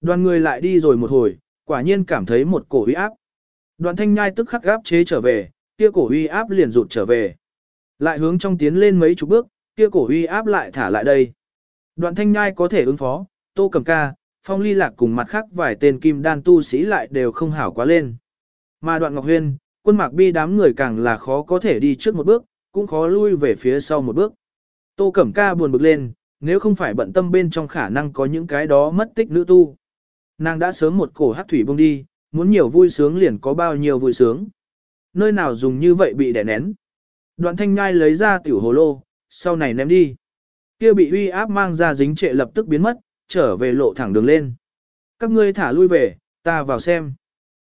Đoàn người lại đi rồi một hồi, quả nhiên cảm thấy một cổ uy áp. Đoàn thanh nhai tức khắc gáp chế trở về, kia cổ uy áp liền rụt trở về. Lại hướng trong tiến lên mấy chục bước, kia cổ uy áp lại thả lại đây. Đoạn thanh nhai có thể ứng phó, tô cầm ca, phong ly lạc cùng mặt khác vài tên kim đan tu sĩ lại đều không hảo quá lên. Mà đoạn ngọc huyên, quân mạc bi đám người càng là khó có thể đi trước một bước, cũng khó lui về phía sau một bước. Tô cẩm ca buồn bực lên, nếu không phải bận tâm bên trong khả năng có những cái đó mất tích nữ tu. Nàng đã sớm một cổ hát thủy bông đi, muốn nhiều vui sướng liền có bao nhiêu vui sướng. Nơi nào dùng như vậy bị đè nén. Đoạn thanh nhai lấy ra tiểu hồ lô, sau này ném đi. Kia bị uy áp mang ra dính trệ lập tức biến mất, trở về lộ thẳng đường lên. Các ngươi thả lui về, ta vào xem.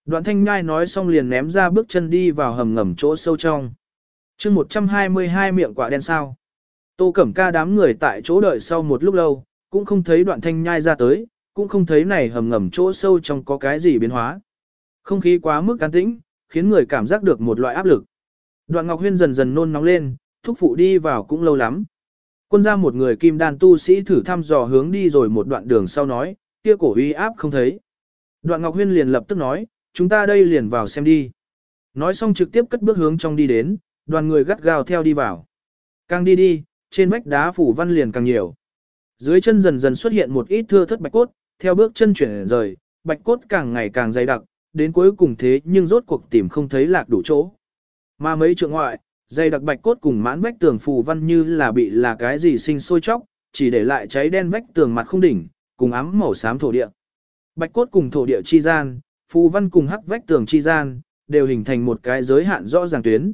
Đoạn thanh nhai nói xong liền ném ra bước chân đi vào hầm ngầm chỗ sâu trong. chương 122 miệng quả đen sao. Tô Cẩm Ca đám người tại chỗ đợi sau một lúc lâu, cũng không thấy đoạn thanh nhai ra tới, cũng không thấy này hầm ngầm chỗ sâu trong có cái gì biến hóa. Không khí quá mức an tĩnh, khiến người cảm giác được một loại áp lực. Đoạn Ngọc Huyên dần dần nôn nóng lên, thúc phụ đi vào cũng lâu lắm. Quân ra một người kim đan tu sĩ thử thăm dò hướng đi rồi một đoạn đường sau nói, kia cổ uy áp không thấy. Đoạn Ngọc Huyên liền lập tức nói, chúng ta đây liền vào xem đi. Nói xong trực tiếp cất bước hướng trong đi đến, đoàn người gắt gao theo đi vào. Càng đi đi, trên vách đá phủ văn liền càng nhiều. Dưới chân dần dần xuất hiện một ít thưa thất bạch cốt, theo bước chân chuyển rời, bạch cốt càng ngày càng dày đặc, đến cuối cùng thế nhưng rốt cuộc tìm không thấy lạc đủ chỗ. Mà mấy trượng ngoại, dày đặc bạch cốt cùng mãn vách tường phù văn như là bị là cái gì sinh sôi chóc, chỉ để lại cháy đen vách tường mặt không đỉnh, cùng ám màu xám thổ địa. Bạch cốt cùng thổ địa chi gian, phù văn cùng hắc vách tường chi gian, đều hình thành một cái giới hạn rõ ràng tuyến.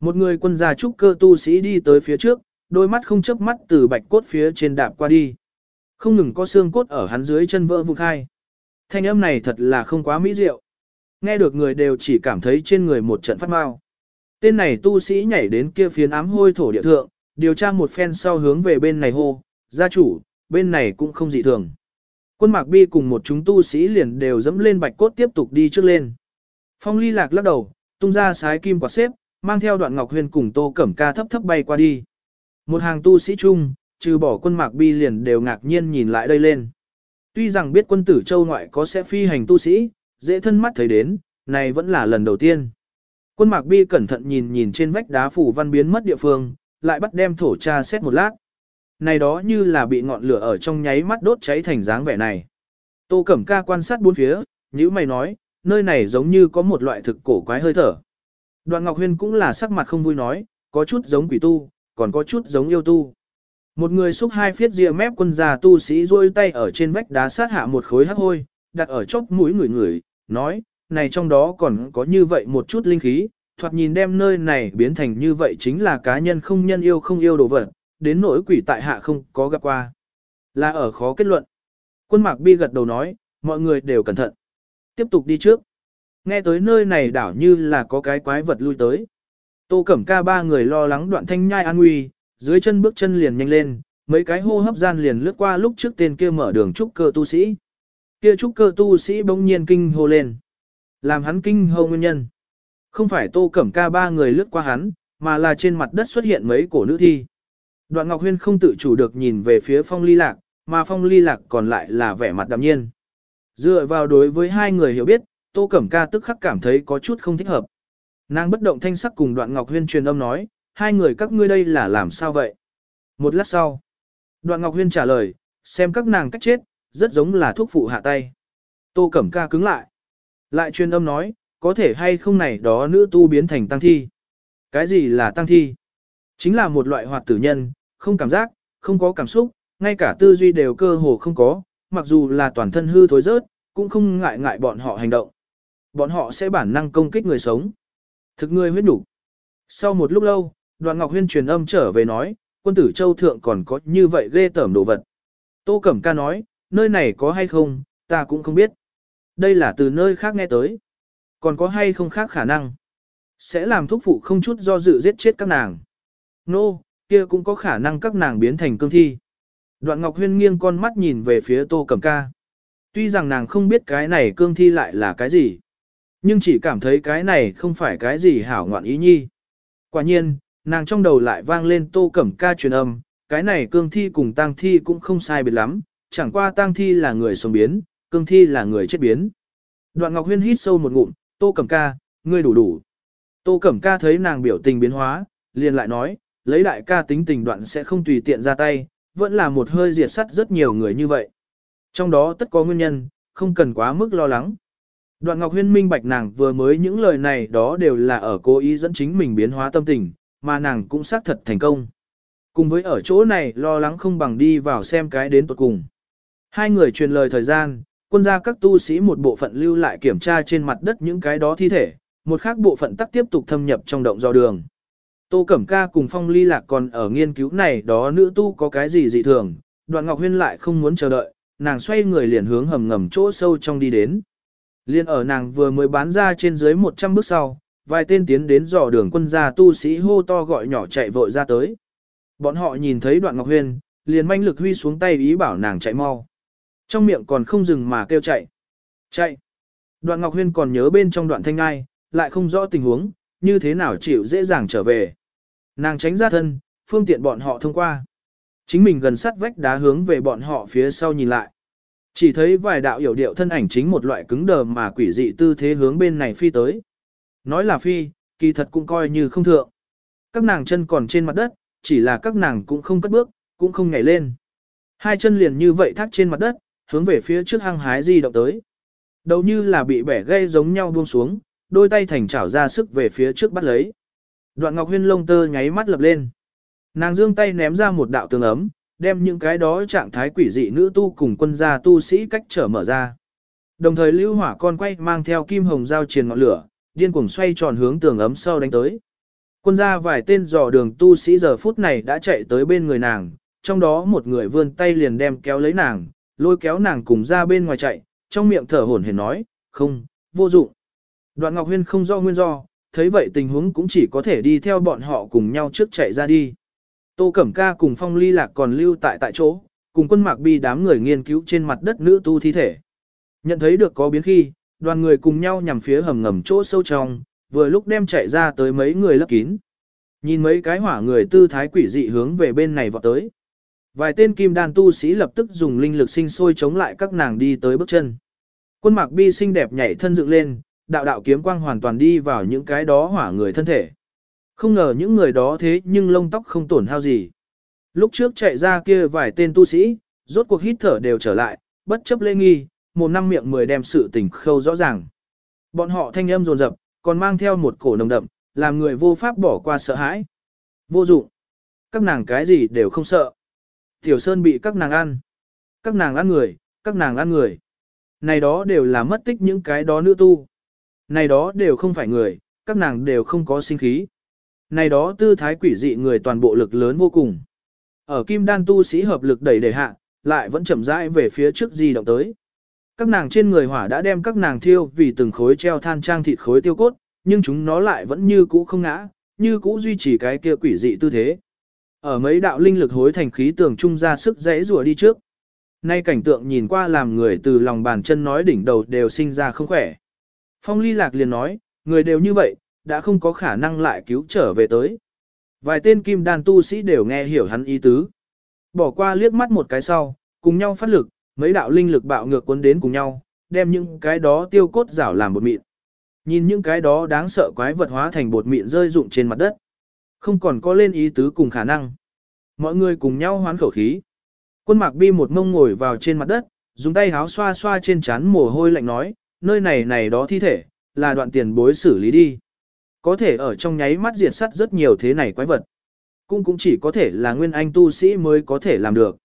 Một người quân gia trúc cơ tu sĩ đi tới phía trước, đôi mắt không chớp mắt từ bạch cốt phía trên đạp qua đi. Không ngừng có xương cốt ở hắn dưới chân vỡ vụn khai. Thanh âm này thật là không quá mỹ diệu. Nghe được người đều chỉ cảm thấy trên người một trận phát mau. Tên này tu sĩ nhảy đến kia phiến ám hôi thổ địa thượng, điều tra một phen sau hướng về bên này hô, gia chủ, bên này cũng không dị thường. Quân mạc bi cùng một chúng tu sĩ liền đều dẫm lên bạch cốt tiếp tục đi trước lên. Phong ly lạc lắc đầu, tung ra sái kim quạt xếp, mang theo đoạn ngọc huyền cùng tô cẩm ca thấp thấp bay qua đi. Một hàng tu sĩ chung, trừ bỏ quân mạc bi liền đều ngạc nhiên nhìn lại đây lên. Tuy rằng biết quân tử châu ngoại có sẽ phi hành tu sĩ, dễ thân mắt thấy đến, này vẫn là lần đầu tiên. Quân mạc bi cẩn thận nhìn nhìn trên vách đá phủ văn biến mất địa phương, lại bắt đem thổ tra xét một lát. Này đó như là bị ngọn lửa ở trong nháy mắt đốt cháy thành dáng vẻ này. Tô Cẩm Ca quan sát bốn phía, như mày nói, nơi này giống như có một loại thực cổ quái hơi thở. Đoạn Ngọc Huyên cũng là sắc mặt không vui nói, có chút giống quỷ tu, còn có chút giống yêu tu. Một người xúc hai phiết rìa mép quân già tu sĩ rôi tay ở trên vách đá sát hạ một khối hắc hôi, đặt ở chốc mũi người người, nói, này trong đó còn có như vậy một chút linh khí, thoạt nhìn đem nơi này biến thành như vậy chính là cá nhân không nhân yêu không yêu đồ vật, đến nỗi quỷ tại hạ không có gặp qua. Là ở khó kết luận. Quân mạc bi gật đầu nói, mọi người đều cẩn thận. Tiếp tục đi trước. Nghe tới nơi này đảo như là có cái quái vật lui tới. Tô Cẩm Ca ba người lo lắng đoạn thanh nhai an nguy, dưới chân bước chân liền nhanh lên, mấy cái hô hấp gian liền lướt qua lúc trước tên kia mở đường trúc cơ tu sĩ. Kia trúc cơ tu sĩ bỗng nhiên kinh hô lên. Làm hắn kinh hô nguyên nhân. Không phải Tô Cẩm Ca ba người lướt qua hắn, mà là trên mặt đất xuất hiện mấy cổ nữ thi. Đoạn Ngọc Huyên không tự chủ được nhìn về phía Phong Ly Lạc, mà Phong Ly Lạc còn lại là vẻ mặt đạm nhiên. Dựa vào đối với hai người hiểu biết, Tô Cẩm Ca tức khắc cảm thấy có chút không thích hợp. Nàng bất động thanh sắc cùng Đoạn Ngọc Huyên truyền âm nói, hai người các ngươi đây là làm sao vậy? Một lát sau, Đoạn Ngọc Huyên trả lời, xem các nàng cách chết, rất giống là thuốc phụ hạ tay. Tô Cẩm Ca cứng lại. Lại truyền âm nói, có thể hay không này đó nữ tu biến thành tăng thi. Cái gì là tăng thi? Chính là một loại hoạt tử nhân, không cảm giác, không có cảm xúc, ngay cả tư duy đều cơ hồ không có, mặc dù là toàn thân hư thối rớt, cũng không ngại ngại bọn họ hành động. Bọn họ sẽ bản năng công kích người sống. Thực người huyết đủ. Sau một lúc lâu, đoàn Ngọc Huyên truyền âm trở về nói, quân tử Châu Thượng còn có như vậy ghê tởm đồ vật. Tô Cẩm Ca nói, nơi này có hay không, ta cũng không biết. Đây là từ nơi khác nghe tới. Còn có hay không khác khả năng. Sẽ làm thúc phụ không chút do dự giết chết các nàng. Nô, no, kia cũng có khả năng các nàng biến thành cương thi. Đoạn Ngọc Huyên nghiêng con mắt nhìn về phía Tô Cẩm Ca. Tuy rằng nàng không biết cái này cương thi lại là cái gì. Nhưng chỉ cảm thấy cái này không phải cái gì hảo ngoạn ý nhi. Quả nhiên, nàng trong đầu lại vang lên Tô Cẩm Ca truyền âm. Cái này cương thi cùng tang thi cũng không sai biệt lắm. Chẳng qua tang thi là người sống biến, cương thi là người chết biến. Đoạn Ngọc Huyên hít sâu một ngụm, Tô Cẩm Ca, ngươi đủ đủ. Tô Cẩm Ca thấy nàng biểu tình biến hóa, liền lại nói, lấy đại ca tính tình đoạn sẽ không tùy tiện ra tay, vẫn là một hơi diệt sắt rất nhiều người như vậy. Trong đó tất có nguyên nhân, không cần quá mức lo lắng. Đoạn Ngọc Huyên minh bạch nàng vừa mới những lời này đó đều là ở cố ý dẫn chính mình biến hóa tâm tình, mà nàng cũng xác thật thành công. Cùng với ở chỗ này lo lắng không bằng đi vào xem cái đến tuột cùng. Hai người truyền lời thời gian, quân gia các tu sĩ một bộ phận lưu lại kiểm tra trên mặt đất những cái đó thi thể, một khác bộ phận tắc tiếp tục thâm nhập trong động do đường. Tô Cẩm Ca cùng Phong Ly Lạc còn ở nghiên cứu này đó nữ tu có cái gì dị thường, Đoạn Ngọc Huyên lại không muốn chờ đợi, nàng xoay người liền hướng hầm ngầm chỗ sâu trong đi đến. Liên ở nàng vừa mới bán ra trên dưới 100 bước sau, vài tên tiến đến dò đường quân gia tu sĩ hô to gọi nhỏ chạy vội ra tới. Bọn họ nhìn thấy Đoạn Ngọc Huyên, liền manh lực huy xuống tay ý bảo nàng chạy mau. Trong miệng còn không dừng mà kêu chạy. Chạy. Đoạn Ngọc Huyên còn nhớ bên trong đoạn thanh ai, lại không rõ tình huống, như thế nào chịu dễ dàng trở về. Nàng tránh ra thân, phương tiện bọn họ thông qua. Chính mình gần sát vách đá hướng về bọn họ phía sau nhìn lại. Chỉ thấy vài đạo hiểu điệu thân ảnh chính một loại cứng đờ mà quỷ dị tư thế hướng bên này phi tới. Nói là phi, kỳ thật cũng coi như không thượng. Các nàng chân còn trên mặt đất, chỉ là các nàng cũng không cất bước, cũng không nhảy lên. Hai chân liền như vậy thắt trên mặt đất, hướng về phía trước hăng hái di động tới. Đầu như là bị bẻ gây giống nhau buông xuống, đôi tay thành chảo ra sức về phía trước bắt lấy. Đoạn Ngọc Huyên lông tơ nháy mắt lập lên. Nàng dương tay ném ra một đạo tường ấm, đem những cái đó trạng thái quỷ dị nữ tu cùng quân gia tu sĩ cách trở mở ra. Đồng thời lưu hỏa con quay mang theo kim hồng dao triền ngọn lửa, điên cuồng xoay tròn hướng tường ấm sau đánh tới. Quân gia vài tên dò đường tu sĩ giờ phút này đã chạy tới bên người nàng, trong đó một người vươn tay liền đem kéo lấy nàng, lôi kéo nàng cùng ra bên ngoài chạy, trong miệng thở hổn hển nói, không, vô dụng. Đoạn Ngọc Huyên không do nguyên do, thấy vậy tình huống cũng chỉ có thể đi theo bọn họ cùng nhau trước chạy ra đi. Tô Cẩm Ca cùng Phong Ly Lạc còn lưu tại tại chỗ, cùng quân mạc bi đám người nghiên cứu trên mặt đất nữ tu thi thể. Nhận thấy được có biến khi, đoàn người cùng nhau nhằm phía hầm ngầm chỗ sâu trong, vừa lúc đem chạy ra tới mấy người lấp kín. Nhìn mấy cái hỏa người tư thái quỷ dị hướng về bên này vọt tới. Vài tên kim đan tu sĩ lập tức dùng linh lực sinh sôi chống lại các nàng đi tới bước chân. Quân mạc bi xinh đẹp nhảy thân dựng lên, đạo đạo kiếm quang hoàn toàn đi vào những cái đó hỏa người thân thể. Không ngờ những người đó thế nhưng lông tóc không tổn hao gì. Lúc trước chạy ra kia vài tên tu sĩ, rốt cuộc hít thở đều trở lại, bất chấp lễ nghi, một năm miệng mười đem sự tình khâu rõ ràng. Bọn họ thanh âm rồn rập, còn mang theo một cổ nồng đậm, làm người vô pháp bỏ qua sợ hãi. Vô dụng. Các nàng cái gì đều không sợ. Tiểu Sơn bị các nàng ăn. Các nàng ăn người, các nàng ăn người. Này đó đều là mất tích những cái đó nữ tu. Này đó đều không phải người, các nàng đều không có sinh khí. Này đó tư thái quỷ dị người toàn bộ lực lớn vô cùng. Ở kim đan tu sĩ hợp lực đẩy đề hạ, lại vẫn chậm rãi về phía trước di động tới. Các nàng trên người hỏa đã đem các nàng thiêu vì từng khối treo than trang thịt khối tiêu cốt, nhưng chúng nó lại vẫn như cũ không ngã, như cũ duy trì cái kia quỷ dị tư thế. Ở mấy đạo linh lực hối thành khí tường trung ra sức dễ rùa đi trước. Nay cảnh tượng nhìn qua làm người từ lòng bàn chân nói đỉnh đầu đều sinh ra không khỏe. Phong ly lạc liền nói, người đều như vậy, đã không có khả năng lại cứu trở về tới. Vài tên kim đan tu sĩ đều nghe hiểu hắn ý tứ. Bỏ qua liếc mắt một cái sau, cùng nhau phát lực, mấy đạo linh lực bạo ngược cuốn đến cùng nhau, đem những cái đó tiêu cốt rảo làm bột mịn. Nhìn những cái đó đáng sợ quái vật hóa thành bột mịn rơi rụng trên mặt đất. Không còn có lên ý tứ cùng khả năng. Mọi người cùng nhau hoán khẩu khí. Quân mạc bi một mông ngồi vào trên mặt đất, dùng tay háo xoa xoa trên trán mồ hôi lạnh nói, nơi này này đó thi thể, là đoạn tiền bối xử lý đi. Có thể ở trong nháy mắt diệt sắt rất nhiều thế này quái vật. Cũng cũng chỉ có thể là nguyên anh tu sĩ mới có thể làm được.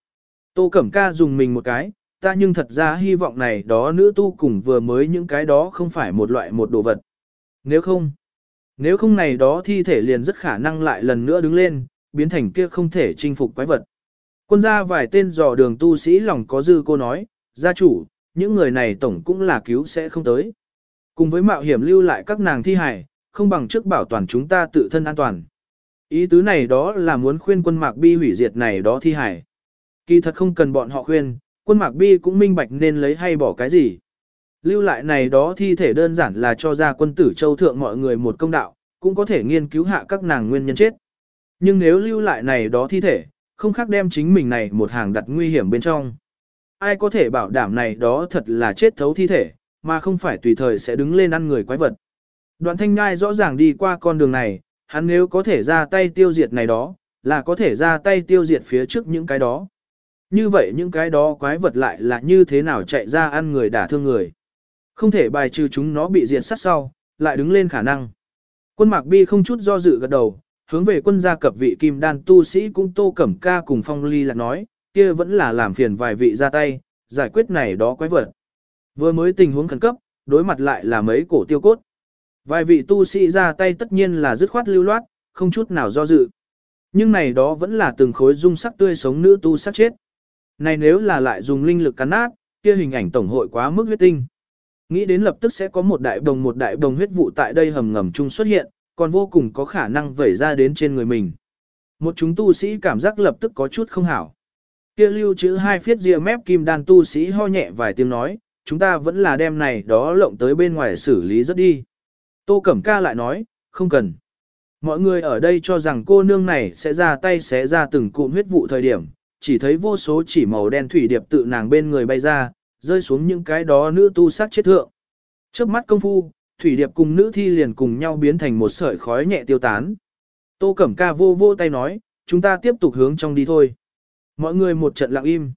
Tô Cẩm Ca dùng mình một cái, ta nhưng thật ra hy vọng này đó nữ tu cùng vừa mới những cái đó không phải một loại một đồ vật. Nếu không, nếu không này đó thi thể liền rất khả năng lại lần nữa đứng lên, biến thành kia không thể chinh phục quái vật. Quân gia vài tên dò đường tu sĩ lòng có dư cô nói, gia chủ, những người này tổng cũng là cứu sẽ không tới. Cùng với mạo hiểm lưu lại các nàng thi hài, không bằng trước bảo toàn chúng ta tự thân an toàn. Ý tứ này đó là muốn khuyên quân mạc bi hủy diệt này đó thi hài. Kỳ thật không cần bọn họ khuyên, quân mạc bi cũng minh bạch nên lấy hay bỏ cái gì. Lưu lại này đó thi thể đơn giản là cho ra quân tử châu thượng mọi người một công đạo, cũng có thể nghiên cứu hạ các nàng nguyên nhân chết. Nhưng nếu lưu lại này đó thi thể, không khác đem chính mình này một hàng đặt nguy hiểm bên trong. ai có thể bảo đảm này đó thật là chết thấu thi thể, mà không phải tùy thời sẽ đứng lên ăn người quái vật. Đoạn thanh ngai rõ ràng đi qua con đường này, hắn nếu có thể ra tay tiêu diệt này đó, là có thể ra tay tiêu diệt phía trước những cái đó. Như vậy những cái đó quái vật lại là như thế nào chạy ra ăn người đả thương người. Không thể bài trừ chúng nó bị diệt sát sau, lại đứng lên khả năng. Quân mạc bi không chút do dự gật đầu, hướng về quân gia cập vị kim đan tu sĩ cũng tô cẩm ca cùng phong ly là nói, kia vẫn là làm phiền vài vị ra tay, giải quyết này đó quái vật. Vừa mới tình huống khẩn cấp, đối mặt lại là mấy cổ tiêu cốt. Vài vị tu sĩ ra tay tất nhiên là dứt khoát lưu loát, không chút nào do dự. Nhưng này đó vẫn là từng khối dung sắc tươi sống nữ tu sắc chết. Này nếu là lại dùng linh lực cắn nát, kia hình ảnh tổng hội quá mức huyết tinh. Nghĩ đến lập tức sẽ có một đại đồng một đại đồng huyết vụ tại đây hầm ngầm chung xuất hiện, còn vô cùng có khả năng vẩy ra đến trên người mình. Một chúng tu sĩ cảm giác lập tức có chút không hảo. Kia lưu chữ hai phiết ria mép kim đan tu sĩ ho nhẹ vài tiếng nói, chúng ta vẫn là đem này đó lộng tới bên ngoài xử lý rất đi. Tô Cẩm Ca lại nói, không cần. Mọi người ở đây cho rằng cô nương này sẽ ra tay xé ra từng cụm huyết vụ thời điểm, chỉ thấy vô số chỉ màu đen thủy điệp tự nàng bên người bay ra, rơi xuống những cái đó nữ tu sát chết thượng. Trước mắt công phu, thủy điệp cùng nữ thi liền cùng nhau biến thành một sợi khói nhẹ tiêu tán. Tô Cẩm Ca vô vô tay nói, chúng ta tiếp tục hướng trong đi thôi. Mọi người một trận lặng im.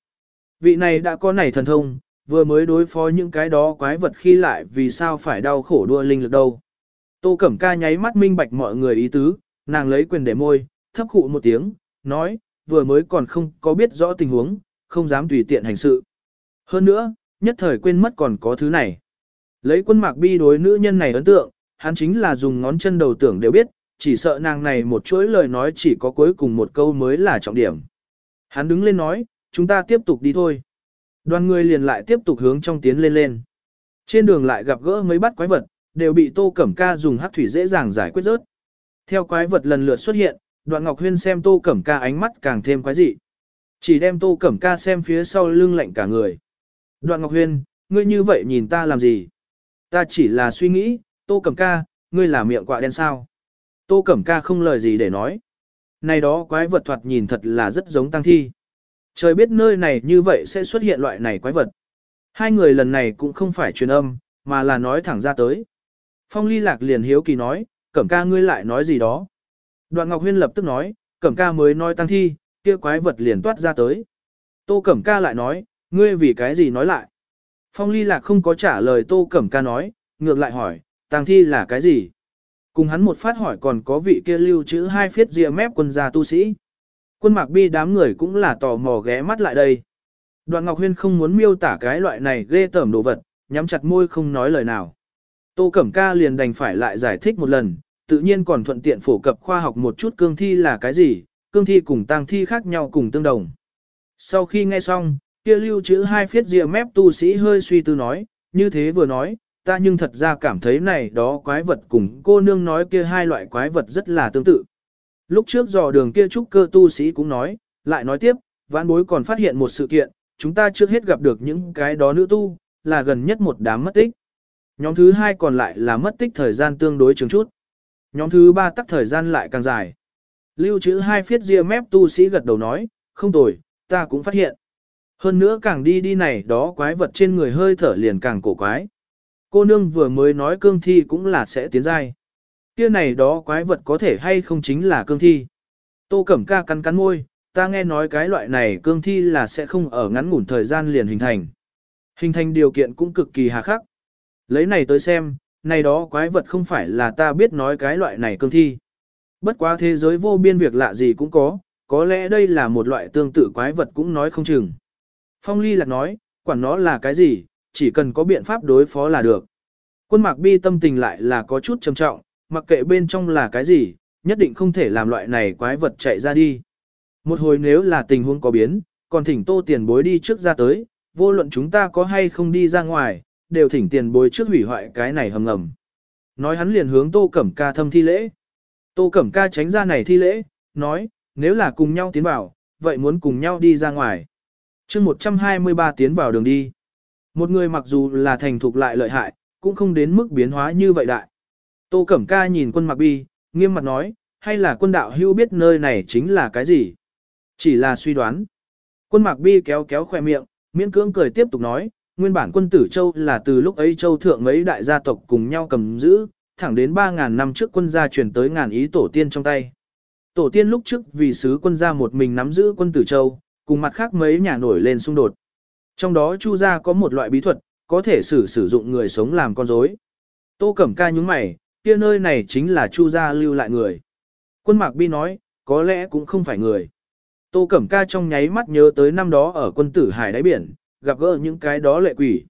Vị này đã có nảy thần thông, vừa mới đối phó những cái đó quái vật khi lại vì sao phải đau khổ đua linh lực đâu. Tô Cẩm Ca nháy mắt minh bạch mọi người ý tứ, nàng lấy quyền để môi, thấp khụ một tiếng, nói, vừa mới còn không có biết rõ tình huống, không dám tùy tiện hành sự. Hơn nữa, nhất thời quên mất còn có thứ này. Lấy quân mạc bi đối nữ nhân này ấn tượng, hắn chính là dùng ngón chân đầu tưởng đều biết, chỉ sợ nàng này một chuỗi lời nói chỉ có cuối cùng một câu mới là trọng điểm. Hắn đứng lên nói, chúng ta tiếp tục đi thôi. Đoàn người liền lại tiếp tục hướng trong tiến lên lên. Trên đường lại gặp gỡ mấy bắt quái vật, đều bị Tô Cẩm Ca dùng hắc thủy dễ dàng giải quyết rớt. Theo quái vật lần lượt xuất hiện, Đoạn Ngọc Huyên xem Tô Cẩm Ca ánh mắt càng thêm quái dị. Chỉ đem Tô Cẩm Ca xem phía sau lưng lạnh cả người. Đoạn Ngọc Huyên, ngươi như vậy nhìn ta làm gì? Ta chỉ là suy nghĩ, Tô Cẩm Ca, ngươi là miệng quạ đen sao? Tô Cẩm Ca không lời gì để nói. Này đó quái vật thoạt nhìn thật là rất giống tăng thi. Trời biết nơi này như vậy sẽ xuất hiện loại này quái vật. Hai người lần này cũng không phải truyền âm, mà là nói thẳng ra tới. Phong ly lạc liền hiếu kỳ nói, cẩm ca ngươi lại nói gì đó. Đoạn Ngọc Huyên lập tức nói, cẩm ca mới nói tăng thi, kia quái vật liền toát ra tới. Tô cẩm ca lại nói, ngươi vì cái gì nói lại. Phong ly lạc không có trả lời tô cẩm ca nói, ngược lại hỏi, tăng thi là cái gì. Cùng hắn một phát hỏi còn có vị kia lưu chữ hai phiết rìa mép quân gia tu sĩ. Quân mạc bi đám người cũng là tò mò ghé mắt lại đây. Đoạn Ngọc Huyên không muốn miêu tả cái loại này ghê tởm đồ vật, nhắm chặt môi không nói lời nào. Tô Cẩm Ca liền đành phải lại giải thích một lần, tự nhiên còn thuận tiện phổ cập khoa học một chút cương thi là cái gì, cương thi cùng tang thi khác nhau cùng tương đồng. Sau khi nghe xong, kia lưu chữ hai phiết rìa mép tu sĩ hơi suy tư nói, như thế vừa nói, ta nhưng thật ra cảm thấy này đó quái vật cùng cô nương nói kia hai loại quái vật rất là tương tự. Lúc trước dò đường kia trúc cơ tu sĩ cũng nói, lại nói tiếp, vãn bối còn phát hiện một sự kiện, chúng ta trước hết gặp được những cái đó nữ tu, là gần nhất một đám mất tích. Nhóm thứ hai còn lại là mất tích thời gian tương đối trường chút. Nhóm thứ ba tắc thời gian lại càng dài. Lưu trữ hai phiết ria mép tu sĩ gật đầu nói, không tồi, ta cũng phát hiện. Hơn nữa càng đi đi này đó quái vật trên người hơi thở liền càng cổ quái. Cô nương vừa mới nói cương thi cũng là sẽ tiến dai. Kia này đó quái vật có thể hay không chính là cương thi. Tô Cẩm Ca cắn cắn môi, ta nghe nói cái loại này cương thi là sẽ không ở ngắn ngủn thời gian liền hình thành. Hình thành điều kiện cũng cực kỳ hà khắc. Lấy này tới xem, này đó quái vật không phải là ta biết nói cái loại này cương thi. Bất quá thế giới vô biên việc lạ gì cũng có, có lẽ đây là một loại tương tự quái vật cũng nói không chừng. Phong Ly lạc nói, quản nó là cái gì, chỉ cần có biện pháp đối phó là được. Quân mạc bi tâm tình lại là có chút trầm trọng, mặc kệ bên trong là cái gì, nhất định không thể làm loại này quái vật chạy ra đi. Một hồi nếu là tình huống có biến, còn thỉnh tô tiền bối đi trước ra tới, vô luận chúng ta có hay không đi ra ngoài, đều thỉnh tiền bối trước hủy hoại cái này hầm ngầm. Nói hắn liền hướng tô cẩm ca thâm thi lễ. Tô cẩm ca tránh ra này thi lễ, nói, nếu là cùng nhau tiến vào, vậy muốn cùng nhau đi ra ngoài. chương 123 tiến vào đường đi. Một người mặc dù là thành thục lại lợi hại, cũng không đến mức biến hóa như vậy đại. Tô Cẩm Ca nhìn quân mặc Bi, nghiêm mặt nói, hay là quân đạo hưu biết nơi này chính là cái gì? Chỉ là suy đoán. Quân mặc Bi kéo kéo khoe miệng, miễn cưỡng cười tiếp tục nói, nguyên bản quân tử châu là từ lúc ấy châu thượng mấy đại gia tộc cùng nhau cầm giữ, thẳng đến 3.000 năm trước quân gia truyền tới ngàn ý tổ tiên trong tay. Tổ tiên lúc trước vì sứ quân gia một mình nắm giữ quân tử châu, cùng mặt khác mấy nhà nổi lên xung đột. Trong đó Chu gia có một loại bí thuật, có thể sử sử dụng người sống làm con rối. Tô Cẩm Ca nhúng mày, kia nơi này chính là Chu gia lưu lại người. Quân Mạc Bi nói, có lẽ cũng không phải người. Tô Cẩm Ca trong nháy mắt nhớ tới năm đó ở quân tử hải đáy biển, gặp gỡ những cái đó lệ quỷ.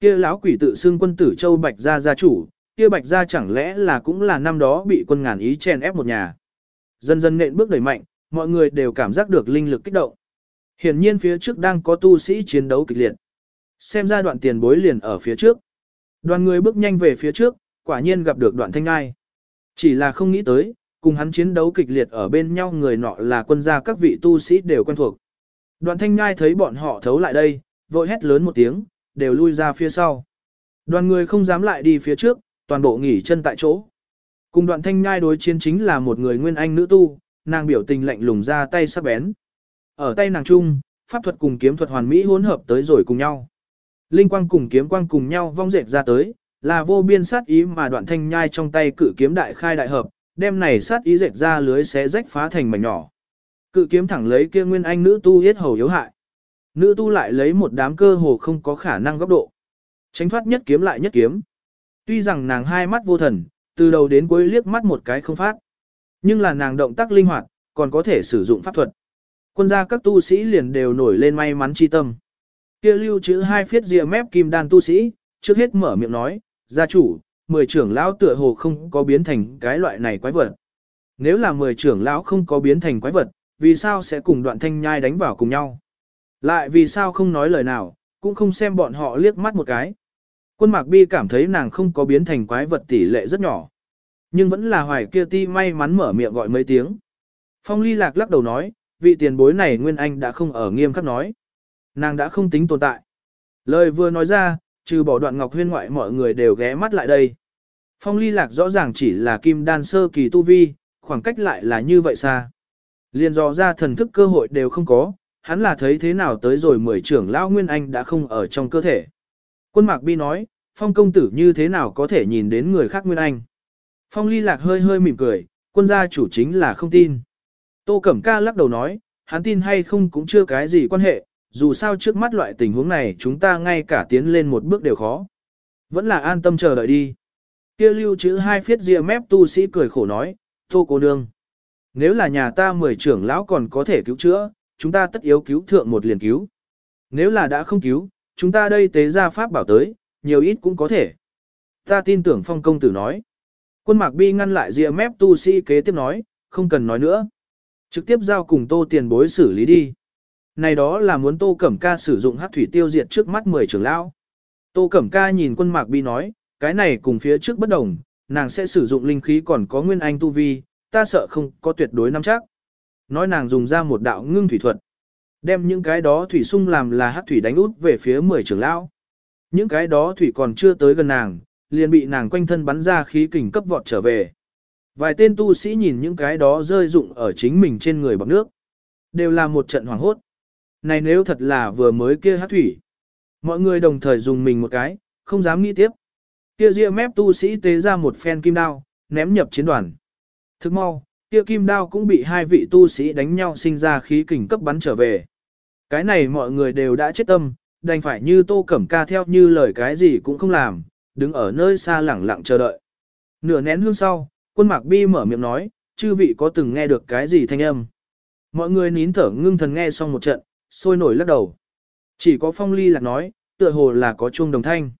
Kia lão quỷ tự xưng quân tử Châu Bạch gia gia chủ, kia Bạch gia chẳng lẽ là cũng là năm đó bị quân ngàn ý chen ép một nhà. Dần dần nện bước đẩy mạnh, mọi người đều cảm giác được linh lực kích động. Hiển nhiên phía trước đang có tu sĩ chiến đấu kịch liệt. Xem ra đoạn tiền bối liền ở phía trước. Đoàn người bước nhanh về phía trước, quả nhiên gặp được đoạn thanh ngai. Chỉ là không nghĩ tới, cùng hắn chiến đấu kịch liệt ở bên nhau người nọ là quân gia các vị tu sĩ đều quen thuộc. đoạn thanh ngai thấy bọn họ thấu lại đây, vội hét lớn một tiếng, đều lui ra phía sau. Đoàn người không dám lại đi phía trước, toàn bộ nghỉ chân tại chỗ. Cùng đoạn thanh nhai đối chiến chính là một người nguyên anh nữ tu, nàng biểu tình lạnh lùng ra tay sắc bén. Ở tay nàng trung, pháp thuật cùng kiếm thuật hoàn mỹ hỗn hợp tới rồi cùng nhau. Linh quang cùng kiếm quang cùng nhau vong dệt ra tới, là vô biên sát ý mà đoạn thanh nhai trong tay cử kiếm đại khai đại hợp, đem này sát ý dệt ra lưới xé rách phá thành mảnh nhỏ. Cự kiếm thẳng lấy kia nguyên anh nữ tu yết hầu yếu hại. Nữ tu lại lấy một đám cơ hồ không có khả năng góc độ. Tránh thoát nhất kiếm lại nhất kiếm. Tuy rằng nàng hai mắt vô thần, từ đầu đến cuối liếc mắt một cái không phát. Nhưng là nàng động tác linh hoạt, còn có thể sử dụng pháp thuật. Quân gia các tu sĩ liền đều nổi lên may mắn chi tâm. Kia lưu chữ hai phiết rìa mép kim đan tu sĩ, trước hết mở miệng nói, gia chủ, mười trưởng lão tựa hồ không có biến thành cái loại này quái vật. Nếu là mười trưởng lão không có biến thành quái vật, vì sao sẽ cùng đoạn thanh nhai đánh vào cùng nhau? Lại vì sao không nói lời nào, cũng không xem bọn họ liếc mắt một cái. Quân mạc bi cảm thấy nàng không có biến thành quái vật tỷ lệ rất nhỏ. Nhưng vẫn là hoài kia ti may mắn mở miệng gọi mấy tiếng. Phong ly lạc lắc đầu nói, vị tiền bối này Nguyên Anh đã không ở nghiêm khắc nói. Nàng đã không tính tồn tại. Lời vừa nói ra, trừ bỏ đoạn ngọc huyên ngoại mọi người đều ghé mắt lại đây. Phong ly lạc rõ ràng chỉ là kim đan sơ kỳ tu vi, khoảng cách lại là như vậy xa. Liên dò ra thần thức cơ hội đều không có, hắn là thấy thế nào tới rồi mười trưởng lão Nguyên Anh đã không ở trong cơ thể. Quân Mạc Bi nói, Phong công tử như thế nào có thể nhìn đến người khác Nguyên Anh. Phong ly lạc hơi hơi mỉm cười, quân gia chủ chính là không tin. Tô Cẩm Ca lắc đầu nói, hắn tin hay không cũng chưa cái gì quan hệ, dù sao trước mắt loại tình huống này chúng ta ngay cả tiến lên một bước đều khó. Vẫn là an tâm chờ đợi đi. Kia lưu chữ hai phiết ria mép tu sĩ cười khổ nói, Tô cô nương. Nếu là nhà ta mười trưởng lão còn có thể cứu chữa, chúng ta tất yếu cứu thượng một liền cứu. Nếu là đã không cứu, chúng ta đây tế ra pháp bảo tới, nhiều ít cũng có thể. Ta tin tưởng phong công tử nói. Quân mạc bi ngăn lại rìa mép tu sĩ kế tiếp nói, không cần nói nữa. Trực tiếp giao cùng tô tiền bối xử lý đi. Này đó là muốn tô cẩm ca sử dụng hát thủy tiêu diệt trước mắt 10 trưởng lão. Tô cẩm ca nhìn quân mạc bi nói, cái này cùng phía trước bất đồng, nàng sẽ sử dụng linh khí còn có nguyên anh tu vi, ta sợ không có tuyệt đối nắm chắc. Nói nàng dùng ra một đạo ngưng thủy thuật. Đem những cái đó thủy sung làm là hát thủy đánh út về phía 10 trưởng lão. Những cái đó thủy còn chưa tới gần nàng, liền bị nàng quanh thân bắn ra khí kình cấp vọt trở về. Vài tên tu sĩ nhìn những cái đó rơi rụng ở chính mình trên người bọc nước. Đều là một trận hoảng hốt. Này nếu thật là vừa mới kia hát thủy. Mọi người đồng thời dùng mình một cái, không dám nghĩ tiếp. Kia ria mép tu sĩ tế ra một phen kim đao, ném nhập chiến đoàn. Thức mau, kia kim đao cũng bị hai vị tu sĩ đánh nhau sinh ra khí kình cấp bắn trở về. Cái này mọi người đều đã chết tâm, đành phải như tô cẩm ca theo như lời cái gì cũng không làm, đứng ở nơi xa lẳng lặng chờ đợi. Nửa nén hương sau, quân mạc bi mở miệng nói, chư vị có từng nghe được cái gì thanh âm. Mọi người nín thở ngưng thần nghe xong một trận, sôi nổi lắc đầu. Chỉ có phong ly lạc nói, tựa hồ là có chuông đồng thanh.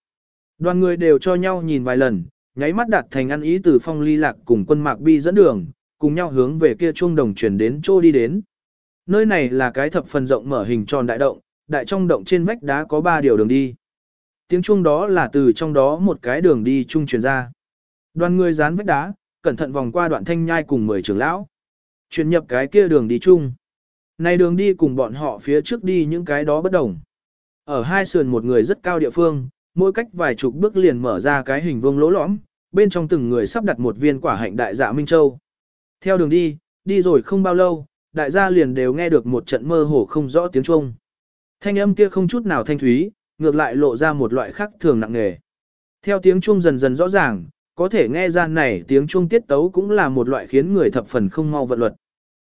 Đoàn người đều cho nhau nhìn vài lần, nháy mắt đặt thành ăn ý từ phong ly lạc cùng quân mạc bi dẫn đường, cùng nhau hướng về kia chuông đồng chuyển đến chỗ đi đến. Nơi này là cái thập phần rộng mở hình tròn đại động, đại trong động trên vách đá có ba điều đường đi. Tiếng chuông đó là từ trong đó một cái đường đi chung truyền ra. Đoàn người dán vách đá, cẩn thận vòng qua đoạn thanh nhai cùng 10 trưởng lão. Chuyển nhập cái kia đường đi chung. Này đường đi cùng bọn họ phía trước đi những cái đó bất đồng. Ở hai sườn một người rất cao địa phương, mỗi cách vài chục bước liền mở ra cái hình vuông lỗ lõm, bên trong từng người sắp đặt một viên quả hạnh đại dạ Minh Châu. Theo đường đi, đi rồi không bao lâu, đại gia liền đều nghe được một trận mơ hồ không rõ tiếng chuông. Thanh âm kia không chút nào thanh thúy, ngược lại lộ ra một loại khác thường nặng nề. Theo tiếng chuông dần dần rõ ràng, có thể nghe ra này tiếng chuông tiết tấu cũng là một loại khiến người thập phần không mau vận luật.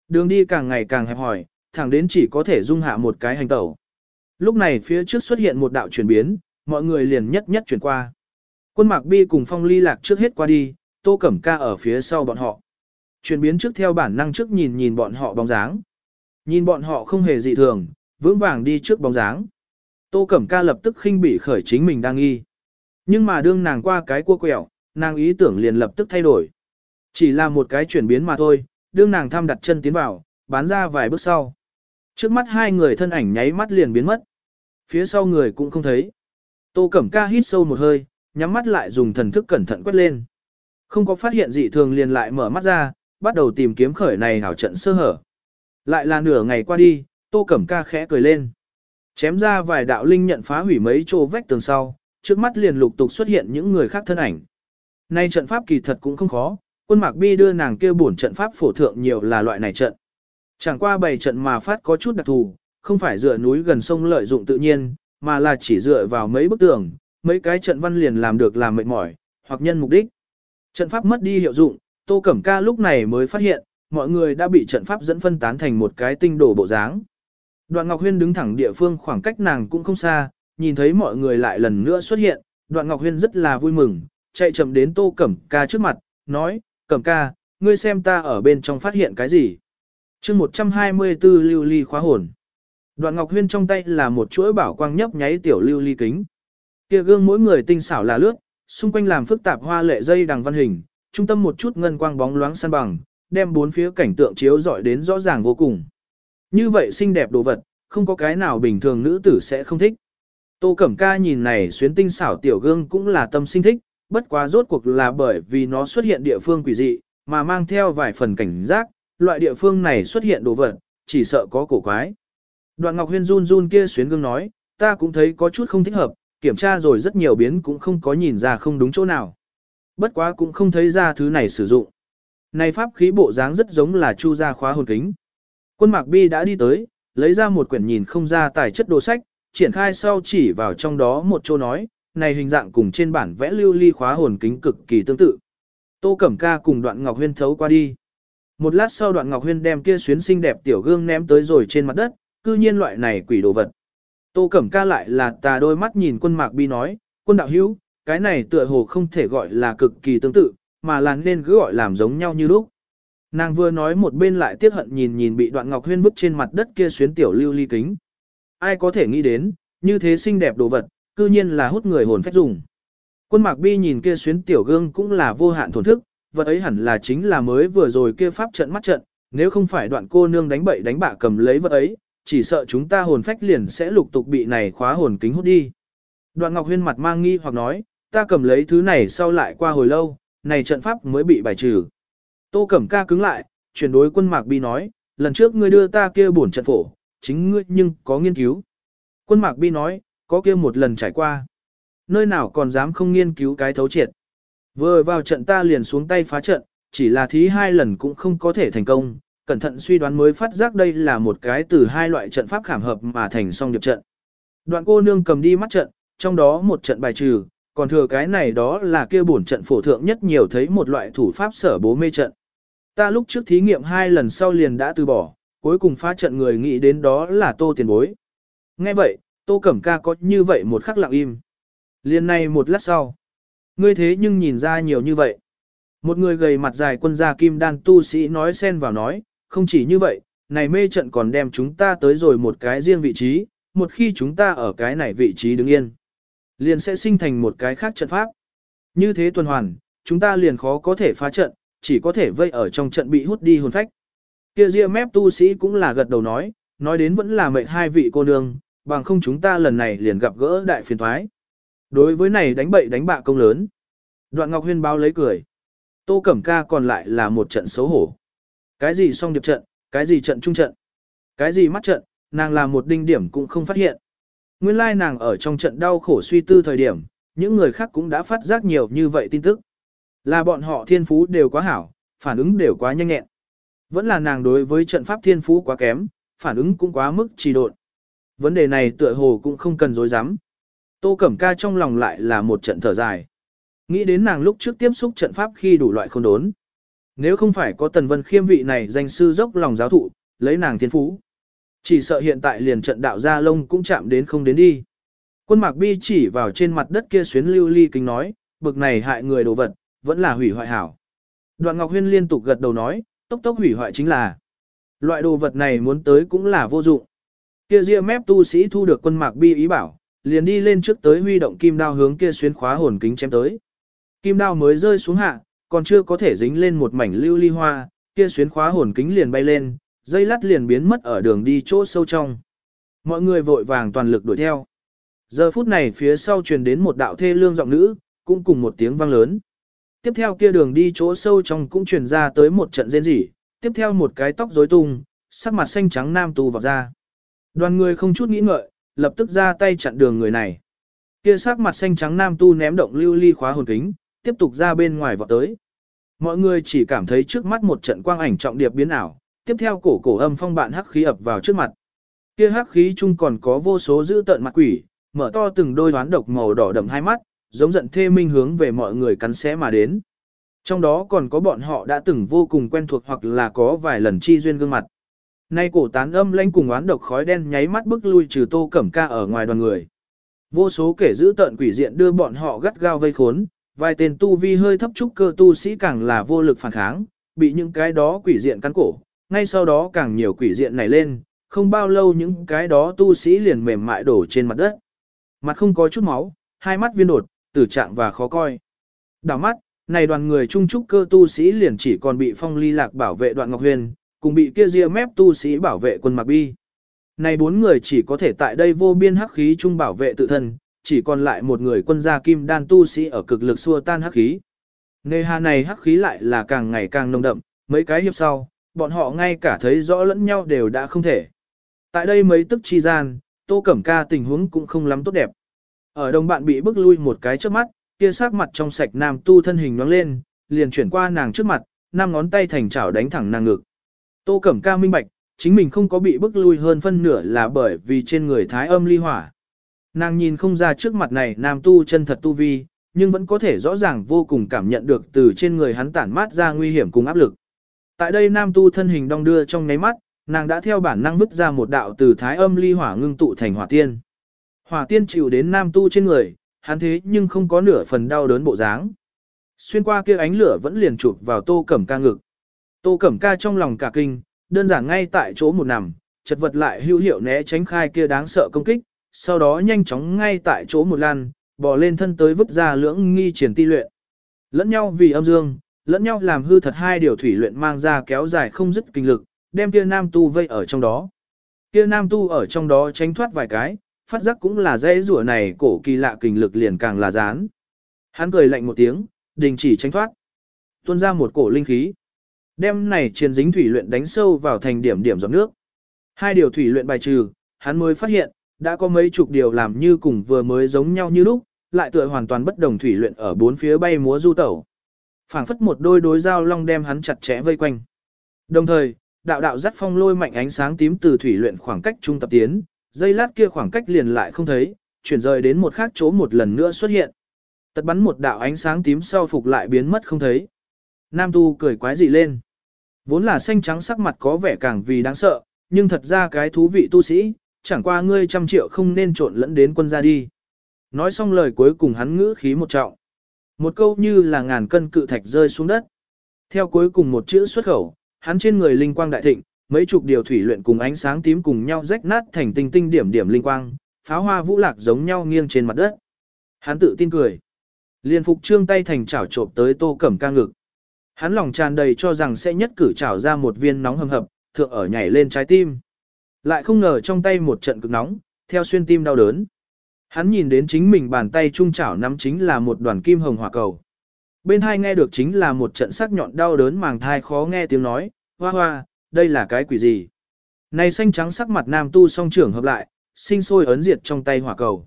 Đường đi càng ngày càng hẹp hỏi, thẳng đến chỉ có thể dung hạ một cái hành tẩu. Lúc này phía trước xuất hiện một đạo chuyển biến, mọi người liền nhất nhất chuyển qua. Quân Mạc Bi cùng Phong Ly Lạc trước hết qua đi, Tô Cẩm Ca ở phía sau bọn họ. Chuyển biến trước theo bản năng trước nhìn nhìn bọn họ bóng dáng. Nhìn bọn họ không hề dị thường, vững vàng đi trước bóng dáng. Tô Cẩm Ca lập tức khinh bị khởi chính mình đang nghi. Nhưng mà đương nàng qua cái cua quẹo, nàng ý tưởng liền lập tức thay đổi. Chỉ là một cái chuyển biến mà thôi, đương nàng thăm đặt chân tiến vào, bán ra vài bước sau. Trước mắt hai người thân ảnh nháy mắt liền biến mất. Phía sau người cũng không thấy. Tô Cẩm Ca hít sâu một hơi, nhắm mắt lại dùng thần thức cẩn thận quét lên. Không có phát hiện dị thường liền lại mở mắt ra, bắt đầu tìm kiếm khởi này hảo trận sơ hở. Lại là nửa ngày qua đi, Tô Cẩm Ca khẽ cười lên. Chém ra vài đạo linh nhận phá hủy mấy chỗ vách tường sau, trước mắt liền lục tục xuất hiện những người khác thân ảnh. Nay trận pháp kỳ thật cũng không khó, quân mạc bi đưa nàng kêu bổn trận pháp phổ thượng nhiều là loại này trận. Chẳng qua bảy trận mà phát có chút đặc thù, không phải dựa núi gần sông lợi dụng tự nhiên, mà là chỉ dựa vào mấy bức tường, mấy cái trận văn liền làm được làm mệt mỏi, hoặc nhân mục đích. Trận pháp mất đi hiệu dụng, Tô Cẩm Ca lúc này mới phát hiện, mọi người đã bị trận pháp dẫn phân tán thành một cái tinh đổ bộ dáng. Đoạn Ngọc Huyên đứng thẳng địa phương khoảng cách nàng cũng không xa, nhìn thấy mọi người lại lần nữa xuất hiện, Đoạn Ngọc Huyên rất là vui mừng, chạy chậm đến Tô Cẩm Ca trước mặt, nói, Cẩm Ca, ngươi xem ta ở bên trong phát hiện cái gì. chương 124 lưu ly khóa hồn. Đoạn Ngọc Huyên trong tay là một chuỗi bảo quang nhấp nháy tiểu lưu ly kính. Kia gương mỗi người tinh xảo là lướt, xung quanh làm phức tạp hoa lệ dây đằng văn hình, trung tâm một chút ngân quang bóng loáng san bằng, đem bốn phía cảnh tượng chiếu rọi đến rõ ràng vô cùng. Như vậy xinh đẹp đồ vật, không có cái nào bình thường nữ tử sẽ không thích. Tô Cẩm Ca nhìn này xuyến tinh xảo tiểu gương cũng là tâm sinh thích, bất quá rốt cuộc là bởi vì nó xuất hiện địa phương quỷ dị, mà mang theo vài phần cảnh giác, loại địa phương này xuất hiện đồ vật, chỉ sợ có cổ quái. Đoạn Ngọc Huyên run run kia xuyến gương nói, ta cũng thấy có chút không thích hợp, kiểm tra rồi rất nhiều biến cũng không có nhìn ra không đúng chỗ nào. Bất quá cũng không thấy ra thứ này sử dụng. Này pháp khí bộ dáng rất giống là chu gia khóa hồn kính. Quân Mạc Bi đã đi tới, lấy ra một quyển nhìn không ra tài chất đồ sách, triển khai sau chỉ vào trong đó một chỗ nói, này hình dạng cùng trên bản vẽ lưu ly khóa hồn kính cực kỳ tương tự. Tô Cẩm Ca cùng Đoạn Ngọc Huyên thấu qua đi. Một lát sau Đoạn Ngọc Huyên đem kia xuyến xinh đẹp tiểu gương ném tới rồi trên mặt đất, cư nhiên loại này quỷ đồ vật. Tô Cẩm Ca lại là tà đôi mắt nhìn quân Mạc Bi nói, quân đạo hữu, cái này tựa hồ không thể gọi là cực kỳ tương tự, mà là nên cứ gọi làm giống nhau như lúc. Nàng vừa nói một bên lại tiếc hận nhìn nhìn bị đoạn ngọc huyên vứt trên mặt đất kia xuyến tiểu lưu ly kính. Ai có thể nghĩ đến, như thế xinh đẹp đồ vật, cư nhiên là hút người hồn phách dùng. Quân mạc bi nhìn kia xuyến tiểu gương cũng là vô hạn thổn thức, vật ấy hẳn là chính là mới vừa rồi kia pháp trận mắt trận, nếu không phải đoạn cô nương đánh bậy đánh bạ cầm lấy vật ấy, chỉ sợ chúng ta hồn phách liền sẽ lục tục bị này khóa hồn kính hút đi. Đoạn Ngọc Huyên mặt mang nghi hoặc nói, ta cầm lấy thứ này sau lại qua hồi lâu, này trận pháp mới bị bài trừ. Tô Cẩm Ca cứng lại, chuyển đối quân Mạc Bi nói, lần trước ngươi đưa ta kia bổn trận phổ, chính ngươi nhưng có nghiên cứu. Quân Mạc Bi nói, có kia một lần trải qua. Nơi nào còn dám không nghiên cứu cái thấu triệt. Vừa vào trận ta liền xuống tay phá trận, chỉ là thí hai lần cũng không có thể thành công, cẩn thận suy đoán mới phát giác đây là một cái từ hai loại trận pháp khảm hợp mà thành song điệp trận. Đoạn cô nương cầm đi mắt trận, trong đó một trận bài trừ, còn thừa cái này đó là kia bổn trận phổ thượng nhất nhiều thấy một loại thủ pháp sở bố mê trận. Ta lúc trước thí nghiệm hai lần sau liền đã từ bỏ, cuối cùng phá trận người nghĩ đến đó là tô tiền bối. Nghe vậy, tô cẩm ca có như vậy một khắc lặng im. liền này một lát sau. Ngươi thế nhưng nhìn ra nhiều như vậy. Một người gầy mặt dài quân gia kim đan tu sĩ nói xen vào nói, không chỉ như vậy, này mê trận còn đem chúng ta tới rồi một cái riêng vị trí, một khi chúng ta ở cái này vị trí đứng yên liền sẽ sinh thành một cái khác trận pháp. Như thế tuần hoàn, chúng ta liền khó có thể phá trận, chỉ có thể vây ở trong trận bị hút đi hồn phách. Kia ria mép tu sĩ cũng là gật đầu nói, nói đến vẫn là mệnh hai vị cô nương, bằng không chúng ta lần này liền gặp gỡ đại phiền thoái. Đối với này đánh bậy đánh bạ công lớn. Đoạn Ngọc Huyên báo lấy cười. Tô Cẩm Ca còn lại là một trận xấu hổ. Cái gì song điệp trận, cái gì trận trung trận, cái gì mắt trận, nàng làm một đinh điểm cũng không phát hiện. Nguyên lai nàng ở trong trận đau khổ suy tư thời điểm, những người khác cũng đã phát giác nhiều như vậy tin tức. Là bọn họ thiên phú đều quá hảo, phản ứng đều quá nhanh nhẹn. Vẫn là nàng đối với trận pháp thiên phú quá kém, phản ứng cũng quá mức trì độn. Vấn đề này tựa hồ cũng không cần dối dám. Tô Cẩm Ca trong lòng lại là một trận thở dài. Nghĩ đến nàng lúc trước tiếp xúc trận pháp khi đủ loại không đốn. Nếu không phải có tần vân khiêm vị này danh sư dốc lòng giáo thụ, lấy nàng thiên phú. Chỉ sợ hiện tại liền trận đạo gia lông cũng chạm đến không đến đi. Quân mạc bi chỉ vào trên mặt đất kia xuyến lưu ly kính nói, bực này hại người đồ vật, vẫn là hủy hoại hảo. Đoạn Ngọc Huyên liên tục gật đầu nói, tốc tốc hủy hoại chính là. Loại đồ vật này muốn tới cũng là vô dụng. Kia ria mép tu sĩ thu được quân mạc bi ý bảo, liền đi lên trước tới huy động kim đao hướng kia xuyến khóa hồn kính chém tới. Kim đao mới rơi xuống hạ, còn chưa có thể dính lên một mảnh lưu ly hoa, kia xuyến khóa hồn kính liền bay lên, dây lát liền biến mất ở đường đi chỗ sâu trong. Mọi người vội vàng toàn lực đuổi theo. Giờ phút này phía sau truyền đến một đạo thê lương giọng nữ, cũng cùng một tiếng vang lớn. Tiếp theo kia đường đi chỗ sâu trong cũng truyền ra tới một trận rên rỉ, tiếp theo một cái tóc rối tung, sắc mặt xanh trắng nam tu vào ra. Đoàn người không chút nghĩ ngợi, lập tức ra tay chặn đường người này. Kia sắc mặt xanh trắng nam tu ném động lưu ly khóa hồn kính, tiếp tục ra bên ngoài vọt tới. Mọi người chỉ cảm thấy trước mắt một trận quang ảnh trọng điệp biến ảo, tiếp theo cổ cổ âm phong bạn hắc khí ập vào trước mặt. Kia hắc khí chung còn có vô số dữ tợn mặt quỷ, mở to từng đôi đoán độc màu đỏ đậm hai mắt, giống giận thê minh hướng về mọi người cắn xé mà đến. Trong đó còn có bọn họ đã từng vô cùng quen thuộc hoặc là có vài lần chi duyên gương mặt. Nay cổ tán âm lãnh cùng oán độc khói đen nháy mắt bức lui trừ tô cẩm ca ở ngoài đoàn người. Vô số kẻ giữ tận quỷ diện đưa bọn họ gắt gao vây khốn, vài tên tu vi hơi thấp trúc cơ tu sĩ càng là vô lực phản kháng, bị những cái đó quỷ diện cắn cổ, ngay sau đó càng nhiều quỷ diện này lên, không bao lâu những cái đó tu sĩ liền mềm mại đổ trên mặt đất. Mặt không có chút máu, hai mắt viên đột, tử trạng và khó coi. Đảo mắt, này đoàn người trung trúc cơ tu sĩ liền chỉ còn bị phong ly lạc bảo vệ đoạn ngọc huyền, cùng bị kia ria mép tu sĩ bảo vệ quân mạc bi. Này bốn người chỉ có thể tại đây vô biên hắc khí trung bảo vệ tự thân, chỉ còn lại một người quân gia kim đan tu sĩ ở cực lực xua tan hắc khí. Nề hà này hắc khí lại là càng ngày càng nồng đậm, mấy cái hiệp sau, bọn họ ngay cả thấy rõ lẫn nhau đều đã không thể. Tại đây mấy tức chi gian, tô cẩm ca tình huống cũng không lắm tốt đẹp. Ở đồng bạn bị bức lui một cái trước mắt, kia sắc mặt trong sạch nam tu thân hình nhoáng lên, liền chuyển qua nàng trước mặt, năm ngón tay thành chảo đánh thẳng nàng ngực. Tô Cẩm Ca minh bạch, chính mình không có bị bức lui hơn phân nửa là bởi vì trên người thái âm ly hỏa. Nàng nhìn không ra trước mặt này nam tu chân thật tu vi, nhưng vẫn có thể rõ ràng vô cùng cảm nhận được từ trên người hắn tản mát ra nguy hiểm cùng áp lực. Tại đây nam tu thân hình đong đưa trong nháy mắt, nàng đã theo bản năng vứt ra một đạo từ thái âm ly hỏa ngưng tụ thành hỏa tiên. Hỏa tiên chịu đến nam tu trên người, hắn thế nhưng không có nửa phần đau đớn bộ dáng. Xuyên qua kia ánh lửa vẫn liền chụp vào tô cẩm ca ngực. Tô cẩm ca trong lòng cả kinh, đơn giản ngay tại chỗ một nằm, chật vật lại hữu hiệu né tránh khai kia đáng sợ công kích, sau đó nhanh chóng ngay tại chỗ một lan, bò lên thân tới vứt ra lưỡng nghi triển ti luyện. Lẫn nhau vì âm dương, lẫn nhau làm hư thật hai điều thủy luyện mang ra kéo dài không dứt kinh lực, đem kia nam tu vây ở trong đó. Kia nam tu ở trong đó tránh thoát vài cái, phát giác cũng là dễ rủa này cổ kỳ lạ kinh lực liền càng là dán. Hắn cười lạnh một tiếng, đình chỉ tránh thoát. Tuôn ra một cổ linh khí. Đem này truyền dính thủy luyện đánh sâu vào thành điểm điểm giọt nước. Hai điều thủy luyện bài trừ, hắn mới phát hiện, đã có mấy chục điều làm như cùng vừa mới giống nhau như lúc, lại tựa hoàn toàn bất đồng thủy luyện ở bốn phía bay múa du tẩu phảng phất một đôi đối dao long đem hắn chặt chẽ vây quanh. Đồng thời, đạo đạo dắt phong lôi mạnh ánh sáng tím từ thủy luyện khoảng cách trung tập tiến, dây lát kia khoảng cách liền lại không thấy, chuyển rời đến một khác chỗ một lần nữa xuất hiện. Tật bắn một đạo ánh sáng tím sau phục lại biến mất không thấy. Nam tu cười quái dị lên. Vốn là xanh trắng sắc mặt có vẻ càng vì đáng sợ, nhưng thật ra cái thú vị tu sĩ, chẳng qua ngươi trăm triệu không nên trộn lẫn đến quân gia đi. Nói xong lời cuối cùng hắn ngữ khí một trọng. Một câu như là ngàn cân cự thạch rơi xuống đất. Theo cuối cùng một chữ xuất khẩu, hắn trên người linh quang đại thịnh, mấy chục điều thủy luyện cùng ánh sáng tím cùng nhau rách nát thành tinh tinh điểm điểm linh quang, pháo hoa vũ lạc giống nhau nghiêng trên mặt đất. Hắn tự tin cười. Liên phục trương tay thành chảo trộm tới tô cẩm ca ngực. Hắn lòng tràn đầy cho rằng sẽ nhất cử chảo ra một viên nóng hầm hập, thượng ở nhảy lên trái tim. Lại không ngờ trong tay một trận cực nóng, theo xuyên tim đau đớn. Hắn nhìn đến chính mình bàn tay trung chảo nắm chính là một đoàn kim hồng hỏa cầu. Bên hai nghe được chính là một trận sắc nhọn đau đớn màng thai khó nghe tiếng nói, hoa hoa, đây là cái quỷ gì? Này xanh trắng sắc mặt nam tu song trưởng hợp lại, sinh sôi ấn diệt trong tay hỏa cầu.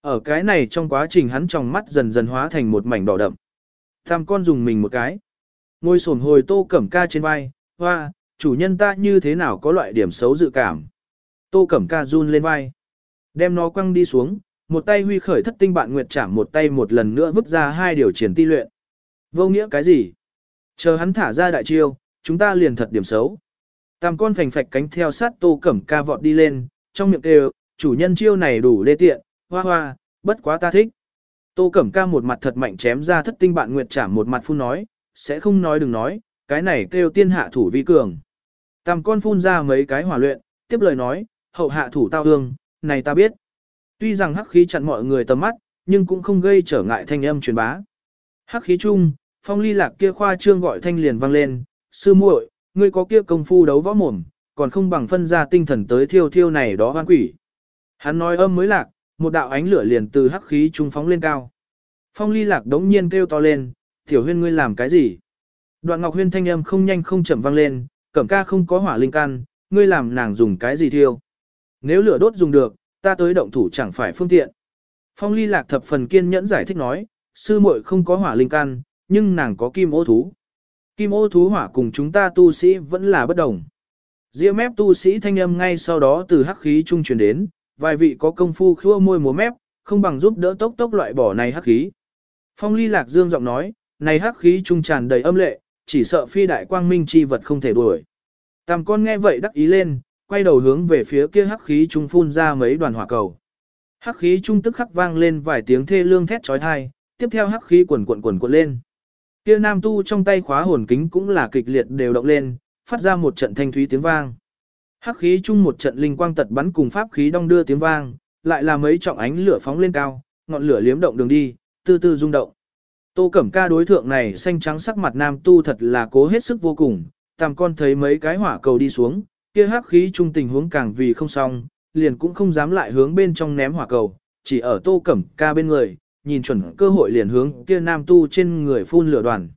Ở cái này trong quá trình hắn trong mắt dần dần hóa thành một mảnh đỏ đậm. Tham con dùng mình một cái. Ngồi sổn hồi tô cẩm ca trên vai, hoa, chủ nhân ta như thế nào có loại điểm xấu dự cảm. Tô cẩm ca run lên vai. Đem nó quăng đi xuống, một tay huy khởi thất tinh bạn nguyệt chạm một tay một lần nữa vứt ra hai điều triển ti luyện. Vô nghĩa cái gì? Chờ hắn thả ra đại chiêu, chúng ta liền thật điểm xấu. Tam con phành phạch cánh theo sát tô cẩm ca vọt đi lên, trong miệng kêu, chủ nhân chiêu này đủ đê tiện, hoa hoa, bất quá ta thích. Tô cẩm ca một mặt thật mạnh chém ra thất tinh bạn nguyệt chạm một mặt phun nói, sẽ không nói đừng nói, cái này kêu tiên hạ thủ vi cường. Tam con phun ra mấy cái hỏa luyện, tiếp lời nói, hậu hạ thủ tao hương, này ta biết. Tuy rằng hắc khí chặn mọi người tầm mắt, nhưng cũng không gây trở ngại thanh âm truyền bá. Hắc khí chung, phong ly lạc kia khoa trương gọi thanh liền vang lên, sư muội, ngươi có kia công phu đấu võ mồm, còn không bằng phân ra tinh thần tới thiêu thiêu này đó hoan quỷ. Hắn nói âm mới lạc, một đạo ánh lửa liền từ hắc khí trung phóng lên cao. Phong ly lạc đống nhiên kêu to lên, tiểu huyên ngươi làm cái gì? Đoạn ngọc huyên thanh âm không nhanh không chậm vang lên, cẩm ca không có hỏa linh căn, ngươi làm nàng dùng cái gì thiêu? Nếu lửa đốt dùng được, ta tới động thủ chẳng phải phương tiện. Phong ly lạc thập phần kiên nhẫn giải thích nói, sư muội không có hỏa linh căn, nhưng nàng có kim ô thú. Kim ô thú hỏa cùng chúng ta tu sĩ vẫn là bất đồng. Diễm mép tu sĩ thanh âm ngay sau đó từ hắc khí trung truyền đến, vài vị có công phu khua môi múa mép, không bằng giúp đỡ tốc tốc loại bỏ này hắc khí. Phong ly lạc dương giọng nói, này hắc khí trung tràn đầy âm lệ, chỉ sợ phi đại quang minh chi vật không thể đuổi. Tam con nghe vậy đắc ý lên, quay đầu hướng về phía kia hắc khí trung phun ra mấy đoàn hỏa cầu. Hắc khí trung tức khắc vang lên vài tiếng thê lương thét chói tai, tiếp theo hắc khí quần quần quần cuộn lên. Kia nam tu trong tay khóa hồn kính cũng là kịch liệt đều động lên, phát ra một trận thanh thúy tiếng vang. Hắc khí chung một trận linh quang tật bắn cùng pháp khí đong đưa tiếng vang, lại là mấy trọng ánh lửa phóng lên cao, ngọn lửa liếm động đường đi, từ từ rung động. Tô Cẩm Ca đối thượng này xanh trắng sắc mặt nam tu thật là cố hết sức vô cùng, tam con thấy mấy cái hỏa cầu đi xuống, kia hắc khí chung tình huống càng vì không xong, liền cũng không dám lại hướng bên trong ném hỏa cầu, chỉ ở Tô Cẩm Ca bên người, nhìn chuẩn cơ hội liền hướng kia nam tu trên người phun lửa đoàn.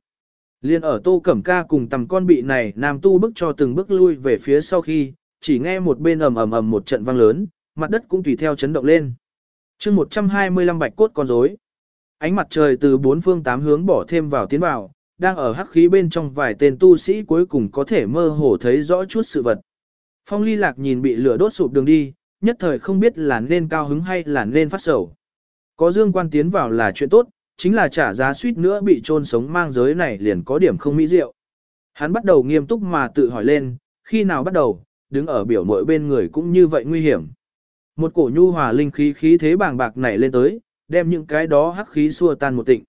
Liên ở tô cẩm ca cùng tầm con bị này nam tu bước cho từng bước lui về phía sau khi, chỉ nghe một bên ầm ầm ầm một trận vang lớn, mặt đất cũng tùy theo chấn động lên. chương 125 bạch cốt con rối Ánh mặt trời từ bốn phương tám hướng bỏ thêm vào tiến vào, đang ở hắc khí bên trong vài tên tu sĩ cuối cùng có thể mơ hồ thấy rõ chút sự vật. Phong ly lạc nhìn bị lửa đốt sụp đường đi, nhất thời không biết là nên cao hứng hay là nên phát sầu. Có dương quan tiến vào là chuyện tốt, chính là trả giá suýt nữa bị trôn sống mang giới này liền có điểm không mỹ diệu. Hắn bắt đầu nghiêm túc mà tự hỏi lên, khi nào bắt đầu, đứng ở biểu mội bên người cũng như vậy nguy hiểm. Một cổ nhu hòa linh khí khí thế bàng bạc nảy lên tới, đem những cái đó hắc khí xua tan một tịnh.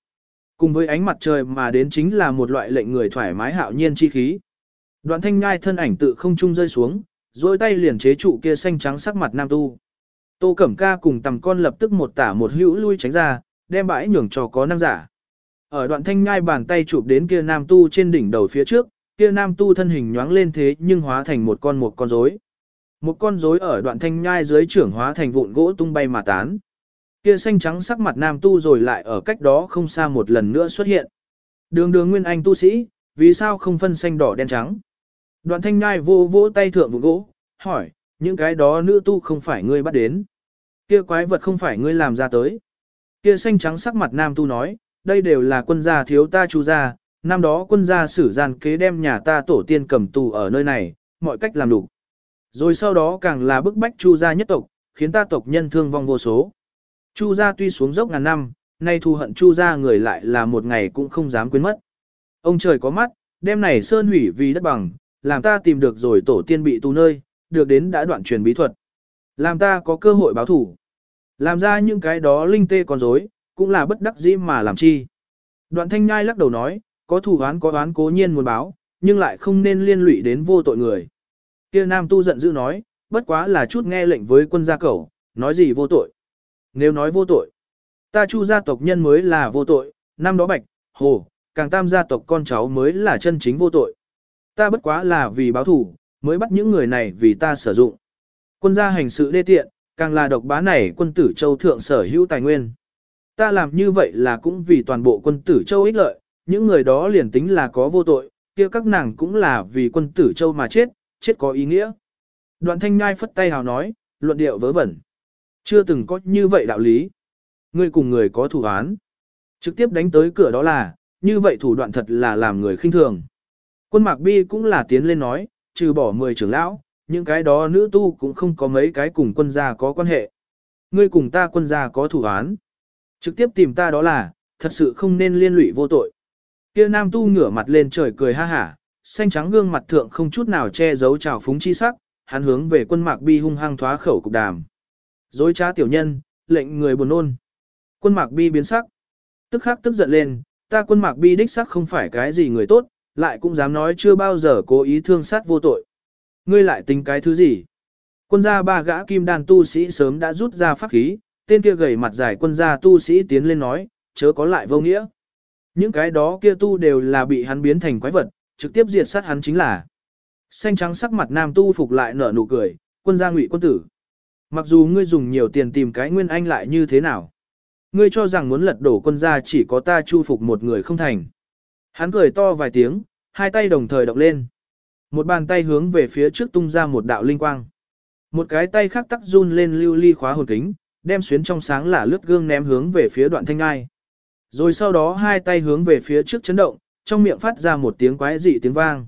Cùng với ánh mặt trời mà đến chính là một loại lệnh người thoải mái hạo nhiên chi khí. Đoạn thanh ngai thân ảnh tự không trung rơi xuống, rồi tay liền chế trụ kia xanh trắng sắc mặt nam tu. Tô Cẩm Ca cùng tầm con lập tức một tả một hữu lui tránh ra, đem bãi nhường cho có năng giả. Ở đoạn thanh nhai bàn tay chụp đến kia nam tu trên đỉnh đầu phía trước, kia nam tu thân hình nhoáng lên thế nhưng hóa thành một con một con rối. Một con rối ở đoạn thanh nhai dưới trưởng hóa thành vụn gỗ tung bay mà tán. Kia xanh trắng sắc mặt nam tu rồi lại ở cách đó không xa một lần nữa xuất hiện. Đường đường nguyên anh tu sĩ, vì sao không phân xanh đỏ đen trắng? Đoạn thanh nhai vô vỗ tay thượng vụ gỗ, hỏi, những cái đó nữ tu không phải ngươi bắt đến. Kia quái vật không phải ngươi làm ra tới. Kia xanh trắng sắc mặt nam tu nói, đây đều là quân gia thiếu ta chu gia, năm đó quân gia sử gian kế đem nhà ta tổ tiên cầm tù ở nơi này, mọi cách làm đủ. Rồi sau đó càng là bức bách chu gia nhất tộc, khiến ta tộc nhân thương vong vô số. Chu gia tuy xuống dốc ngàn năm, nay thù hận chu gia người lại là một ngày cũng không dám quên mất. Ông trời có mắt, đem này sơn hủy vì đất bằng, làm ta tìm được rồi tổ tiên bị tù nơi, được đến đã đoạn truyền bí thuật. Làm ta có cơ hội báo thủ. Làm ra những cái đó linh tê còn rối, cũng là bất đắc dĩ mà làm chi. Đoạn thanh nhai lắc đầu nói, có thủ án có oán cố nhiên muốn báo, nhưng lại không nên liên lụy đến vô tội người. Kia nam tu giận dữ nói, bất quá là chút nghe lệnh với quân gia cẩu, nói gì vô tội. Nếu nói vô tội, ta chu gia tộc nhân mới là vô tội, năm đó bạch, hồ, càng tam gia tộc con cháu mới là chân chính vô tội. Ta bất quá là vì báo thủ, mới bắt những người này vì ta sử dụng. Quân gia hành sự đê tiện, càng là độc bá này quân tử châu thượng sở hữu tài nguyên. Ta làm như vậy là cũng vì toàn bộ quân tử châu ích lợi, những người đó liền tính là có vô tội, kia các nàng cũng là vì quân tử châu mà chết, chết có ý nghĩa. Đoạn thanh ngai phất tay hào nói, luận điệu vớ vẩn. Chưa từng có như vậy đạo lý. Người cùng người có thủ án. Trực tiếp đánh tới cửa đó là, như vậy thủ đoạn thật là làm người khinh thường. Quân mạc bi cũng là tiến lên nói, trừ bỏ 10 trưởng lão, những cái đó nữ tu cũng không có mấy cái cùng quân gia có quan hệ. Ngươi cùng ta quân gia có thủ án. Trực tiếp tìm ta đó là, thật sự không nên liên lụy vô tội. Kia nam tu ngửa mặt lên trời cười ha hả, xanh trắng gương mặt thượng không chút nào che giấu trào phúng chi sắc, hắn hướng về quân mạc bi hung hăng thoá khẩu cục đàm. Dối trá tiểu nhân, lệnh người buồn nôn. Quân mạc bi biến sắc. Tức khắc tức giận lên, ta quân mạc bi đích sắc không phải cái gì người tốt, lại cũng dám nói chưa bao giờ cố ý thương sát vô tội. Ngươi lại tính cái thứ gì? Quân gia ba gã kim đàn tu sĩ sớm đã rút ra pháp khí, tên kia gầy mặt dài quân gia tu sĩ tiến lên nói, chớ có lại vô nghĩa. Những cái đó kia tu đều là bị hắn biến thành quái vật, trực tiếp diệt sát hắn chính là. Xanh trắng sắc mặt nam tu phục lại nở nụ cười, quân gia ngụy quân tử. Mặc dù ngươi dùng nhiều tiền tìm cái nguyên anh lại như thế nào. Ngươi cho rằng muốn lật đổ quân gia chỉ có ta chu phục một người không thành. Hắn cười to vài tiếng, hai tay đồng thời động lên. Một bàn tay hướng về phía trước tung ra một đạo linh quang. Một cái tay khác tắc run lên lưu ly khóa hồn kính, đem xuyến trong sáng là lướt gương ném hướng về phía đoạn thanh ngai. Rồi sau đó hai tay hướng về phía trước chấn động, trong miệng phát ra một tiếng quái dị tiếng vang.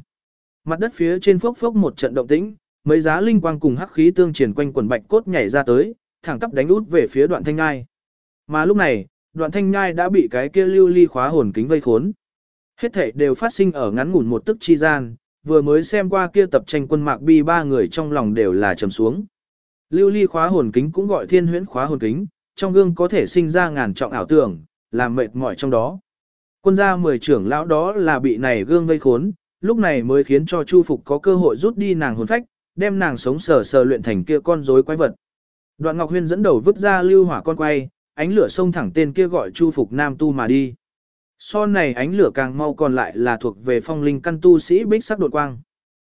Mặt đất phía trên phốc phốc một trận động tĩnh, mấy giá linh quang cùng hắc khí tương triển quanh quần bạch cốt nhảy ra tới, thẳng tắp đánh út về phía đoạn thanh ngai. Mà lúc này, đoạn thanh ngai đã bị cái kia lưu ly khóa hồn kính vây khốn. Hết thể đều phát sinh ở ngắn ngủn một tức chi gian, vừa mới xem qua kia tập tranh quân mạc bi ba người trong lòng đều là trầm xuống. Lưu ly khóa hồn kính cũng gọi thiên huyễn khóa hồn kính, trong gương có thể sinh ra ngàn trọng ảo tưởng, làm mệt mỏi trong đó. Quân gia mười trưởng lão đó là bị này gương vây khốn, lúc này mới khiến cho Chu Phục có cơ hội rút đi nàng hồn phách, đem nàng sống sờ sờ luyện thành kia con rối quái vật. Đoạn Ngọc Huyên dẫn đầu vứt ra lưu hỏa con quay, ánh lửa sông thẳng tên kia gọi Chu Phục Nam tu mà đi. So này ánh lửa càng mau còn lại là thuộc về phong linh căn tu sĩ bích sắc đột quang.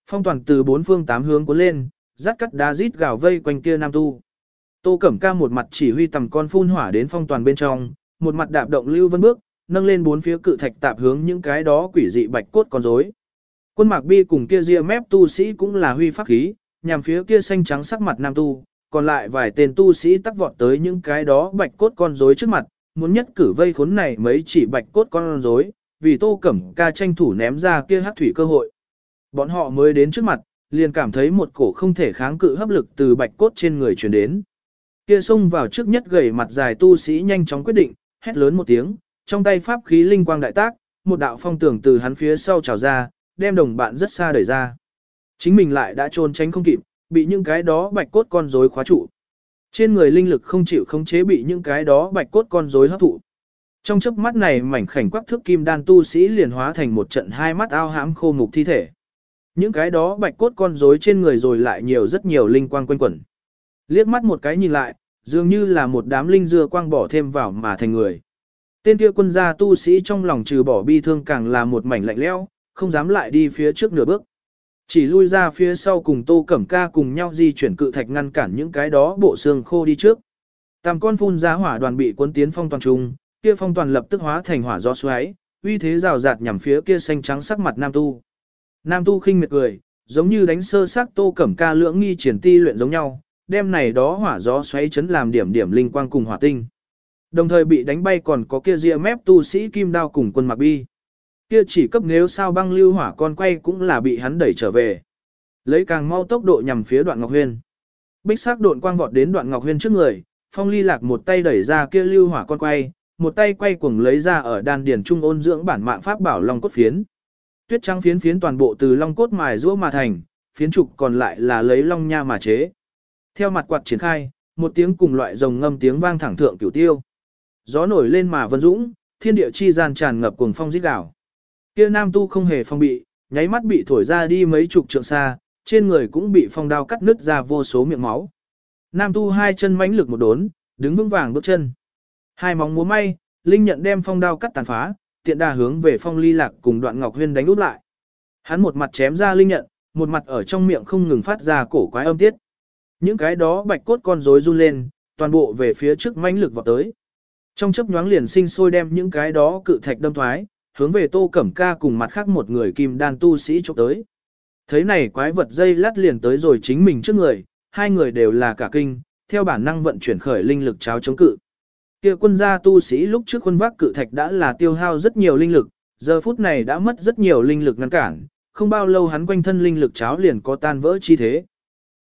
Phong toàn từ bốn phương tám hướng cuốn lên, rát cắt đá rít gào vây quanh kia nam tu. Tô Cẩm Ca một mặt chỉ huy tầm con phun hỏa đến phong toàn bên trong, một mặt đạp động lưu vân bước, nâng lên bốn phía cự thạch tạp hướng những cái đó quỷ dị bạch cốt con rối. Quân Mạc Bi cùng kia ria mép tu sĩ cũng là huy pháp khí, nhằm phía kia xanh trắng sắc mặt nam tu, còn lại vài tên tu sĩ tắc vọt tới những cái đó bạch cốt con rối trước mặt, muốn nhất cử vây khốn này mấy chỉ bạch cốt con rối, vì Tô Cẩm Ca tranh thủ ném ra kia hắc thủy cơ hội. Bọn họ mới đến trước mặt, liền cảm thấy một cổ không thể kháng cự hấp lực từ bạch cốt trên người truyền đến. Kia xông vào trước nhất gầy mặt dài tu sĩ nhanh chóng quyết định, hét lớn một tiếng, trong tay pháp khí linh quang đại tác, một đạo phong tưởng từ hắn phía sau trào ra, đem đồng bạn rất xa đẩy ra. Chính mình lại đã trốn tránh không kịp, bị những cái đó bạch cốt con rối khóa trụ. Trên người linh lực không chịu khống chế bị những cái đó bạch cốt con rối hấp thụ. Trong chớp mắt này mảnh khảnh quắc thước kim đan tu sĩ liền hóa thành một trận hai mắt ao hãm khô mục thi thể. Những cái đó bạch cốt con rối trên người rồi lại nhiều rất nhiều linh quang quanh quẩn. Liếc mắt một cái nhìn lại, dường như là một đám linh dưa quang bỏ thêm vào mà thành người. Tên kia quân gia tu sĩ trong lòng trừ bỏ bi thương càng là một mảnh lạnh lẽo, không dám lại đi phía trước nửa bước. Chỉ lui ra phía sau cùng Tô Cẩm Ca cùng nhau di chuyển cự thạch ngăn cản những cái đó bộ xương khô đi trước. Tam con phun ra hỏa đoàn bị cuốn tiến phong toàn trung, kia phong toàn lập tức hóa thành hỏa gió xoáy, uy thế rào rạt nhằm phía kia xanh trắng sắc mặt nam tu. Nam tu khinh miệt cười, giống như đánh sơ sắc Tô Cẩm Ca lưỡng nghi triển ti luyện giống nhau, đem này đó hỏa gió xoáy chấn làm điểm điểm linh quang cùng hỏa tinh. Đồng thời bị đánh bay còn có kia ria mép tu sĩ kim đao cùng quân mặc bi. Kia chỉ cấp nếu sao băng lưu hỏa con quay cũng là bị hắn đẩy trở về. Lấy càng mau tốc độ nhằm phía đoạn Ngọc Huyên. Bích sắc độn quang vọt đến đoạn Ngọc Huyên trước người, phong ly lạc một tay đẩy ra kia lưu hỏa con quay, một tay quay cuồng lấy ra ở đan điển trung ôn dưỡng bản mạng pháp bảo long cốt phiến. Tuyết trắng phiến phiến toàn bộ từ long cốt mài rũa mà thành, phiến trục còn lại là lấy long nha mà chế. Theo mặt quạt triển khai, một tiếng cùng loại rồng ngâm tiếng vang thẳng thượng cửu tiêu. Gió nổi lên mà vân dũng, thiên địa chi gian tràn ngập cuồng phong rít đảo. Kia nam tu không hề phong bị, nháy mắt bị thổi ra đi mấy chục trượng xa, trên người cũng bị phong đao cắt nứt ra vô số miệng máu. Nam tu hai chân mãnh lực một đốn, đứng vững vàng bước chân. Hai móng múa may, linh nhận đem phong đao cắt tàn phá, tiện đà hướng về phong ly lạc cùng đoạn ngọc huyên đánh úp lại. Hắn một mặt chém ra linh nhận, một mặt ở trong miệng không ngừng phát ra cổ quái âm tiết. Những cái đó bạch cốt con rối run lên, toàn bộ về phía trước mãnh lực vào tới. Trong chớp nhoáng liền sinh sôi đem những cái đó cự thạch đâm thoái, hướng về Tô Cẩm Ca cùng mặt khác một người kim đan tu sĩ chụp tới. Thấy này quái vật dây lát liền tới rồi chính mình trước người, hai người đều là cả kinh, theo bản năng vận chuyển khởi linh lực cháo chống cự. Kia quân gia tu sĩ lúc trước quân vác cự thạch đã là tiêu hao rất nhiều linh lực, giờ phút này đã mất rất nhiều linh lực ngăn cản, không bao lâu hắn quanh thân linh lực cháo liền có tan vỡ chi thế.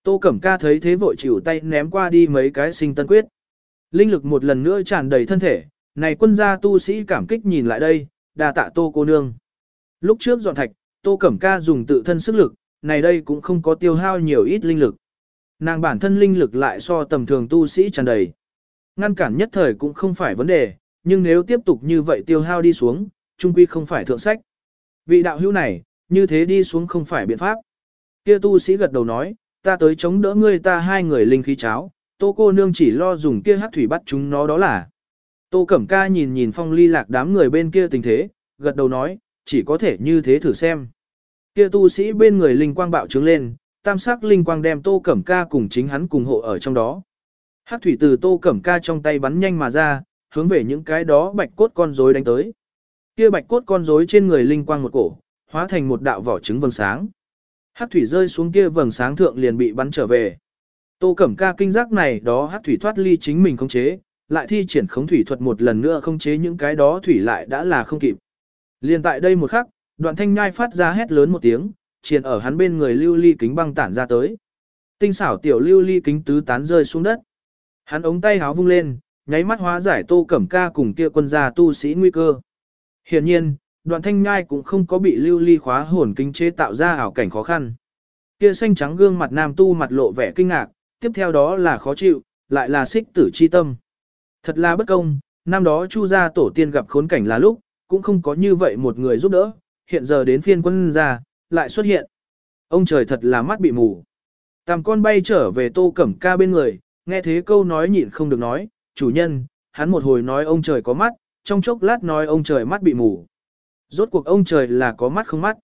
Tô Cẩm Ca thấy thế vội chịu tay ném qua đi mấy cái sinh tân quyết. Linh lực một lần nữa tràn đầy thân thể, này quân gia tu sĩ cảm kích nhìn lại đây, đà tạ tô cô nương. Lúc trước dọn thạch, tô cẩm ca dùng tự thân sức lực, này đây cũng không có tiêu hao nhiều ít linh lực. Nàng bản thân linh lực lại so tầm thường tu sĩ tràn đầy. Ngăn cản nhất thời cũng không phải vấn đề, nhưng nếu tiếp tục như vậy tiêu hao đi xuống, trung quy không phải thượng sách. Vị đạo hữu này, như thế đi xuống không phải biện pháp. Kia tu sĩ gật đầu nói, ta tới chống đỡ ngươi ta hai người linh khí cháo, tô cô nương chỉ lo dùng kia hát thủy bắt chúng nó đó là. Tô Cẩm Ca nhìn nhìn phong ly lạc đám người bên kia tình thế, gật đầu nói, chỉ có thể như thế thử xem. Kia tu sĩ bên người linh quang bạo trướng lên, tam sắc linh quang đem Tô Cẩm Ca cùng chính hắn cùng hộ ở trong đó. Hắc thủy từ Tô Cẩm Ca trong tay bắn nhanh mà ra, hướng về những cái đó bạch cốt con rối đánh tới. Kia bạch cốt con rối trên người linh quang một cổ, hóa thành một đạo vỏ trứng vầng sáng. Hắc thủy rơi xuống kia vầng sáng thượng liền bị bắn trở về. Tô Cẩm Ca kinh giác này đó hắc thủy thoát ly chính mình không chế, lại thi triển khống thủy thuật một lần nữa không chế những cái đó thủy lại đã là không kịp. Liên tại đây một khắc, đoạn thanh nhai phát ra hét lớn một tiếng, triền ở hắn bên người lưu ly kính băng tản ra tới. Tinh xảo tiểu lưu ly kính tứ tán rơi xuống đất. Hắn ống tay háo vung lên, nháy mắt hóa giải tô cẩm ca cùng kia quân gia tu sĩ nguy cơ. Hiển nhiên, đoạn thanh nhai cũng không có bị lưu ly khóa hồn kinh chế tạo ra ảo cảnh khó khăn. Kia xanh trắng gương mặt nam tu mặt lộ vẻ kinh ngạc, tiếp theo đó là khó chịu, lại là xích tử chi tâm. Thật là bất công, năm đó chu gia tổ tiên gặp khốn cảnh là lúc, cũng không có như vậy một người giúp đỡ, hiện giờ đến phiên quân gia, lại xuất hiện. Ông trời thật là mắt bị mù. Tàm con bay trở về tô cẩm ca bên người, nghe thế câu nói nhịn không được nói, chủ nhân, hắn một hồi nói ông trời có mắt, trong chốc lát nói ông trời mắt bị mù. Rốt cuộc ông trời là có mắt không mắt.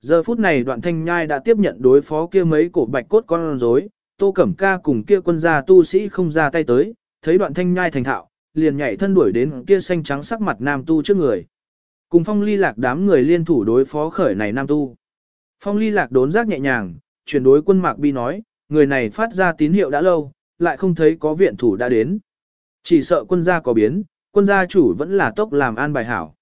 Giờ phút này đoạn thanh nhai đã tiếp nhận đối phó kia mấy cổ bạch cốt con rối, tô cẩm ca cùng kia quân gia tu sĩ không ra tay tới, thấy đoạn thanh nhai thành thạo, liền nhảy thân đuổi đến kia xanh trắng sắc mặt nam tu trước người. Cùng phong ly lạc đám người liên thủ đối phó khởi này nam tu. Phong ly lạc đốn giác nhẹ nhàng, chuyển đối quân mạc bi nói, người này phát ra tín hiệu đã lâu, lại không thấy có viện thủ đã đến. Chỉ sợ quân gia có biến, quân gia chủ vẫn là tốc làm an bài hảo.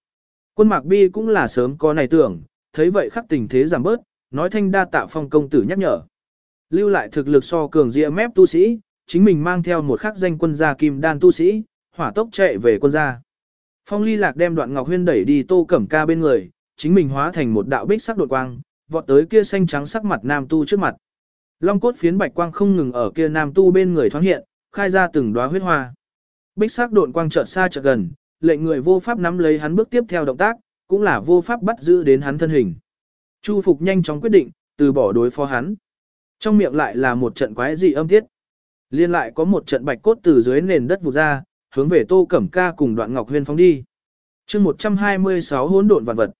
Quân mạc bi cũng là sớm có này tưởng, thấy vậy khắc tình thế giảm bớt, nói thanh đa tạ phong công tử nhắc nhở. Lưu lại thực lực so cường dịa mép tu sĩ, chính mình mang theo một khắc danh quân gia kim đan tu sĩ, hỏa tốc chạy về quân gia. Phong ly lạc đem đoạn ngọc huyên đẩy đi tô cẩm ca bên người, chính mình hóa thành một đạo bích sắc đột quang, vọt tới kia xanh trắng sắc mặt nam tu trước mặt. Long cốt phiến bạch quang không ngừng ở kia nam tu bên người thoáng hiện, khai ra từng đóa huyết hoa. Bích sắc đột quang chợt xa chợt gần, lệnh người vô pháp nắm lấy hắn bước tiếp theo động tác, cũng là vô pháp bắt giữ đến hắn thân hình. Chu Phục nhanh chóng quyết định, từ bỏ đối phó hắn. Trong miệng lại là một trận quái dị âm tiết. Liên lại có một trận bạch cốt từ dưới nền đất vụt ra, hướng về Tô Cẩm Ca cùng Đoạn Ngọc Huyên phóng đi. Chương 126 hỗn độn vạn vật.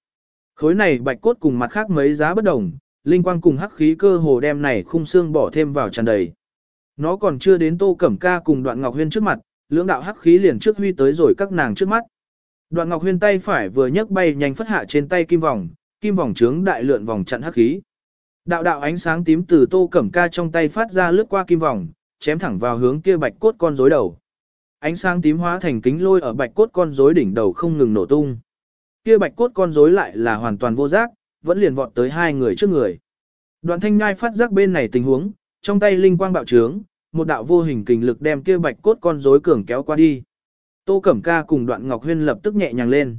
Khối này bạch cốt cùng mặt khác mấy giá bất đồng, linh quang cùng hắc khí cơ hồ đem này khung xương bỏ thêm vào tràn đầy. Nó còn chưa đến Tô Cẩm Ca cùng Đoạn Ngọc Huyên trước mặt, lưỡng đạo hắc khí liền trước huy tới rồi các nàng trước mắt. Đoạn Ngọc Huyên tay phải vừa nhấc bay nhanh phất hạ trên tay kim vòng, kim vòng trướng đại lượn vòng chặn hắc khí. Đạo đạo ánh sáng tím từ Tô Cẩm Ca trong tay phát ra lướt qua kim vòng, chém thẳng vào hướng kia bạch cốt con rối đầu. Ánh sáng tím hóa thành kính lôi ở bạch cốt con rối đỉnh đầu không ngừng nổ tung. Kia bạch cốt con rối lại là hoàn toàn vô giác, vẫn liền vọt tới hai người trước người. Đoạn thanh nhai phát giác bên này tình huống, trong tay linh quang bạo trướng, một đạo vô hình kình lực đem kia bạch cốt con rối cường kéo qua đi. Tô Cẩm Ca cùng Đoạn Ngọc Huyên lập tức nhẹ nhàng lên.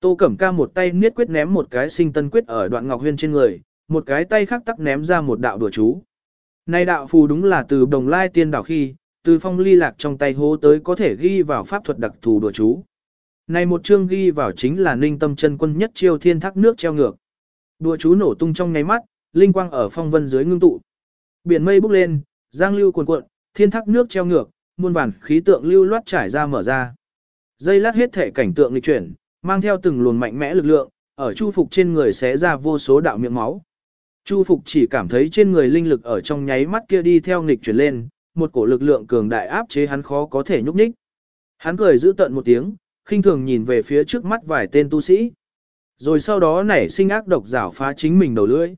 Tô Cẩm Ca một tay niết quyết ném một cái sinh tân quyết ở Đoạn Ngọc Huyên trên người, một cái tay khác tắc ném ra một đạo đùa chú. Này đạo phù đúng là từ đồng lai tiên đảo khi, từ phong ly lạc trong tay hố tới có thể ghi vào pháp thuật đặc thù đùa chú. Này một chương ghi vào chính là ninh tâm chân quân nhất chiêu thiên thác nước treo ngược. Đùa chú nổ tung trong nháy mắt, linh quang ở phong vân dưới ngưng tụ. Biển mây bốc lên, giang lưu cuồn cuộn, thiên thác nước treo ngược, muôn vàn khí tượng lưu loát trải ra mở ra. Dây lát hết thể cảnh tượng lịch chuyển, mang theo từng luồng mạnh mẽ lực lượng, ở chu phục trên người xé ra vô số đạo miệng máu. Chu phục chỉ cảm thấy trên người linh lực ở trong nháy mắt kia đi theo nghịch chuyển lên, một cổ lực lượng cường đại áp chế hắn khó có thể nhúc nhích. Hắn cười giữ tận một tiếng, khinh thường nhìn về phía trước mắt vài tên tu sĩ. Rồi sau đó nảy sinh ác độc rảo phá chính mình đầu lưỡi.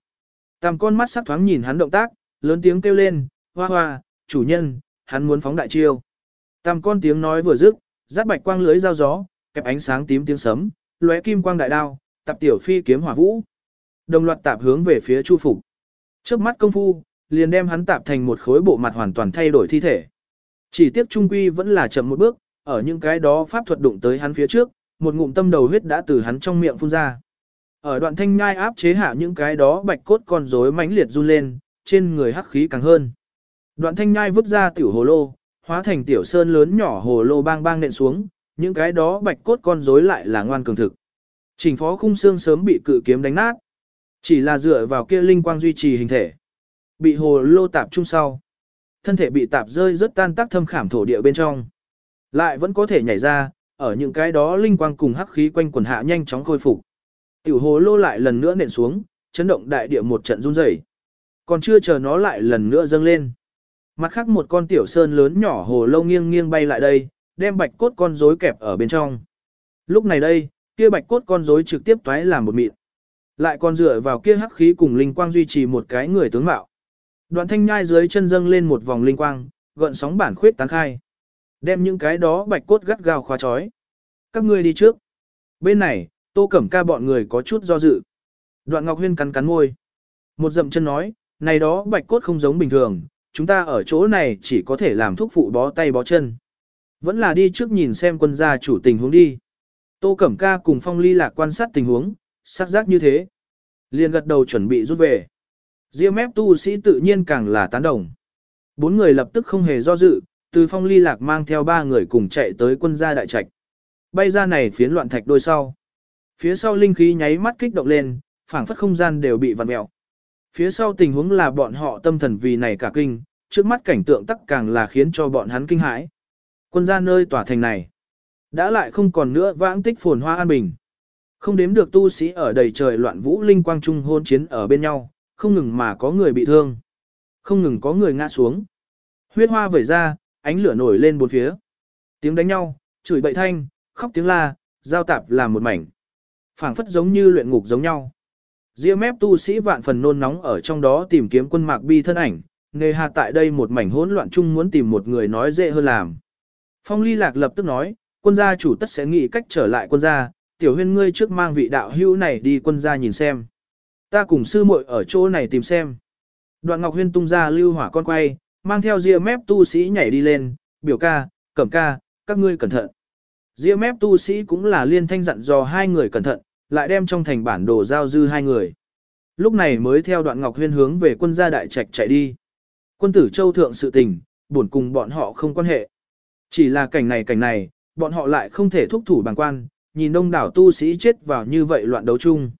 Tam con mắt sắc thoáng nhìn hắn động tác, lớn tiếng kêu lên, hoa hoa, chủ nhân, hắn muốn phóng đại chiêu. Tam con tiếng nói vừa dứt, rát bạch quang lưới giao gió, kẹp ánh sáng tím tiếng sấm, lóe kim quang đại đao, tập tiểu phi kiếm hỏa vũ. Đồng loạt tạp hướng về phía Chu Phục. Trước mắt công phu, liền đem hắn tạp thành một khối bộ mặt hoàn toàn thay đổi thi thể. Chỉ tiếc trung quy vẫn là chậm một bước, ở những cái đó pháp thuật đụng tới hắn phía trước, một ngụm tâm đầu huyết đã từ hắn trong miệng phun ra. Ở đoạn thanh nhai áp chế hạ những cái đó bạch cốt con rối mãnh liệt run lên, trên người hắc khí càng hơn. Đoạn thanh nhai vứt ra tiểu hồ lô, hóa thành tiểu sơn lớn nhỏ hồ lô bang bang nện xuống, những cái đó bạch cốt con rối lại là ngoan cường thực. Trình phó khung xương sớm bị cự kiếm đánh nát. Chỉ là dựa vào kia linh quang duy trì hình thể. Bị hồ lô tạp trung sau. Thân thể bị tạp rơi rất tan tác thâm khảm thổ địa bên trong. Lại vẫn có thể nhảy ra, ở những cái đó linh quang cùng hắc khí quanh quần hạ nhanh chóng khôi phục. Tiểu hồ lô lại lần nữa nện xuống, chấn động đại địa một trận run rẩy. Còn chưa chờ nó lại lần nữa dâng lên. Mặt khác một con tiểu sơn lớn nhỏ hồ lô nghiêng nghiêng bay lại đây, đem bạch cốt con rối kẹp ở bên trong. Lúc này đây, kia bạch cốt con rối trực tiếp toái làm một mịn. Lại còn dựa vào kia hắc khí cùng linh quang duy trì một cái người tướng mạo. Đoạn thanh nhai dưới chân dâng lên một vòng linh quang, gợn sóng bản khuyết tán khai. Đem những cái đó bạch cốt gắt gao khóa chói. Các ngươi đi trước. Bên này, tô cẩm ca bọn người có chút do dự. Đoạn Ngọc Huyên cắn cắn môi. Một dậm chân nói, này đó bạch cốt không giống bình thường, chúng ta ở chỗ này chỉ có thể làm thuốc phụ bó tay bó chân. Vẫn là đi trước nhìn xem quân gia chủ tình huống đi. Tô Cẩm Ca cùng Phong Ly lạc quan sát tình huống, sắc giác như thế. liền gật đầu chuẩn bị rút về. Diêm mép tu sĩ tự nhiên càng là tán đồng. Bốn người lập tức không hề do dự, từ Phong Ly lạc mang theo ba người cùng chạy tới quân gia đại trạch. Bay ra này phiến loạn thạch đôi sau. Phía sau linh khí nháy mắt kích động lên, phảng phất không gian đều bị vặn mẹo. Phía sau tình huống là bọn họ tâm thần vì này cả kinh, trước mắt cảnh tượng tắc càng là khiến cho bọn hắn kinh hãi. Quân gia nơi tỏa thành này, đã lại không còn nữa vãng tích phồn hoa an bình. Không đếm được tu sĩ ở đầy trời loạn vũ linh quang trung hôn chiến ở bên nhau, không ngừng mà có người bị thương. Không ngừng có người ngã xuống. Huyết hoa vẩy ra, ánh lửa nổi lên bốn phía. Tiếng đánh nhau, chửi bậy thanh, khóc tiếng la, giao tạp làm một mảnh. phảng phất giống như luyện ngục giống nhau. Diêm mép tu sĩ vạn phần nôn nóng ở trong đó tìm kiếm quân mạc bi thân ảnh, nghề hà tại đây một mảnh hỗn loạn chung muốn tìm một người nói dễ hơn làm. Phong ly lạc lập tức nói, quân gia chủ tất sẽ nghĩ cách trở lại quân gia, tiểu huyên ngươi trước mang vị đạo hữu này đi quân gia nhìn xem. Ta cùng sư muội ở chỗ này tìm xem. Đoạn Ngọc Huyên tung ra lưu hỏa con quay, mang theo ria mép tu sĩ nhảy đi lên, biểu ca, cẩm ca, các ngươi cẩn thận. Ria mép tu sĩ cũng là liên thanh dặn dò hai người cẩn thận, lại đem trong thành bản đồ giao dư hai người. Lúc này mới theo đoạn Ngọc Huyên hướng về quân gia đại trạch chạy đi. Quân tử châu thượng sự tình, buồn cùng bọn họ không quan hệ. Chỉ là cảnh này cảnh này, bọn họ lại không thể thúc thủ bằng quan, nhìn đông đảo tu sĩ chết vào như vậy loạn đấu chung.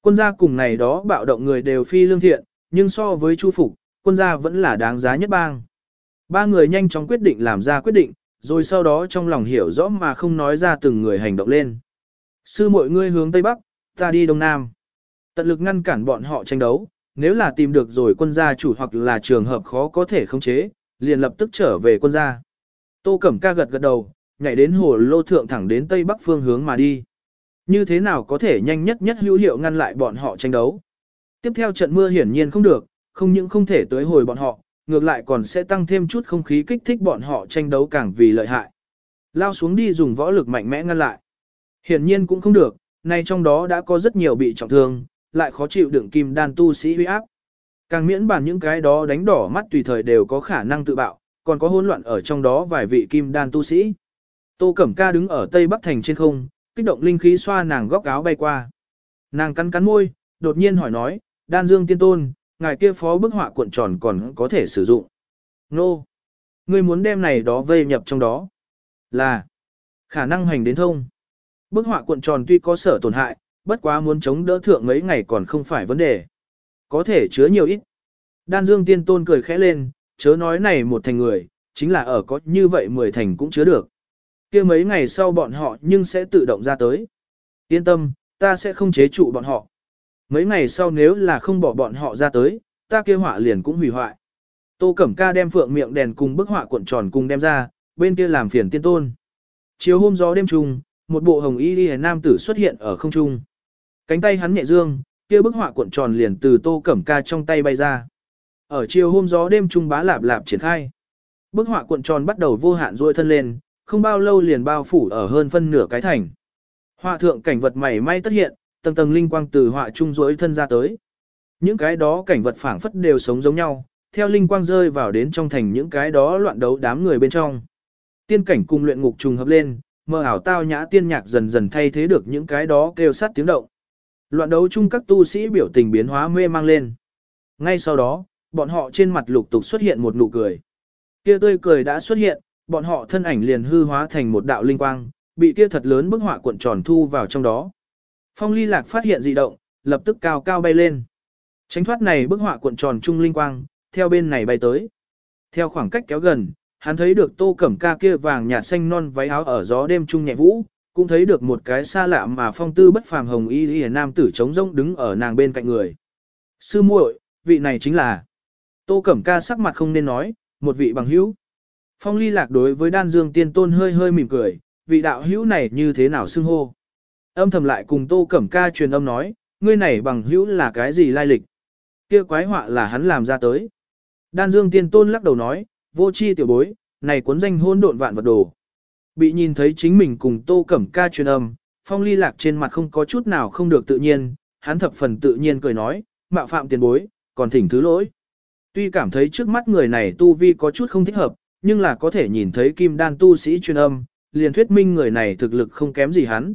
Quân gia cùng này đó bạo động người đều phi lương thiện, nhưng so với chu phục, quân gia vẫn là đáng giá nhất bang. Ba người nhanh chóng quyết định làm ra quyết định, rồi sau đó trong lòng hiểu rõ mà không nói ra từng người hành động lên. Sư mọi ngươi hướng Tây Bắc, ta đi Đông Nam. Tận lực ngăn cản bọn họ tranh đấu, nếu là tìm được rồi quân gia chủ hoặc là trường hợp khó có thể khống chế, liền lập tức trở về quân gia. Tô Cẩm ca gật gật đầu, nhảy đến hồ lô thượng thẳng đến Tây Bắc phương hướng mà đi. Như thế nào có thể nhanh nhất nhất hữu hiệu ngăn lại bọn họ tranh đấu. Tiếp theo trận mưa hiển nhiên không được, không những không thể tới hồi bọn họ, ngược lại còn sẽ tăng thêm chút không khí kích thích bọn họ tranh đấu càng vì lợi hại. Lao xuống đi dùng võ lực mạnh mẽ ngăn lại. Hiển nhiên cũng không được, nay trong đó đã có rất nhiều bị trọng thương, lại khó chịu đựng kim đan tu sĩ huy áp. Càng miễn bàn những cái đó đánh đỏ mắt tùy thời đều có khả năng tự bạo, còn có hỗn loạn ở trong đó vài vị kim đan tu sĩ. Tô Cẩm Ca đứng ở Tây Bắc Thành trên không, kích động linh khí xoa nàng góc áo bay qua. Nàng cắn cắn môi, đột nhiên hỏi nói, đan dương tiên tôn, ngài kia phó bức họa cuộn tròn còn có thể sử dụng. Nô! No. Ngươi muốn đem này đó vây nhập trong đó. Là khả năng hành đến thông. Bức họa cuộn tròn tuy có sở tổn hại, bất quá muốn chống đỡ thượng mấy ngày còn không phải vấn đề. Có thể chứa nhiều ít. Đan Dương Tiên Tôn cười khẽ lên, chớ nói này một thành người, chính là ở có như vậy mười thành cũng chứa được kia mấy ngày sau bọn họ nhưng sẽ tự động ra tới. Yên tâm, ta sẽ không chế trụ bọn họ. Mấy ngày sau nếu là không bỏ bọn họ ra tới, ta kia họa liền cũng hủy hoại. Tô Cẩm Ca đem phượng miệng đèn cùng bức họa cuộn tròn cùng đem ra, bên kia làm phiền tiên tôn. Chiều hôm gió đêm trùng, một bộ hồng y liễu nam tử xuất hiện ở không trung. Cánh tay hắn nhẹ dương, kia bức họa cuộn tròn liền từ Tô Cẩm Ca trong tay bay ra. Ở chiều hôm gió đêm trung bá lạp lạp triển khai. Bức họa cuộn tròn bắt đầu vô hạn duỗi thân lên, không bao lâu liền bao phủ ở hơn phân nửa cái thành. Họa thượng cảnh vật mảy may tất hiện, tầng tầng linh quang từ họa trung rỗi thân ra tới. Những cái đó cảnh vật phảng phất đều sống giống nhau, theo linh quang rơi vào đến trong thành những cái đó loạn đấu đám người bên trong. Tiên cảnh cùng luyện ngục trùng hợp lên, mơ ảo tao nhã tiên nhạc dần dần thay thế được những cái đó kêu sát tiếng động. Loạn đấu chung các tu sĩ biểu tình biến hóa mê mang lên. Ngay sau đó, bọn họ trên mặt lục tục xuất hiện một nụ cười. Kia tươi cười đã xuất hiện, bọn họ thân ảnh liền hư hóa thành một đạo linh quang, bị kia thật lớn bức họa cuộn tròn thu vào trong đó. Phong ly lạc phát hiện dị động, lập tức cao cao bay lên. Tránh thoát này bức họa cuộn tròn trung linh quang, theo bên này bay tới. Theo khoảng cách kéo gần, hắn thấy được tô cẩm ca kia vàng nhạt xanh non váy áo ở gió đêm trung nhẹ vũ, cũng thấy được một cái xa lạ mà phong tư bất phàm hồng y y nam tử trống rỗng đứng ở nàng bên cạnh người. Sư muội, vị này chính là Tô Cẩm Ca sắc mặt không nên nói, một vị bằng hữu. Phong ly lạc đối với đan dương tiên tôn hơi hơi mỉm cười, vị đạo hữu này như thế nào xưng hô. Âm thầm lại cùng Tô Cẩm Ca truyền âm nói, ngươi này bằng hữu là cái gì lai lịch. kia quái họa là hắn làm ra tới. Đan dương tiên tôn lắc đầu nói, vô chi tiểu bối, này cuốn danh hôn độn vạn vật đồ. Bị nhìn thấy chính mình cùng Tô Cẩm Ca truyền âm, phong ly lạc trên mặt không có chút nào không được tự nhiên, hắn thập phần tự nhiên cười nói, mạo phạm tiền bối, còn thỉnh thứ lỗi. Tuy cảm thấy trước mắt người này tu vi có chút không thích hợp, nhưng là có thể nhìn thấy kim đan tu sĩ chuyên âm, liền thuyết minh người này thực lực không kém gì hắn.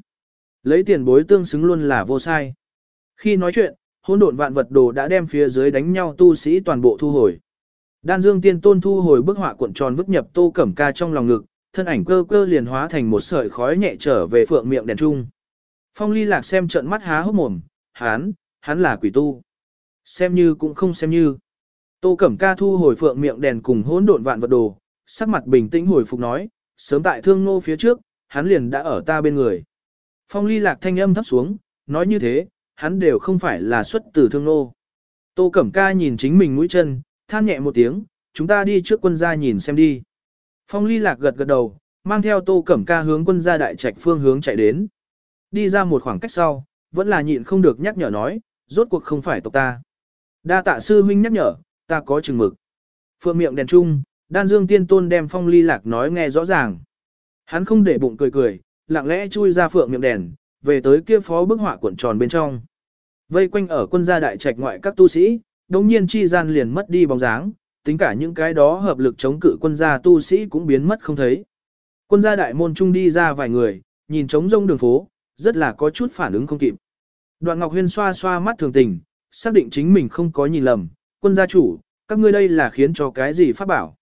Lấy tiền bối tương xứng luôn là vô sai. Khi nói chuyện, hỗn độn vạn vật đồ đã đem phía dưới đánh nhau tu sĩ toàn bộ thu hồi. Đan Dương Tiên Tôn thu hồi bức họa cuộn tròn vứt nhập Tô Cẩm Ca trong lòng ngực, thân ảnh cơ cơ liền hóa thành một sợi khói nhẹ trở về phượng miệng đèn trung. Phong Ly Lạc xem trận mắt há hốc mồm, hắn, hắn là quỷ tu. Xem như cũng không xem như. Tô Cẩm Ca thu hồi phượng miệng đèn cùng hỗn độn vạn vật đồ, sắc mặt bình tĩnh hồi phục nói, sớm tại thương nô phía trước, hắn liền đã ở ta bên người. Phong ly lạc thanh âm thấp xuống, nói như thế, hắn đều không phải là xuất từ thương nô. Tô Cẩm Ca nhìn chính mình mũi chân, than nhẹ một tiếng, chúng ta đi trước quân gia nhìn xem đi. Phong ly lạc gật gật đầu, mang theo Tô Cẩm Ca hướng quân gia đại trạch phương hướng chạy đến. Đi ra một khoảng cách sau, vẫn là nhịn không được nhắc nhở nói, rốt cuộc không phải tộc ta. Đa tạ sư huynh nhắc nhở, ta có chừng mực. Phượng miệng đèn trung, đan dương tiên tôn đem phong ly lạc nói nghe rõ ràng. Hắn không để bụng cười cười, lặng lẽ chui ra phượng miệng đèn, về tới kia phó bức họa cuộn tròn bên trong. Vây quanh ở quân gia đại trạch ngoại các tu sĩ, đồng nhiên chi gian liền mất đi bóng dáng, tính cả những cái đó hợp lực chống cự quân gia tu sĩ cũng biến mất không thấy. Quân gia đại môn trung đi ra vài người, nhìn trống rông đường phố, rất là có chút phản ứng không kịp. Đoạn Ngọc Huyên xoa xoa mắt thường tình, xác định chính mình không có nhìn lầm, quân gia chủ, các ngươi đây là khiến cho cái gì phát bảo.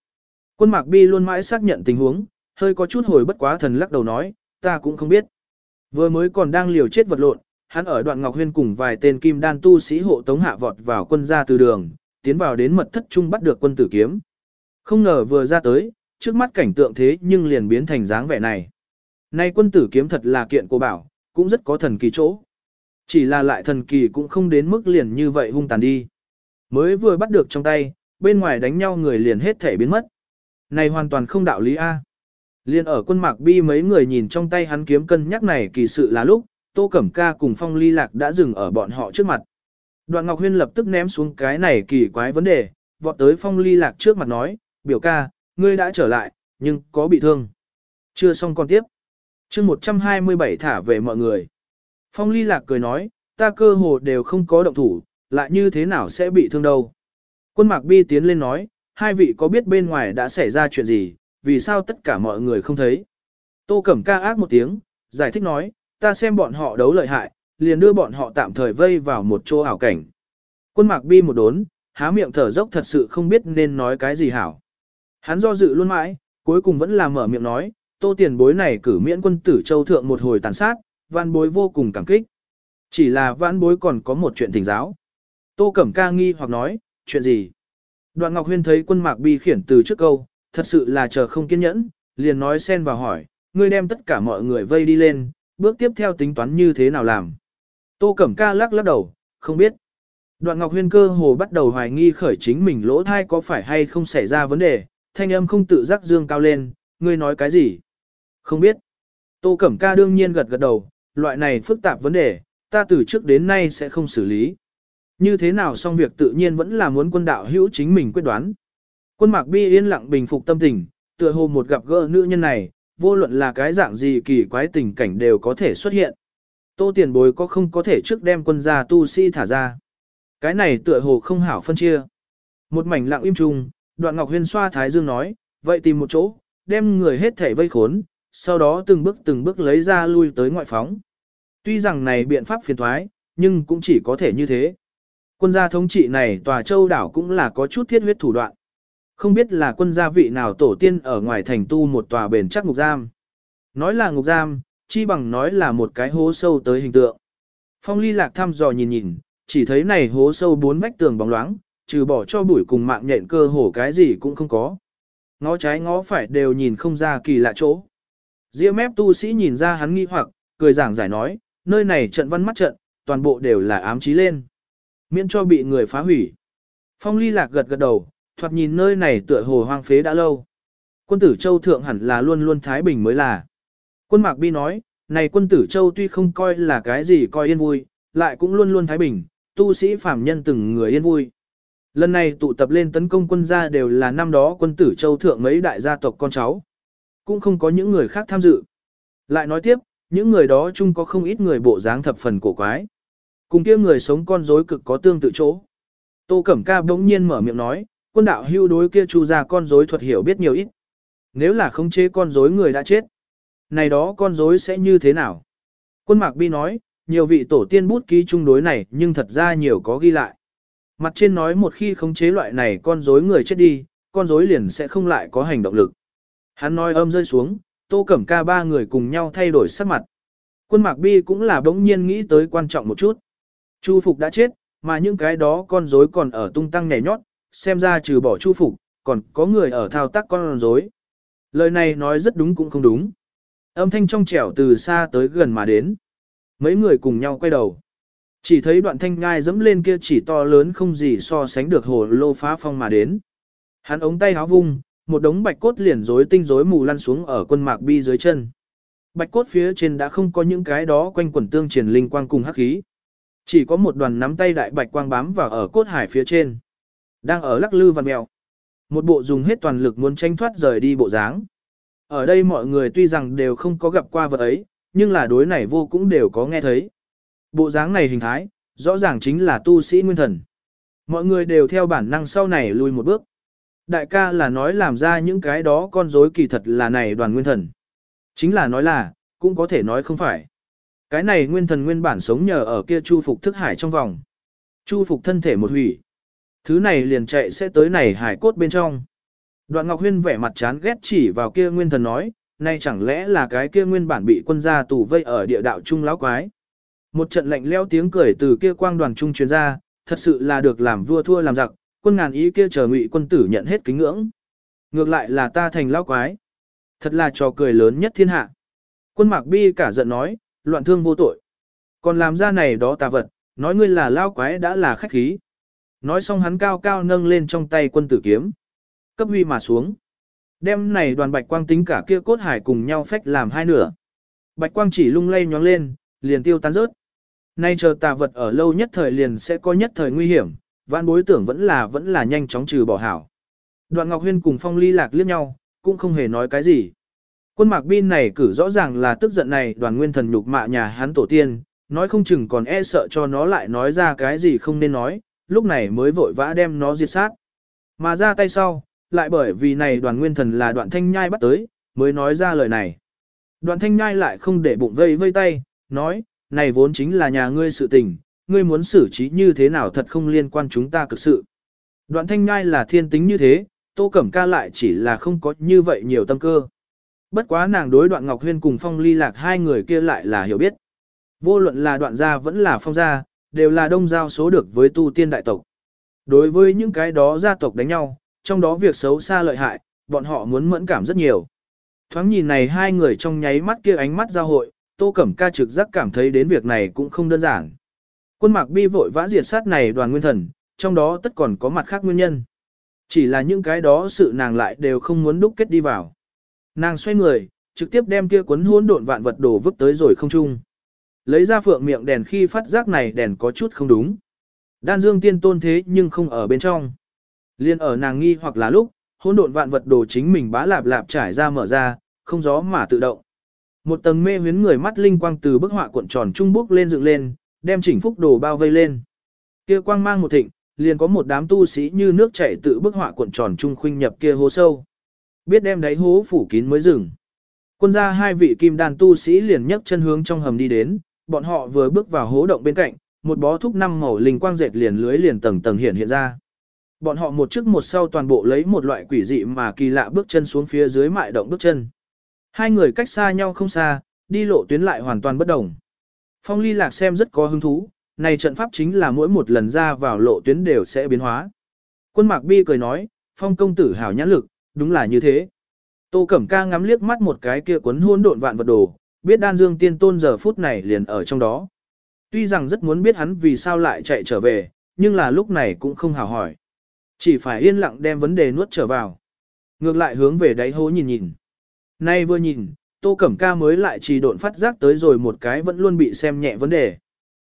Quân Mạc Bi luôn mãi xác nhận tình huống, hơi có chút hồi bất quá thần lắc đầu nói, ta cũng không biết. Vừa mới còn đang liều chết vật lộn, hắn ở đoạn Ngọc Huyên cùng vài tên kim đan tu sĩ hộ tống hạ vọt vào quân gia từ đường, tiến vào đến mật thất trung bắt được quân tử kiếm. Không ngờ vừa ra tới, trước mắt cảnh tượng thế nhưng liền biến thành dáng vẻ này. Nay quân tử kiếm thật là kiện cô bảo, cũng rất có thần kỳ chỗ. Chỉ là lại thần kỳ cũng không đến mức liền như vậy hung tàn đi. Mới vừa bắt được trong tay, bên ngoài đánh nhau người liền hết thể biến mất. Này hoàn toàn không đạo lý A. Liên ở quân mạc bi mấy người nhìn trong tay hắn kiếm cân nhắc này kỳ sự là lúc, Tô Cẩm Ca cùng Phong Ly Lạc đã dừng ở bọn họ trước mặt. Đoạn Ngọc Huyên lập tức ném xuống cái này kỳ quái vấn đề, vọt tới Phong Ly Lạc trước mặt nói, biểu ca, ngươi đã trở lại, nhưng có bị thương. Chưa xong con tiếp. chương 127 thả về mọi người. Phong Ly Lạc cười nói, ta cơ hồ đều không có động thủ, lại như thế nào sẽ bị thương đâu. Quân Mạc Bi tiến lên nói, hai vị có biết bên ngoài đã xảy ra chuyện gì, vì sao tất cả mọi người không thấy. Tô Cẩm ca ác một tiếng, giải thích nói, ta xem bọn họ đấu lợi hại, liền đưa bọn họ tạm thời vây vào một chỗ ảo cảnh. Quân Mạc Bi một đốn, há miệng thở dốc thật sự không biết nên nói cái gì hảo. Hắn do dự luôn mãi, cuối cùng vẫn là mở miệng nói, tô tiền bối này cử miễn quân tử châu thượng một hồi tàn sát, văn bối vô cùng cảm kích. Chỉ là vãn bối còn có một chuyện thỉnh giáo. Tô Cẩm ca nghi hoặc nói, chuyện gì? Đoạn Ngọc Huyên thấy quân mạc bi khiển từ trước câu, thật sự là chờ không kiên nhẫn, liền nói xen vào hỏi, ngươi đem tất cả mọi người vây đi lên, bước tiếp theo tính toán như thế nào làm? Tô Cẩm ca lắc lắc đầu, không biết. Đoạn Ngọc Huyên cơ hồ bắt đầu hoài nghi khởi chính mình lỗ thai có phải hay không xảy ra vấn đề, thanh âm không tự giác dương cao lên, ngươi nói cái gì? Không biết. Tô Cẩm ca đương nhiên gật gật đầu, loại này phức tạp vấn đề, ta từ trước đến nay sẽ không xử lý. Như thế nào xong việc tự nhiên vẫn là muốn quân đạo hữu chính mình quyết đoán. Quân mạc bi yên lặng bình phục tâm tình, tựa hồ một gặp gỡ nữ nhân này, vô luận là cái dạng gì kỳ quái tình cảnh đều có thể xuất hiện. Tô tiền bối có không có thể trước đem quân gia tu sĩ thả ra. Cái này tựa hồ không hảo phân chia. Một mảnh lặng im trùng, đoạn Ngọc Huyên xoa thái dương nói, vậy tìm một chỗ, đem người hết thể vây khốn, sau đó từng bước từng bước lấy ra lui tới ngoại phóng. Tuy rằng này biện pháp phiền thoái, nhưng cũng chỉ có thể như thế. Quân gia thống trị này tòa châu đảo cũng là có chút thiết huyết thủ đoạn. Không biết là quân gia vị nào tổ tiên ở ngoài thành tu một tòa bền chắc ngục giam. Nói là ngục giam, chi bằng nói là một cái hố sâu tới hình tượng. Phong ly lạc thăm dò nhìn nhìn, chỉ thấy này hố sâu bốn vách tường bóng loáng, trừ bỏ cho bụi cùng mạng nhện cơ hồ cái gì cũng không có. Ngó trái ngó phải đều nhìn không ra kỳ lạ chỗ. Diêm mép tu sĩ nhìn ra hắn nghi hoặc, cười giảng giải nói, nơi này trận văn mắt trận, toàn bộ đều là ám trí lên. Miễn cho bị người phá hủy. Phong ly lạc gật gật đầu, thoạt nhìn nơi này tựa hồ hoang phế đã lâu. Quân tử Châu Thượng hẳn là luôn luôn Thái Bình mới là. Quân Mạc Bi nói, này quân tử Châu tuy không coi là cái gì coi yên vui, lại cũng luôn luôn Thái Bình, tu sĩ phàm nhân từng người yên vui. Lần này tụ tập lên tấn công quân gia đều là năm đó quân tử Châu Thượng mấy đại gia tộc con cháu. Cũng không có những người khác tham dự. Lại nói tiếp, những người đó chung có không ít người bộ dáng thập phần cổ quái. Cùng kia người sống con rối cực có tương tự chỗ. Tô Cẩm Ca bỗng nhiên mở miệng nói, quân đạo hưu đối kia chu ra con rối thuật hiểu biết nhiều ít. Nếu là không chế con rối người đã chết, này đó con rối sẽ như thế nào? Quân Mạc Bi nói, nhiều vị tổ tiên bút ký chung đối này nhưng thật ra nhiều có ghi lại. Mặt trên nói một khi khống chế loại này con rối người chết đi, con rối liền sẽ không lại có hành động lực. Hắn nói âm rơi xuống, Tô Cẩm Ca ba người cùng nhau thay đổi sắc mặt. Quân Mạc Bi cũng là bỗng nhiên nghĩ tới quan trọng một chút. Chu Phục đã chết, mà những cái đó con rối còn ở tung tăng nhảy nhót, xem ra trừ bỏ Chu Phục, còn có người ở thao tác con rối. Lời này nói rất đúng cũng không đúng. Âm thanh trong trẻo từ xa tới gần mà đến. Mấy người cùng nhau quay đầu. Chỉ thấy đoạn thanh ngai dẫm lên kia chỉ to lớn không gì so sánh được hồ lô phá phong mà đến. Hắn ống tay háo vung, một đống bạch cốt liền rối tinh rối mù lăn xuống ở quân mạc bi dưới chân. Bạch cốt phía trên đã không có những cái đó quanh quẩn tương triển linh quang cùng hắc khí. Chỉ có một đoàn nắm tay đại bạch quang bám vào ở cốt hải phía trên. Đang ở lắc lư văn mèo. Một bộ dùng hết toàn lực muốn tranh thoát rời đi bộ dáng. Ở đây mọi người tuy rằng đều không có gặp qua vật ấy, nhưng là đối này vô cũng đều có nghe thấy. Bộ dáng này hình thái, rõ ràng chính là tu sĩ nguyên thần. Mọi người đều theo bản năng sau này lùi một bước. Đại ca là nói làm ra những cái đó con rối kỳ thật là này đoàn nguyên thần. Chính là nói là, cũng có thể nói không phải. Cái này nguyên thần nguyên bản sống nhờ ở kia chu phục thức hải trong vòng. Chu phục thân thể một hủy. Thứ này liền chạy sẽ tới này hải cốt bên trong. Đoạn Ngọc Huyên vẻ mặt chán ghét chỉ vào kia nguyên thần nói, nay chẳng lẽ là cái kia nguyên bản bị quân gia tù vây ở địa đạo trung lão quái. Một trận lạnh leo tiếng cười từ kia quang đoàn trung truyền ra, thật sự là được làm vua thua làm giặc, quân ngàn ý kia chờ ngụy quân tử nhận hết kính ngưỡng. Ngược lại là ta thành lão quái. Thật là trò cười lớn nhất thiên hạ. Quân mạc bi cả giận nói, loạn thương vô tội. Còn làm ra này đó tà vật, nói ngươi là lao quái đã là khách khí. Nói xong hắn cao cao nâng lên trong tay quân tử kiếm. Cấp huy mà xuống. Đêm này đoàn bạch quang tính cả kia cốt hải cùng nhau phách làm hai nửa. Bạch quang chỉ lung lay nhóng lên, liền tiêu tan rớt. Nay chờ tà vật ở lâu nhất thời liền sẽ có nhất thời nguy hiểm, vạn bối tưởng vẫn là vẫn là nhanh chóng trừ bỏ hảo. Đoạn Ngọc Huyên cùng Phong Ly lạc liếc nhau, cũng không hề nói cái gì. Quân mạc bin này cử rõ ràng là tức giận này đoàn nguyên thần nhục mạ nhà hắn tổ tiên, nói không chừng còn e sợ cho nó lại nói ra cái gì không nên nói, lúc này mới vội vã đem nó diệt sát. Mà ra tay sau, lại bởi vì này đoàn nguyên thần là đoạn thanh nhai bắt tới, mới nói ra lời này. Đoạn thanh nhai lại không để bụng vây vây tay, nói, này vốn chính là nhà ngươi sự tình, ngươi muốn xử trí như thế nào thật không liên quan chúng ta cực sự. Đoạn thanh nhai là thiên tính như thế, tô cẩm ca lại chỉ là không có như vậy nhiều tâm cơ. Bất quá nàng đối đoạn Ngọc Huyên cùng phong ly lạc hai người kia lại là hiểu biết. Vô luận là đoạn gia vẫn là phong gia, đều là đông giao số được với tu tiên đại tộc. Đối với những cái đó gia tộc đánh nhau, trong đó việc xấu xa lợi hại, bọn họ muốn mẫn cảm rất nhiều. Thoáng nhìn này hai người trong nháy mắt kia ánh mắt giao hội, Tô Cẩm Ca trực giác cảm thấy đến việc này cũng không đơn giản. Quân Mạc Bi vội vã diệt sát này đoàn nguyên thần, trong đó tất còn có mặt khác nguyên nhân. Chỉ là những cái đó sự nàng lại đều không muốn đúc kết đi vào. Nàng xoay người, trực tiếp đem kia cuốn hỗn độn vạn vật đổ vứt tới rồi không trung. Lấy ra phượng miệng đèn khi phát giác này đèn có chút không đúng. Đan dương tiên tôn thế nhưng không ở bên trong. Liên ở nàng nghi hoặc là lúc, hỗn độn vạn vật đồ chính mình bá lạp lạp trải ra mở ra, không gió mà tự động. Một tầng mê huyến người mắt linh quang từ bức họa cuộn tròn trung bốc lên dựng lên, đem chỉnh phúc đồ bao vây lên. Kia quang mang một thịnh, liền có một đám tu sĩ như nước chảy tự bức họa cuộn tròn trung khuynh nhập kia hố sâu. Biết đem đáy hố phủ kín mới dừng. Quân gia hai vị kim đan tu sĩ liền nhấc chân hướng trong hầm đi đến, bọn họ vừa bước vào hố động bên cạnh, một bó thúc năm màu linh quang dệt liền lưới liền tầng tầng hiện hiện ra. Bọn họ một trước một sau toàn bộ lấy một loại quỷ dị mà kỳ lạ bước chân xuống phía dưới mại động bước chân. Hai người cách xa nhau không xa, đi lộ tuyến lại hoàn toàn bất đồng. Phong ly lạc xem rất có hứng thú, này trận pháp chính là mỗi một lần ra vào lộ tuyến đều sẽ biến hóa. Quân mạc bi cười nói, phong công tử hảo nhãn lực, đúng là như thế. Tô Cẩm Ca ngắm liếc mắt một cái kia cuốn hôn độn vạn vật đồ, biết đan dương tiên tôn giờ phút này liền ở trong đó. Tuy rằng rất muốn biết hắn vì sao lại chạy trở về, nhưng là lúc này cũng không hào hỏi. Chỉ phải yên lặng đem vấn đề nuốt trở vào. Ngược lại hướng về đáy hố nhìn nhìn. Nay vừa nhìn, Tô Cẩm Ca mới lại trì độn phát giác tới rồi một cái vẫn luôn bị xem nhẹ vấn đề.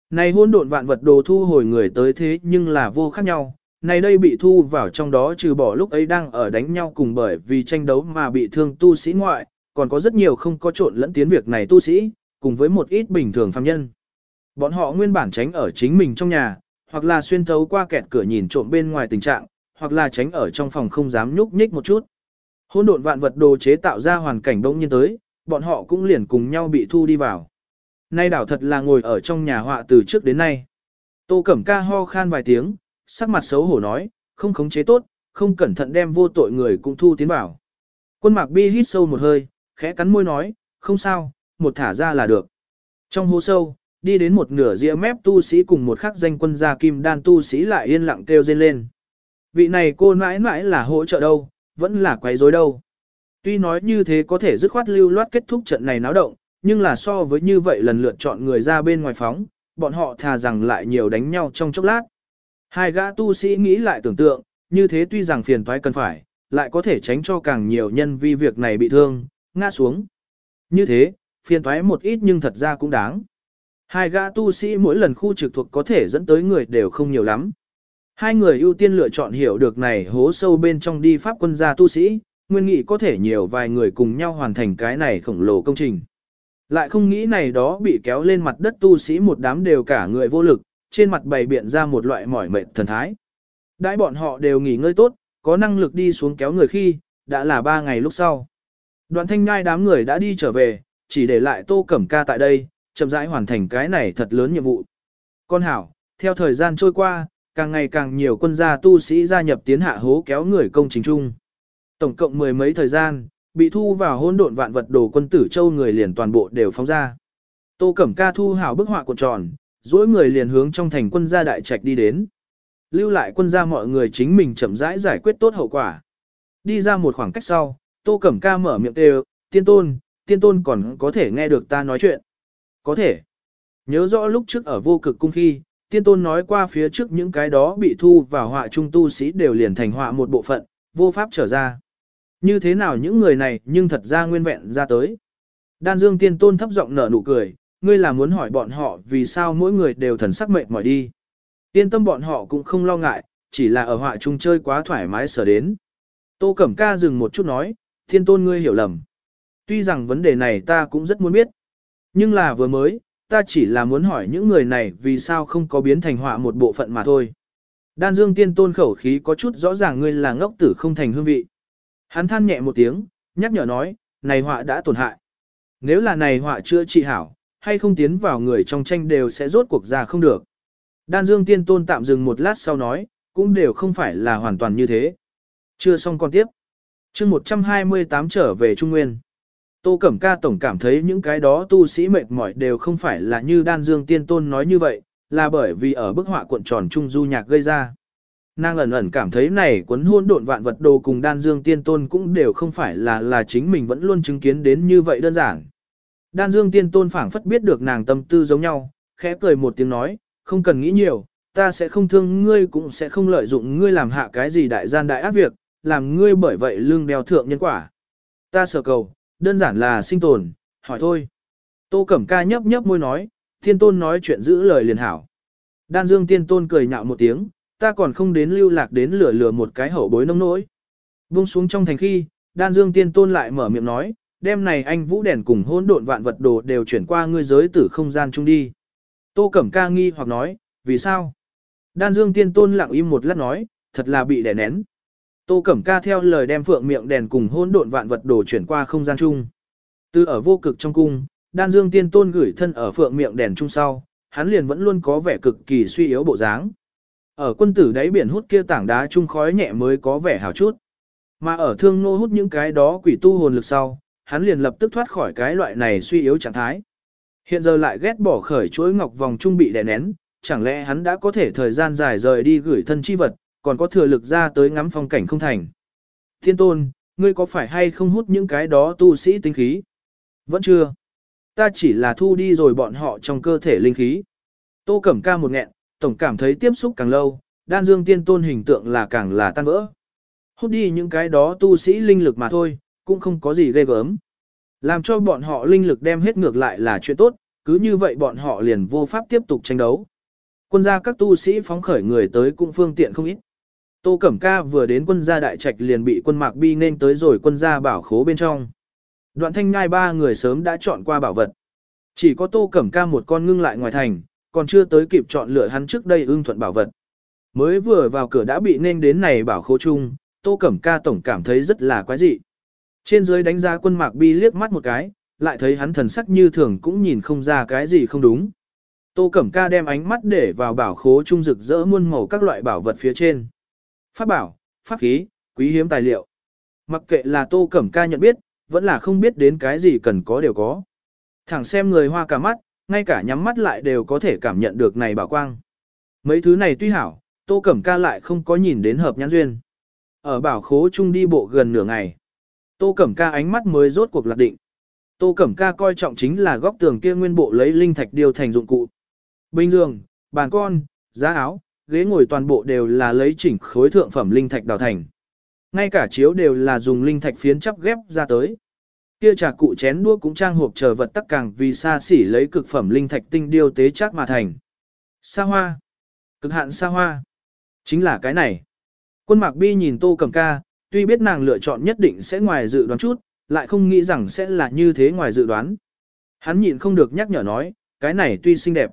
Này hôn độn vạn vật đồ thu hồi người tới thế nhưng là vô khác nhau, này đây bị thu vào trong đó trừ bỏ lúc ấy đang ở đánh nhau cùng bởi vì tranh đấu mà bị thương tu sĩ ngoại, còn có rất nhiều không có trộn lẫn tiến việc này tu sĩ, cùng với một ít bình thường phàm nhân. Bọn họ nguyên bản tránh ở chính mình trong nhà, hoặc là xuyên thấu qua kẹt cửa nhìn trộm bên ngoài tình trạng, hoặc là tránh ở trong phòng không dám nhúc nhích một chút. Hôn độn vạn vật đồ chế tạo ra hoàn cảnh đông nhiên tới, bọn họ cũng liền cùng nhau bị thu đi vào. Nay đảo thật là ngồi ở trong nhà họa từ trước đến nay. Tô Cẩm Ca ho khan vài tiếng, sắc mặt xấu hổ nói, không khống chế tốt, không cẩn thận đem vô tội người cũng thu tiến vào. Quân mạc bi hít sâu một hơi, khẽ cắn môi nói, không sao, một thả ra là được. Trong hố sâu, đi đến một nửa rìa mép tu sĩ cùng một khắc danh quân gia kim đan tu sĩ lại yên lặng kêu dên lên. Vị này cô mãi mãi là hỗ trợ đâu, vẫn là quấy rối đâu. Tuy nói như thế có thể dứt khoát lưu loát kết thúc trận này náo động, nhưng là so với như vậy lần lượt chọn người ra bên ngoài phóng, bọn họ thà rằng lại nhiều đánh nhau trong chốc lát. Hai gã tu sĩ nghĩ lại tưởng tượng, như thế tuy rằng phiền toái cần phải, lại có thể tránh cho càng nhiều nhân vi việc này bị thương, ngã xuống. Như thế, phiền toái một ít nhưng thật ra cũng đáng. Hai gã tu sĩ mỗi lần khu trực thuộc có thể dẫn tới người đều không nhiều lắm. Hai người ưu tiên lựa chọn hiểu được này hố sâu bên trong đi pháp quân gia tu sĩ, nguyên nghị có thể nhiều vài người cùng nhau hoàn thành cái này khổng lồ công trình. Lại không nghĩ này đó bị kéo lên mặt đất tu sĩ một đám đều cả người vô lực, trên mặt bày biện ra một loại mỏi mệt thần thái. Đãi bọn họ đều nghỉ ngơi tốt, có năng lực đi xuống kéo người khi, đã là ba ngày lúc sau. Đoàn thanh ngai đám người đã đi trở về, chỉ để lại tô cẩm ca tại đây, chậm rãi hoàn thành cái này thật lớn nhiệm vụ. Con hảo, theo thời gian trôi qua, càng ngày càng nhiều quân gia tu sĩ gia nhập tiến hạ hố kéo người công trình chung. Tổng cộng mười mấy thời gian, bị thu vào hỗn độn vạn vật đồ quân tử châu người liền toàn bộ đều phóng ra. Tô Cẩm Ca thu hảo bức họa cuộn tròn, dối người liền hướng trong thành quân gia đại trạch đi đến. Lưu lại quân gia mọi người chính mình chậm rãi giải quyết tốt hậu quả. Đi ra một khoảng cách sau, Tô Cẩm Ca mở miệng kêu, tiên tôn, tiên tôn còn có thể nghe được ta nói chuyện. Có thể. Nhớ rõ lúc trước ở vô cực cung khi, tiên tôn nói qua phía trước những cái đó bị thu vào họa trung tu sĩ đều liền thành họa một bộ phận, vô pháp trở ra. Như thế nào những người này nhưng thật ra nguyên vẹn ra tới. Đan Dương tiên tôn thấp giọng nở nụ cười, ngươi là muốn hỏi bọn họ vì sao mỗi người đều thần sắc mệt mỏi đi. Yên tâm bọn họ cũng không lo ngại, chỉ là ở họa chung chơi quá thoải mái sở đến. Tô Cẩm Ca dừng một chút nói, thiên tôn ngươi hiểu lầm. Tuy rằng vấn đề này ta cũng rất muốn biết. Nhưng là vừa mới, ta chỉ là muốn hỏi những người này vì sao không có biến thành họa một bộ phận mà thôi. Đan Dương tiên tôn khẩu khí có chút rõ ràng ngươi là ngốc tử không thành hương vị. Hắn than nhẹ một tiếng, nhắc nhở nói, này họa đã tổn hại. Nếu là này họa chưa trị hảo, hay không tiến vào người trong tranh đều sẽ rốt cuộc ra không được. Đan Dương tiên tôn tạm dừng một lát sau nói, cũng đều không phải là hoàn toàn như thế. Chưa xong còn tiếp. chương 128 trở về Trung Nguyên. Tô Cẩm Ca tổng cảm thấy những cái đó tu sĩ mệt mỏi đều không phải là như Đan Dương Tiên Tôn nói như vậy, là bởi vì ở bức họa cuộn tròn trung du nhạc gây ra. Nàng ẩn ẩn cảm thấy này cuốn hôn độn vạn vật đồ cùng Đan Dương Tiên Tôn cũng đều không phải là là chính mình vẫn luôn chứng kiến đến như vậy đơn giản. Đan Dương Tiên Tôn phảng phất biết được nàng tâm tư giống nhau, khẽ cười một tiếng nói, không cần nghĩ nhiều, ta sẽ không thương ngươi cũng sẽ không lợi dụng ngươi làm hạ cái gì đại gian đại ác việc, làm ngươi bởi vậy lương đeo thượng nhân quả. Ta sở cầu, đơn giản là sinh tồn, hỏi thôi. Tô Cẩm Ca nhấp nhấp môi nói, thiên tôn nói chuyện giữ lời liền hảo. Đan Dương tiên tôn cười nhạo một tiếng, ta còn không đến lưu lạc đến lửa lửa một cái hậu bối nông nỗi. Buông xuống trong thành khi, Đan Dương tiên tôn lại mở miệng nói, đêm này anh vũ đèn cùng hỗn độn vạn vật đồ đều chuyển qua ngươi giới tử không gian chung đi. Tô Cẩm Ca nghi hoặc nói, vì sao? Đan Dương Tiên Tôn lặng im một lát nói, thật là bị đè nén. Tô Cẩm Ca theo lời đem phượng miệng đèn cùng hỗn độn vạn vật đồ chuyển qua không gian chung. Từ ở vô cực trong cung, Đan Dương Tiên Tôn gửi thân ở phượng miệng đèn chung sau, hắn liền vẫn luôn có vẻ cực kỳ suy yếu bộ dáng. Ở quân tử đáy biển hút kia tảng đá chung khói nhẹ mới có vẻ hào chút. Mà ở thương nô hút những cái đó quỷ tu hồn lực sau, hắn liền lập tức thoát khỏi cái loại này suy yếu trạng thái. Hiện giờ lại ghét bỏ khởi chuỗi ngọc vòng trung bị đè nén, chẳng lẽ hắn đã có thể thời gian dài rời đi gửi thân chi vật, còn có thừa lực ra tới ngắm phong cảnh không thành. Thiên tôn, ngươi có phải hay không hút những cái đó tu sĩ tinh khí? Vẫn chưa. Ta chỉ là thu đi rồi bọn họ trong cơ thể linh khí. Tô Cẩm Ca một nghẹn, tổng cảm thấy tiếp xúc càng lâu, đan dương tiên tôn hình tượng là càng là tan vỡ. Hút đi những cái đó tu sĩ linh lực mà thôi, cũng không có gì ghê gớm. Làm cho bọn họ linh lực đem hết ngược lại là chuyện tốt, cứ như vậy bọn họ liền vô pháp tiếp tục tranh đấu. Quân gia các tu sĩ phóng khởi người tới cũng phương tiện không ít. Tô Cẩm Ca vừa đến quân gia đại trạch liền bị quân mạc bi nên tới rồi quân gia bảo khố bên trong. Đoạn thanh ngai ba người sớm đã chọn qua bảo vật. Chỉ có Tô Cẩm Ca một con ngưng lại ngoài thành, còn chưa tới kịp chọn lựa hắn trước đây ưng thuận bảo vật. Mới vừa vào cửa đã bị nên đến này bảo khố chung, Tô Cẩm Ca tổng cảm thấy rất là quái dị. Trên dưới đánh giá quân mạc bi liếc mắt một cái, lại thấy hắn thần sắc như thường cũng nhìn không ra cái gì không đúng. Tô Cẩm Ca đem ánh mắt để vào bảo khố trung rực rỡ muôn màu các loại bảo vật phía trên. Pháp bảo, pháp khí, quý hiếm tài liệu. Mặc kệ là Tô Cẩm Ca nhận biết, vẫn là không biết đến cái gì cần có đều có. Thẳng xem người hoa cả mắt, ngay cả nhắm mắt lại đều có thể cảm nhận được này bảo quang. Mấy thứ này tuy hảo, Tô Cẩm Ca lại không có nhìn đến hợp nhãn duyên. Ở bảo khố trung đi bộ gần nửa ngày. Tô Cẩm Ca ánh mắt mới rốt cuộc lạc định. Tô Cẩm Ca coi trọng chính là góc tường kia nguyên bộ lấy linh thạch điều thành dụng cụ. Bình giường, bàn con, giá áo, ghế ngồi toàn bộ đều là lấy chỉnh khối thượng phẩm linh thạch đào thành. Ngay cả chiếu đều là dùng linh thạch phiến chắp ghép ra tới. Kia trà cụ chén đũa cũng trang hộp chờ vật tắc càng vì xa xỉ lấy cực phẩm linh thạch tinh điêu tế chắc mà thành. Sa hoa. Cực hạn sa hoa. Chính là cái này. Quân mạc bi nhìn tô Cẩm ca, tuy biết nàng lựa chọn nhất định sẽ ngoài dự đoán chút, lại không nghĩ rằng sẽ là như thế ngoài dự đoán. Hắn nhịn không được nhắc nhở nói, cái này tuy xinh đẹp,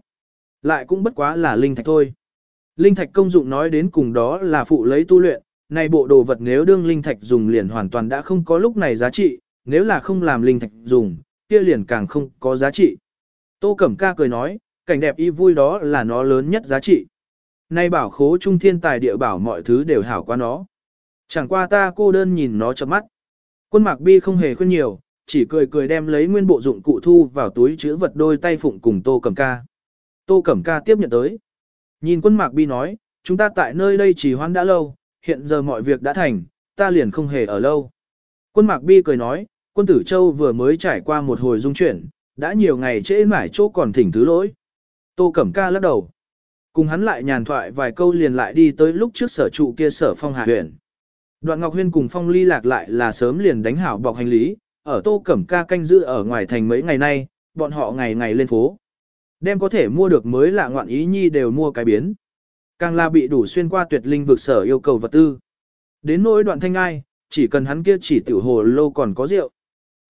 lại cũng bất quá là linh thạch thôi. Linh thạch công dụng nói đến cùng đó là phụ lấy tu luyện, này bộ đồ vật nếu đương linh thạch dùng liền hoàn toàn đã không có lúc này giá trị, nếu là không làm linh thạch dùng, kia liền càng không có giá trị. Tô Cẩm Ca cười nói, cảnh đẹp y vui đó là nó lớn nhất giá trị. Nay bảo khố trung thiên tài địa bảo mọi thứ đều hảo qua nó. Chẳng qua ta cô đơn nhìn nó chấm mắt. Quân mạc bi không hề khuyên nhiều, chỉ cười cười đem lấy nguyên bộ dụng cụ thu vào túi chứa vật đôi tay phụng cùng Tô Cẩm Ca. Tô Cẩm Ca tiếp nhận tới. Nhìn quân mạc bi nói, chúng ta tại nơi đây chỉ hoãn đã lâu, hiện giờ mọi việc đã thành, ta liền không hề ở lâu. Quân mạc bi cười nói, quân tử châu vừa mới trải qua một hồi dung chuyển, đã nhiều ngày trễ mãi chỗ còn thỉnh thứ lỗi. Tô Cẩm Ca lắc đầu. Cùng hắn lại nhàn thoại vài câu liền lại đi tới lúc trước sở trụ kia sở phong hạ huyện. Đoạn Ngọc Huyên cùng Phong Ly lạc lại là sớm liền đánh hảo bọc hành lý, ở Tô Cẩm Ca canh giữ ở ngoài thành mấy ngày nay, bọn họ ngày ngày lên phố. Đem có thể mua được mới lạ ngoạn ý nhi đều mua cái biến. Càng là bị đủ xuyên qua tuyệt linh vực sở yêu cầu vật tư. Đến nỗi đoạn thanh ai, chỉ cần hắn kia chỉ tiểu hồ lô còn có rượu.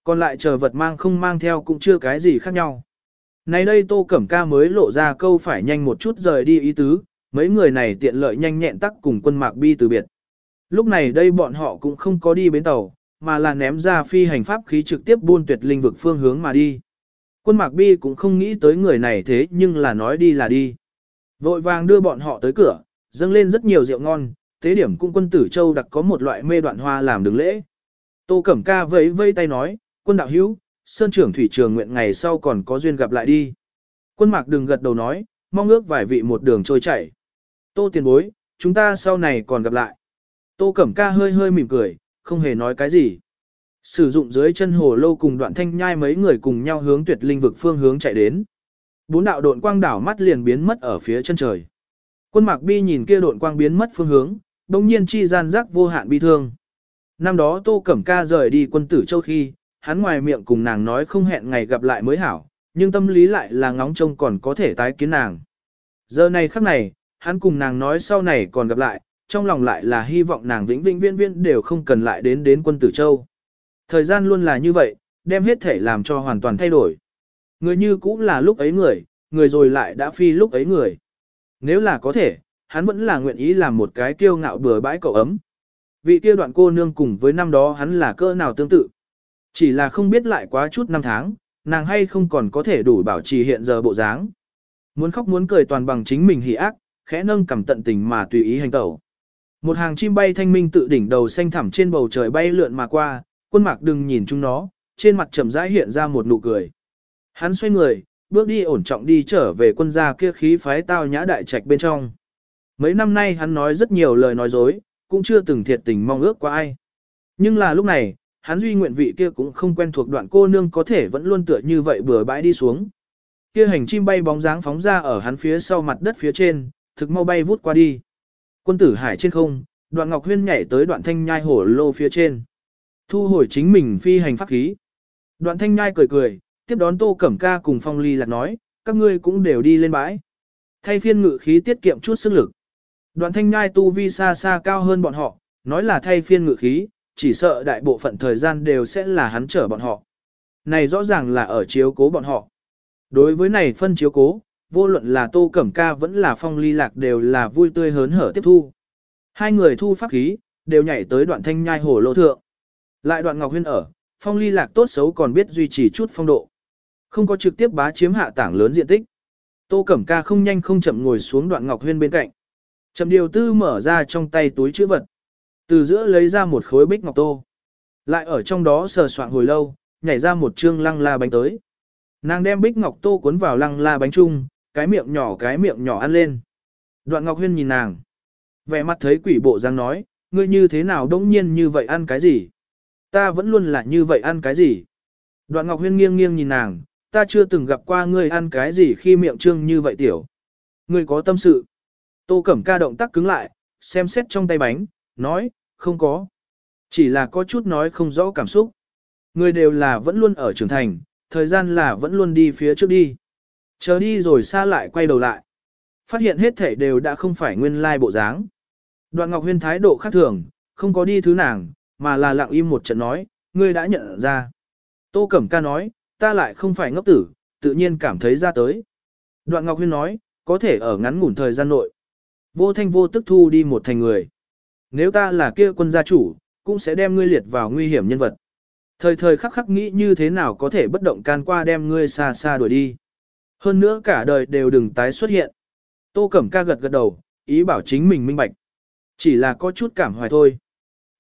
Còn lại chờ vật mang không mang theo cũng chưa cái gì khác nhau. Này đây Tô Cẩm Ca mới lộ ra câu phải nhanh một chút rời đi ý tứ, mấy người này tiện lợi nhanh nhẹn tắc cùng quân mạc bi từ biệt. Lúc này đây bọn họ cũng không có đi bến tàu, mà là ném ra phi hành pháp khí trực tiếp buôn tuyệt linh vực phương hướng mà đi. Quân Mạc Bi cũng không nghĩ tới người này thế nhưng là nói đi là đi. Vội vàng đưa bọn họ tới cửa, dâng lên rất nhiều rượu ngon, tế điểm cung quân tử châu đặc có một loại mê đoạn hoa làm đường lễ. Tô Cẩm Ca vẫy vây tay nói, quân đạo hữu, sơn trưởng thủy trường nguyện ngày sau còn có duyên gặp lại đi. Quân Mạc đừng gật đầu nói, mong ước vài vị một đường trôi chảy. Tô tiền bối, chúng ta sau này còn gặp lại. Tô Cẩm Ca hơi hơi mỉm cười, không hề nói cái gì. Sử dụng dưới chân hồ lô cùng đoạn thanh nhai mấy người cùng nhau hướng tuyệt linh vực phương hướng chạy đến. Bốn đạo độn quang đảo mắt liền biến mất ở phía chân trời. Quân Mạc Bi nhìn kia độn quang biến mất phương hướng, đồng nhiên chi gian giác vô hạn bi thương. Năm đó Tô Cẩm Ca rời đi quân tử châu khi, hắn ngoài miệng cùng nàng nói không hẹn ngày gặp lại mới hảo, nhưng tâm lý lại là ngóng trông còn có thể tái kiến nàng. Giờ này khắc này, hắn cùng nàng nói sau này còn gặp lại, trong lòng lại là hy vọng nàng vĩnh vĩnh viên viên đều không cần lại đến đến quân tử châu. Thời gian luôn là như vậy, đem hết thể làm cho hoàn toàn thay đổi. Người như cũng là lúc ấy người, người rồi lại đã phi lúc ấy người. Nếu là có thể, hắn vẫn là nguyện ý làm một cái kiêu ngạo bừa bãi cậu ấm. Vị kia đoạn cô nương cùng với năm đó hắn là cỡ nào tương tự. Chỉ là không biết lại quá chút năm tháng, nàng hay không còn có thể đủ bảo trì hiện giờ bộ dáng. Muốn khóc muốn cười toàn bằng chính mình hỉ ác, khẽ nâng cầm tận tình mà tùy ý hành tẩu. Một hàng chim bay thanh minh tự đỉnh đầu xanh thẳm trên bầu trời bay lượn mà qua, quân mạc đừng nhìn chúng nó, trên mặt trầm rãi hiện ra một nụ cười. Hắn xoay người, bước đi ổn trọng đi trở về quân gia kia khí phái tao nhã đại trạch bên trong. Mấy năm nay hắn nói rất nhiều lời nói dối, cũng chưa từng thiệt tình mong ước qua ai. Nhưng là lúc này, hắn duy nguyện vị kia cũng không quen thuộc đoạn cô nương có thể vẫn luôn tựa như vậy bừa bãi đi xuống. Kia hành chim bay bóng dáng phóng ra ở hắn phía sau mặt đất phía trên, thực mau bay vút qua đi. Quân tử hải trên không, đoạn ngọc huyên nhảy tới đoạn thanh nhai hổ lô phía trên. Thu hồi chính mình phi hành pháp khí. Đoạn thanh nhai cười cười, tiếp đón tô cẩm ca cùng phong ly lạc nói, các ngươi cũng đều đi lên bãi. Thay phiên ngự khí tiết kiệm chút sức lực. Đoạn thanh nhai tu vi xa xa cao hơn bọn họ, nói là thay phiên ngự khí, chỉ sợ đại bộ phận thời gian đều sẽ là hắn chở bọn họ. Này rõ ràng là ở chiếu cố bọn họ. Đối với này phân chiếu cố, vô luận là Tô Cẩm Ca vẫn là Phong Ly Lạc đều là vui tươi hớn hở tiếp thu. Hai người thu pháp khí, đều nhảy tới đoạn thanh nhai hồ lô thượng. Lại đoạn Ngọc Huyên ở, Phong Ly Lạc tốt xấu còn biết duy trì chút phong độ. Không có trực tiếp bá chiếm hạ tảng lớn diện tích. Tô Cẩm Ca không nhanh không chậm ngồi xuống đoạn Ngọc Huyên bên cạnh. Chậm điều tư mở ra trong tay túi chữ vật. Từ giữa lấy ra một khối bích ngọc tô. Lại ở trong đó sờ soạn hồi lâu, nhảy ra một chương lăng la bánh tới. Nàng đem bích ngọc tô cuốn vào lăng la bánh chung, cái miệng nhỏ cái miệng nhỏ ăn lên. Đoạn Ngọc Huyên nhìn nàng. Vẻ mặt thấy quỷ bộ dáng nói, ngươi như thế nào đông nhiên như vậy ăn cái gì? Ta vẫn luôn là như vậy ăn cái gì? Đoạn Ngọc Huyên nghiêng nghiêng nhìn nàng, ta chưa từng gặp qua ngươi ăn cái gì khi miệng trương như vậy tiểu. Ngươi có tâm sự. Tô Cẩm ca động tác cứng lại, xem xét trong tay bánh, nói, không có. Chỉ là có chút nói không rõ cảm xúc. Người đều là vẫn luôn ở trưởng thành, thời gian là vẫn luôn đi phía trước đi. Chờ đi rồi xa lại quay đầu lại. Phát hiện hết thể đều đã không phải nguyên lai bộ dáng. Đoạn Ngọc Huyên thái độ khác thường, không có đi thứ nàng, mà là lặng im một trận nói, ngươi đã nhận ra. Tô Cẩm Ca nói, ta lại không phải ngốc tử, tự nhiên cảm thấy ra tới. Đoạn Ngọc Huyên nói, có thể ở ngắn ngủn thời gian nội. Vô thanh vô tức thu đi một thành người. Nếu ta là kia quân gia chủ, cũng sẽ đem ngươi liệt vào nguy hiểm nhân vật. Thời thời khắc khắc nghĩ như thế nào có thể bất động can qua đem ngươi xa xa đuổi đi. Hơn nữa cả đời đều đừng tái xuất hiện. Tô Cẩm Ca gật gật đầu, ý bảo chính mình minh bạch. Chỉ là có chút cảm hoài thôi.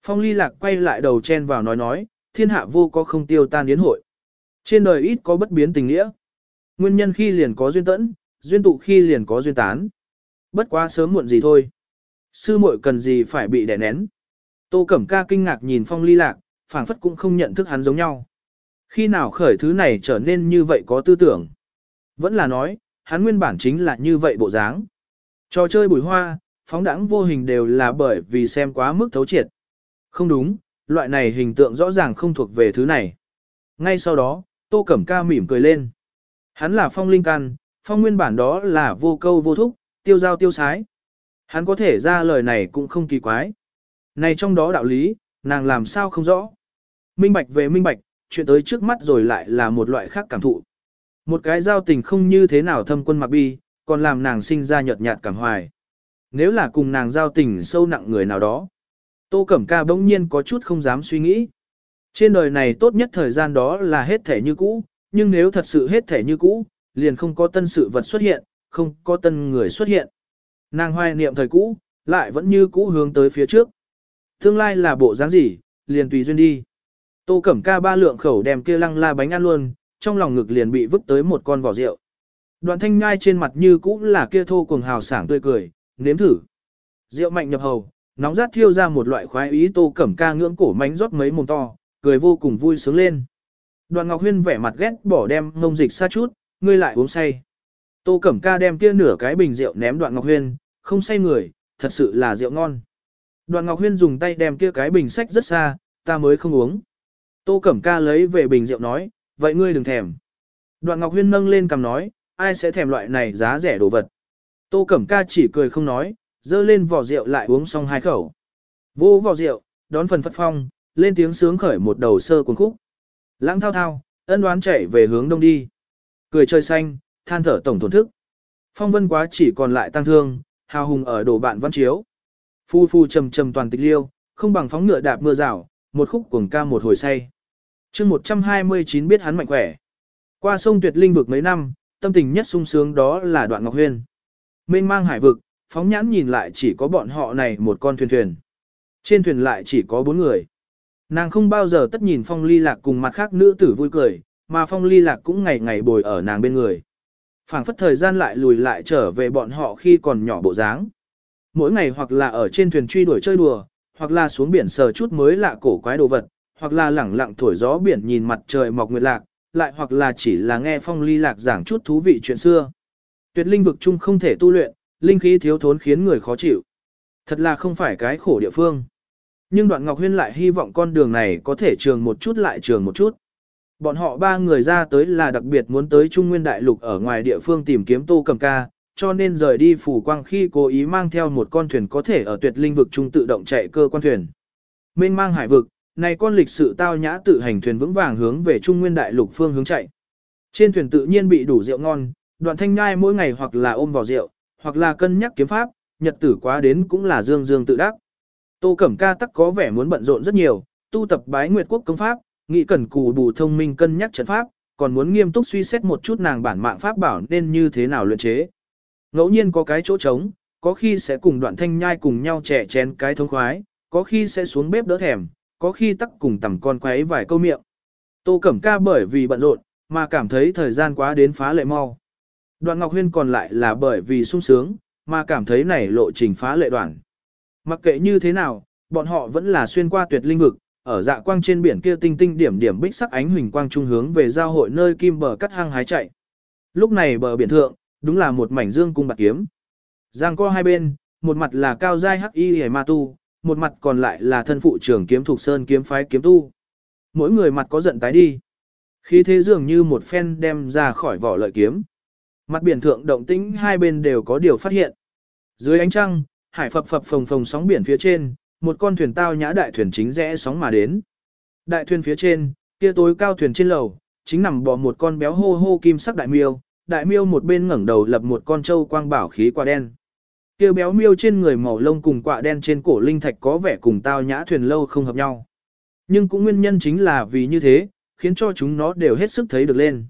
Phong ly lạc quay lại đầu chen vào nói nói, thiên hạ vô có không tiêu tan yến hội. Trên đời ít có bất biến tình nghĩa. Nguyên nhân khi liền có duyên tẫn, duyên tụ khi liền có duyên tán. Bất quá sớm muộn gì thôi. Sư muội cần gì phải bị đè nén. Tô Cẩm Ca kinh ngạc nhìn Phong ly lạc, phảng phất cũng không nhận thức hắn giống nhau. Khi nào khởi thứ này trở nên như vậy có tư tưởng. Vẫn là nói, hắn nguyên bản chính là như vậy bộ dáng. Trò chơi bùi hoa, phóng đẳng vô hình đều là bởi vì xem quá mức thấu triệt. Không đúng, loại này hình tượng rõ ràng không thuộc về thứ này. Ngay sau đó, Tô Cẩm Ca mỉm cười lên. Hắn là phong linh căn, phong nguyên bản đó là vô câu vô thúc, tiêu giao tiêu sái. Hắn có thể ra lời này cũng không kỳ quái. Này trong đó đạo lý, nàng làm sao không rõ. Minh bạch về minh bạch, chuyện tới trước mắt rồi lại là một loại khác cảm thụ. Một cái giao tình không như thế nào thâm quân mặc bi, còn làm nàng sinh ra nhợt nhạt cảm hoài. Nếu là cùng nàng giao tình sâu nặng người nào đó, Tô Cẩm Ca bỗng nhiên có chút không dám suy nghĩ. Trên đời này tốt nhất thời gian đó là hết thể như cũ, nhưng nếu thật sự hết thể như cũ, liền không có tân sự vật xuất hiện, không có tân người xuất hiện. Nàng hoài niệm thời cũ, lại vẫn như cũ hướng tới phía trước. Tương lai là bộ dáng gì, liền tùy duyên đi. Tô Cẩm Ca ba lượng khẩu đem kia lăng la bánh ăn luôn, trong lòng ngực liền bị vứt tới một con vỏ rượu. Đoạn thanh nhai trên mặt như cũ là kia thô cuồng hào sảng tươi cười, nếm thử. Rượu mạnh nhập hầu, nóng rát thiêu ra một loại khoái ý tô cẩm ca ngưỡng cổ mánh rót mấy mồm to, cười vô cùng vui sướng lên. Đoàn Ngọc Huyên vẻ mặt ghét bỏ đem ngông dịch xa chút, ngươi lại uống say. Tô Cẩm Ca đem kia nửa cái bình rượu ném Đoạn Ngọc Huyên, không say người, thật sự là rượu ngon. Đoạn Ngọc Huyên dùng tay đem kia cái bình sách rất xa, ta mới không uống. Tô Cẩm Ca lấy về bình rượu nói, vậy ngươi đừng thèm. Đoạn Ngọc Huyên nâng lên cầm nói, ai sẽ thèm loại này giá rẻ đồ vật. Tô Cẩm Ca chỉ cười không nói, dơ lên vỏ rượu lại uống xong hai khẩu. Vô vỏ rượu, đón phần phất phong, lên tiếng sướng khởi một đầu sơ cuốn khúc. Lãng thao thao, ân đoán chạy về hướng đông đi. Cười trời xanh, than thở tổng thổn thức. Phong vân quá chỉ còn lại tăng thương, hào hùng ở đồ bạn văn chiếu. Phu phu trầm trầm toàn tịch liêu, không bằng phóng ngựa đạp mưa rào, một khúc cuồng ca một hồi say chương 129 biết hắn mạnh khỏe. Qua sông tuyệt linh vực mấy năm, tâm tình nhất sung sướng đó là đoạn ngọc huyên. Mênh mang hải vực, phóng nhãn nhìn lại chỉ có bọn họ này một con thuyền thuyền. Trên thuyền lại chỉ có bốn người. Nàng không bao giờ tất nhìn phong ly lạc cùng mặt khác nữ tử vui cười, mà phong ly lạc cũng ngày ngày bồi ở nàng bên người. phảng phất thời gian lại lùi lại trở về bọn họ khi còn nhỏ bộ dáng. Mỗi ngày hoặc là ở trên thuyền truy đuổi chơi đùa, hoặc là xuống biển sờ chút mới lạ cổ quái đồ vật, hoặc là lẳng lặng thổi gió biển nhìn mặt trời mọc nguyệt lạc, lại hoặc là chỉ là nghe phong ly lạc giảng chút thú vị chuyện xưa. Tuyệt linh vực chung không thể tu luyện, linh khí thiếu thốn khiến người khó chịu. Thật là không phải cái khổ địa phương. Nhưng đoạn Ngọc Huyên lại hy vọng con đường này có thể trường một chút lại trường một chút. Bọn họ ba người ra tới là đặc biệt muốn tới Trung Nguyên Đại Lục ở ngoài địa phương tìm kiếm Tô Cầm Ca, cho nên rời đi phủ quang khi cố ý mang theo một con thuyền có thể ở tuyệt linh vực trung tự động chạy cơ quan thuyền. Mênh mang hải vực, này con lịch sự tao nhã tự hành thuyền vững vàng hướng về Trung Nguyên Đại Lục phương hướng chạy. Trên thuyền tự nhiên bị đủ rượu ngon, đoạn thanh nhai mỗi ngày hoặc là ôm vào rượu, hoặc là cân nhắc kiếm pháp, nhật tử quá đến cũng là dương dương tự đắc. Tô Cẩm Ca tắc có vẻ muốn bận rộn rất nhiều, tu tập bái nguyệt quốc công pháp, nghị cần cù bù thông minh cân nhắc trận pháp, còn muốn nghiêm túc suy xét một chút nàng bản mạng pháp bảo nên như thế nào luyện chế. Ngẫu nhiên có cái chỗ trống, có khi sẽ cùng đoạn thanh nhai cùng nhau trẻ chén cái thông khoái, có khi sẽ xuống bếp đỡ thèm, có khi tắc cùng tầm con quấy vài câu miệng. Tô Cẩm Ca bởi vì bận rộn, mà cảm thấy thời gian quá đến phá lệ mau. Đoạn Ngọc Huyên còn lại là bởi vì sung sướng, mà cảm thấy này lộ trình phá lệ đoạn. Mặc kệ như thế nào, bọn họ vẫn là xuyên qua tuyệt linh vực, ở dạ quang trên biển kia tinh tinh điểm điểm bích sắc ánh huỳnh quang trung hướng về giao hội nơi kim bờ cắt hang hái chạy. Lúc này bờ biển thượng, đúng là một mảnh dương cung bạc kiếm. Giang co hai bên, một mặt là cao giai hắc y hề ma tu, một mặt còn lại là thân phụ trưởng kiếm thuộc sơn kiếm phái kiếm tu. Mỗi người mặt có giận tái đi. Khí thế dường như một phen đem ra khỏi vỏ lợi kiếm. Mặt biển thượng động tĩnh hai bên đều có điều phát hiện. Dưới ánh trăng, hải phập phập phồng phồng sóng biển phía trên, một con thuyền tao nhã đại thuyền chính rẽ sóng mà đến. Đại thuyền phía trên, kia tối cao thuyền trên lầu, chính nằm bò một con béo hô hô kim sắc đại miêu, đại miêu một bên ngẩng đầu lập một con trâu quang bảo khí quả đen. Kia béo miêu trên người màu lông cùng quạ đen trên cổ linh thạch có vẻ cùng tao nhã thuyền lâu không hợp nhau. Nhưng cũng nguyên nhân chính là vì như thế, khiến cho chúng nó đều hết sức thấy được lên.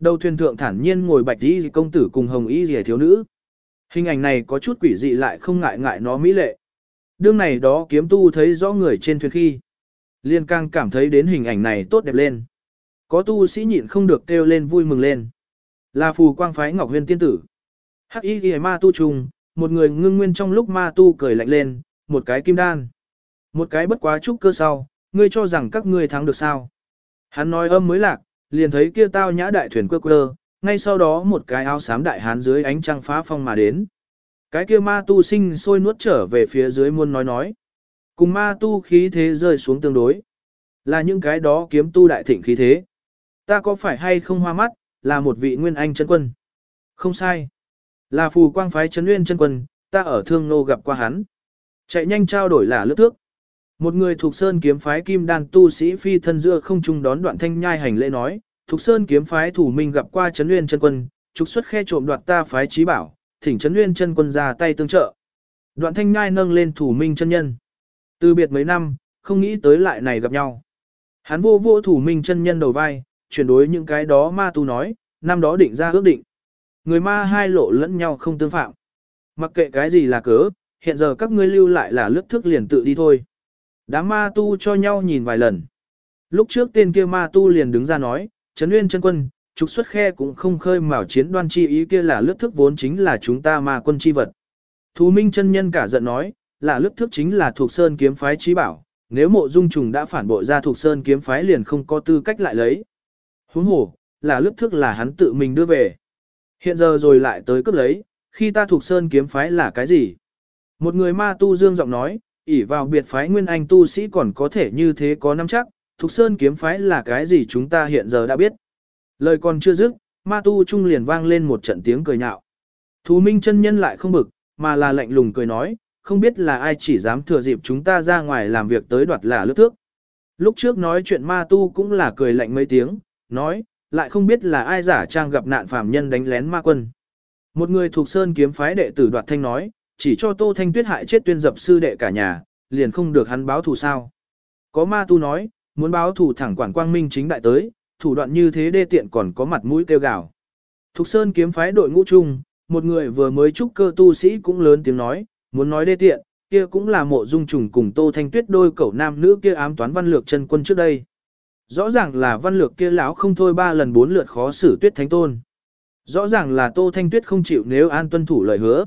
Đầu thuyền thượng thản nhiên ngồi bạch y công tử cùng hồng y rìa thiếu nữ. Hình ảnh này có chút quỷ dị lại không ngại ngại nó mỹ lệ. Đương này đó kiếm tu thấy rõ người trên thuyền khi. Liên càng cảm thấy đến hình ảnh này tốt đẹp lên. Có tu sĩ nhịn không được kêu lên vui mừng lên. Là phù quang phái Ngọc huyền tiên tử. Hắc y ghi ma tu trùng, một người ngưng nguyên trong lúc ma tu cười lạnh lên, một cái kim đan. Một cái bất quá trúc cơ sau, ngươi cho rằng các ngươi thắng được sao. Hắn nói âm mới lạc, liền thấy kia tao nhã đại thuyền quơ quơ, ngay sau đó một cái áo xám đại hán dưới ánh trăng phá phong mà đến. Cái kia ma tu sinh sôi nuốt trở về phía dưới muôn nói nói. Cùng ma tu khí thế rơi xuống tương đối. Là những cái đó kiếm tu đại thịnh khí thế. Ta có phải hay không hoa mắt, là một vị nguyên anh chân quân. Không sai. Là phù quang phái trấn nguyên chân quân, ta ở thương nô gặp qua hắn. Chạy nhanh trao đổi là lướt thước. Một người thuộc sơn kiếm phái kim đan tu sĩ phi thân dưa không trung đón đoạn thanh nhai hành lễ nói, thuộc sơn kiếm phái thủ minh gặp qua chấn nguyên chân quân, trục xuất khe trộm đoạt ta phái trí bảo, thỉnh chấn nguyên chân quân ra tay tương trợ. Đoạn thanh nhai nâng lên thủ minh chân nhân. Từ biệt mấy năm, không nghĩ tới lại này gặp nhau. Hắn vô vô thủ minh chân nhân đầu vai, chuyển đối những cái đó ma tu nói, năm đó định ra ước định. Người ma hai lộ lẫn nhau không tương phạm. Mặc kệ cái gì là cớ, hiện giờ các ngươi lưu lại là lướt thức liền tự đi thôi. Đám ma tu cho nhau nhìn vài lần. Lúc trước tên kia ma tu liền đứng ra nói, Trấn Nguyên chân quân, trục xuất khe cũng không khơi mào chiến đoan chi ý kia là lướt thức vốn chính là chúng ta ma quân chi vật. Thú Minh chân nhân cả giận nói, là lướt thức chính là thuộc sơn kiếm phái trí bảo, nếu mộ dung trùng đã phản bội ra thuộc sơn kiếm phái liền không có tư cách lại lấy. Huống hồ, là lướt thức là hắn tự mình đưa về. Hiện giờ rồi lại tới cướp lấy, khi ta thuộc sơn kiếm phái là cái gì? Một người ma tu dương giọng nói, ỷ vào biệt phái nguyên anh tu sĩ còn có thể như thế có nắm chắc, thuộc sơn kiếm phái là cái gì chúng ta hiện giờ đã biết. Lời còn chưa dứt, ma tu trung liền vang lên một trận tiếng cười nhạo. Thú minh chân nhân lại không bực, mà là lạnh lùng cười nói, không biết là ai chỉ dám thừa dịp chúng ta ra ngoài làm việc tới đoạt là lướt thước. Lúc trước nói chuyện ma tu cũng là cười lạnh mấy tiếng, nói, lại không biết là ai giả trang gặp nạn phàm nhân đánh lén ma quân. Một người thuộc sơn kiếm phái đệ tử đoạt thanh nói, chỉ cho Tô Thanh Tuyết hại chết tuyên dập sư đệ cả nhà, liền không được hắn báo thù sao. Có ma tu nói, muốn báo thù thẳng quản quang minh chính đại tới, thủ đoạn như thế đê tiện còn có mặt mũi kêu gào. Thục Sơn kiếm phái đội ngũ chung, một người vừa mới trúc cơ tu sĩ cũng lớn tiếng nói, muốn nói đê tiện, kia cũng là mộ dung trùng cùng Tô Thanh Tuyết đôi cẩu nam nữ kia ám toán văn lược chân quân trước đây. Rõ ràng là văn lược kia lão không thôi ba lần bốn lượt khó xử tuyết thánh tôn. Rõ ràng là Tô Thanh Tuyết không chịu nếu an tuân thủ lời hứa.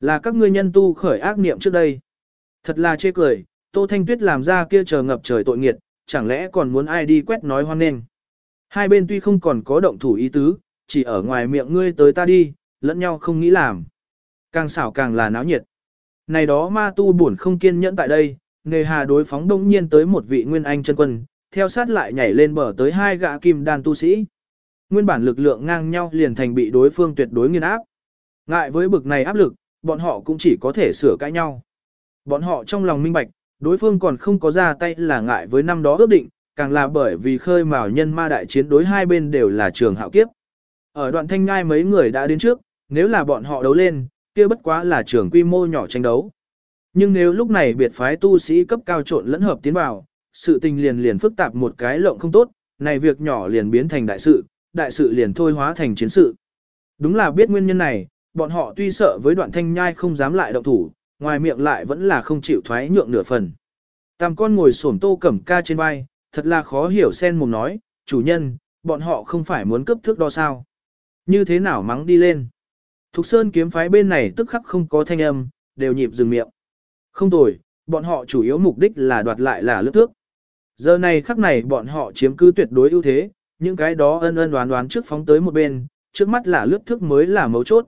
Là các ngươi nhân tu khởi ác niệm trước đây. Thật là chê cười, Tô Thanh Tuyết làm ra kia chờ ngập trời tội nghiệt, chẳng lẽ còn muốn ai đi quét nói hoan nghênh. Hai bên tuy không còn có động thủ ý tứ, chỉ ở ngoài miệng ngươi tới ta đi, lẫn nhau không nghĩ làm. Càng xảo càng là náo nhiệt. Này đó ma tu buồn không kiên nhẫn tại đây, nề hà đối phóng đông nhiên tới một vị nguyên anh chân quân, theo sát lại nhảy lên bờ tới hai gã kim đan tu sĩ. Nguyên bản lực lượng ngang nhau liền thành bị đối phương tuyệt đối nghiên áp. Ngại với bực này áp lực, bọn họ cũng chỉ có thể sửa cãi nhau. Bọn họ trong lòng minh bạch, đối phương còn không có ra tay là ngại với năm đó ước định, càng là bởi vì khơi mào nhân ma đại chiến đối hai bên đều là trường hạo kiếp. Ở đoạn thanh ngai mấy người đã đến trước, nếu là bọn họ đấu lên, kia bất quá là trường quy mô nhỏ tranh đấu. Nhưng nếu lúc này biệt phái tu sĩ cấp cao trộn lẫn hợp tiến vào, sự tình liền liền phức tạp một cái lộng không tốt, này việc nhỏ liền biến thành đại sự, đại sự liền thôi hóa thành chiến sự. Đúng là biết nguyên nhân này, bọn họ tuy sợ với đoạn thanh nhai không dám lại động thủ, ngoài miệng lại vẫn là không chịu thoái nhượng nửa phần. Tam con ngồi xổm tô cẩm ca trên vai, thật là khó hiểu sen mồm nói, chủ nhân, bọn họ không phải muốn cấp thước đo sao. Như thế nào mắng đi lên. Thục Sơn kiếm phái bên này tức khắc không có thanh âm, đều nhịp dừng miệng. Không tồi, bọn họ chủ yếu mục đích là đoạt lại là lướt thước. Giờ này khắc này bọn họ chiếm cứ tuyệt đối ưu thế, những cái đó ân ân đoán đoán trước phóng tới một bên, trước mắt là lướt thước mới là mấu chốt.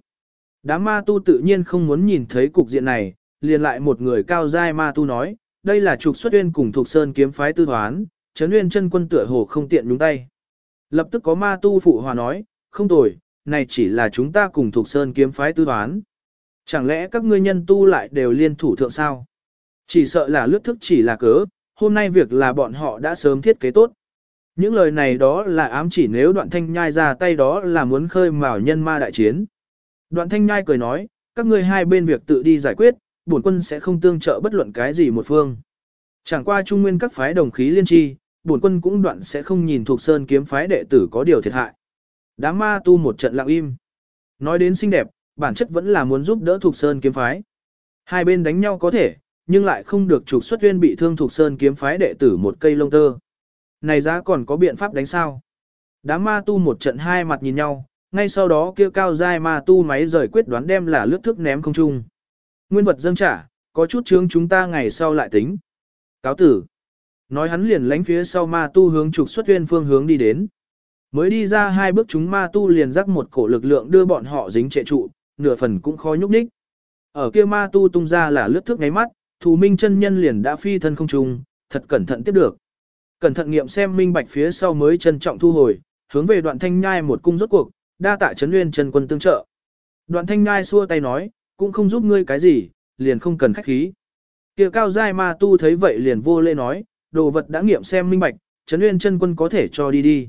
Đám ma tu tự nhiên không muốn nhìn thấy cục diện này, liền lại một người cao giai ma tu nói, đây là trục xuất uyên cùng thuộc sơn kiếm phái tư thoán, chấn uyên chân quân tựa hồ không tiện nhúng tay. Lập tức có ma tu phụ hòa nói, không tồi, này chỉ là chúng ta cùng thuộc sơn kiếm phái tư thoán. Chẳng lẽ các ngươi nhân tu lại đều liên thủ thượng sao? Chỉ sợ là lướt thức chỉ là cớ, hôm nay việc là bọn họ đã sớm thiết kế tốt. Những lời này đó là ám chỉ nếu đoạn thanh nhai ra tay đó là muốn khơi mào nhân ma đại chiến. Đoạn thanh nhai cười nói, các ngươi hai bên việc tự đi giải quyết, bổn quân sẽ không tương trợ bất luận cái gì một phương. Chẳng qua trung nguyên các phái đồng khí liên tri, bổn quân cũng đoạn sẽ không nhìn thuộc sơn kiếm phái đệ tử có điều thiệt hại. Đám ma tu một trận lặng im. Nói đến xinh đẹp, bản chất vẫn là muốn giúp đỡ thuộc sơn kiếm phái. Hai bên đánh nhau có thể, nhưng lại không được trục xuất viên bị thương thuộc sơn kiếm phái đệ tử một cây lông tơ. Này giá còn có biện pháp đánh sao? Đám ma tu một trận hai mặt nhìn nhau, ngay sau đó kia cao dai ma tu máy rời quyết đoán đem là lướt thức ném không trung. Nguyên vật dâng trả, có chút chướng chúng ta ngày sau lại tính. Cáo tử. Nói hắn liền lánh phía sau ma tu hướng trục xuất viên phương hướng đi đến. Mới đi ra hai bước chúng ma tu liền rắc một cổ lực lượng đưa bọn họ dính trệ trụ, nửa phần cũng khó nhúc nhích. Ở kia ma tu tung ra là lướt thức ngáy mắt, thù minh chân nhân liền đã phi thân không trung, thật cẩn thận tiếp được. Cẩn thận nghiệm xem minh bạch phía sau mới trân trọng thu hồi, hướng về đoạn thanh nhai một cung rốt cuộc, đa tạ chấn nguyên chân quân tương trợ. Đoạn thanh nhai xua tay nói, cũng không giúp ngươi cái gì, liền không cần khách khí. Kia cao giai ma tu thấy vậy liền vô lễ nói, đồ vật đã nghiệm xem minh bạch, chấn nguyên chân quân có thể cho đi đi.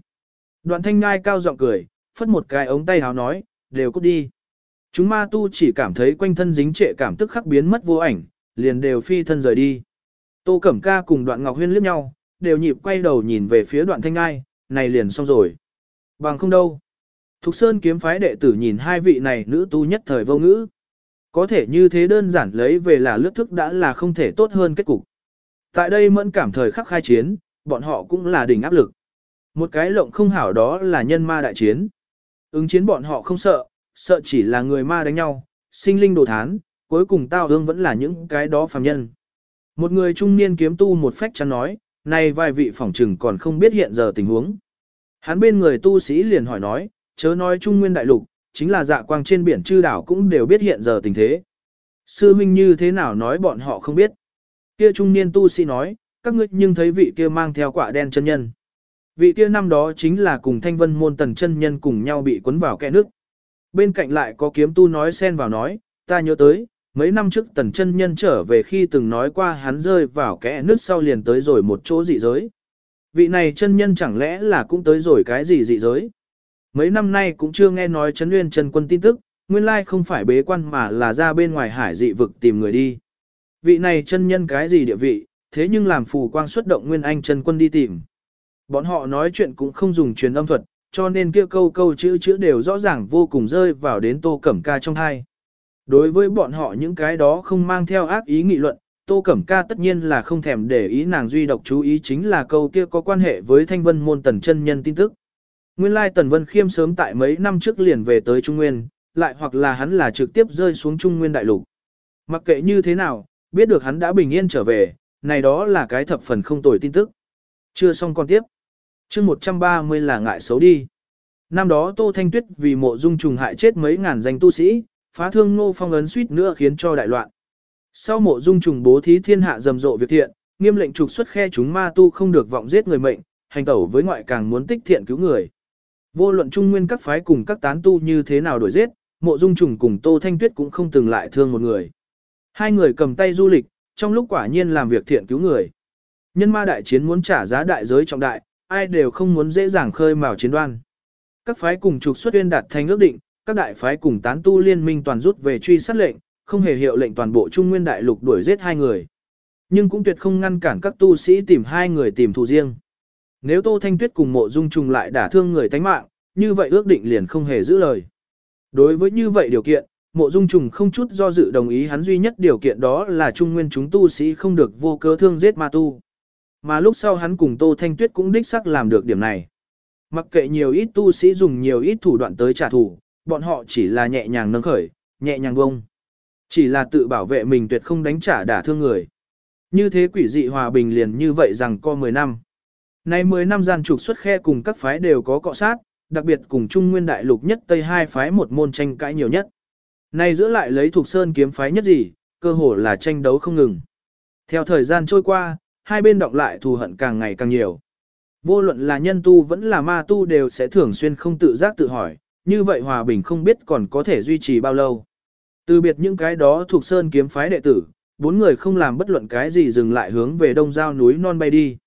Đoạn thanh nhai cao giọng cười, phất một cái ống tay háo nói, đều cút đi. Chúng ma tu chỉ cảm thấy quanh thân dính trệ cảm tức khắc biến mất vô ảnh, liền đều phi thân rời đi. Tô Cẩm Ca cùng đoạn Ngọc Huyên liếc nhau, đều nhịp quay đầu nhìn về phía đoạn thanh ngai, này liền xong rồi. Bằng không đâu. Thục Sơn kiếm phái đệ tử nhìn hai vị này nữ tu nhất thời vô ngữ. Có thể như thế đơn giản lấy về là lướt thức đã là không thể tốt hơn kết cục. Tại đây mẫn cảm thời khắc khai chiến, bọn họ cũng là đỉnh áp lực. Một cái lộng không hảo đó là nhân ma đại chiến. Ứng chiến bọn họ không sợ, sợ chỉ là người ma đánh nhau, sinh linh đồ thán, cuối cùng tao hương vẫn là những cái đó phàm nhân. Một người trung niên kiếm tu một phách chắn nói, này vài vị phỏng trừng còn không biết hiện giờ tình huống. Hắn bên người tu sĩ liền hỏi nói, chớ nói trung nguyên đại lục, chính là dạ quang trên biển chư đảo cũng đều biết hiện giờ tình thế. Sư huynh như thế nào nói bọn họ không biết. Kia trung niên tu sĩ nói, các ngươi nhưng thấy vị kia mang theo quả đen chân nhân. Vị kia năm đó chính là cùng thanh vân môn tần chân nhân cùng nhau bị cuốn vào kẽ nước. Bên cạnh lại có kiếm tu nói xen vào nói, ta nhớ tới, mấy năm trước tần chân nhân trở về khi từng nói qua hắn rơi vào kẽ nước sau liền tới rồi một chỗ dị giới. Vị này chân nhân chẳng lẽ là cũng tới rồi cái gì dị giới? Mấy năm nay cũng chưa nghe nói chấn nguyên chân quân tin tức, nguyên lai không phải bế quan mà là ra bên ngoài hải dị vực tìm người đi. Vị này chân nhân cái gì địa vị, thế nhưng làm phù quang xuất động nguyên anh chân quân đi tìm. Bọn họ nói chuyện cũng không dùng truyền âm thuật, cho nên kia câu câu chữ chữ đều rõ ràng vô cùng rơi vào đến tô cẩm ca trong hai. Đối với bọn họ những cái đó không mang theo ác ý nghị luận, tô cẩm ca tất nhiên là không thèm để ý nàng duy độc chú ý chính là câu kia có quan hệ với thanh vân môn tần chân nhân tin tức. Nguyên lai tần vân khiêm sớm tại mấy năm trước liền về tới Trung Nguyên, lại hoặc là hắn là trực tiếp rơi xuống Trung Nguyên đại lục. Mặc kệ như thế nào, biết được hắn đã bình yên trở về, này đó là cái thập phần không tồi tin tức. Chưa xong con tiếp. chương 130 là ngại xấu đi. Năm đó Tô Thanh Tuyết vì mộ dung trùng hại chết mấy ngàn danh tu sĩ, phá thương ngô phong ấn suýt nữa khiến cho đại loạn. Sau mộ dung trùng bố thí thiên hạ rầm rộ việc thiện, nghiêm lệnh trục xuất khe chúng ma tu không được vọng giết người mệnh, hành tẩu với ngoại càng muốn tích thiện cứu người. Vô luận trung nguyên các phái cùng các tán tu như thế nào đổi giết, mộ dung trùng cùng Tô Thanh Tuyết cũng không từng lại thương một người. Hai người cầm tay du lịch, trong lúc quả nhiên làm việc thiện cứu người. Nhân ma đại chiến muốn trả giá đại giới trọng đại, ai đều không muốn dễ dàng khơi mào chiến đoan. Các phái cùng trục xuất uyên đạt thành ước định, các đại phái cùng tán tu liên minh toàn rút về truy sát lệnh, không hề hiệu lệnh toàn bộ Trung Nguyên đại lục đuổi giết hai người. Nhưng cũng tuyệt không ngăn cản các tu sĩ tìm hai người tìm thù riêng. Nếu Tô Thanh Tuyết cùng mộ dung trùng lại đả thương người tánh mạng, như vậy ước định liền không hề giữ lời. Đối với như vậy điều kiện, mộ dung trùng không chút do dự đồng ý hắn duy nhất điều kiện đó là trung nguyên chúng tu sĩ không được vô cớ thương giết ma tu. Mà lúc sau hắn cùng Tô Thanh Tuyết cũng đích xác làm được điểm này. Mặc kệ nhiều ít tu sĩ dùng nhiều ít thủ đoạn tới trả thù, bọn họ chỉ là nhẹ nhàng nâng khởi, nhẹ nhàng bông. Chỉ là tự bảo vệ mình tuyệt không đánh trả đả thương người. Như thế quỷ dị hòa bình liền như vậy rằng co 10 năm. Nay 10 năm gian trục xuất khe cùng các phái đều có cọ sát, đặc biệt cùng Trung Nguyên Đại Lục nhất Tây hai phái một môn tranh cãi nhiều nhất. Nay giữa lại lấy thuộc sơn kiếm phái nhất gì, cơ hồ là tranh đấu không ngừng. Theo thời gian trôi qua, hai bên động lại thù hận càng ngày càng nhiều. Vô luận là nhân tu vẫn là ma tu đều sẽ thường xuyên không tự giác tự hỏi, như vậy hòa bình không biết còn có thể duy trì bao lâu. Từ biệt những cái đó thuộc sơn kiếm phái đệ tử, bốn người không làm bất luận cái gì dừng lại hướng về đông giao núi non bay đi.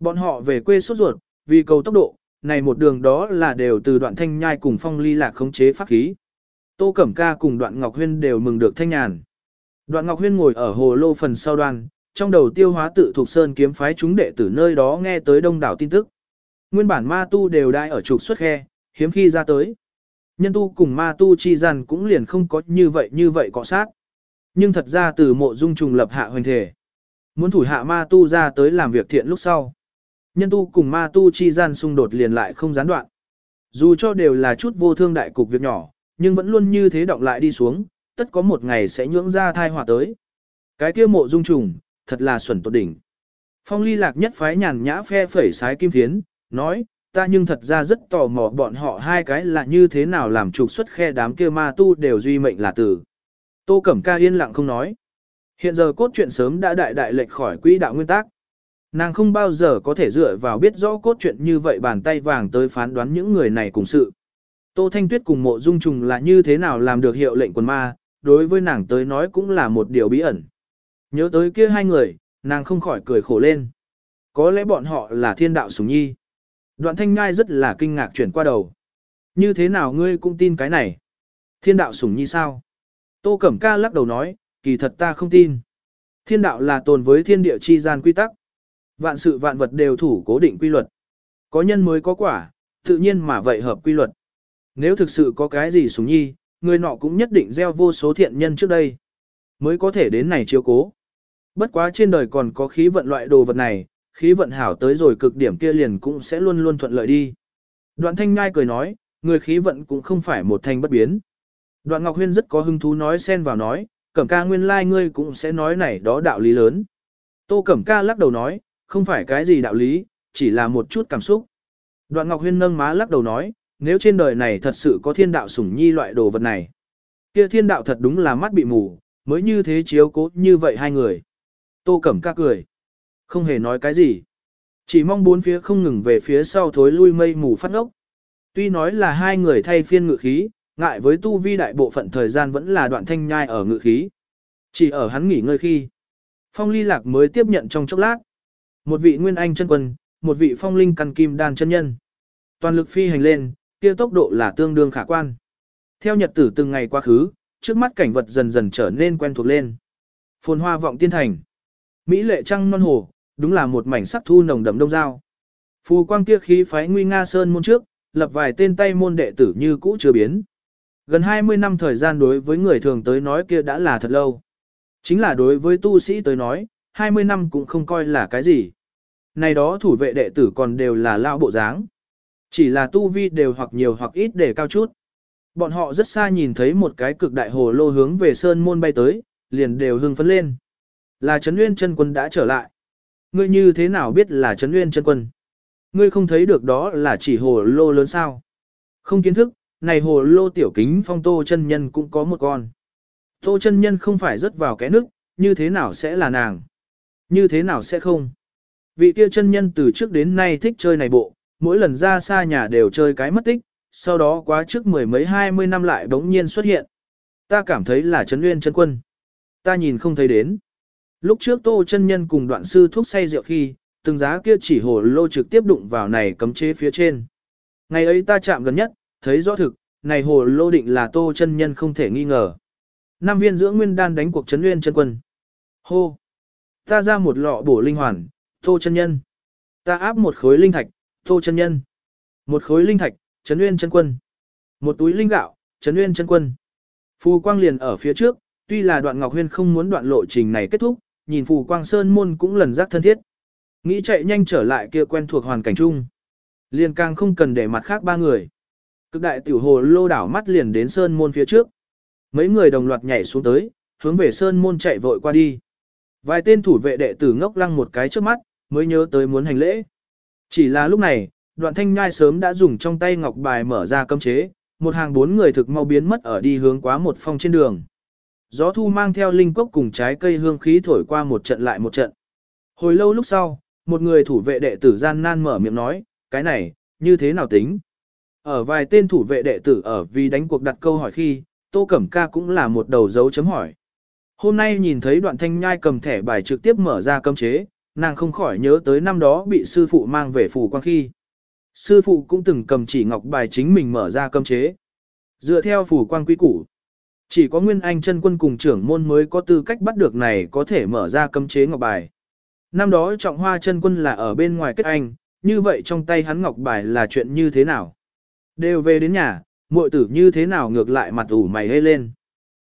Bọn họ về quê sốt ruột, vì cầu tốc độ, này một đường đó là đều từ đoạn thanh nhai cùng phong ly lạc khống chế pháp khí. Tô Cẩm Ca cùng đoạn Ngọc Huyên đều mừng được thanh nhàn. Đoạn Ngọc Huyên ngồi ở hồ lô phần sau đoàn, trong đầu tiêu hóa tự thuộc sơn kiếm phái chúng đệ tử nơi đó nghe tới đông đảo tin tức. Nguyên bản ma tu đều đai ở trục xuất khe, hiếm khi ra tới. Nhân tu cùng ma tu chi gian cũng liền không có như vậy như vậy cọ sát. Nhưng thật ra từ mộ dung trùng lập hạ hoành thể. Muốn thủ hạ ma tu ra tới làm việc thiện lúc sau. Nhân tu cùng ma tu chi gian xung đột liền lại không gián đoạn. Dù cho đều là chút vô thương đại cục việc nhỏ, nhưng vẫn luôn như thế động lại đi xuống, tất có một ngày sẽ nhưỡng ra thai họa tới. Cái kia mộ dung trùng, thật là xuẩn tột đỉnh. Phong ly lạc nhất phái nhàn nhã phe phẩy sái kim phiến, nói, ta nhưng thật ra rất tò mò bọn họ hai cái là như thế nào làm trục xuất khe đám kia ma tu đều duy mệnh là tử. Tô Cẩm Ca yên lặng không nói. Hiện giờ cốt truyện sớm đã đại đại lệch khỏi quỹ đạo nguyên tắc. Nàng không bao giờ có thể dựa vào biết rõ cốt truyện như vậy bàn tay vàng tới phán đoán những người này cùng sự. Tô Thanh Tuyết cùng mộ dung trùng là như thế nào làm được hiệu lệnh quần ma, đối với nàng tới nói cũng là một điều bí ẩn. Nhớ tới kia hai người, nàng không khỏi cười khổ lên. Có lẽ bọn họ là thiên đạo sủng nhi. Đoạn thanh ngai rất là kinh ngạc chuyển qua đầu. Như thế nào ngươi cũng tin cái này? Thiên đạo sủng nhi sao? Tô Cẩm Ca lắc đầu nói, kỳ thật ta không tin. Thiên đạo là tồn với thiên địa chi gian quy tắc. Vạn sự vạn vật đều thủ cố định quy luật. Có nhân mới có quả, tự nhiên mà vậy hợp quy luật. Nếu thực sự có cái gì sủng nhi, người nọ cũng nhất định gieo vô số thiện nhân trước đây. Mới có thể đến này chiếu cố. Bất quá trên đời còn có khí vận loại đồ vật này, khí vận hảo tới rồi cực điểm kia liền cũng sẽ luôn luôn thuận lợi đi. Đoạn thanh ngai cười nói, người khí vận cũng không phải một thành bất biến. Đoạn Ngọc Huyên rất có hứng thú nói xen vào nói, cẩm ca nguyên lai like ngươi cũng sẽ nói này đó đạo lý lớn. Tô cẩm ca lắc đầu nói, không phải cái gì đạo lý, chỉ là một chút cảm xúc. Đoạn Ngọc Huyên nâng má lắc đầu nói, nếu trên đời này thật sự có thiên đạo sủng nhi loại đồ vật này. Kia thiên đạo thật đúng là mắt bị mù, mới như thế chiếu cố như vậy hai người. Tô Cẩm ca cười. Không hề nói cái gì. Chỉ mong bốn phía không ngừng về phía sau thối lui mây mù phát ngốc. Tuy nói là hai người thay phiên ngự khí, ngại với tu vi đại bộ phận thời gian vẫn là đoạn thanh nhai ở ngự khí. Chỉ ở hắn nghỉ ngơi khi. Phong ly lạc mới tiếp nhận trong chốc lát. Một vị nguyên anh chân quân, một vị phong linh căn kim đan chân nhân. Toàn lực phi hành lên, kia tốc độ là tương đương khả quan. Theo nhật tử từng ngày quá khứ, trước mắt cảnh vật dần dần trở nên quen thuộc lên. Phồn hoa vọng tiên thành. Mỹ lệ trăng non hồ, đúng là một mảnh sắc thu nồng đậm đông giao. Phù quang kia khí phái nguy nga sơn môn trước, lập vài tên tay môn đệ tử như cũ chưa biến. Gần 20 năm thời gian đối với người thường tới nói kia đã là thật lâu. Chính là đối với tu sĩ tới nói, 20 năm cũng không coi là cái gì. Này đó thủ vệ đệ tử còn đều là lao bộ dáng. Chỉ là tu vi đều hoặc nhiều hoặc ít để cao chút. Bọn họ rất xa nhìn thấy một cái cực đại hồ lô hướng về sơn môn bay tới, liền đều hưng phấn lên. Là Trấn Nguyên chân quân đã trở lại. Ngươi như thế nào biết là Trấn Nguyên chân quân? Ngươi không thấy được đó là chỉ hồ lô lớn sao? Không kiến thức, này hồ lô tiểu kính phong tô chân nhân cũng có một con. Tô chân nhân không phải rớt vào cái nước, như thế nào sẽ là nàng? Như thế nào sẽ không? Vị kia chân nhân từ trước đến nay thích chơi này bộ, mỗi lần ra xa nhà đều chơi cái mất tích, sau đó quá trước mười mấy hai mươi năm lại bỗng nhiên xuất hiện. Ta cảm thấy là Trấn Nguyên chân quân. Ta nhìn không thấy đến. Lúc trước Tô chân nhân cùng đoạn sư thuốc say rượu khi, từng giá kia chỉ hồ lô trực tiếp đụng vào này cấm chế phía trên. Ngày ấy ta chạm gần nhất, thấy rõ thực, này hồ lô định là Tô chân nhân không thể nghi ngờ. Năm viên dưỡng nguyên đan đánh cuộc Trấn Nguyên chân quân. Hô! Ta ra một lọ bổ linh hoàn, Tô chân nhân. Ta áp một khối linh thạch, Tô chân nhân. Một khối linh thạch, Trấn Nguyên chân quân. Một túi linh gạo, Trấn Nguyên chân quân. Phù Quang liền ở phía trước, tuy là đoạn Ngọc Huyên không muốn đoạn lộ trình này kết thúc, nhìn Phù Quang Sơn môn cũng lần giác thân thiết. Nghĩ chạy nhanh trở lại kia quen thuộc hoàn cảnh chung. liên càng không cần để mặt khác ba người. Cực đại tiểu hồ lô đảo mắt liền đến Sơn môn phía trước. Mấy người đồng loạt nhảy xuống tới, hướng về Sơn môn chạy vội qua đi. Vài tên thủ vệ đệ tử ngốc lăng một cái trước mắt, mới nhớ tới muốn hành lễ. Chỉ là lúc này, đoạn thanh nhai sớm đã dùng trong tay ngọc bài mở ra cấm chế, một hàng bốn người thực mau biến mất ở đi hướng quá một phong trên đường. Gió thu mang theo linh cốc cùng trái cây hương khí thổi qua một trận lại một trận. Hồi lâu lúc sau, một người thủ vệ đệ tử gian nan mở miệng nói, cái này, như thế nào tính? Ở vài tên thủ vệ đệ tử ở vì đánh cuộc đặt câu hỏi khi, Tô Cẩm Ca cũng là một đầu dấu chấm hỏi. Hôm nay nhìn thấy đoạn thanh nhai cầm thẻ bài trực tiếp mở ra cấm chế, nàng không khỏi nhớ tới năm đó bị sư phụ mang về phủ quang khi. Sư phụ cũng từng cầm chỉ ngọc bài chính mình mở ra cấm chế. Dựa theo phủ quang quy củ, chỉ có Nguyên Anh chân quân cùng trưởng môn mới có tư cách bắt được này có thể mở ra cấm chế ngọc bài. Năm đó trọng hoa chân quân là ở bên ngoài kết anh, như vậy trong tay hắn ngọc bài là chuyện như thế nào? Đều về đến nhà, muội tử như thế nào ngược lại mặt ủ mày hê lên.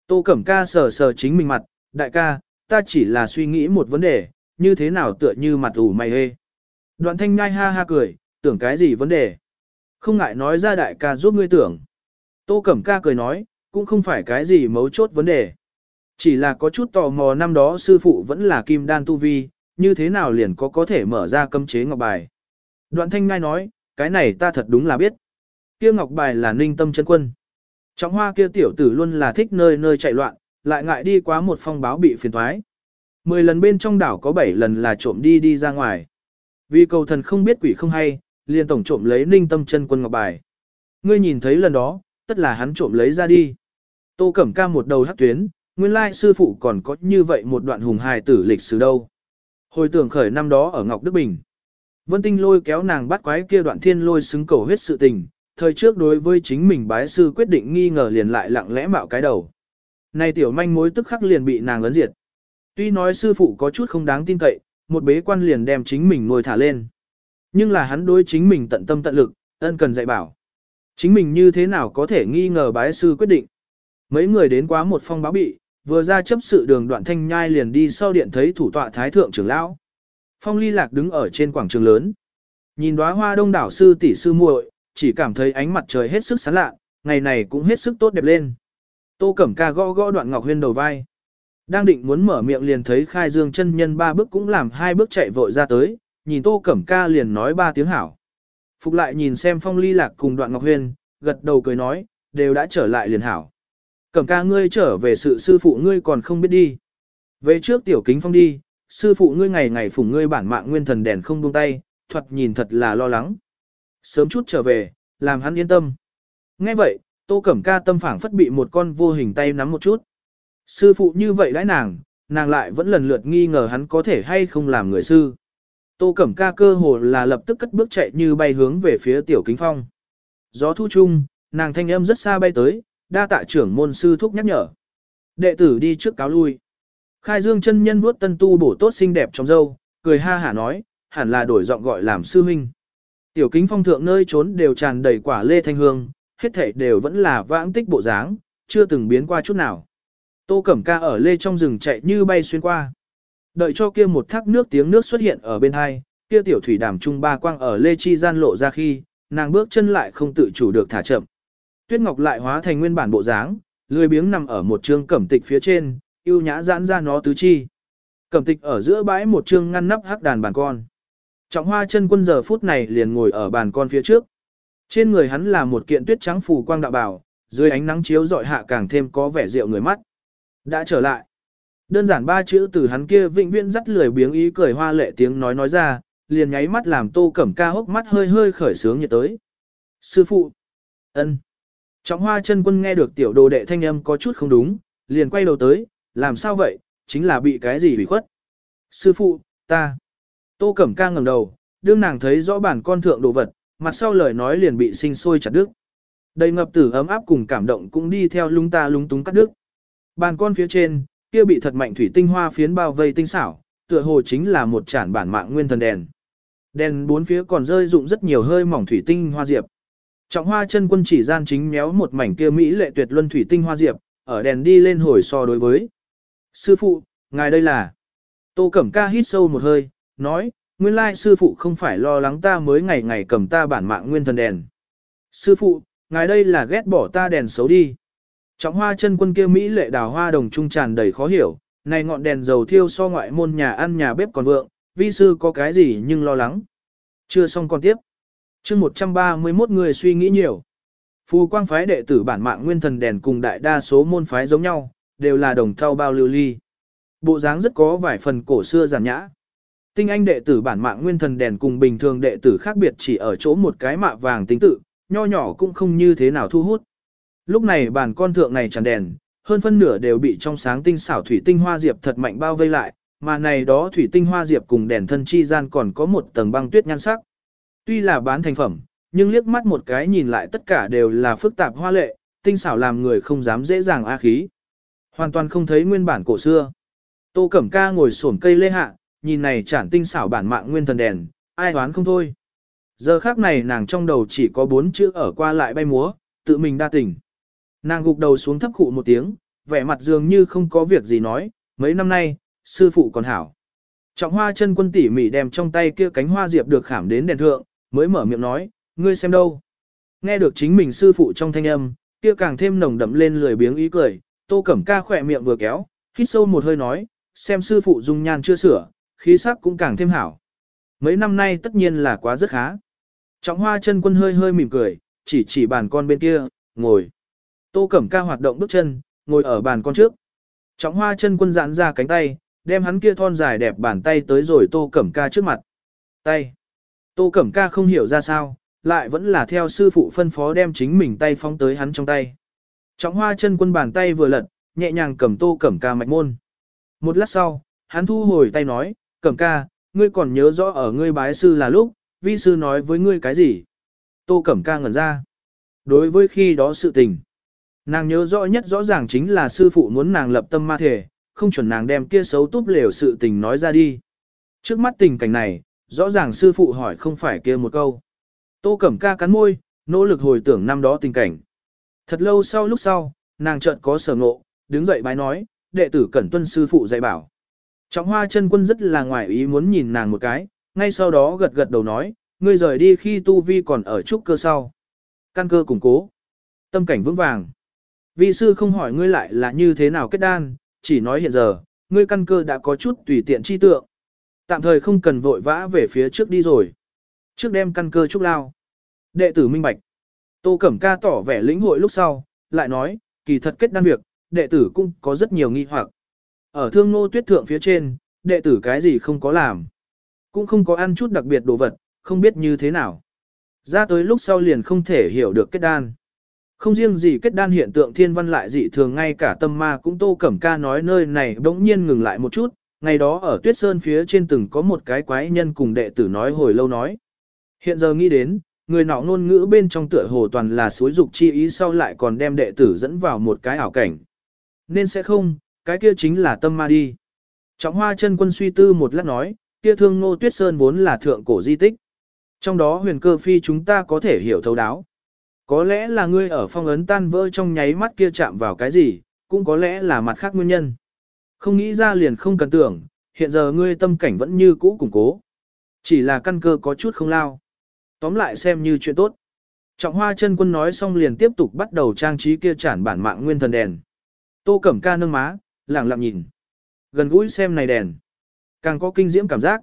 Tô Cẩm Ca sờ sờ chính mình mặt, đại ca, ta chỉ là suy nghĩ một vấn đề, như thế nào tựa như mặt ủ mày hê. Đoạn thanh ngai ha ha cười, tưởng cái gì vấn đề. Không ngại nói ra đại ca giúp ngươi tưởng. Tô Cẩm Ca cười nói, cũng không phải cái gì mấu chốt vấn đề. Chỉ là có chút tò mò năm đó sư phụ vẫn là kim đan tu vi, như thế nào liền có có thể mở ra cấm chế ngọc bài. Đoạn thanh ngai nói, cái này ta thật đúng là biết. Kia ngọc bài là ninh tâm chân quân. Trọng hoa kia tiểu tử luôn là thích nơi nơi chạy loạn, lại ngại đi quá một phong báo bị phiền thoái. Mười lần bên trong đảo có bảy lần là trộm đi đi ra ngoài. Vì cầu thần không biết quỷ không hay, liền tổng trộm lấy ninh tâm chân quân ngọc bài. Ngươi nhìn thấy lần đó, tất là hắn trộm lấy ra đi. Tô Cẩm Ca một đầu hắc tuyến, nguyên lai sư phụ còn có như vậy một đoạn hùng hài tử lịch sử đâu. Hồi tưởng khởi năm đó ở Ngọc Đức Bình. Vân Tinh lôi kéo nàng bắt quái kia đoạn thiên lôi xứng cầu huyết sự tình, thời trước đối với chính mình bái sư quyết định nghi ngờ liền lại lặng lẽ mạo cái đầu. Này tiểu manh mối tức khắc liền bị nàng ấn diệt. Tuy nói sư phụ có chút không đáng tin cậy, một bế quan liền đem chính mình nuôi thả lên. Nhưng là hắn đối chính mình tận tâm tận lực, ân cần dạy bảo. Chính mình như thế nào có thể nghi ngờ bái sư quyết định. Mấy người đến quá một phong báo bị, vừa ra chấp sự đường đoạn thanh nhai liền đi sau điện thấy thủ tọa thái thượng trưởng lão. Phong ly lạc đứng ở trên quảng trường lớn. Nhìn đóa hoa đông đảo sư tỷ sư muội, chỉ cảm thấy ánh mặt trời hết sức sáng lạ, ngày này cũng hết sức tốt đẹp lên. Tô Cẩm Ca gõ gõ đoạn Ngọc Huyên đầu vai. Đang định muốn mở miệng liền thấy Khai Dương chân nhân ba bước cũng làm hai bước chạy vội ra tới, nhìn Tô Cẩm Ca liền nói ba tiếng hảo. Phục lại nhìn xem Phong Ly Lạc cùng Đoạn Ngọc Huyên, gật đầu cười nói, đều đã trở lại liền hảo. Cẩm ca ngươi trở về sự sư phụ ngươi còn không biết đi. Về trước tiểu kính phong đi, sư phụ ngươi ngày ngày phụng ngươi bản mạng nguyên thần đèn không buông tay, thuật nhìn thật là lo lắng. Sớm chút trở về, làm hắn yên tâm. Nghe vậy, tô cẩm ca tâm phảng phất bị một con vô hình tay nắm một chút. Sư phụ như vậy đãi nàng, nàng lại vẫn lần lượt nghi ngờ hắn có thể hay không làm người sư. Tô cẩm ca cơ hồ là lập tức cất bước chạy như bay hướng về phía tiểu kính phong. Gió thu chung, nàng thanh âm rất xa bay tới, đa tạ trưởng môn sư thúc nhắc nhở. Đệ tử đi trước cáo lui. Khai Dương chân nhân vuốt tân tu bổ tốt xinh đẹp trong dâu, cười ha hả nói, hẳn là đổi giọng gọi làm sư huynh. Tiểu kính phong thượng nơi trốn đều tràn đầy quả lê thanh hương, hết thảy đều vẫn là vãng tích bộ dáng, chưa từng biến qua chút nào. Tô Cẩm Ca ở lê trong rừng chạy như bay xuyên qua. Đợi cho kia một thác nước tiếng nước xuất hiện ở bên hai, kia tiểu thủy đàm trung ba quang ở lê chi gian lộ ra khi, nàng bước chân lại không tự chủ được thả chậm. Tuyết Ngọc lại hóa thành nguyên bản bộ dáng, lười biếng nằm ở một trương cẩm tịch phía trên, yêu nhã giãn ra nó tứ chi. Cẩm tịch ở giữa bãi một trương ngăn nắp hắc đàn bàn con. Trọng hoa chân quân giờ phút này liền ngồi ở bàn con phía trước. Trên người hắn là một kiện tuyết trắng phù quang đạo bảo, dưới ánh nắng chiếu dọi hạ càng thêm có vẻ rượu người mắt. Đã trở lại. Đơn giản ba chữ từ hắn kia vĩnh viễn dắt lười biếng ý cười hoa lệ tiếng nói nói ra, liền nháy mắt làm tô cẩm ca hốc mắt hơi hơi khởi sướng nhiệt tới. Sư phụ. ân. Trọng hoa chân quân nghe được tiểu đồ đệ thanh âm có chút không đúng, liền quay đầu tới, làm sao vậy, chính là bị cái gì bị khuất. Sư phụ, ta. Tô Cẩm ca ngẩng đầu, đương nàng thấy rõ bản con thượng đồ vật, mặt sau lời nói liền bị sinh sôi chặt đứt. Đầy ngập tử ấm áp cùng cảm động cũng đi theo lung ta lung túng cắt đứt. Bàn con phía trên, kia bị thật mạnh thủy tinh hoa phiến bao vây tinh xảo, tựa hồ chính là một chản bản mạng nguyên thần đèn. Đèn bốn phía còn rơi dụng rất nhiều hơi mỏng thủy tinh hoa diệp. Trọng hoa chân quân chỉ gian chính méo một mảnh kia mỹ lệ tuyệt luân thủy tinh hoa diệp, ở đèn đi lên hồi so đối với. Sư phụ, ngài đây là. Tô Cẩm Ca hít sâu một hơi, nói, nguyên lai sư phụ không phải lo lắng ta mới ngày ngày cầm ta bản mạng nguyên thần đèn. Sư phụ, ngài đây là ghét bỏ ta đèn xấu đi. Trọng hoa chân quân kia Mỹ lệ đào hoa đồng trung tràn đầy khó hiểu, này ngọn đèn dầu thiêu so ngoại môn nhà ăn nhà bếp còn vượng, vi sư có cái gì nhưng lo lắng. Chưa xong còn tiếp chương 131 người suy nghĩ nhiều. Phù quang phái đệ tử bản mạng nguyên thần đèn cùng đại đa số môn phái giống nhau, đều là đồng thau bao lưu ly. Bộ dáng rất có vài phần cổ xưa giản nhã. Tinh anh đệ tử bản mạng nguyên thần đèn cùng bình thường đệ tử khác biệt chỉ ở chỗ một cái mạ vàng tính tự, nho nhỏ cũng không như thế nào thu hút. Lúc này bản con thượng này tràn đèn, hơn phân nửa đều bị trong sáng tinh xảo thủy tinh hoa diệp thật mạnh bao vây lại, mà này đó thủy tinh hoa diệp cùng đèn thân chi gian còn có một tầng băng tuyết nhan sắc. Tuy là bán thành phẩm, nhưng liếc mắt một cái nhìn lại tất cả đều là phức tạp hoa lệ, tinh xảo làm người không dám dễ dàng a khí. Hoàn toàn không thấy nguyên bản cổ xưa. Tô Cẩm Ca ngồi xổm cây lê hạ, nhìn này chản tinh xảo bản mạng nguyên thần đèn, ai đoán không thôi. Giờ khác này nàng trong đầu chỉ có bốn chữ ở qua lại bay múa, tự mình đa tình. Nàng gục đầu xuống thấp khụ một tiếng, vẻ mặt dường như không có việc gì nói, mấy năm nay, sư phụ còn hảo. Trọng hoa chân quân tỉ mỉ đem trong tay kia cánh hoa diệp được khảm đến đèn thượng, mới mở miệng nói, ngươi xem đâu. Nghe được chính mình sư phụ trong thanh âm, kia càng thêm nồng đậm lên lười biếng ý cười, tô cẩm ca khỏe miệng vừa kéo, hít sâu một hơi nói, xem sư phụ dung nhan chưa sửa, khí sắc cũng càng thêm hảo. Mấy năm nay tất nhiên là quá rất khá. Trọng hoa chân quân hơi hơi mỉm cười, chỉ chỉ bàn con bên kia, ngồi. Tô Cẩm Ca hoạt động bước chân, ngồi ở bàn con trước. Trọng hoa chân quân giãn ra cánh tay, đem hắn kia thon dài đẹp bàn tay tới rồi Tô Cẩm Ca trước mặt. Tay. Tô Cẩm Ca không hiểu ra sao, lại vẫn là theo sư phụ phân phó đem chính mình tay phóng tới hắn trong tay. Trọng hoa chân quân bàn tay vừa lật, nhẹ nhàng cầm Tô Cẩm Ca mạch môn. Một lát sau, hắn thu hồi tay nói, Cẩm Ca, ngươi còn nhớ rõ ở ngươi bái sư là lúc, vi sư nói với ngươi cái gì? Tô Cẩm Ca ngẩn ra. Đối với khi đó sự tình, nàng nhớ rõ nhất rõ ràng chính là sư phụ muốn nàng lập tâm ma thể, không chuẩn nàng đem kia xấu túp lều sự tình nói ra đi. Trước mắt tình cảnh này, rõ ràng sư phụ hỏi không phải kia một câu. Tô Cẩm Ca cắn môi, nỗ lực hồi tưởng năm đó tình cảnh. Thật lâu sau lúc sau, nàng chợt có sở ngộ, đứng dậy bái nói, đệ tử cẩn tuân sư phụ dạy bảo. Trọng hoa chân quân rất là ngoài ý muốn nhìn nàng một cái, ngay sau đó gật gật đầu nói, ngươi rời đi khi tu vi còn ở trúc cơ sau. Căn cơ củng cố. Tâm cảnh vững vàng. Vi sư không hỏi ngươi lại là như thế nào kết đan, chỉ nói hiện giờ, ngươi căn cơ đã có chút tùy tiện chi tượng. Tạm thời không cần vội vã về phía trước đi rồi. Trước đem căn cơ trúc lao. Đệ tử minh bạch. Tô Cẩm Ca tỏ vẻ lĩnh hội lúc sau, lại nói, kỳ thật kết đan việc, đệ tử cũng có rất nhiều nghi hoặc. Ở thương nô tuyết thượng phía trên, đệ tử cái gì không có làm. Cũng không có ăn chút đặc biệt đồ vật, không biết như thế nào. Ra tới lúc sau liền không thể hiểu được kết đan. Không riêng gì kết đan hiện tượng thiên văn lại dị thường ngay cả tâm ma cũng tô cẩm ca nói nơi này bỗng nhiên ngừng lại một chút, ngày đó ở tuyết sơn phía trên từng có một cái quái nhân cùng đệ tử nói hồi lâu nói. Hiện giờ nghĩ đến, người nọ ngôn ngữ bên trong tựa hồ toàn là suối dục chi ý sau lại còn đem đệ tử dẫn vào một cái ảo cảnh. Nên sẽ không, cái kia chính là tâm ma đi. Trọng hoa chân quân suy tư một lát nói, kia thương ngô tuyết sơn vốn là thượng cổ di tích. Trong đó huyền cơ phi chúng ta có thể hiểu thấu đáo. Có lẽ là ngươi ở phong ấn tan vỡ trong nháy mắt kia chạm vào cái gì, cũng có lẽ là mặt khác nguyên nhân. Không nghĩ ra liền không cần tưởng, hiện giờ ngươi tâm cảnh vẫn như cũ củng cố. Chỉ là căn cơ có chút không lao. Tóm lại xem như chuyện tốt. Trọng hoa chân quân nói xong liền tiếp tục bắt đầu trang trí kia chản bản mạng nguyên thần đèn. Tô Cẩm Ca nâng má, lặng lặng nhìn. Gần gũi xem này đèn. Càng có kinh diễm cảm giác.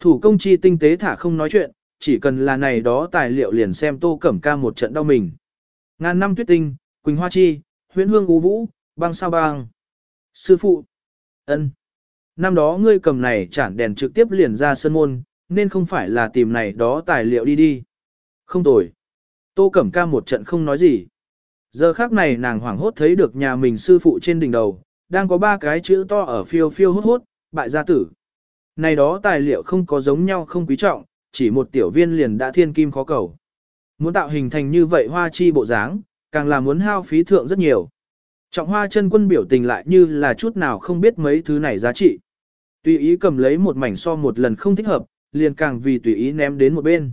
Thủ công chi tinh tế thả không nói chuyện, chỉ cần là này đó tài liệu liền xem Tô Cẩm Ca một trận đau mình. Ngàn năm tuyết tinh, Quỳnh Hoa Chi, huyễn hương ú vũ, băng sao băng. Sư phụ ân, Năm đó ngươi cầm này chản đèn trực tiếp liền ra sân môn, nên không phải là tìm này đó tài liệu đi đi. Không tồi. Tô Cẩm Ca một trận không nói gì. Giờ khác này nàng hoảng hốt thấy được nhà mình sư phụ trên đỉnh đầu, đang có ba cái chữ to ở phiêu phiêu hốt hốt, bại gia tử. Này đó tài liệu không có giống nhau không quý trọng, chỉ một tiểu viên liền đã thiên kim khó cầu. Muốn tạo hình thành như vậy hoa chi bộ dáng, càng là muốn hao phí thượng rất nhiều. Trọng hoa chân quân biểu tình lại như là chút nào không biết mấy thứ này giá trị. Tùy ý cầm lấy một mảnh so một lần không thích hợp, liền càng vì tùy ý ném đến một bên.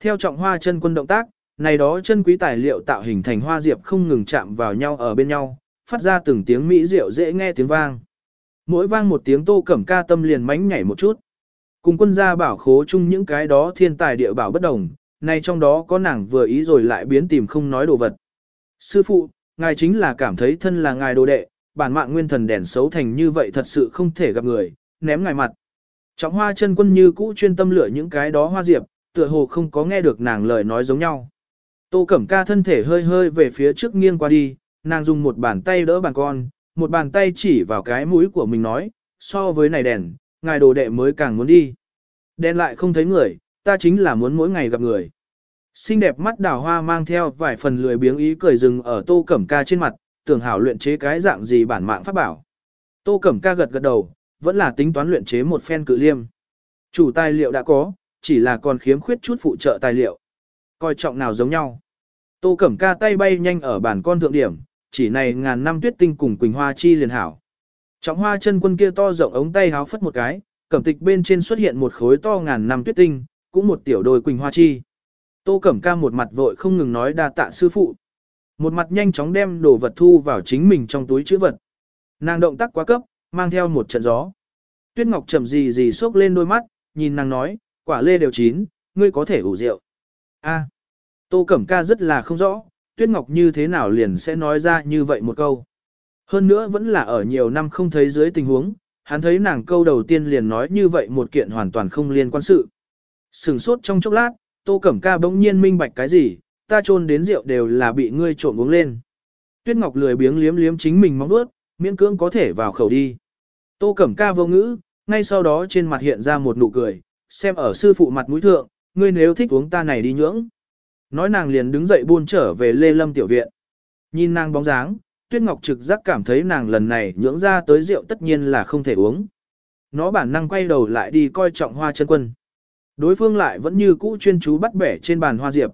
Theo trọng hoa chân quân động tác, này đó chân quý tài liệu tạo hình thành hoa diệp không ngừng chạm vào nhau ở bên nhau, phát ra từng tiếng mỹ diệu dễ nghe tiếng vang. Mỗi vang một tiếng tô cẩm ca tâm liền mánh nhảy một chút. Cùng quân gia bảo khố chung những cái đó thiên tài địa bảo bất đồng, này trong đó có nàng vừa ý rồi lại biến tìm không nói đồ vật. Sư phụ, ngài chính là cảm thấy thân là ngài đồ đệ, bản mạng nguyên thần đèn xấu thành như vậy thật sự không thể gặp người, ném ngài mặt. Trọng hoa chân quân như cũ chuyên tâm lựa những cái đó hoa diệp, tựa hồ không có nghe được nàng lời nói giống nhau. Tô Cẩm Ca thân thể hơi hơi về phía trước nghiêng qua đi, nàng dùng một bàn tay đỡ bàn con, một bàn tay chỉ vào cái mũi của mình nói, so với này đèn, ngài đồ đệ mới càng muốn đi. Đèn lại không thấy người, ta chính là muốn mỗi ngày gặp người. Xinh đẹp mắt đào hoa mang theo vài phần lười biếng ý cười rừng ở tô cẩm ca trên mặt, tưởng hảo luyện chế cái dạng gì bản mạng pháp bảo. Tô cẩm ca gật gật đầu, vẫn là tính toán luyện chế một phen cự liêm. Chủ tài liệu đã có, chỉ là còn khiếm khuyết chút phụ trợ tài liệu. Coi trọng nào giống nhau. Tô cẩm ca tay bay nhanh ở bản con thượng điểm, chỉ này ngàn năm tuyết tinh cùng Quỳnh Hoa Chi liền hảo. Trọng hoa chân quân kia to rộng ống tay háo phất một cái, cẩm tịch bên trên xuất hiện một khối to ngàn năm tuyết tinh, cũng một tiểu đôi Quỳnh Hoa Chi. Tô Cẩm Ca một mặt vội không ngừng nói đa tạ sư phụ. Một mặt nhanh chóng đem đồ vật thu vào chính mình trong túi chữ vật. Nàng động tác quá cấp, mang theo một trận gió. Tuyết Ngọc chậm gì gì xốc lên đôi mắt, nhìn nàng nói, quả lê đều chín, ngươi có thể ủ rượu. A. Tô Cẩm Ca rất là không rõ, Tuyết Ngọc như thế nào liền sẽ nói ra như vậy một câu. Hơn nữa vẫn là ở nhiều năm không thấy dưới tình huống, hắn thấy nàng câu đầu tiên liền nói như vậy một kiện hoàn toàn không liên quan sự. Sừng sốt trong chốc lát, Tô Cẩm Ca bỗng nhiên minh bạch cái gì, ta trôn đến rượu đều là bị ngươi trộm uống lên. Tuyết Ngọc lười biếng liếm liếm chính mình móng vuốt, miễn cưỡng có thể vào khẩu đi. Tô Cẩm Ca vô ngữ, ngay sau đó trên mặt hiện ra một nụ cười, xem ở sư phụ mặt mũi thượng, ngươi nếu thích uống ta này đi nhưỡng. Nói nàng liền đứng dậy buôn trở về Lê Lâm tiểu viện. Nhìn nàng bóng dáng, Tuyết Ngọc trực giác cảm thấy nàng lần này nhưỡng ra tới rượu tất nhiên là không thể uống. Nó bản năng quay đầu lại đi coi trọng hoa chân quân. Đối phương lại vẫn như cũ chuyên chú bắt bẻ trên bàn hoa diệp.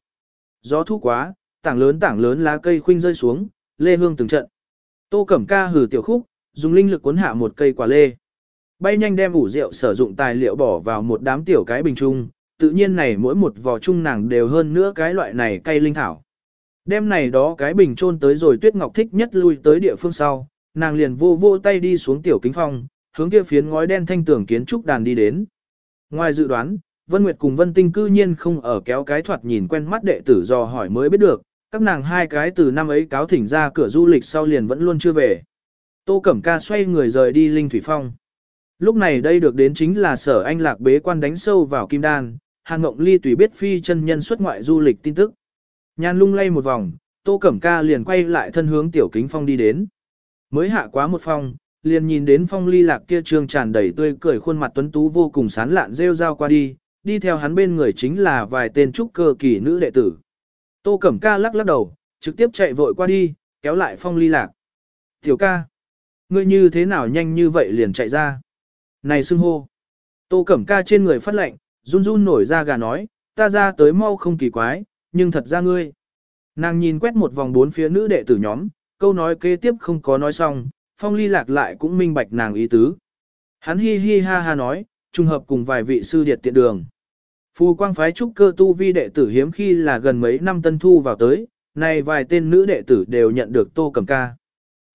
Gió thu quá, tảng lớn tảng lớn lá cây khuynh rơi xuống, lê hương từng trận. Tô Cẩm Ca hử tiểu khúc, dùng linh lực cuốn hạ một cây quả lê. Bay nhanh đem ủ rượu sử dụng tài liệu bỏ vào một đám tiểu cái bình trung, tự nhiên này mỗi một vò chung nàng đều hơn nữa cái loại này cây linh thảo. Đêm này đó cái bình trôn tới rồi Tuyết Ngọc thích nhất lui tới địa phương sau, nàng liền vô vô tay đi xuống tiểu kính phong, hướng kia phiến ngói đen thanh tưởng kiến trúc đàn đi đến. Ngoài dự đoán, Vân Nguyệt cùng Vân Tinh cư nhiên không ở kéo cái thoạt nhìn quen mắt đệ tử dò hỏi mới biết được, các nàng hai cái từ năm ấy cáo thỉnh ra cửa du lịch sau liền vẫn luôn chưa về. Tô Cẩm Ca xoay người rời đi Linh Thủy Phong. Lúc này đây được đến chính là sở anh lạc bế quan đánh sâu vào Kim Đan, Hàn Ngộng Ly tùy biết phi chân nhân xuất ngoại du lịch tin tức. Nhan lung lay một vòng, Tô Cẩm Ca liền quay lại thân hướng Tiểu Kính Phong đi đến. Mới hạ quá một phong, liền nhìn đến phong ly lạc kia trương tràn đầy tươi cười khuôn mặt tuấn tú vô cùng sán lạn rêu rao qua đi, đi theo hắn bên người chính là vài tên trúc cơ kỳ nữ đệ tử. Tô Cẩm Ca lắc lắc đầu, trực tiếp chạy vội qua đi, kéo lại phong ly lạc. Tiểu ca, ngươi như thế nào nhanh như vậy liền chạy ra? Này xưng hô. Tô Cẩm Ca trên người phát lệnh, run run nổi ra gà nói, ta ra tới mau không kỳ quái, nhưng thật ra ngươi. Nàng nhìn quét một vòng bốn phía nữ đệ tử nhóm, câu nói kế tiếp không có nói xong, phong ly lạc lại cũng minh bạch nàng ý tứ. Hắn hi hi ha ha nói, trùng hợp cùng vài vị sư điệt tiện đường. Phù quang phái trúc cơ tu vi đệ tử hiếm khi là gần mấy năm tân thu vào tới, này vài tên nữ đệ tử đều nhận được tô cầm ca.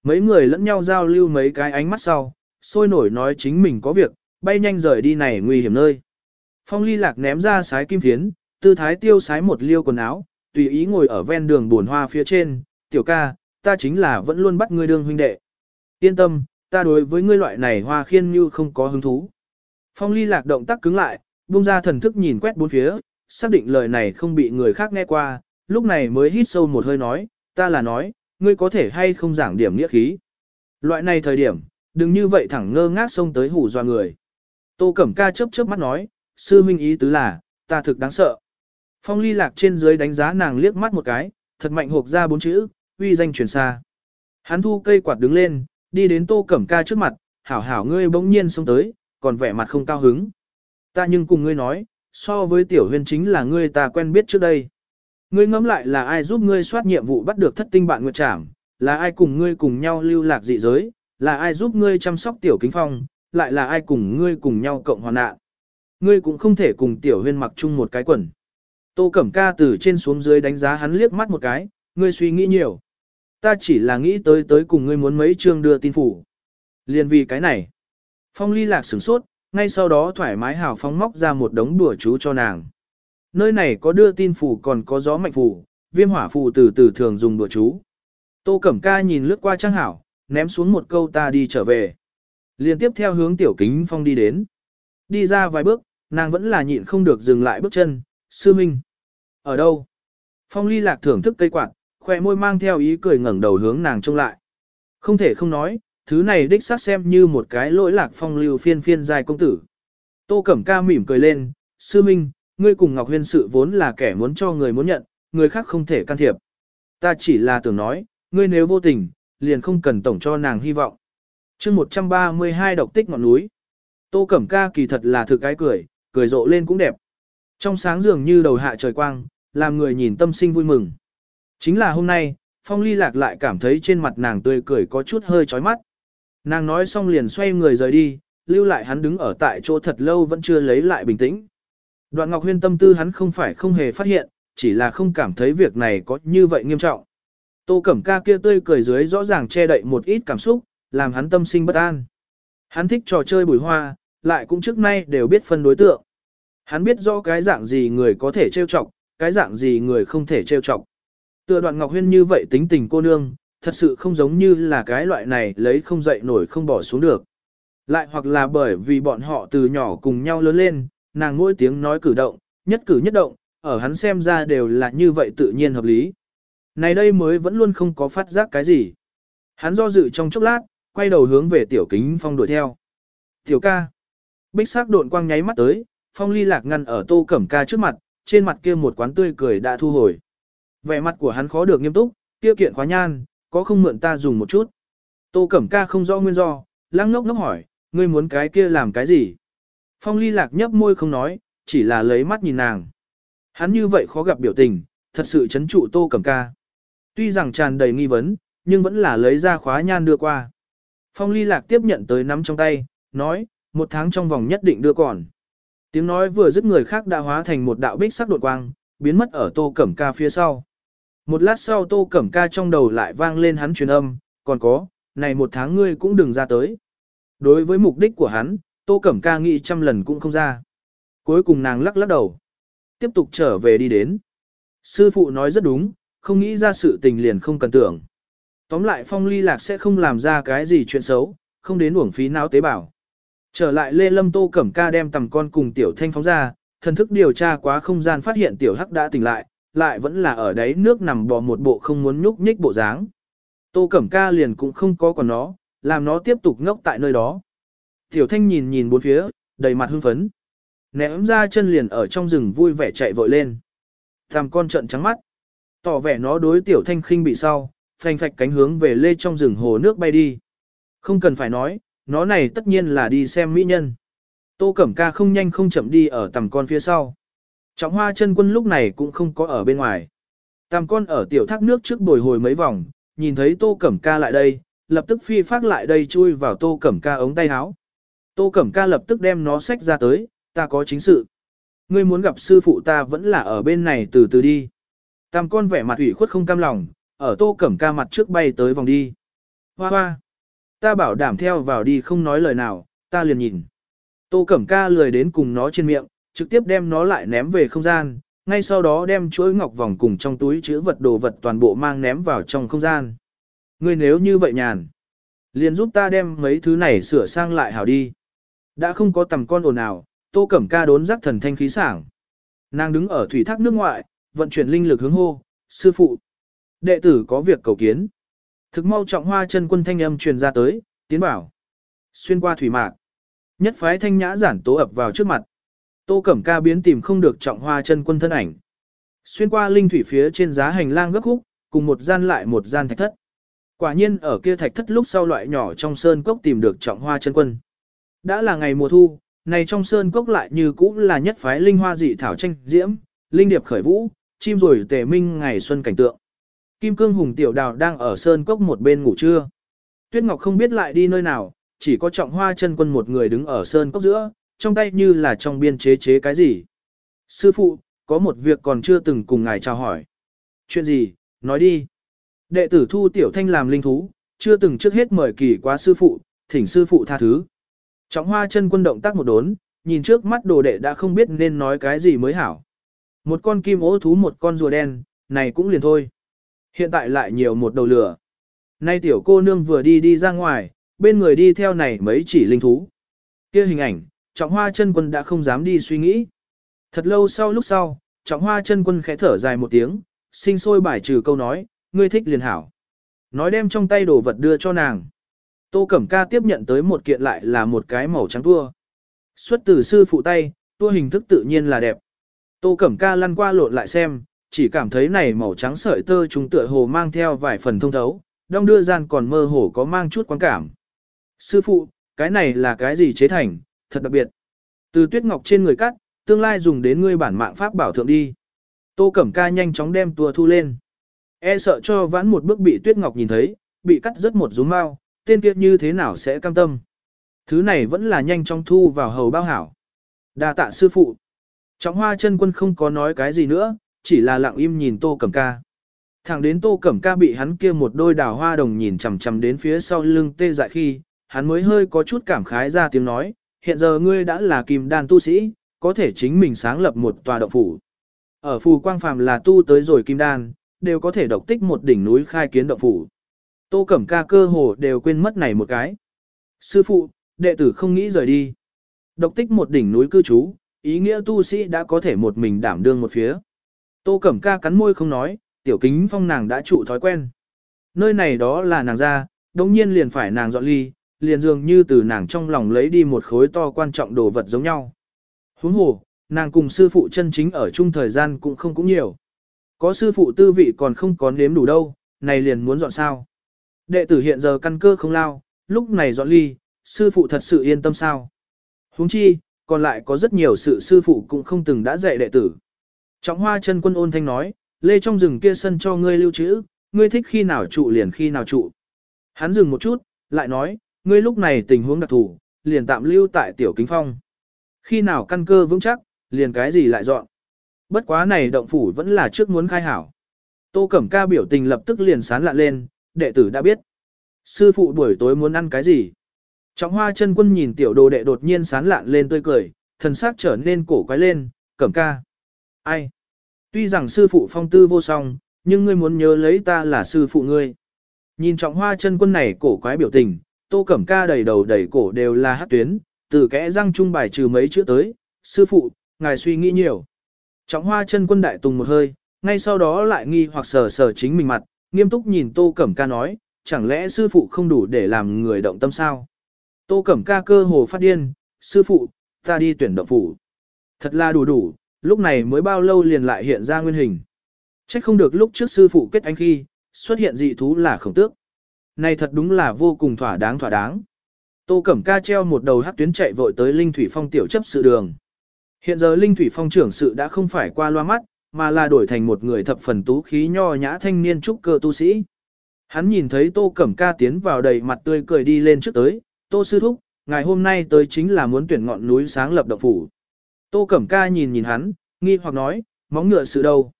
Mấy người lẫn nhau giao lưu mấy cái ánh mắt sau, sôi nổi nói chính mình có việc, bay nhanh rời đi này nguy hiểm nơi. Phong ly lạc ném ra sái kim phiến, tư thái tiêu sái một liêu quần áo, tùy ý ngồi ở ven đường buồn hoa phía trên, tiểu ca, ta chính là vẫn luôn bắt ngươi đương huynh đệ. Yên tâm, ta đối với ngươi loại này hoa khiên như không có hứng thú. Phong ly lạc động tác cứng lại, bung ra thần thức nhìn quét bốn phía, xác định lời này không bị người khác nghe qua, lúc này mới hít sâu một hơi nói, ta là nói, ngươi có thể hay không giảng điểm nghĩa khí. Loại này thời điểm, đừng như vậy thẳng ngơ ngác xông tới hủ doa người. Tô Cẩm Ca chớp chớp mắt nói, sư minh ý tứ là, ta thực đáng sợ. Phong ly lạc trên dưới đánh giá nàng liếc mắt một cái, thật mạnh hộp ra bốn chữ, uy danh truyền xa. Hắn thu cây quạt đứng lên, đi đến Tô Cẩm Ca trước mặt, hảo hảo ngươi bỗng nhiên xông tới, còn vẻ mặt không cao hứng. Ta nhưng cùng ngươi nói, so với tiểu huyên chính là ngươi ta quen biết trước đây. Ngươi ngẫm lại là ai giúp ngươi soát nhiệm vụ bắt được thất tinh bạn nguyệt trảm, là ai cùng ngươi cùng nhau lưu lạc dị giới, là ai giúp ngươi chăm sóc tiểu kính phong, lại là ai cùng ngươi cùng nhau cộng hoàn nạn. Ngươi cũng không thể cùng tiểu huyên mặc chung một cái quần. Tô Cẩm Ca từ trên xuống dưới đánh giá hắn liếc mắt một cái, ngươi suy nghĩ nhiều. Ta chỉ là nghĩ tới tới cùng ngươi muốn mấy chương đưa tin phủ. Liên vì cái này. Phong ly lạc sửng sốt, ngay sau đó thoải mái hào phóng móc ra một đống bùa chú cho nàng. Nơi này có đưa tin phủ còn có gió mạnh phủ, viêm hỏa phủ từ từ thường dùng bùa chú. Tô Cẩm Ca nhìn lướt qua trang hảo, ném xuống một câu ta đi trở về. Liên tiếp theo hướng tiểu kính phong đi đến. Đi ra vài bước, nàng vẫn là nhịn không được dừng lại bước chân, sư minh. Ở đâu? Phong ly lạc thưởng thức cây quạt, khoe môi mang theo ý cười ngẩng đầu hướng nàng trông lại. Không thể không nói, thứ này đích xác xem như một cái lỗi lạc phong lưu phiên phiên dài công tử. Tô Cẩm Ca mỉm cười lên, sư minh, ngươi cùng Ngọc Huyên sự vốn là kẻ muốn cho người muốn nhận, người khác không thể can thiệp. Ta chỉ là tưởng nói, ngươi nếu vô tình, liền không cần tổng cho nàng hy vọng. chương 132 độc tích ngọn núi. Tô Cẩm Ca kỳ thật là thực cái cười, cười rộ lên cũng đẹp. Trong sáng dường như đầu hạ trời quang, làm người nhìn tâm sinh vui mừng. Chính là hôm nay, Phong Ly Lạc lại cảm thấy trên mặt nàng tươi cười có chút hơi chói mắt. Nàng nói xong liền xoay người rời đi, lưu lại hắn đứng ở tại chỗ thật lâu vẫn chưa lấy lại bình tĩnh. Đoạn Ngọc Huyên tâm tư hắn không phải không hề phát hiện, chỉ là không cảm thấy việc này có như vậy nghiêm trọng. Tô Cẩm Ca kia tươi cười dưới rõ ràng che đậy một ít cảm xúc, làm hắn tâm sinh bất an. Hắn thích trò chơi bùi hoa, lại cũng trước nay đều biết phân đối tượng. Hắn biết rõ cái dạng gì người có thể trêu chọc, cái dạng gì người không thể trêu chọc. Tựa đoạn Ngọc Huyên như vậy tính tình cô nương, thật sự không giống như là cái loại này lấy không dậy nổi không bỏ xuống được. Lại hoặc là bởi vì bọn họ từ nhỏ cùng nhau lớn lên, nàng mỗi tiếng nói cử động, nhất cử nhất động, ở hắn xem ra đều là như vậy tự nhiên hợp lý. Này đây mới vẫn luôn không có phát giác cái gì. Hắn do dự trong chốc lát, quay đầu hướng về tiểu kính phong đuổi theo. Tiểu ca. Bích sắc độn quang nháy mắt tới, phong ly lạc ngăn ở tô cẩm ca trước mặt, trên mặt kia một quán tươi cười đã thu hồi. Vẻ mặt của hắn khó được nghiêm túc, kia kiện khóa nhan, có không mượn ta dùng một chút. Tô cẩm ca không rõ nguyên do, lăng ngốc ngốc hỏi, ngươi muốn cái kia làm cái gì? Phong ly lạc nhấp môi không nói, chỉ là lấy mắt nhìn nàng. Hắn như vậy khó gặp biểu tình, thật sự chấn trụ tô cẩm ca. Tuy rằng tràn đầy nghi vấn, nhưng vẫn là lấy ra khóa nhan đưa qua. Phong ly lạc tiếp nhận tới nắm trong tay, nói, một tháng trong vòng nhất định đưa còn. Tiếng nói vừa dứt người khác đã hóa thành một đạo bích sắc đột quang, biến mất ở tô cẩm ca phía sau. Một lát sau tô cẩm ca trong đầu lại vang lên hắn truyền âm, còn có, này một tháng ngươi cũng đừng ra tới. Đối với mục đích của hắn, tô cẩm ca nghĩ trăm lần cũng không ra. Cuối cùng nàng lắc lắc đầu. Tiếp tục trở về đi đến. Sư phụ nói rất đúng, không nghĩ ra sự tình liền không cần tưởng. Tóm lại phong ly lạc sẽ không làm ra cái gì chuyện xấu, không đến uổng phí não tế bào. Trở lại Lê Lâm Tô Cẩm Ca đem tầm con cùng Tiểu Thanh phóng ra, thần thức điều tra quá không gian phát hiện Tiểu Hắc đã tỉnh lại, lại vẫn là ở đấy nước nằm bò một bộ không muốn nhúc nhích bộ dáng. Tô Cẩm Ca liền cũng không có còn nó, làm nó tiếp tục ngốc tại nơi đó. Tiểu Thanh nhìn nhìn bốn phía, đầy mặt hưng phấn. Ném ra chân liền ở trong rừng vui vẻ chạy vội lên. Tầm con trợn trắng mắt. Tỏ vẻ nó đối Tiểu Thanh khinh bị sau, phanh phạch cánh hướng về lê trong rừng hồ nước bay đi. Không cần phải nói, nó này tất nhiên là đi xem mỹ nhân. Tô Cẩm Ca không nhanh không chậm đi ở tầm con phía sau. Trọng hoa chân quân lúc này cũng không có ở bên ngoài. Tam con ở tiểu thác nước trước bồi hồi mấy vòng, nhìn thấy tô cẩm ca lại đây, lập tức phi phát lại đây chui vào tô cẩm ca ống tay áo. Tô cẩm ca lập tức đem nó xách ra tới, ta có chính sự. Ngươi muốn gặp sư phụ ta vẫn là ở bên này từ từ đi. Tam con vẻ mặt ủy khuất không cam lòng, ở tô cẩm ca mặt trước bay tới vòng đi. Hoa hoa. Ta bảo đảm theo vào đi không nói lời nào, ta liền nhìn. Tô cẩm ca lười đến cùng nó trên miệng, trực tiếp đem nó lại ném về không gian, ngay sau đó đem chuỗi ngọc vòng cùng trong túi chứa vật đồ vật toàn bộ mang ném vào trong không gian. Ngươi nếu như vậy nhàn, liền giúp ta đem mấy thứ này sửa sang lại hảo đi. Đã không có tầm con ồn nào, tô cẩm ca đốn giác thần thanh khí sảng. Nàng đứng ở thủy thác nước ngoại, vận chuyển linh lực hướng hô, sư phụ. Đệ tử có việc cầu kiến. Thực mau trọng hoa chân quân thanh âm truyền ra tới, tiến bảo. Xuyên qua thủy mạc. Nhất phái thanh nhã giản tố ập vào trước mặt. Tô Cẩm Ca biến tìm không được trọng hoa chân quân thân ảnh. Xuyên qua linh thủy phía trên giá hành lang gấp khúc, cùng một gian lại một gian thạch thất. Quả nhiên ở kia thạch thất lúc sau loại nhỏ trong sơn cốc tìm được trọng hoa chân quân. Đã là ngày mùa thu, này trong sơn cốc lại như cũ là nhất phái linh hoa dị thảo tranh diễm, linh điệp khởi vũ, chim rồi tề minh ngày xuân cảnh tượng. Kim cương hùng tiểu đào đang ở sơn cốc một bên ngủ trưa. Tuyết Ngọc không biết lại đi nơi nào, chỉ có trọng hoa chân quân một người đứng ở sơn cốc giữa, trong tay như là trong biên chế chế cái gì. Sư phụ, có một việc còn chưa từng cùng ngài chào hỏi. Chuyện gì, nói đi. Đệ tử thu tiểu thanh làm linh thú, chưa từng trước hết mời kỳ quá sư phụ, thỉnh sư phụ tha thứ. Trọng hoa chân quân động tác một đốn, nhìn trước mắt đồ đệ đã không biết nên nói cái gì mới hảo. Một con kim ố thú một con rùa đen, này cũng liền thôi. Hiện tại lại nhiều một đầu lửa. Nay tiểu cô nương vừa đi đi ra ngoài, bên người đi theo này mấy chỉ linh thú. kia hình ảnh, trọng hoa chân quân đã không dám đi suy nghĩ. Thật lâu sau lúc sau, trọng hoa chân quân khẽ thở dài một tiếng, sinh sôi bài trừ câu nói, ngươi thích liền hảo. Nói đem trong tay đồ vật đưa cho nàng. Tô Cẩm Ca tiếp nhận tới một kiện lại là một cái màu trắng tua. Xuất từ sư phụ tay, tua hình thức tự nhiên là đẹp. Tô Cẩm Ca lăn qua lộn lại xem, chỉ cảm thấy này màu trắng sợi tơ chúng tựa hồ mang theo vài phần thông thấu, đong đưa gian còn mơ hồ có mang chút quan cảm. Sư phụ, cái này là cái gì chế thành, thật đặc biệt. Từ tuyết ngọc trên người cắt, tương lai dùng đến ngươi bản mạng pháp bảo thượng đi. Tô Cẩm Ca nhanh chóng đem tua thu lên. E sợ cho vãn một bước bị tuyết ngọc nhìn thấy, bị cắt rất một rúm mau, tên kia như thế nào sẽ cam tâm. Thứ này vẫn là nhanh chóng thu vào hầu bao hảo. đa tạ sư phụ. Trọng hoa chân quân không có nói cái gì nữa, chỉ là lặng im nhìn tô cẩm ca. Thẳng đến tô cẩm ca bị hắn kia một đôi đào hoa đồng nhìn chằm chằm đến phía sau lưng tê dại khi, hắn mới hơi có chút cảm khái ra tiếng nói, hiện giờ ngươi đã là kim đan tu sĩ, có thể chính mình sáng lập một tòa động phủ. Ở phù quang phàm là tu tới rồi kim đan, đều có thể độc tích một đỉnh núi khai kiến động phủ. Tô Cẩm Ca cơ hồ đều quên mất này một cái. Sư phụ, đệ tử không nghĩ rời đi. Độc tích một đỉnh núi cư trú, ý nghĩa tu sĩ đã có thể một mình đảm đương một phía. Tô Cẩm Ca cắn môi không nói, tiểu kính phong nàng đã trụ thói quen. Nơi này đó là nàng ra, đồng nhiên liền phải nàng dọn ly, liền dường như từ nàng trong lòng lấy đi một khối to quan trọng đồ vật giống nhau. Huống hồ, nàng cùng sư phụ chân chính ở chung thời gian cũng không cũng nhiều. Có sư phụ tư vị còn không có nếm đủ đâu, này liền muốn dọn sao. Đệ tử hiện giờ căn cơ không lao, lúc này dọn ly, sư phụ thật sự yên tâm sao. Huống chi, còn lại có rất nhiều sự sư phụ cũng không từng đã dạy đệ tử. Trọng hoa chân quân ôn thanh nói, lê trong rừng kia sân cho ngươi lưu trữ, ngươi thích khi nào trụ liền khi nào trụ. Hắn dừng một chút, lại nói, ngươi lúc này tình huống đặc thù, liền tạm lưu tại tiểu kính phong. Khi nào căn cơ vững chắc, liền cái gì lại dọn. Bất quá này động phủ vẫn là trước muốn khai hảo. Tô Cẩm Ca biểu tình lập tức liền sán lạ lên, đệ tử đã biết. Sư phụ buổi tối muốn ăn cái gì? Trọng hoa chân quân nhìn tiểu đồ đệ đột nhiên sán lạn lên tươi cười, thần sắc trở nên cổ quái lên, cẩm ca. Ai? Tuy rằng sư phụ phong tư vô song, nhưng ngươi muốn nhớ lấy ta là sư phụ ngươi. Nhìn trọng hoa chân quân này cổ quái biểu tình, tô cẩm ca đầy đầu đầy cổ đều là hát tuyến, từ kẽ răng trung bài trừ mấy chữ tới, sư phụ, ngài suy nghĩ nhiều. Trọng hoa chân quân đại tùng một hơi, ngay sau đó lại nghi hoặc sờ sờ chính mình mặt, nghiêm túc nhìn tô cẩm ca nói, chẳng lẽ sư phụ không đủ để làm người động tâm sao? Tô Cẩm ca cơ hồ phát điên, sư phụ, ta đi tuyển động phủ. Thật là đủ đủ, lúc này mới bao lâu liền lại hiện ra nguyên hình. Trách không được lúc trước sư phụ kết anh khi, xuất hiện dị thú là khổng tước. Này thật đúng là vô cùng thỏa đáng thỏa đáng. Tô Cẩm ca treo một đầu hắc tuyến chạy vội tới Linh Thủy Phong tiểu chấp sự đường. Hiện giờ Linh Thủy Phong trưởng sự đã không phải qua loa mắt, mà là đổi thành một người thập phần tú khí nho nhã thanh niên trúc cơ tu sĩ. Hắn nhìn thấy Tô Cẩm Ca tiến vào đầy mặt tươi cười đi lên trước tới, Tô Sư Thúc, ngày hôm nay tới chính là muốn tuyển ngọn núi sáng lập động phủ. Tô Cẩm Ca nhìn nhìn hắn, nghi hoặc nói, móng ngựa sự đâu.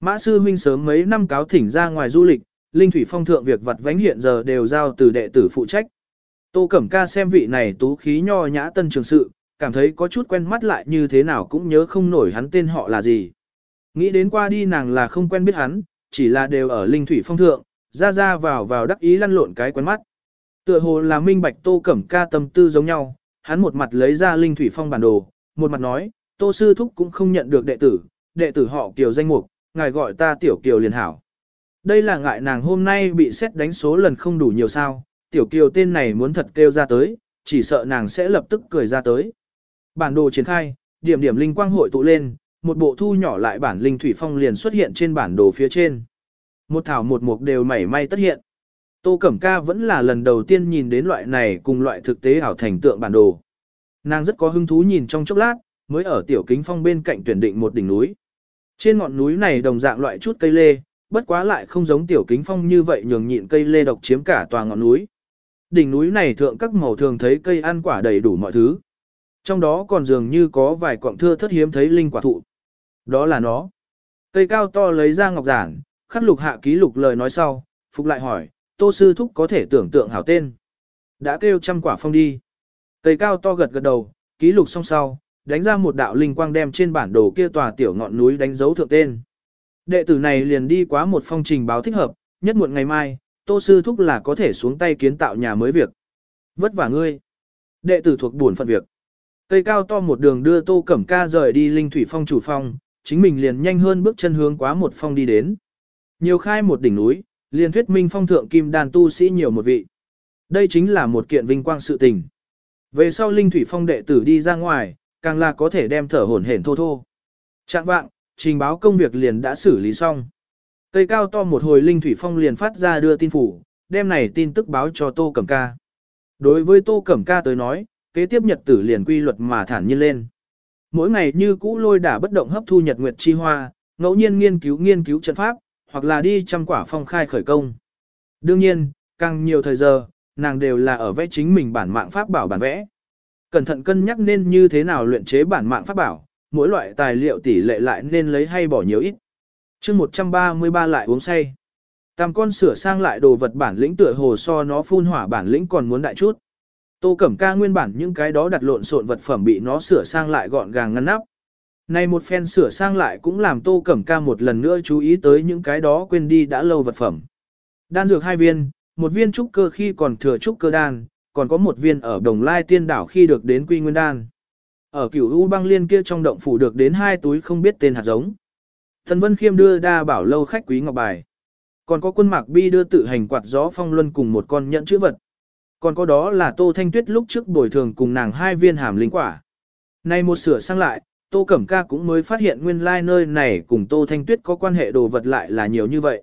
Mã Sư Huynh sớm mấy năm cáo thỉnh ra ngoài du lịch, Linh Thủy Phong thượng việc vặt vánh hiện giờ đều giao từ đệ tử phụ trách. Tô Cẩm Ca xem vị này tú khí nho nhã tân trường sự, cảm thấy có chút quen mắt lại như thế nào cũng nhớ không nổi hắn tên họ là gì. Nghĩ đến qua đi nàng là không quen biết hắn, chỉ là đều ở Linh Thủy Phong thượng, ra ra vào vào đắc ý lăn lộn cái quen mắt. Tựa hồ là minh bạch Tô Cẩm Ca tâm tư giống nhau, hắn một mặt lấy ra Linh Thủy Phong bản đồ, một mặt nói, Tô Sư Thúc cũng không nhận được đệ tử, đệ tử họ Kiều danh mục, ngài gọi ta Tiểu Kiều liền hảo. Đây là ngại nàng hôm nay bị xét đánh số lần không đủ nhiều sao, Tiểu Kiều tên này muốn thật kêu ra tới, chỉ sợ nàng sẽ lập tức cười ra tới. Bản đồ triển khai, điểm điểm linh quang hội tụ lên, một bộ thu nhỏ lại bản linh thủy phong liền xuất hiện trên bản đồ phía trên. Một thảo một mục đều mảy may tất hiện. Tô Cẩm Ca vẫn là lần đầu tiên nhìn đến loại này cùng loại thực tế ảo thành tượng bản đồ. Nàng rất có hứng thú nhìn trong chốc lát, mới ở tiểu kính phong bên cạnh tuyển định một đỉnh núi. Trên ngọn núi này đồng dạng loại chút cây lê, bất quá lại không giống tiểu kính phong như vậy nhường nhịn cây lê độc chiếm cả tòa ngọn núi. Đỉnh núi này thượng các màu thường thấy cây ăn quả đầy đủ mọi thứ. Trong đó còn dường như có vài cọng thưa thất hiếm thấy linh quả thụ. Đó là nó. Cây cao to lấy ra ngọc giản, khắc lục hạ ký lục lời nói sau, phục lại hỏi, tô sư thúc có thể tưởng tượng hảo tên. Đã kêu trăm quả phong đi. Cây cao to gật gật đầu, ký lục xong sau, đánh ra một đạo linh quang đem trên bản đồ kia tòa tiểu ngọn núi đánh dấu thượng tên. Đệ tử này liền đi quá một phong trình báo thích hợp, nhất muộn ngày mai, tô sư thúc là có thể xuống tay kiến tạo nhà mới việc. Vất vả ngươi. Đệ tử thuộc buồn phận việc. Cây cao to một đường đưa tô cẩm ca rời đi linh thủy phong chủ phong, chính mình liền nhanh hơn bước chân hướng quá một phong đi đến. Nhiều khai một đỉnh núi, liền thuyết minh phong thượng kim đàn tu sĩ nhiều một vị. Đây chính là một kiện vinh quang sự tình. Về sau linh thủy phong đệ tử đi ra ngoài, càng là có thể đem thở hổn hển thô thô. Trạng vạng, trình báo công việc liền đã xử lý xong. Cây cao to một hồi linh thủy phong liền phát ra đưa tin phủ, đem này tin tức báo cho Tô Cẩm Ca. Đối với Tô Cẩm Ca tới nói, kế tiếp nhật tử liền quy luật mà thản nhiên lên. Mỗi ngày như cũ lôi đả bất động hấp thu nhật nguyệt chi hoa, ngẫu nhiên nghiên cứu nghiên cứu trận pháp, hoặc là đi chăm quả phong khai khởi công. Đương nhiên, càng nhiều thời giờ, nàng đều là ở vẽ chính mình bản mạng pháp bảo bản vẽ. Cẩn thận cân nhắc nên như thế nào luyện chế bản mạng pháp bảo, mỗi loại tài liệu tỷ lệ lại nên lấy hay bỏ nhiều ít. chương 133 lại uống say. Tam con sửa sang lại đồ vật bản lĩnh tựa hồ so nó phun hỏa bản lĩnh còn muốn đại chút. Tô Cẩm Ca nguyên bản những cái đó đặt lộn xộn vật phẩm bị nó sửa sang lại gọn gàng ngăn nắp. Này một phen sửa sang lại cũng làm Tô Cẩm Ca một lần nữa chú ý tới những cái đó quên đi đã lâu vật phẩm. Đan dược hai viên, một viên trúc cơ khi còn thừa trúc cơ đan, còn có một viên ở Đồng Lai Tiên Đảo khi được đến Quy Nguyên Đan. Ở cửu U băng liên kia trong động phủ được đến hai túi không biết tên hạt giống. Thần Vân Khiêm đưa đa bảo lâu khách quý ngọc bài. Còn có quân mạc bi đưa tự hành quạt gió phong luân cùng một con nhẫn chữ vật. Còn có đó là Tô Thanh Tuyết lúc trước bồi thường cùng nàng hai viên hàm linh quả. Nay một sửa sang lại, Tô Cẩm Ca cũng mới phát hiện nguyên lai like nơi này cùng Tô Thanh Tuyết có quan hệ đồ vật lại là nhiều như vậy.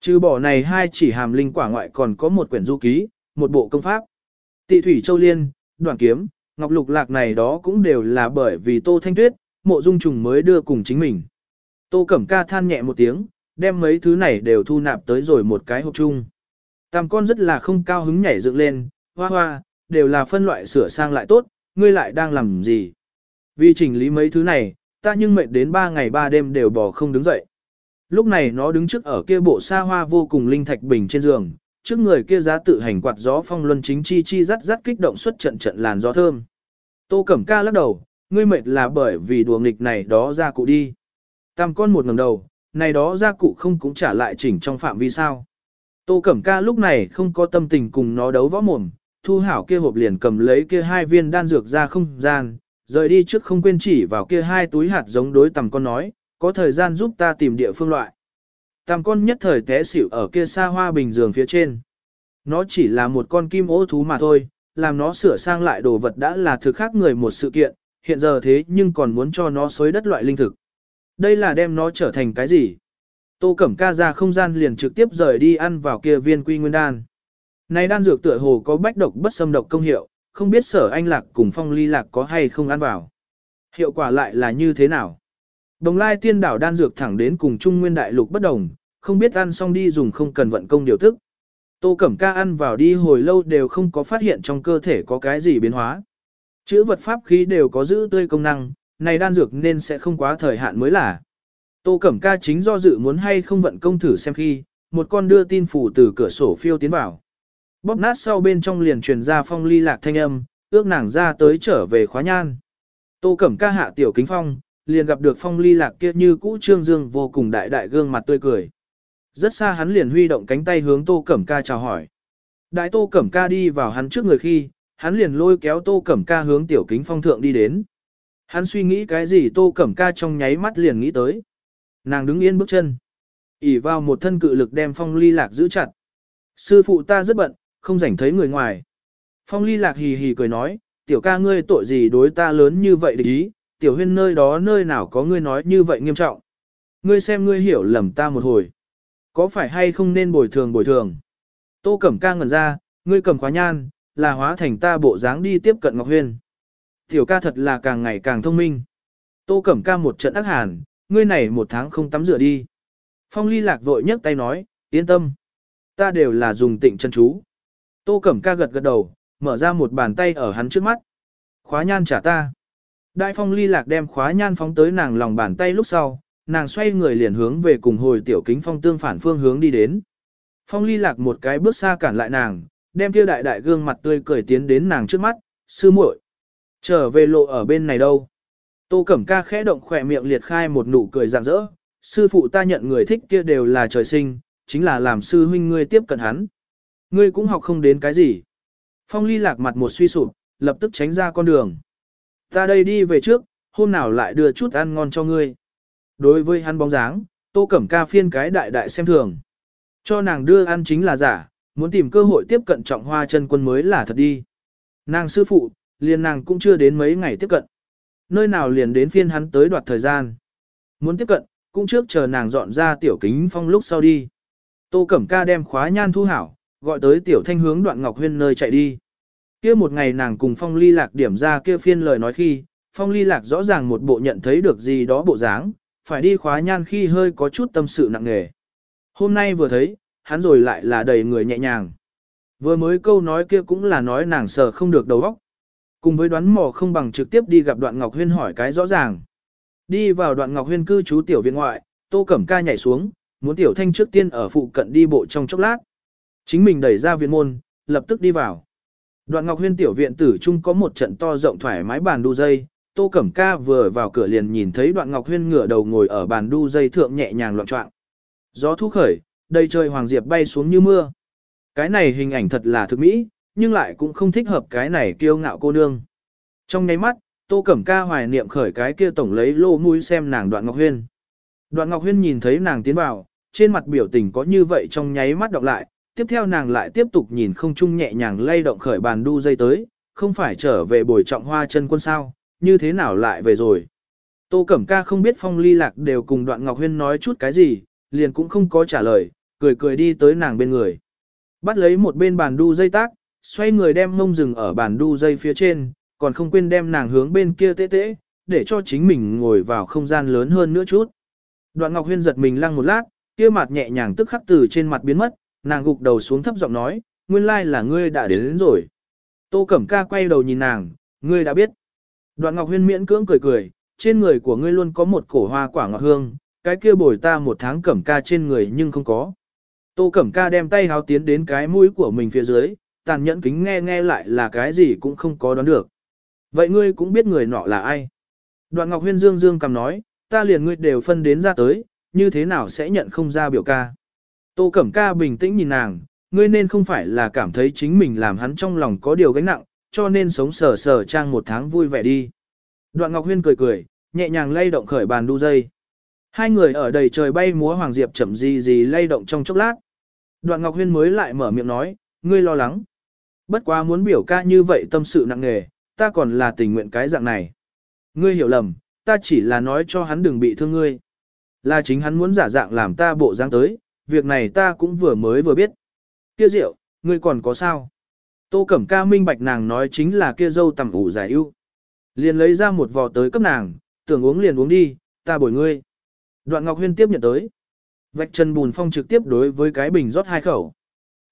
Trừ bỏ này hai chỉ hàm linh quả ngoại còn có một quyển du ký, một bộ công pháp. Tị thủy châu liên, đoạn kiếm, ngọc lục lạc này đó cũng đều là bởi vì Tô Thanh Tuyết, mộ dung trùng mới đưa cùng chính mình. Tô Cẩm Ca than nhẹ một tiếng, đem mấy thứ này đều thu nạp tới rồi một cái hộp chung. Tam con rất là không cao hứng nhảy dựng lên, hoa hoa, đều là phân loại sửa sang lại tốt, ngươi lại đang làm gì? Vì chỉnh lý mấy thứ này, ta nhưng mệt đến ba ngày ba đêm đều bỏ không đứng dậy. Lúc này nó đứng trước ở kia bộ xa hoa vô cùng linh thạch bình trên giường, trước người kia giá tự hành quạt gió phong luân chính chi chi rắt rắt kích động xuất trận trận làn gió thơm. Tô Cẩm Ca lắc đầu, ngươi mệt là bởi vì đùa nghịch này đó ra cụ đi. Tam con một ngẩng đầu, này đó ra cụ không cũng trả lại chỉnh trong phạm vi sao. Tô Cẩm Ca lúc này không có tâm tình cùng nó đấu võ mồm, thu hảo kia hộp liền cầm lấy kia hai viên đan dược ra không gian, rời đi trước không quên chỉ vào kia hai túi hạt giống đối tầm con nói, có thời gian giúp ta tìm địa phương loại tam con nhất thời té xỉu ở kia xa hoa bình giường phía trên. Nó chỉ là một con kim ố thú mà thôi, làm nó sửa sang lại đồ vật đã là thực khác người một sự kiện, hiện giờ thế nhưng còn muốn cho nó xối đất loại linh thực. Đây là đem nó trở thành cái gì? Tô Cẩm Ca ra không gian liền trực tiếp rời đi ăn vào kia viên quy nguyên đan. Này đan dược tựa hồ có bách độc bất xâm độc công hiệu, không biết sở anh lạc cùng phong ly lạc có hay không ăn vào. Hiệu quả lại là như thế nào? Đồng lai tiên đảo đan dược thẳng đến cùng Trung Nguyên Đại Lục bất đồng, không biết ăn xong đi dùng không cần vận công điều tức. Tô Cẩm Ca ăn vào đi hồi lâu đều không có phát hiện trong cơ thể có cái gì biến hóa. Chữ vật pháp khí đều có giữ tươi công năng, này đan dược nên sẽ không quá thời hạn mới là. Tô Cẩm Ca chính do dự muốn hay không vận công thử xem khi, một con đưa tin phủ từ cửa sổ phiêu tiến vào. Bóp nát sau bên trong liền truyền ra phong ly lạc thanh âm, ước nàng ra tới trở về khóa nhan. Tô Cẩm Ca hạ tiểu kính phong, liền gặp được phong ly lạc kia như cũ trương dương vô cùng đại đại gương mặt tươi cười. Rất xa hắn liền huy động cánh tay hướng Tô Cẩm Ca chào hỏi. Đại Tô Cẩm Ca đi vào hắn trước người khi, hắn liền lôi kéo Tô Cẩm Ca hướng tiểu kính phong thượng đi đến. Hắn suy nghĩ cái gì Tô Cẩm Ca trong nháy mắt liền nghĩ tới. Nàng đứng yên bước chân. ỉ vào một thân cự lực đem phong ly lạc giữ chặt. Sư phụ ta rất bận, không rảnh thấy người ngoài. Phong ly lạc hì hì cười nói, tiểu ca ngươi tội gì đối ta lớn như vậy địch ý, tiểu huyên nơi đó nơi nào có ngươi nói như vậy nghiêm trọng. Ngươi xem ngươi hiểu lầm ta một hồi. Có phải hay không nên bồi thường bồi thường? Tô Cẩm ca ngẩn ra, ngươi cầm khóa nhan, là hóa thành ta bộ dáng đi tiếp cận Ngọc Huyên. Tiểu ca thật là càng ngày càng thông minh. Tô Cẩm ca một trận ác hàn, ngươi này một tháng không tắm rửa đi. Phong ly lạc vội nhấc tay nói, yên tâm. Ta đều là dùng tịnh chân chú. Tô Cẩm ca gật gật đầu, mở ra một bàn tay ở hắn trước mắt. Khóa nhan trả ta. Đại phong ly lạc đem khóa nhan phóng tới nàng lòng bàn tay lúc sau, nàng xoay người liền hướng về cùng hồi tiểu kính phong tương phản phương hướng đi đến. Phong ly lạc một cái bước xa cản lại nàng, đem kia đại đại gương mặt tươi cười tiến đến nàng trước mắt, sư muội Trở về lộ ở bên này đâu. Tô Cẩm Ca khẽ động khỏe miệng liệt khai một nụ cười rạng rỡ, sư phụ ta nhận người thích kia đều là trời sinh, chính là làm sư huynh ngươi tiếp cận hắn. Ngươi cũng học không đến cái gì. Phong ly lạc mặt một suy sụp, lập tức tránh ra con đường. Ta đây đi về trước, hôm nào lại đưa chút ăn ngon cho ngươi. Đối với hắn bóng dáng, Tô Cẩm Ca phiên cái đại đại xem thường. Cho nàng đưa ăn chính là giả, muốn tìm cơ hội tiếp cận trọng hoa chân quân mới là thật đi. Nàng sư phụ, liền nàng cũng chưa đến mấy ngày tiếp cận. Nơi nào liền đến phiên hắn tới đoạt thời gian. Muốn tiếp cận, cũng trước chờ nàng dọn ra tiểu kính phong lúc sau đi. Tô Cẩm Ca đem khóa nhan thu hảo, gọi tới tiểu thanh hướng đoạn ngọc huyên nơi chạy đi. Kia một ngày nàng cùng phong ly lạc điểm ra kia phiên lời nói khi, phong ly lạc rõ ràng một bộ nhận thấy được gì đó bộ dáng, phải đi khóa nhan khi hơi có chút tâm sự nặng nề. Hôm nay vừa thấy, hắn rồi lại là đầy người nhẹ nhàng. Vừa mới câu nói kia cũng là nói nàng sợ không được đầu óc. Cùng với đoán mò không bằng trực tiếp đi gặp đoạn Ngọc Huyên hỏi cái rõ ràng. Đi vào đoạn Ngọc Huyên cư trú tiểu viện ngoại, Tô Cẩm Ca nhảy xuống, muốn tiểu thanh trước tiên ở phụ cận đi bộ trong chốc lát. Chính mình đẩy ra viện môn, lập tức đi vào. Đoạn Ngọc Huyên tiểu viện tử trung có một trận to rộng thoải mái bàn đu dây, Tô Cẩm Ca vừa vào cửa liền nhìn thấy Đoạn Ngọc Huyên ngửa đầu ngồi ở bàn đu dây thượng nhẹ nhàng loạn trọng. Gió thu khởi, đầy trời hoàng diệp bay xuống như mưa. Cái này hình ảnh thật là thực mỹ, nhưng lại cũng không thích hợp cái này kiêu ngạo cô nương. Trong nháy mắt, Tô Cẩm Ca hoài niệm khởi cái kia tổng lấy lô mũi xem nàng Đoạn Ngọc Huyên. Đoạn Ngọc Huyên nhìn thấy nàng tiến vào, trên mặt biểu tình có như vậy trong nháy mắt đọc lại, tiếp theo nàng lại tiếp tục nhìn không trung nhẹ nhàng lay động khởi bàn đu dây tới, không phải trở về bồi trọng hoa chân quân sao, như thế nào lại về rồi. Tô Cẩm Ca không biết Phong Ly Lạc đều cùng Đoạn Ngọc Huyên nói chút cái gì, liền cũng không có trả lời, cười cười đi tới nàng bên người. Bắt lấy một bên bàn đu dây tác, xoay người đem mông rừng ở bàn đu dây phía trên, còn không quên đem nàng hướng bên kia tế tế, để cho chính mình ngồi vào không gian lớn hơn nữa chút. Đoạn Ngọc Huyên giật mình lăng một lát, kia mặt nhẹ nhàng tức khắc từ trên mặt biến mất, nàng gục đầu xuống thấp giọng nói, nguyên lai là ngươi đã đến, đến rồi. Tô Cẩm Ca quay đầu nhìn nàng, ngươi đã biết. Đoạn Ngọc Huyên miễn cưỡng cười cười, trên người của ngươi luôn có một cổ hoa quả ngọt hương, cái kia bồi ta một tháng Cẩm Ca trên người nhưng không có. Tô Cẩm Ca đem tay háo tiến đến cái mũi của mình phía dưới, tàn nhẫn kính nghe nghe lại là cái gì cũng không có đoán được. Vậy ngươi cũng biết người nọ là ai? Đoạn Ngọc Huyên Dương Dương cầm nói, ta liền ngươi đều phân đến ra tới, như thế nào sẽ nhận không ra biểu ca. Tô Cẩm Ca bình tĩnh nhìn nàng, ngươi nên không phải là cảm thấy chính mình làm hắn trong lòng có điều gánh nặng, cho nên sống sờ sờ trang một tháng vui vẻ đi. Đoạn Ngọc Huyên cười cười, nhẹ nhàng lay động khởi bàn đu dây. Hai người ở đầy trời bay múa Hoàng Diệp chậm gì gì lay động trong chốc lát. Đoạn Ngọc Huyên mới lại mở miệng nói, ngươi lo lắng. Bất quá muốn biểu ca như vậy tâm sự nặng nề, ta còn là tình nguyện cái dạng này. Ngươi hiểu lầm, ta chỉ là nói cho hắn đừng bị thương ngươi. Là chính hắn muốn giả dạng làm ta bộ dáng tới, việc này ta cũng vừa mới vừa biết. Kia rượu, ngươi còn có sao? Tô Cẩm Ca minh bạch nàng nói chính là kia dâu tầm ủ giải ưu. Liền lấy ra một vò tới cấp nàng, tưởng uống liền uống đi, ta bồi ngươi. Đoạn Ngọc Huyên tiếp nhận tới. Vạch chân bùn phong trực tiếp đối với cái bình rót hai khẩu.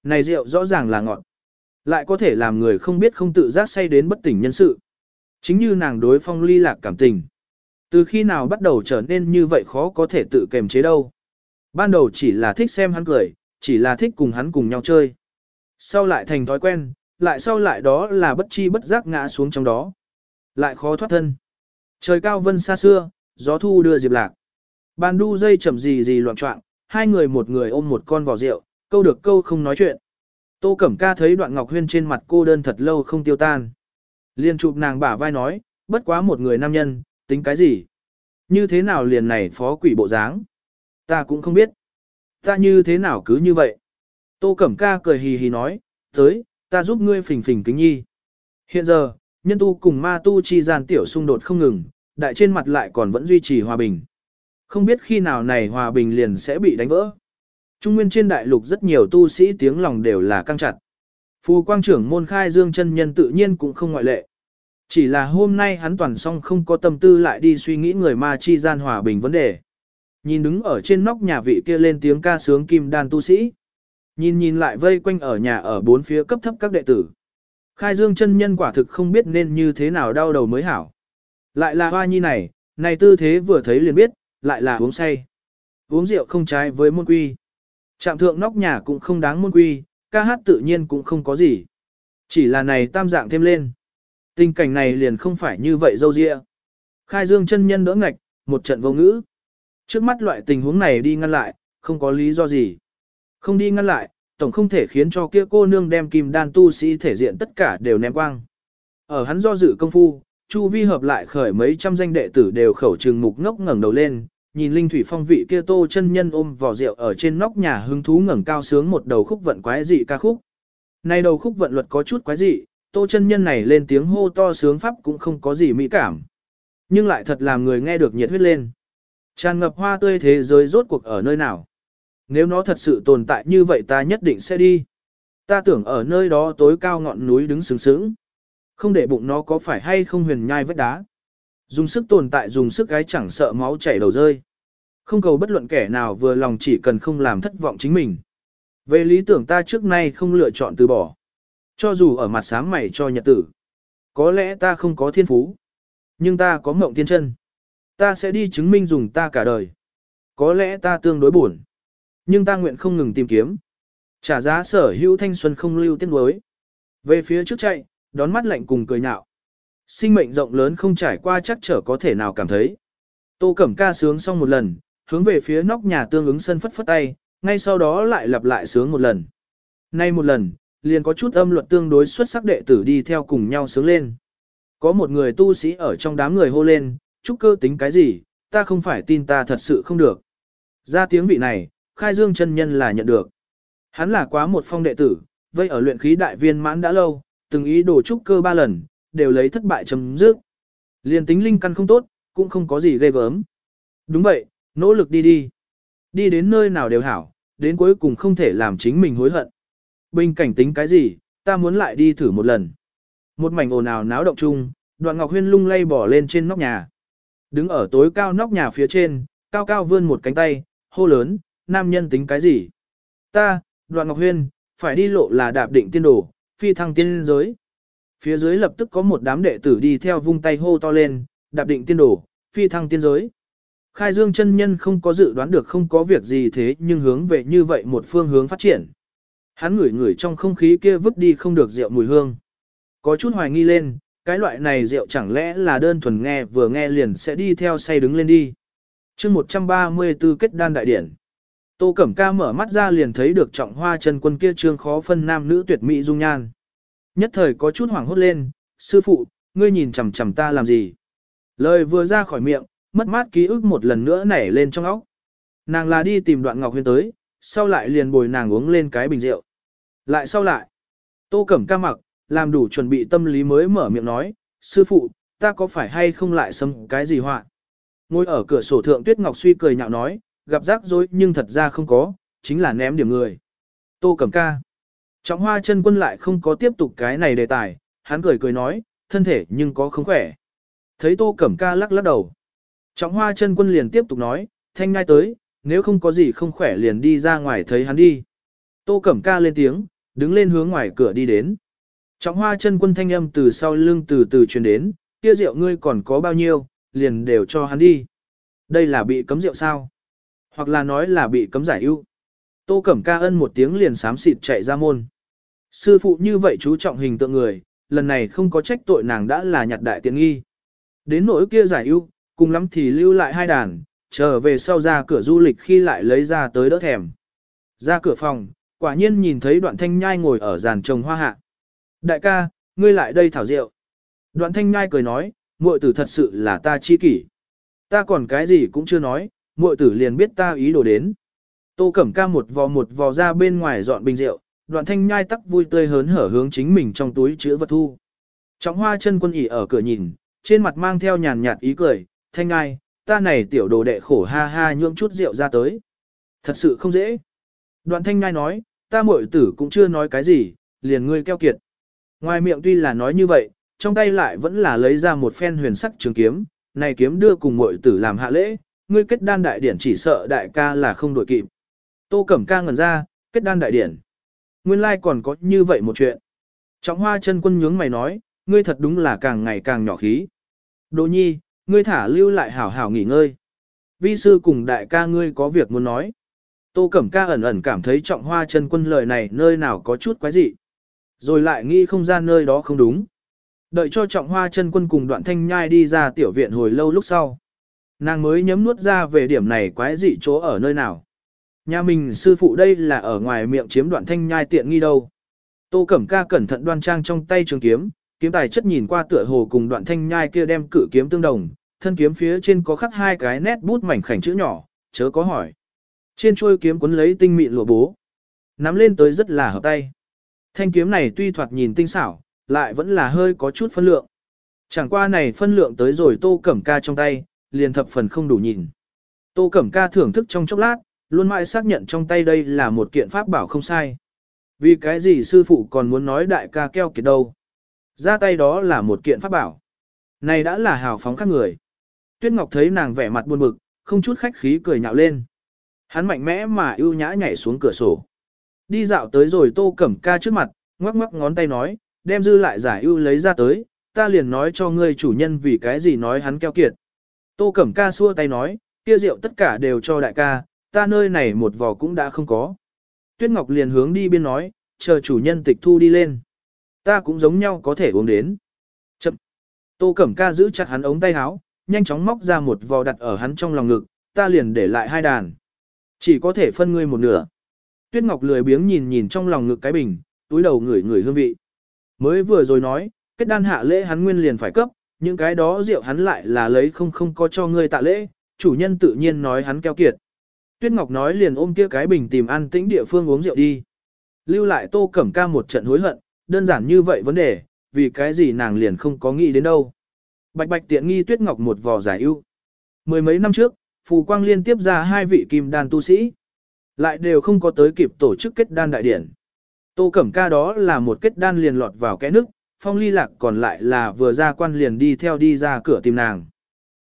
Này rượu rõ ràng là ngọt. Lại có thể làm người không biết không tự giác say đến bất tỉnh nhân sự. Chính như nàng đối phong ly lạc cảm tình. Từ khi nào bắt đầu trở nên như vậy khó có thể tự kềm chế đâu. Ban đầu chỉ là thích xem hắn cười, chỉ là thích cùng hắn cùng nhau chơi. Sau lại thành thói quen, lại sau lại đó là bất chi bất giác ngã xuống trong đó. Lại khó thoát thân. Trời cao vân xa xưa, gió thu đưa diệp lạc. Bàn đu dây chậm gì gì loạn trọng, hai người một người ôm một con vỏ rượu, câu được câu không nói chuyện. Tô Cẩm Ca thấy đoạn ngọc huyên trên mặt cô đơn thật lâu không tiêu tan. Liên chụp nàng bả vai nói, bất quá một người nam nhân, tính cái gì? Như thế nào liền này phó quỷ bộ dáng? Ta cũng không biết. Ta như thế nào cứ như vậy? Tô Cẩm Ca cười hì hì nói, tới, ta giúp ngươi phình phình kính nhi. Hiện giờ, nhân tu cùng ma tu chi gian tiểu xung đột không ngừng, đại trên mặt lại còn vẫn duy trì hòa bình. Không biết khi nào này hòa bình liền sẽ bị đánh vỡ. Trung nguyên trên đại lục rất nhiều tu sĩ tiếng lòng đều là căng chặt. Phù quang trưởng môn khai dương chân nhân tự nhiên cũng không ngoại lệ. Chỉ là hôm nay hắn toàn song không có tâm tư lại đi suy nghĩ người ma chi gian hòa bình vấn đề. Nhìn đứng ở trên nóc nhà vị kia lên tiếng ca sướng kim đan tu sĩ. Nhìn nhìn lại vây quanh ở nhà ở bốn phía cấp thấp các đệ tử. Khai dương chân nhân quả thực không biết nên như thế nào đau đầu mới hảo. Lại là hoa nhi này, này tư thế vừa thấy liền biết, lại là uống say. Uống rượu không trái với môn quy. Trạm thượng nóc nhà cũng không đáng môn quy, ca hát tự nhiên cũng không có gì. Chỉ là này tam dạng thêm lên. Tình cảnh này liền không phải như vậy dâu dịa. Khai dương chân nhân đỡ ngạch, một trận vô ngữ. Trước mắt loại tình huống này đi ngăn lại, không có lý do gì. Không đi ngăn lại, tổng không thể khiến cho kia cô nương đem kim đan tu sĩ thể diện tất cả đều ném quang. Ở hắn do dự công phu, Chu Vi hợp lại khởi mấy trăm danh đệ tử đều khẩu trừng mục ngốc ngẩng đầu lên, nhìn Linh Thủy Phong vị kia tô chân nhân ôm vỏ rượu ở trên nóc nhà hứng thú ngẩng cao sướng một đầu khúc vận quái dị ca khúc. Này đầu khúc vận luật có chút quái dị, tô chân nhân này lên tiếng hô to sướng pháp cũng không có gì mỹ cảm. Nhưng lại thật làm người nghe được nhiệt huyết lên. Tràn ngập hoa tươi thế giới rốt cuộc ở nơi nào. Nếu nó thật sự tồn tại như vậy ta nhất định sẽ đi. Ta tưởng ở nơi đó tối cao ngọn núi đứng sướng sướng. Không để bụng nó có phải hay không huyền nhai vách đá. Dùng sức tồn tại, dùng sức gái chẳng sợ máu chảy đầu rơi. Không cầu bất luận kẻ nào vừa lòng chỉ cần không làm thất vọng chính mình. Về lý tưởng ta trước nay không lựa chọn từ bỏ. Cho dù ở mặt sáng mày cho nhật tử. Có lẽ ta không có thiên phú. Nhưng ta có mộng tiên chân. Ta sẽ đi chứng minh dùng ta cả đời. Có lẽ ta tương đối buồn. Nhưng ta nguyện không ngừng tìm kiếm. Trả giá sở hữu thanh xuân không lưu tiếc nuối. Về phía trước chạy, đón mắt lạnh cùng cười nhạo. Sinh mệnh rộng lớn không trải qua chắc trở có thể nào cảm thấy. Tô Cẩm ca sướng xong một lần, hướng về phía nóc nhà tương ứng sân phất phất tay, ngay sau đó lại lặp lại sướng một lần. Nay một lần, liền có chút âm luật tương đối xuất sắc đệ tử đi theo cùng nhau sướng lên. Có một người tu sĩ ở trong đám người hô lên, chúc cơ tính cái gì, ta không phải tin ta thật sự không được. Ra tiếng vị này, khai dương chân nhân là nhận được. Hắn là quá một phong đệ tử, vây ở luyện khí đại viên mãn đã lâu, từng ý đồ trúc cơ ba lần, đều lấy thất bại chấm dứt. Liền tính linh căn không tốt, cũng không có gì ghê gớm. Đúng vậy, nỗ lực đi đi. Đi đến nơi nào đều hảo, đến cuối cùng không thể làm chính mình hối hận. Bình cảnh tính cái gì, ta muốn lại đi thử một lần. Một mảnh ồn ào náo động chung, đoạn ngọc huyên lung lay bỏ lên trên nóc nhà. Đứng ở tối cao nóc nhà phía trên, cao cao vươn một cánh tay, hô lớn, nam nhân tính cái gì? Ta, đoạn ngọc huyên, phải đi lộ là đạp định tiên đồ, phi thăng tiên giới. Phía dưới lập tức có một đám đệ tử đi theo vung tay hô to lên, đạp định tiên đồ, phi thăng tiên giới. Khai Dương chân nhân không có dự đoán được không có việc gì thế nhưng hướng về như vậy một phương hướng phát triển. Hắn ngửi ngửi trong không khí kia vứt đi không được rượu mùi hương. Có chút hoài nghi lên, cái loại này rượu chẳng lẽ là đơn thuần nghe vừa nghe liền sẽ đi theo say đứng lên đi. chương 134 kết đan đại điển. Tô Cẩm Ca mở mắt ra liền thấy được trọng hoa chân quân kia trương khó phân nam nữ tuyệt mỹ dung nhan. Nhất thời có chút hoảng hốt lên, sư phụ, ngươi nhìn chằm chằm ta làm gì? Lời vừa ra khỏi miệng, mất mát ký ức một lần nữa nảy lên trong óc. Nàng là đi tìm đoạn ngọc huyên tới, sau lại liền bồi nàng uống lên cái bình rượu. Lại sau lại, tô cẩm ca mặc, làm đủ chuẩn bị tâm lý mới mở miệng nói, sư phụ, ta có phải hay không lại xâm cái gì họa? Ngồi ở cửa sổ thượng tuyết ngọc suy cười nhạo nói, gặp rắc rối nhưng thật ra không có, chính là ném điểm người. Tô cẩm ca. Trọng hoa chân quân lại không có tiếp tục cái này đề tài, hắn cười cười nói, thân thể nhưng có không khỏe. Thấy Tô Cẩm Ca lắc lắc đầu. Trọng hoa chân quân liền tiếp tục nói, thanh ngay tới, nếu không có gì không khỏe liền đi ra ngoài thấy hắn đi. Tô Cẩm Ca lên tiếng, đứng lên hướng ngoài cửa đi đến. Trọng hoa chân quân thanh âm từ sau lưng từ từ truyền đến, kia rượu ngươi còn có bao nhiêu, liền đều cho hắn đi. Đây là bị cấm rượu sao? Hoặc là nói là bị cấm giải ưu. Tô Cẩm Ca ân một tiếng liền sám xịt chạy ra môn. Sư phụ như vậy chú trọng hình tượng người, lần này không có trách tội nàng đã là nhặt đại tiện nghi. Đến nỗi kia giải ưu, cùng lắm thì lưu lại hai đàn, trở về sau ra cửa du lịch khi lại lấy ra tới đỡ thèm. Ra cửa phòng, quả nhiên nhìn thấy đoạn thanh nhai ngồi ở giàn trồng hoa hạ. Đại ca, ngươi lại đây thảo rượu. Đoạn thanh nhai cười nói, muội tử thật sự là ta chi kỷ. Ta còn cái gì cũng chưa nói, muội tử liền biết ta ý đồ đến. Tô Cẩm Ca một vò một vò ra bên ngoài dọn bình rượu, đoạn thanh nhai tắc vui tươi hớn hở hướng chính mình trong túi chứa vật thu. Trọng hoa chân quân ỉ ở cửa nhìn, trên mặt mang theo nhàn nhạt ý cười, thanh nhai, ta này tiểu đồ đệ khổ ha ha nhượng chút rượu ra tới. Thật sự không dễ. Đoạn thanh nhai nói, ta muội tử cũng chưa nói cái gì, liền ngươi keo kiệt. Ngoài miệng tuy là nói như vậy, trong tay lại vẫn là lấy ra một phen huyền sắc trường kiếm, này kiếm đưa cùng muội tử làm hạ lễ, ngươi kết đan đại điển chỉ sợ đại ca là không đổi kịp. Tô Cẩm ca ngẩn ra, kết đan đại điển. Nguyên lai còn có như vậy một chuyện. Trọng hoa chân quân nhướng mày nói, ngươi thật đúng là càng ngày càng nhỏ khí. Đỗ nhi, ngươi thả lưu lại hảo hảo nghỉ ngơi. Vi sư cùng đại ca ngươi có việc muốn nói. Tô Cẩm ca ẩn ẩn cảm thấy trọng hoa chân quân lời này nơi nào có chút quái dị. Rồi lại nghĩ không gian nơi đó không đúng. Đợi cho trọng hoa chân quân cùng đoạn thanh nhai đi ra tiểu viện hồi lâu lúc sau. Nàng mới nhấm nuốt ra về điểm này quái dị chỗ ở nơi nào. Nhà mình sư phụ đây là ở ngoài miệng chiếm đoạn thanh nhai tiện nghi đâu. Tô Cẩm Ca cẩn thận đoan trang trong tay trường kiếm, kiếm tài chất nhìn qua tựa hồ cùng đoạn thanh nhai kia đem cử kiếm tương đồng, thân kiếm phía trên có khắc hai cái nét bút mảnh khảnh chữ nhỏ, chớ có hỏi. Trên chuôi kiếm cuốn lấy tinh mịn lụa bố, nắm lên tới rất là hợp tay. Thanh kiếm này tuy thoạt nhìn tinh xảo, lại vẫn là hơi có chút phân lượng. Chẳng qua này phân lượng tới rồi Tô Cẩm Ca trong tay, liền thập phần không đủ nhìn. Tô Cẩm Ca thưởng thức trong chốc lát, luôn mãi xác nhận trong tay đây là một kiện pháp bảo không sai. Vì cái gì sư phụ còn muốn nói đại ca keo kiệt đâu. Ra tay đó là một kiện pháp bảo. Này đã là hào phóng các người. Tuyết Ngọc thấy nàng vẻ mặt buồn bực, không chút khách khí cười nhạo lên. Hắn mạnh mẽ mà ưu nhã nhảy xuống cửa sổ. Đi dạo tới rồi tô cẩm ca trước mặt, ngoắc ngoắc ngón tay nói, đem dư lại giải ưu lấy ra tới, ta liền nói cho ngươi chủ nhân vì cái gì nói hắn keo kiệt. Tô cẩm ca xua tay nói, kia rượu tất cả đều cho đại ca, ta nơi này một vò cũng đã không có. Tuyết Ngọc liền hướng đi biên nói, chờ chủ nhân tịch thu đi lên. Ta cũng giống nhau có thể uống đến. Chậm. Tô Cẩm Ca giữ chặt hắn ống tay áo, nhanh chóng móc ra một vò đặt ở hắn trong lòng ngực, ta liền để lại hai đàn. Chỉ có thể phân ngươi một nửa. Tuyết Ngọc lười biếng nhìn nhìn trong lòng ngực cái bình, túi đầu ngửi ngửi hương vị. Mới vừa rồi nói, kết đan hạ lễ hắn nguyên liền phải cấp, những cái đó rượu hắn lại là lấy không không có cho ngươi tạ lễ, chủ nhân tự nhiên nói hắn keo kiệt. Tuyết Ngọc nói liền ôm kia cái bình tìm ăn tĩnh địa phương uống rượu đi. Lưu lại Tô Cẩm Ca một trận hối hận, đơn giản như vậy vấn đề, vì cái gì nàng liền không có nghĩ đến đâu. Bạch bạch tiện nghi Tuyết Ngọc một vò giải ưu. Mười mấy năm trước, Phù Quang liên tiếp ra hai vị kim đan tu sĩ. Lại đều không có tới kịp tổ chức kết đan đại điển. Tô Cẩm Ca đó là một kết đan liền lọt vào kẽ nước, Phong Ly Lạc còn lại là vừa ra quan liền đi theo đi ra cửa tìm nàng.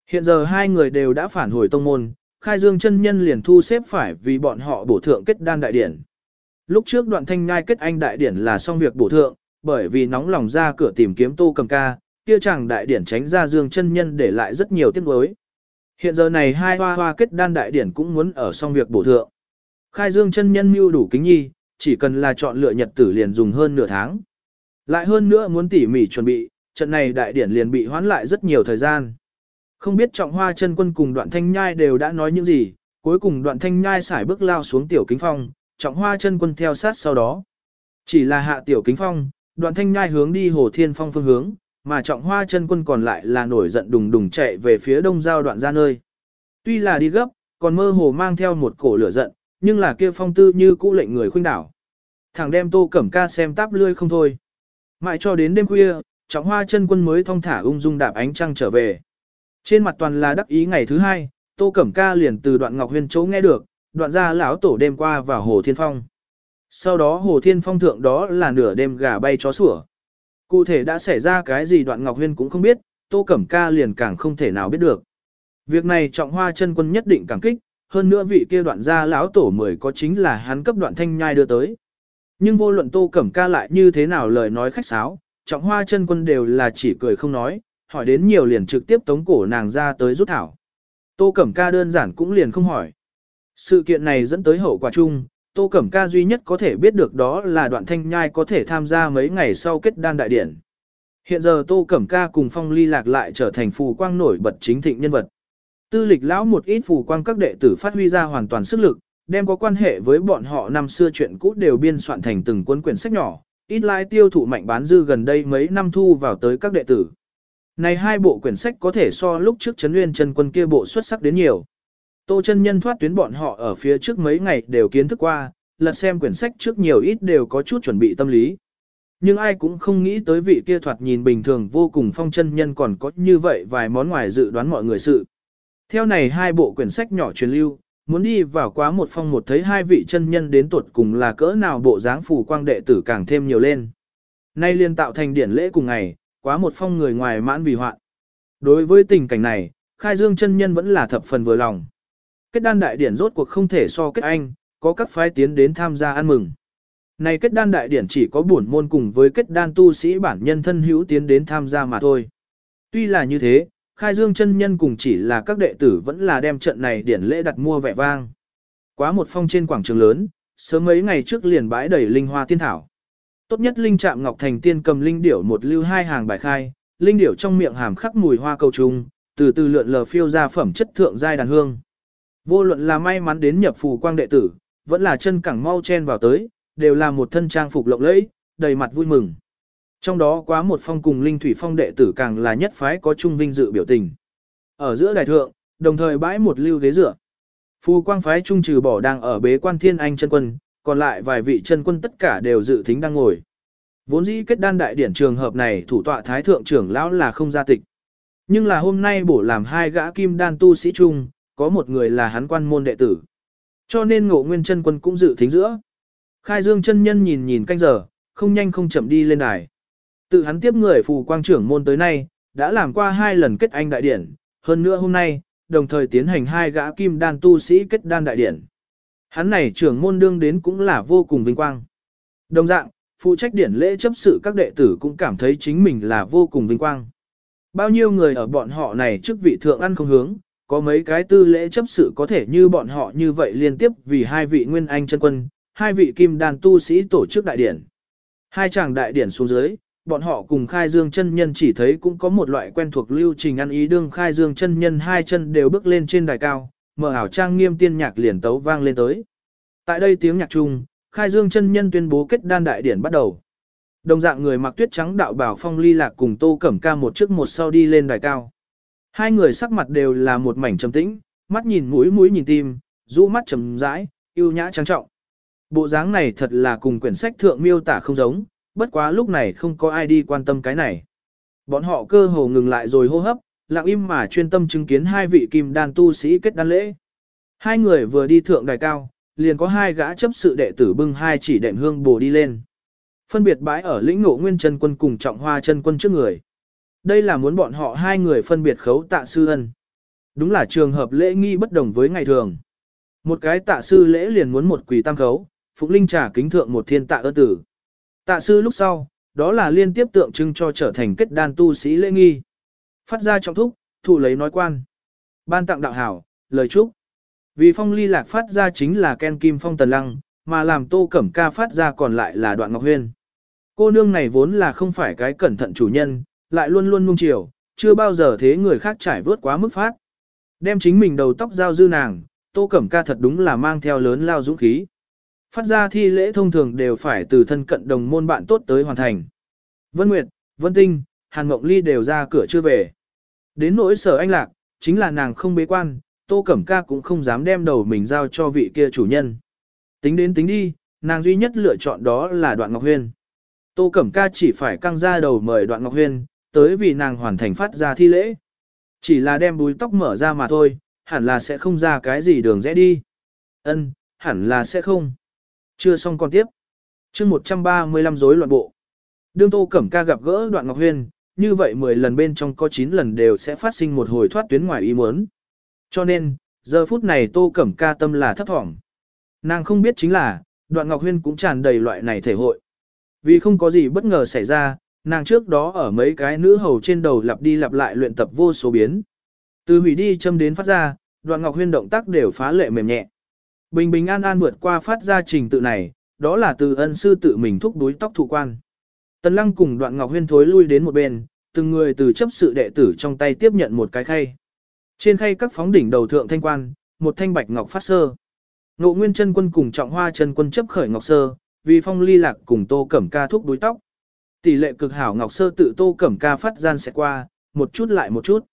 Hiện giờ hai người đều đã phản hồi tông môn, khai dương chân nhân liền thu xếp phải vì bọn họ bổ thượng kết đan đại điển. Lúc trước đoạn thanh ngai kết anh đại điển là xong việc bổ thượng, bởi vì nóng lòng ra cửa tìm kiếm tô Cẩm ca, kia chàng đại điển tránh ra dương chân nhân để lại rất nhiều tiếc nuối. Hiện giờ này hai hoa hoa kết đan đại điển cũng muốn ở xong việc bổ thượng. Khai dương chân nhân mưu đủ kính nhi, chỉ cần là chọn lựa nhật tử liền dùng hơn nửa tháng. Lại hơn nữa muốn tỉ mỉ chuẩn bị, trận này đại điển liền bị hoãn lại rất nhiều thời gian. Không biết trọng hoa chân quân cùng đoạn thanh nhai đều đã nói những gì, cuối cùng đoạn thanh nhai xải bước lao xuống tiểu kính phong, trọng hoa chân quân theo sát sau đó. Chỉ là hạ tiểu kính phong, đoạn thanh nhai hướng đi hồ thiên phong phương hướng, mà trọng hoa chân quân còn lại là nổi giận đùng đùng chạy về phía đông giao đoạn ra nơi. Tuy là đi gấp, còn mơ hồ mang theo một cổ lửa giận, nhưng là kia phong tư như cũ lệnh người khuynh đảo. Thằng đem tô cẩm ca xem táp lươi không thôi. Mãi cho đến đêm khuya, trọng hoa chân quân mới thong thả ung dung đạp ánh trăng trở về. Trên mặt toàn là đắc ý ngày thứ hai, Tô Cẩm Ca liền từ đoạn Ngọc Huyên chỗ nghe được, đoạn ra lão tổ đêm qua vào Hồ Thiên Phong. Sau đó Hồ Thiên Phong thượng đó là nửa đêm gà bay chó sủa. Cụ thể đã xảy ra cái gì đoạn Ngọc Huyên cũng không biết, Tô Cẩm Ca liền càng không thể nào biết được. Việc này trọng hoa chân quân nhất định cảm kích, hơn nữa vị kia đoạn gia lão tổ mười có chính là hắn cấp đoạn thanh nhai đưa tới. Nhưng vô luận Tô Cẩm Ca lại như thế nào lời nói khách sáo, trọng hoa chân quân đều là chỉ cười không nói, hỏi đến nhiều liền trực tiếp tống cổ nàng ra tới rút thảo. Tô Cẩm Ca đơn giản cũng liền không hỏi. Sự kiện này dẫn tới hậu quả chung, Tô Cẩm Ca duy nhất có thể biết được đó là đoạn thanh nhai có thể tham gia mấy ngày sau kết đan đại điển. Hiện giờ Tô Cẩm Ca cùng Phong Ly lạc lại trở thành phù quang nổi bật chính thịnh nhân vật. Tư lịch lão một ít phù quang các đệ tử phát huy ra hoàn toàn sức lực, đem có quan hệ với bọn họ năm xưa chuyện cũ đều biên soạn thành từng cuốn quyển sách nhỏ, ít lại tiêu thụ mạnh bán dư gần đây mấy năm thu vào tới các đệ tử. Này hai bộ quyển sách có thể so lúc trước chấn nguyên chân quân kia bộ xuất sắc đến nhiều. Tô chân nhân thoát tuyến bọn họ ở phía trước mấy ngày đều kiến thức qua, lật xem quyển sách trước nhiều ít đều có chút chuẩn bị tâm lý. Nhưng ai cũng không nghĩ tới vị kia thoạt nhìn bình thường vô cùng phong chân nhân còn có như vậy vài món ngoài dự đoán mọi người sự. Theo này hai bộ quyển sách nhỏ truyền lưu, muốn đi vào quá một phong một thấy hai vị chân nhân đến tuột cùng là cỡ nào bộ dáng phù quang đệ tử càng thêm nhiều lên. Nay liên tạo thành điển lễ cùng ngày, quá một phong người ngoài mãn vì hoạn. Đối với tình cảnh này, khai dương chân nhân vẫn là thập phần vừa lòng. Kết đan đại điển rốt cuộc không thể so kết anh, có các phái tiến đến tham gia ăn mừng. Này kết đan đại điển chỉ có bổn môn cùng với kết đan tu sĩ bản nhân thân hữu tiến đến tham gia mà thôi. Tuy là như thế, khai dương chân nhân cùng chỉ là các đệ tử vẫn là đem trận này điển lễ đặt mua vẻ vang. Quá một phong trên quảng trường lớn, sớm mấy ngày trước liền bãi đầy linh hoa tiên thảo. Tốt nhất linh trạm ngọc thành tiên cầm linh điểu một lưu hai hàng bài khai, linh điểu trong miệng hàm khắc mùi hoa cầu trùng, từ từ lượn lờ phiêu ra phẩm chất thượng giai đàn hương. Vô luận là may mắn đến nhập phù quang đệ tử, vẫn là chân cẳng mau chen vào tới, đều là một thân trang phục lộng lẫy, đầy mặt vui mừng. Trong đó quá một phong cùng linh thủy phong đệ tử càng là nhất phái có chung vinh dự biểu tình. Ở giữa đại thượng, đồng thời bãi một lưu ghế dựa. phu quang phái trung trừ bỏ đang ở bế quan thiên anh chân quân, còn lại vài vị chân quân tất cả đều dự thính đang ngồi. Vốn dĩ kết đan đại điển trường hợp này thủ tọa thái thượng trưởng lão là không gia tịch. Nhưng là hôm nay bổ làm hai gã kim đan tu sĩ trung, có một người là hắn quan môn đệ tử. Cho nên ngộ nguyên chân quân cũng dự thính giữa. Khai dương chân nhân nhìn nhìn canh giờ, không nhanh không chậm đi lên đài. Tự hắn tiếp người phù quang trưởng môn tới nay, đã làm qua hai lần kết anh đại điển, hơn nữa hôm nay, đồng thời tiến hành hai gã kim đan tu sĩ kết đan đại điển. Hắn này trưởng môn đương đến cũng là vô cùng vinh quang. Đồng dạng, phụ trách điển lễ chấp sự các đệ tử cũng cảm thấy chính mình là vô cùng vinh quang. Bao nhiêu người ở bọn họ này trước vị thượng ăn không hướng, có mấy cái tư lễ chấp sự có thể như bọn họ như vậy liên tiếp vì hai vị nguyên anh chân quân, hai vị kim đan tu sĩ tổ chức đại điển. Hai chàng đại điển xuống dưới, bọn họ cùng khai dương chân nhân chỉ thấy cũng có một loại quen thuộc lưu trình ăn ý đương khai dương chân nhân hai chân đều bước lên trên đài cao, mở ảo trang nghiêm tiên nhạc liền tấu vang lên tới. Tại đây tiếng nhạc chung, khai dương chân nhân tuyên bố kết đan đại điển bắt đầu. Đồng dạng người mặc tuyết trắng đạo bảo phong ly lạc cùng tô cẩm ca một trước một sau đi lên đài cao. Hai người sắc mặt đều là một mảnh trầm tĩnh, mắt nhìn mũi mũi nhìn tim, rũ mắt trầm rãi, yêu nhã trang trọng. Bộ dáng này thật là cùng quyển sách thượng miêu tả không giống, bất quá lúc này không có ai đi quan tâm cái này. Bọn họ cơ hồ ngừng lại rồi hô hấp, lặng im mà chuyên tâm chứng kiến hai vị kim đan tu sĩ kết đan lễ. Hai người vừa đi thượng đài cao, liền có hai gã chấp sự đệ tử bưng hai chỉ đệm hương bổ đi lên. Phân biệt bãi ở lĩnh ngộ nguyên chân quân cùng trọng hoa chân quân trước người. Đây là muốn bọn họ hai người phân biệt khấu tạ sư ân. Đúng là trường hợp lễ nghi bất đồng với ngày thường. Một cái tạ sư lễ liền muốn một quỳ tam khấu, Phục Linh trả kính thượng một thiên tạ ơ tử. Tạ sư lúc sau, đó là liên tiếp tượng trưng cho trở thành kết đan tu sĩ lễ nghi. Phát ra trong thúc, thụ lấy nói quan. Ban tặng đạo hảo, lời chúc. Vì phong ly lạc phát ra chính là Ken Kim Phong Tần Lăng, mà làm tô cẩm ca phát ra còn lại là đoạn ngọc huyên. Cô nương này vốn là không phải cái cẩn thận chủ nhân, lại luôn luôn nung chiều, chưa bao giờ thế người khác trải vớt quá mức phát. Đem chính mình đầu tóc giao dư nàng, tô cẩm ca thật đúng là mang theo lớn lao dũng khí. Phát ra thi lễ thông thường đều phải từ thân cận đồng môn bạn tốt tới hoàn thành. Vân Nguyệt, Vân Tinh, Hàn Mộng Ly đều ra cửa chưa về. Đến nỗi sở anh lạc, chính là nàng không bế quan, Tô Cẩm Ca cũng không dám đem đầu mình giao cho vị kia chủ nhân. Tính đến tính đi, nàng duy nhất lựa chọn đó là Đoạn Ngọc Huyên. Tô Cẩm Ca chỉ phải căng ra đầu mời Đoạn Ngọc Huyên, tới vì nàng hoàn thành phát ra thi lễ. Chỉ là đem búi tóc mở ra mà thôi, hẳn là sẽ không ra cái gì đường rẽ đi. Ân, hẳn là sẽ không. Chưa xong còn tiếp. chương 135 rối loạn bộ. Đương Tô Cẩm Ca gặp gỡ Đoạn Ngọc Huyên, như vậy 10 lần bên trong có 9 lần đều sẽ phát sinh một hồi thoát tuyến ngoài ý muốn. Cho nên, giờ phút này Tô Cẩm Ca tâm là thấp thỏm. Nàng không biết chính là, đoạn Ngọc Huyên cũng tràn đầy loại này thể hội. Vì không có gì bất ngờ xảy ra, nàng trước đó ở mấy cái nữ hầu trên đầu lặp đi lặp lại luyện tập vô số biến. Từ hủy đi châm đến phát ra, đoạn Ngọc Huyên động tác đều phá lệ mềm nhẹ. Bình bình an an vượt qua phát ra trình tự này, đó là từ ân sư tự mình thúc đuối tóc thủ quan. Tần lăng cùng đoạn Ngọc Huyên thối lui đến một bên, từng người từ chấp sự đệ tử trong tay tiếp nhận một cái khay. Trên khay các phóng đỉnh đầu thượng thanh quan, một thanh bạch ngọc phát sơ. Ngộ Nguyên chân quân cùng Trọng Hoa chân quân chấp khởi ngọc sơ, vì phong ly lạc cùng Tô Cẩm Ca thúc đuối tóc. Tỷ lệ cực hảo ngọc sơ tự Tô Cẩm Ca phát gian sẽ qua, một chút lại một chút.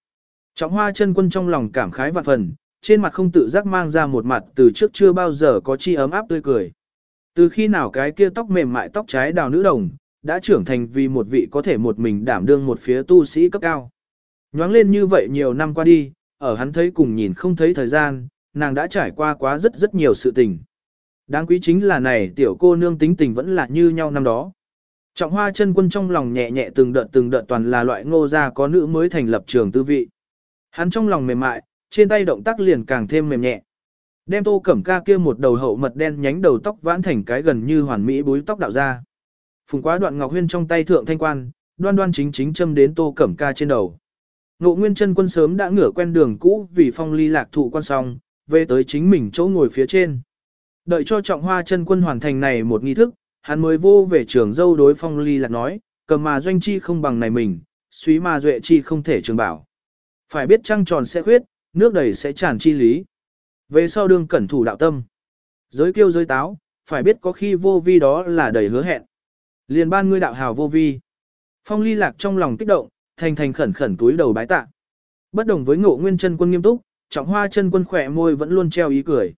Trọng Hoa chân quân trong lòng cảm khái vạn phần, trên mặt không tự giác mang ra một mặt từ trước chưa bao giờ có chi ấm áp tươi cười. Từ khi nào cái kia tóc mềm mại tóc trái đào nữ đồng, đã trưởng thành vì một vị có thể một mình đảm đương một phía tu sĩ cấp cao. Nhoáng lên như vậy nhiều năm qua đi, ở hắn thấy cùng nhìn không thấy thời gian, nàng đã trải qua quá rất rất nhiều sự tình. Đáng quý chính là này tiểu cô nương tính tình vẫn là như nhau năm đó. Trọng hoa chân quân trong lòng nhẹ nhẹ từng đợt từng đợt toàn là loại ngô gia có nữ mới thành lập trường tư vị. Hắn trong lòng mềm mại, trên tay động tác liền càng thêm mềm nhẹ. Đem tô cẩm ca kia một đầu hậu mật đen nhánh đầu tóc vãn thành cái gần như hoàn mỹ búi tóc đạo ra. Phùng quá đoạn ngọc huyên trong tay thượng thanh quan, đoan đoan chính chính châm đến tô cẩm ca trên đầu. Ngộ nguyên chân quân sớm đã ngửa quen đường cũ vì phong ly lạc thụ quan song về tới chính mình chỗ ngồi phía trên. Đợi cho trọng hoa chân quân hoàn thành này một nghi thức, hắn mới vô về trường dâu đối phong ly lạc nói, cầm mà doanh chi không bằng này mình, suý mà duệ chi không thể trường bảo. Phải biết trăng tròn sẽ khuyết, nước đầy sẽ tràn chi lý. Về sau đương cẩn thủ đạo tâm. Giới kiêu giới táo, phải biết có khi vô vi đó là đầy hứa hẹn. Liền ban ngươi đạo hào vô vi. Phong ly lạc trong lòng kích động, thành thành khẩn khẩn túi đầu bái tạ. Bất đồng với ngộ nguyên chân quân nghiêm túc, trọng hoa chân quân khỏe môi vẫn luôn treo ý cười.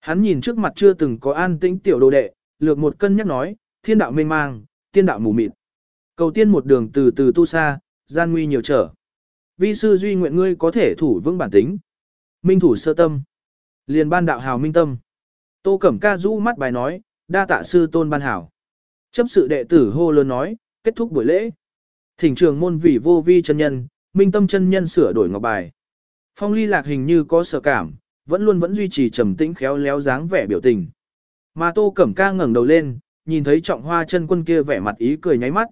Hắn nhìn trước mặt chưa từng có an tĩnh tiểu đồ đệ, lược một cân nhắc nói, thiên đạo mênh mang, tiên đạo mù mịt. Cầu tiên một đường từ từ tu xa, gian nguy nhiều trở. Vi sư duy nguyện ngươi có thể thủ vững bản tính. Minh thủ sơ tâm. Liền ban đạo hào minh tâm. Tô Cẩm Ca rũ mắt bài nói, đa tạ sư tôn ban hảo. Chấp sự đệ tử hô lớn nói, kết thúc buổi lễ. Thỉnh trường môn vị vô vi chân nhân, minh tâm chân nhân sửa đổi ngọc bài. Phong ly lạc hình như có sợ cảm, vẫn luôn vẫn duy trì trầm tĩnh khéo léo dáng vẻ biểu tình. Mà tô cẩm ca ngẩng đầu lên, nhìn thấy trọng hoa chân quân kia vẻ mặt ý cười nháy mắt.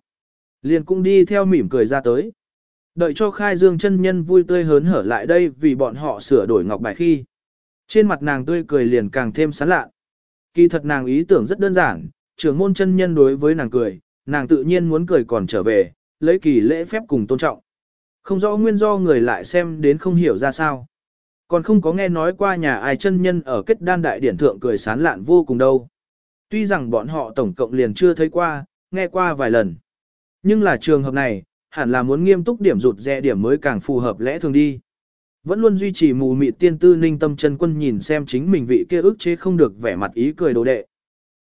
Liền cũng đi theo mỉm cười ra tới. Đợi cho khai dương chân nhân vui tươi hớn hở lại đây vì bọn họ sửa đổi ngọc bài khi. Trên mặt nàng tươi cười liền càng thêm sán lạ. Kỳ thật nàng ý tưởng rất đơn giản, trưởng môn chân nhân đối với nàng cười, nàng tự nhiên muốn cười còn trở về, lấy kỳ lễ phép cùng tôn trọng. Không rõ nguyên do người lại xem đến không hiểu ra sao. Còn không có nghe nói qua nhà ai chân nhân ở kết đan đại điển thượng cười sán lạn vô cùng đâu. Tuy rằng bọn họ tổng cộng liền chưa thấy qua, nghe qua vài lần. Nhưng là trường hợp này, hẳn là muốn nghiêm túc điểm rụt rè điểm mới càng phù hợp lẽ thường đi. Vẫn luôn duy trì mù mịt tiên tư ninh tâm chân quân nhìn xem chính mình vị kia ức chế không được vẻ mặt ý cười đồ đệ.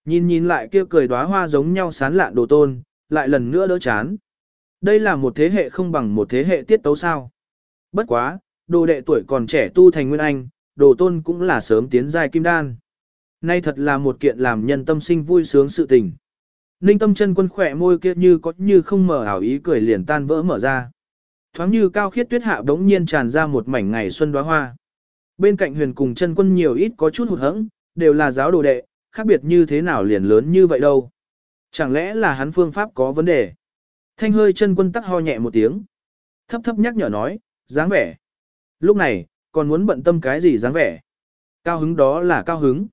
Nhìn nhìn lại kia cười đóa hoa giống nhau sán lạn đồ tôn, lại lần nữa đỡ chán. Đây là một thế hệ không bằng một thế hệ tiết tấu sao. Bất quá, đồ đệ tuổi còn trẻ tu thành nguyên anh, đồ tôn cũng là sớm tiến giai kim đan. Nay thật là một kiện làm nhân tâm sinh vui sướng sự tình. Ninh tâm chân quân khỏe môi kia như có như không mở ảo ý cười liền tan vỡ mở ra. Thoáng như cao khiết tuyết hạ đống nhiên tràn ra một mảnh ngày xuân đóa hoa. Bên cạnh huyền cùng chân quân nhiều ít có chút hụt hẫng, đều là giáo đồ đệ, khác biệt như thế nào liền lớn như vậy đâu. Chẳng lẽ là hắn phương pháp có vấn đề? Thanh hơi chân quân tắc ho nhẹ một tiếng. Thấp thấp nhắc nhở nói, dáng vẻ. Lúc này, còn muốn bận tâm cái gì dáng vẻ? Cao hứng đó là cao hứng.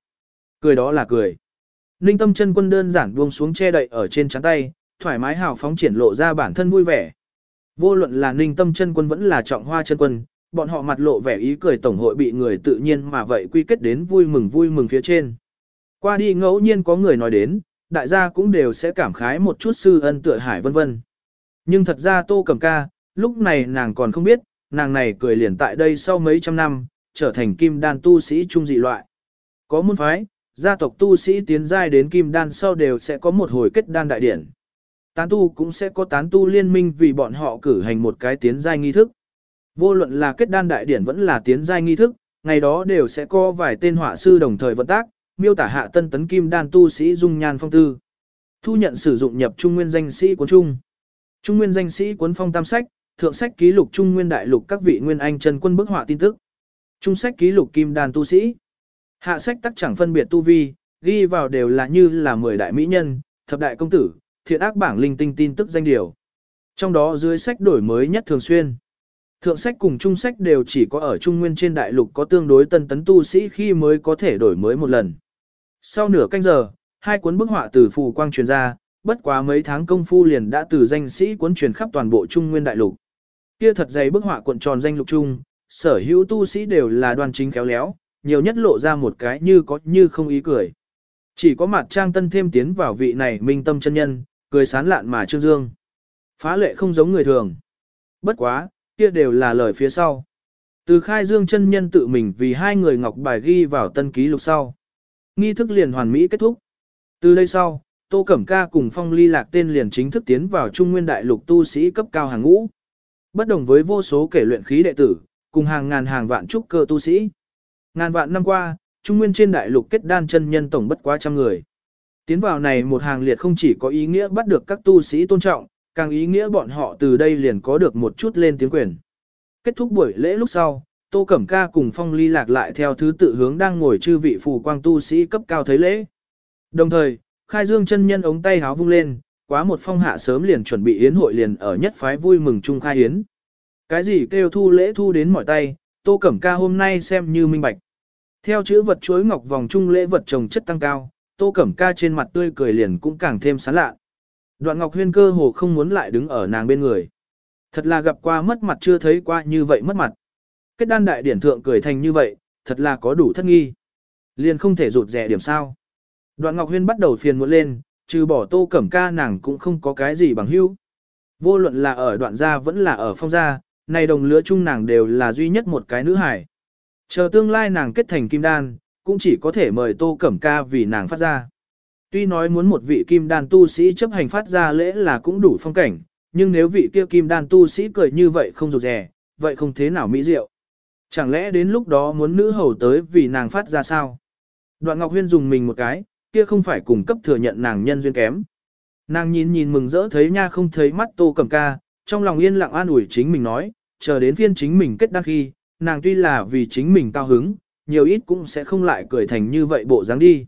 Cười đó là cười. Ninh tâm chân quân đơn giản buông xuống che đậy ở trên trán tay, thoải mái hào phóng triển lộ ra bản thân vui vẻ. Vô luận là ninh tâm chân quân vẫn là trọng hoa chân quân, bọn họ mặt lộ vẻ ý cười tổng hội bị người tự nhiên mà vậy quy kết đến vui mừng vui mừng phía trên. Qua đi ngẫu nhiên có người nói đến, đại gia cũng đều sẽ cảm khái một chút sư ân tựa hải vân vân. Nhưng thật ra tô cầm ca, lúc này nàng còn không biết, nàng này cười liền tại đây sau mấy trăm năm, trở thành kim đan tu sĩ trung dị loại. Có môn phái, gia tộc tu sĩ tiến giai đến kim đan sau đều sẽ có một hồi kết đan đại điển. Tán tu cũng sẽ có tán tu liên minh vì bọn họ cử hành một cái tiến giai nghi thức. Vô luận là kết đan đại điển vẫn là tiến giai nghi thức, ngày đó đều sẽ có vài tên họa sư đồng thời vận tác, miêu tả hạ tân tấn kim đan tu sĩ dung nhan phong tư. Thu nhận sử dụng nhập trung nguyên danh sĩ của trung. Trung nguyên danh sĩ cuốn phong tam sách, thượng sách ký lục trung nguyên đại lục các vị nguyên anh chân quân bức họa tin tức. Trung sách ký lục kim đan tu sĩ. Hạ sách tắc chẳng phân biệt tu vi, ghi vào đều là như là 10 đại mỹ nhân, thập đại công tử, thiện ác bảng linh tinh tin tức danh điều. Trong đó dưới sách đổi mới nhất thường xuyên. Thượng sách cùng trung sách đều chỉ có ở trung nguyên trên đại lục có tương đối tân tấn tu sĩ khi mới có thể đổi mới một lần. Sau nửa canh giờ, hai cuốn bức họa từ phù quang truyền ra, bất quá mấy tháng công phu liền đã từ danh sĩ cuốn truyền khắp toàn bộ trung nguyên đại lục. Kia thật dày bức họa cuộn tròn danh lục trung, sở hữu tu sĩ đều là đoan chính khéo léo, nhiều nhất lộ ra một cái như có như không ý cười. Chỉ có mặt trang tân thêm tiến vào vị này minh tâm chân nhân, cười sán lạn mà trương dương. Phá lệ không giống người thường. Bất quá, kia đều là lời phía sau. Từ khai dương chân nhân tự mình vì hai người ngọc bài ghi vào tân ký lục sau. Nghi thức liền hoàn mỹ kết thúc. Từ đây sau, Tô Cẩm Ca cùng Phong Ly Lạc tên liền chính thức tiến vào Trung Nguyên Đại Lục tu sĩ cấp cao hàng ngũ. Bất đồng với vô số kể luyện khí đệ tử, cùng hàng ngàn hàng vạn trúc cơ tu sĩ. Ngàn vạn năm qua, Trung Nguyên trên Đại Lục kết đan chân nhân tổng bất quá trăm người. Tiến vào này một hàng liệt không chỉ có ý nghĩa bắt được các tu sĩ tôn trọng, càng ý nghĩa bọn họ từ đây liền có được một chút lên tiếng quyền. Kết thúc buổi lễ lúc sau, Tô Cẩm Ca cùng Phong Ly lạc lại theo thứ tự hướng đang ngồi chư vị phù quang tu sĩ cấp cao thấy lễ. Đồng thời, Khai Dương chân nhân ống tay háo vung lên, quá một phong hạ sớm liền chuẩn bị yến hội liền ở nhất phái vui mừng chung khai yến. Cái gì kêu thu lễ thu đến mọi tay, Tô Cẩm Ca hôm nay xem như minh bạch. Theo chữ vật chuối ngọc vòng trung lễ vật trồng chất tăng cao, Tô Cẩm Ca trên mặt tươi cười liền cũng càng thêm sán lạ. Đoạn Ngọc Huyên cơ hồ không muốn lại đứng ở nàng bên người. Thật là gặp qua mất mặt chưa thấy qua như vậy mất mặt. Kết đan đại điển thượng cười thành như vậy, thật là có đủ thất nghi. Liền không thể rụt rẻ điểm sao. Đoạn Ngọc Huyên bắt đầu phiền muộn lên, trừ bỏ tô cẩm ca nàng cũng không có cái gì bằng hữu. Vô luận là ở đoạn gia vẫn là ở phong gia, này đồng lứa chung nàng đều là duy nhất một cái nữ hải. Chờ tương lai nàng kết thành kim đan, cũng chỉ có thể mời tô cẩm ca vì nàng phát ra. Tuy nói muốn một vị kim đan tu sĩ chấp hành phát ra lễ là cũng đủ phong cảnh, nhưng nếu vị kia kim đan tu sĩ cười như vậy không rụt rè, vậy không thế nào mỹ diệu. Chẳng lẽ đến lúc đó muốn nữ hầu tới vì nàng phát ra sao? Đoạn Ngọc Huyên dùng mình một cái, kia không phải cùng cấp thừa nhận nàng nhân duyên kém. Nàng nhìn nhìn mừng rỡ thấy nha không thấy mắt tô cẩm ca, trong lòng yên lặng an ủi chính mình nói, chờ đến phiên chính mình kết đăng khi, nàng tuy là vì chính mình cao hứng, nhiều ít cũng sẽ không lại cười thành như vậy bộ dáng đi.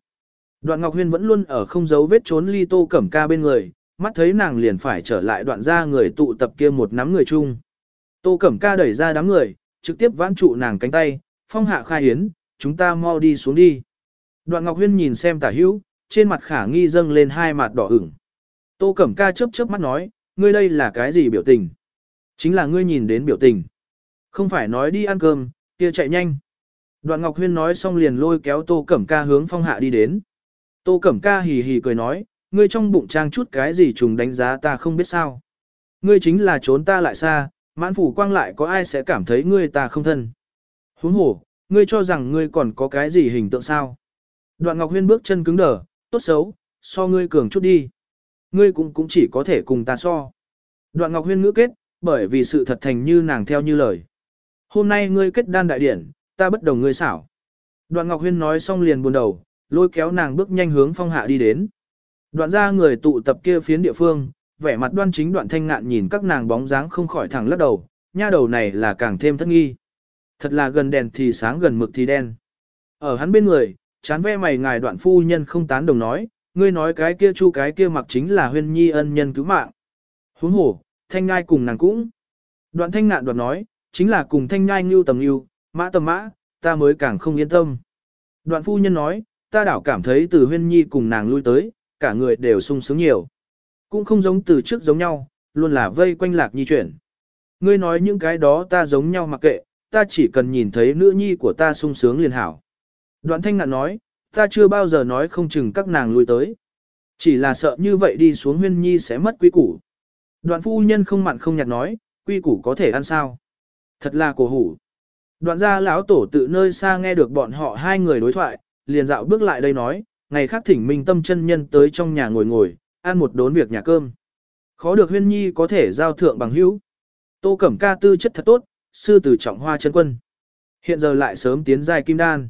Đoạn Ngọc Huyên vẫn luôn ở không giấu vết trốn ly tô cẩm ca bên người, mắt thấy nàng liền phải trở lại đoạn ra người tụ tập kia một nắm người chung. Tô cẩm ca đẩy ra đám người, trực tiếp vãn trụ nàng cánh tay, phong hạ khai hiến, chúng ta mau đi xuống đi. Đoạn Ngọc Huyên nhìn xem tả hữu, trên mặt khả nghi dâng lên hai mặt đỏ ửng. Tô Cẩm Ca chớp chớp mắt nói, ngươi đây là cái gì biểu tình? Chính là ngươi nhìn đến biểu tình. Không phải nói đi ăn cơm, kia chạy nhanh. Đoạn Ngọc Huyên nói xong liền lôi kéo Tô Cẩm Ca hướng phong hạ đi đến. Tô Cẩm Ca hì hì cười nói, ngươi trong bụng trang chút cái gì trùng đánh giá ta không biết sao. Ngươi chính là trốn ta lại xa, mãn phủ quang lại có ai sẽ cảm thấy ngươi ta không thân. Huống Hổ, ngươi cho rằng ngươi còn có cái gì hình tượng sao. Đoạn Ngọc Huyên bước chân cứng đờ, tốt xấu, so ngươi cường chút đi. Ngươi cũng cũng chỉ có thể cùng ta so. Đoạn Ngọc Huyên ngữ kết, bởi vì sự thật thành như nàng theo như lời. Hôm nay ngươi kết đan đại điển, ta bất đồng ngươi xảo. Đoạn Ngọc Huyên nói xong liền buồn đầu, lôi kéo nàng bước nhanh hướng phong hạ đi đến. Đoạn ra người tụ tập kia phiến địa phương, vẻ mặt đoan chính đoạn thanh ngạn nhìn các nàng bóng dáng không khỏi thẳng lắc đầu, nha đầu này là càng thêm thất nghi. Thật là gần đèn thì sáng gần mực thì đen. Ở hắn bên người, chán ve mày ngài đoạn phu nhân không tán đồng nói, ngươi nói cái kia chu cái kia mặc chính là huyên nhi ân nhân cứu mạng. Huống hổ, thanh ngai cùng nàng cũng. Đoạn thanh ngạn đoạn nói, chính là cùng thanh nhai ngưu tầm ngưu, mã tầm mã, ta mới càng không yên tâm. Đoạn phu nhân nói, ta đảo cảm thấy từ huyên nhi cùng nàng lui tới, cả người đều sung sướng nhiều. Cũng không giống từ trước giống nhau, luôn là vây quanh lạc nhi chuyển. Ngươi nói những cái đó ta giống nhau mặc kệ, ta chỉ cần nhìn thấy nữ nhi của ta sung sướng liền hảo. Đoạn thanh ngạn nói, ta chưa bao giờ nói không chừng các nàng lui tới. Chỉ là sợ như vậy đi xuống huyên nhi sẽ mất quy củ. Đoạn phu nhân không mặn không nhạt nói, quy củ có thể ăn sao. Thật là cổ hủ. Đoạn gia lão tổ tự nơi xa nghe được bọn họ hai người đối thoại, liền dạo bước lại đây nói, ngày khác thỉnh minh tâm chân nhân tới trong nhà ngồi ngồi, ăn một đốn việc nhà cơm. Khó được huyên nhi có thể giao thượng bằng hữu. Tô Cẩm ca tư chất thật tốt, sư tử trọng hoa chân quân. Hiện giờ lại sớm tiến giai kim đan.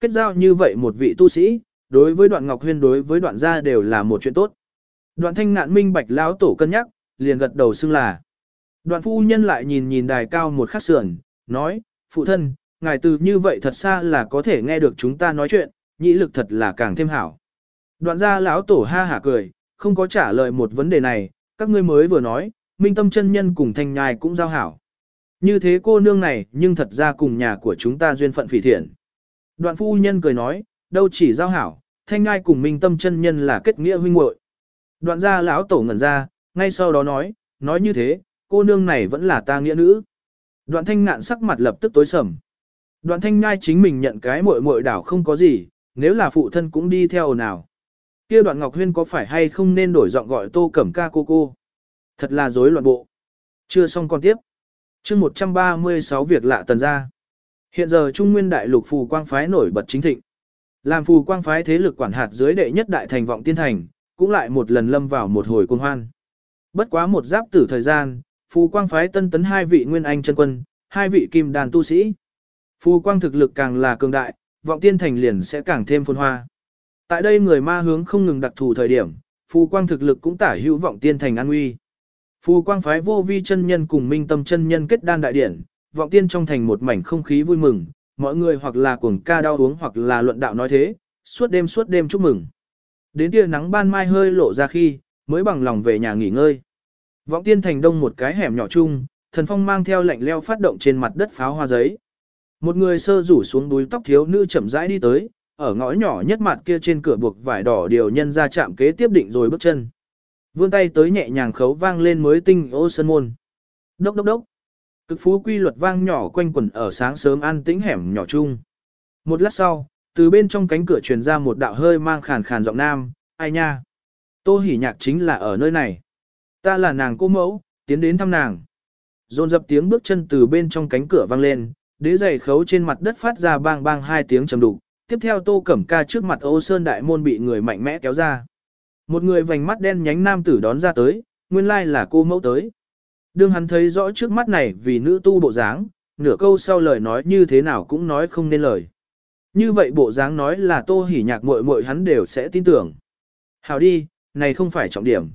Kết giao như vậy một vị tu sĩ, đối với đoạn Ngọc Huyên đối với đoạn gia đều là một chuyện tốt. Đoạn thanh ngạn minh bạch lão tổ cân nhắc, liền gật đầu xưng là. Đoạn phu nhân lại nhìn nhìn đài cao một khắc sườn, nói, phụ thân, ngài từ như vậy thật xa là có thể nghe được chúng ta nói chuyện, nhĩ lực thật là càng thêm hảo. Đoạn gia lão tổ ha hả cười, không có trả lời một vấn đề này, các ngươi mới vừa nói, minh tâm chân nhân cùng thanh nhai cũng giao hảo. Như thế cô nương này nhưng thật ra cùng nhà của chúng ta duyên phận phỉ thiện. Đoạn phu nhân cười nói, đâu chỉ giao hảo, thanh nhai cùng minh tâm chân nhân là kết nghĩa huynh muội. Đoạn gia lão tổ ngẩn ra, ngay sau đó nói, nói như thế, cô nương này vẫn là ta nghĩa nữ. Đoạn thanh ngạn sắc mặt lập tức tối sầm. Đoạn thanh nhai chính mình nhận cái muội muội đảo không có gì, nếu là phụ thân cũng đi theo nào. Kia đoạn Ngọc Huyên có phải hay không nên đổi giọng gọi tô cẩm ca cô cô. Thật là rối loạn bộ. Chưa xong còn tiếp. chương 136 việc lạ tần ra. Hiện giờ Trung Nguyên Đại lục phù quang phái nổi bật chính thịnh. Làm phù quang phái thế lực quản hạt dưới đệ nhất đại thành vọng tiên thành, cũng lại một lần lâm vào một hồi cung hoan. Bất quá một giáp tử thời gian, phù quang phái tân tấn hai vị nguyên anh chân quân, hai vị kim đàn tu sĩ. Phù quang thực lực càng là cường đại, vọng tiên thành liền sẽ càng thêm phồn hoa. Tại đây người ma hướng không ngừng đặc thù thời điểm, phù quang thực lực cũng tả hữu vọng tiên thành an nguy. Phù quang phái vô vi chân nhân cùng minh tâm chân nhân kết đan đại điển, vọng tiên trong thành một mảnh không khí vui mừng, mọi người hoặc là cuồng ca đau uống hoặc là luận đạo nói thế, suốt đêm suốt đêm chúc mừng. Đến tia nắng ban mai hơi lộ ra khi, mới bằng lòng về nhà nghỉ ngơi. Vọng tiên thành đông một cái hẻm nhỏ chung, thần phong mang theo lạnh leo phát động trên mặt đất pháo hoa giấy. Một người sơ rủ xuống đuôi tóc thiếu nữ chậm rãi đi tới, ở ngõ nhỏ nhất mặt kia trên cửa buộc vải đỏ điều nhân ra chạm kế tiếp định rồi bước chân. Vươn tay tới nhẹ nhàng khấu vang lên mới tinh ô sân môn. Đốc đốc đốc. Cực phú quy luật vang nhỏ quanh quẩn ở sáng sớm an tĩnh hẻm nhỏ chung. Một lát sau, từ bên trong cánh cửa truyền ra một đạo hơi mang khàn khàn giọng nam, ai nha. Tô hỉ nhạc chính là ở nơi này. Ta là nàng cô mẫu, tiến đến thăm nàng. Dồn dập tiếng bước chân từ bên trong cánh cửa vang lên, đế giày khấu trên mặt đất phát ra bang bang hai tiếng trầm đục. Tiếp theo tô cẩm ca trước mặt ô sơn đại môn bị người mạnh mẽ kéo ra. Một người vành mắt đen nhánh nam tử đón ra tới, nguyên lai là cô mẫu tới. Đương hắn thấy rõ trước mắt này vì nữ tu bộ dáng, nửa câu sau lời nói như thế nào cũng nói không nên lời. Như vậy bộ dáng nói là tô hỉ nhạc muội muội hắn đều sẽ tin tưởng. Hào đi, này không phải trọng điểm.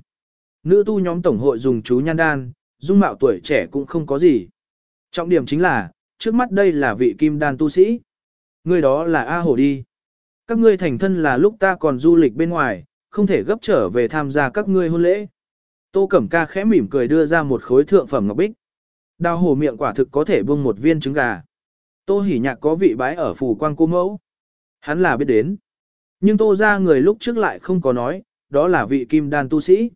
Nữ tu nhóm tổng hội dùng chú nhan đan, dung mạo tuổi trẻ cũng không có gì. Trọng điểm chính là, trước mắt đây là vị kim đan tu sĩ. Người đó là A Hổ đi. Các ngươi thành thân là lúc ta còn du lịch bên ngoài, không thể gấp trở về tham gia các ngươi hôn lễ. Tô Cẩm Ca khẽ mỉm cười đưa ra một khối thượng phẩm ngọc bích. Đào hổ miệng quả thực có thể buông một viên trứng gà. Tô hỉ nhạc có vị bái ở phủ quang cô mẫu. Hắn là biết đến. Nhưng tô ra người lúc trước lại không có nói, đó là vị kim đan tu sĩ.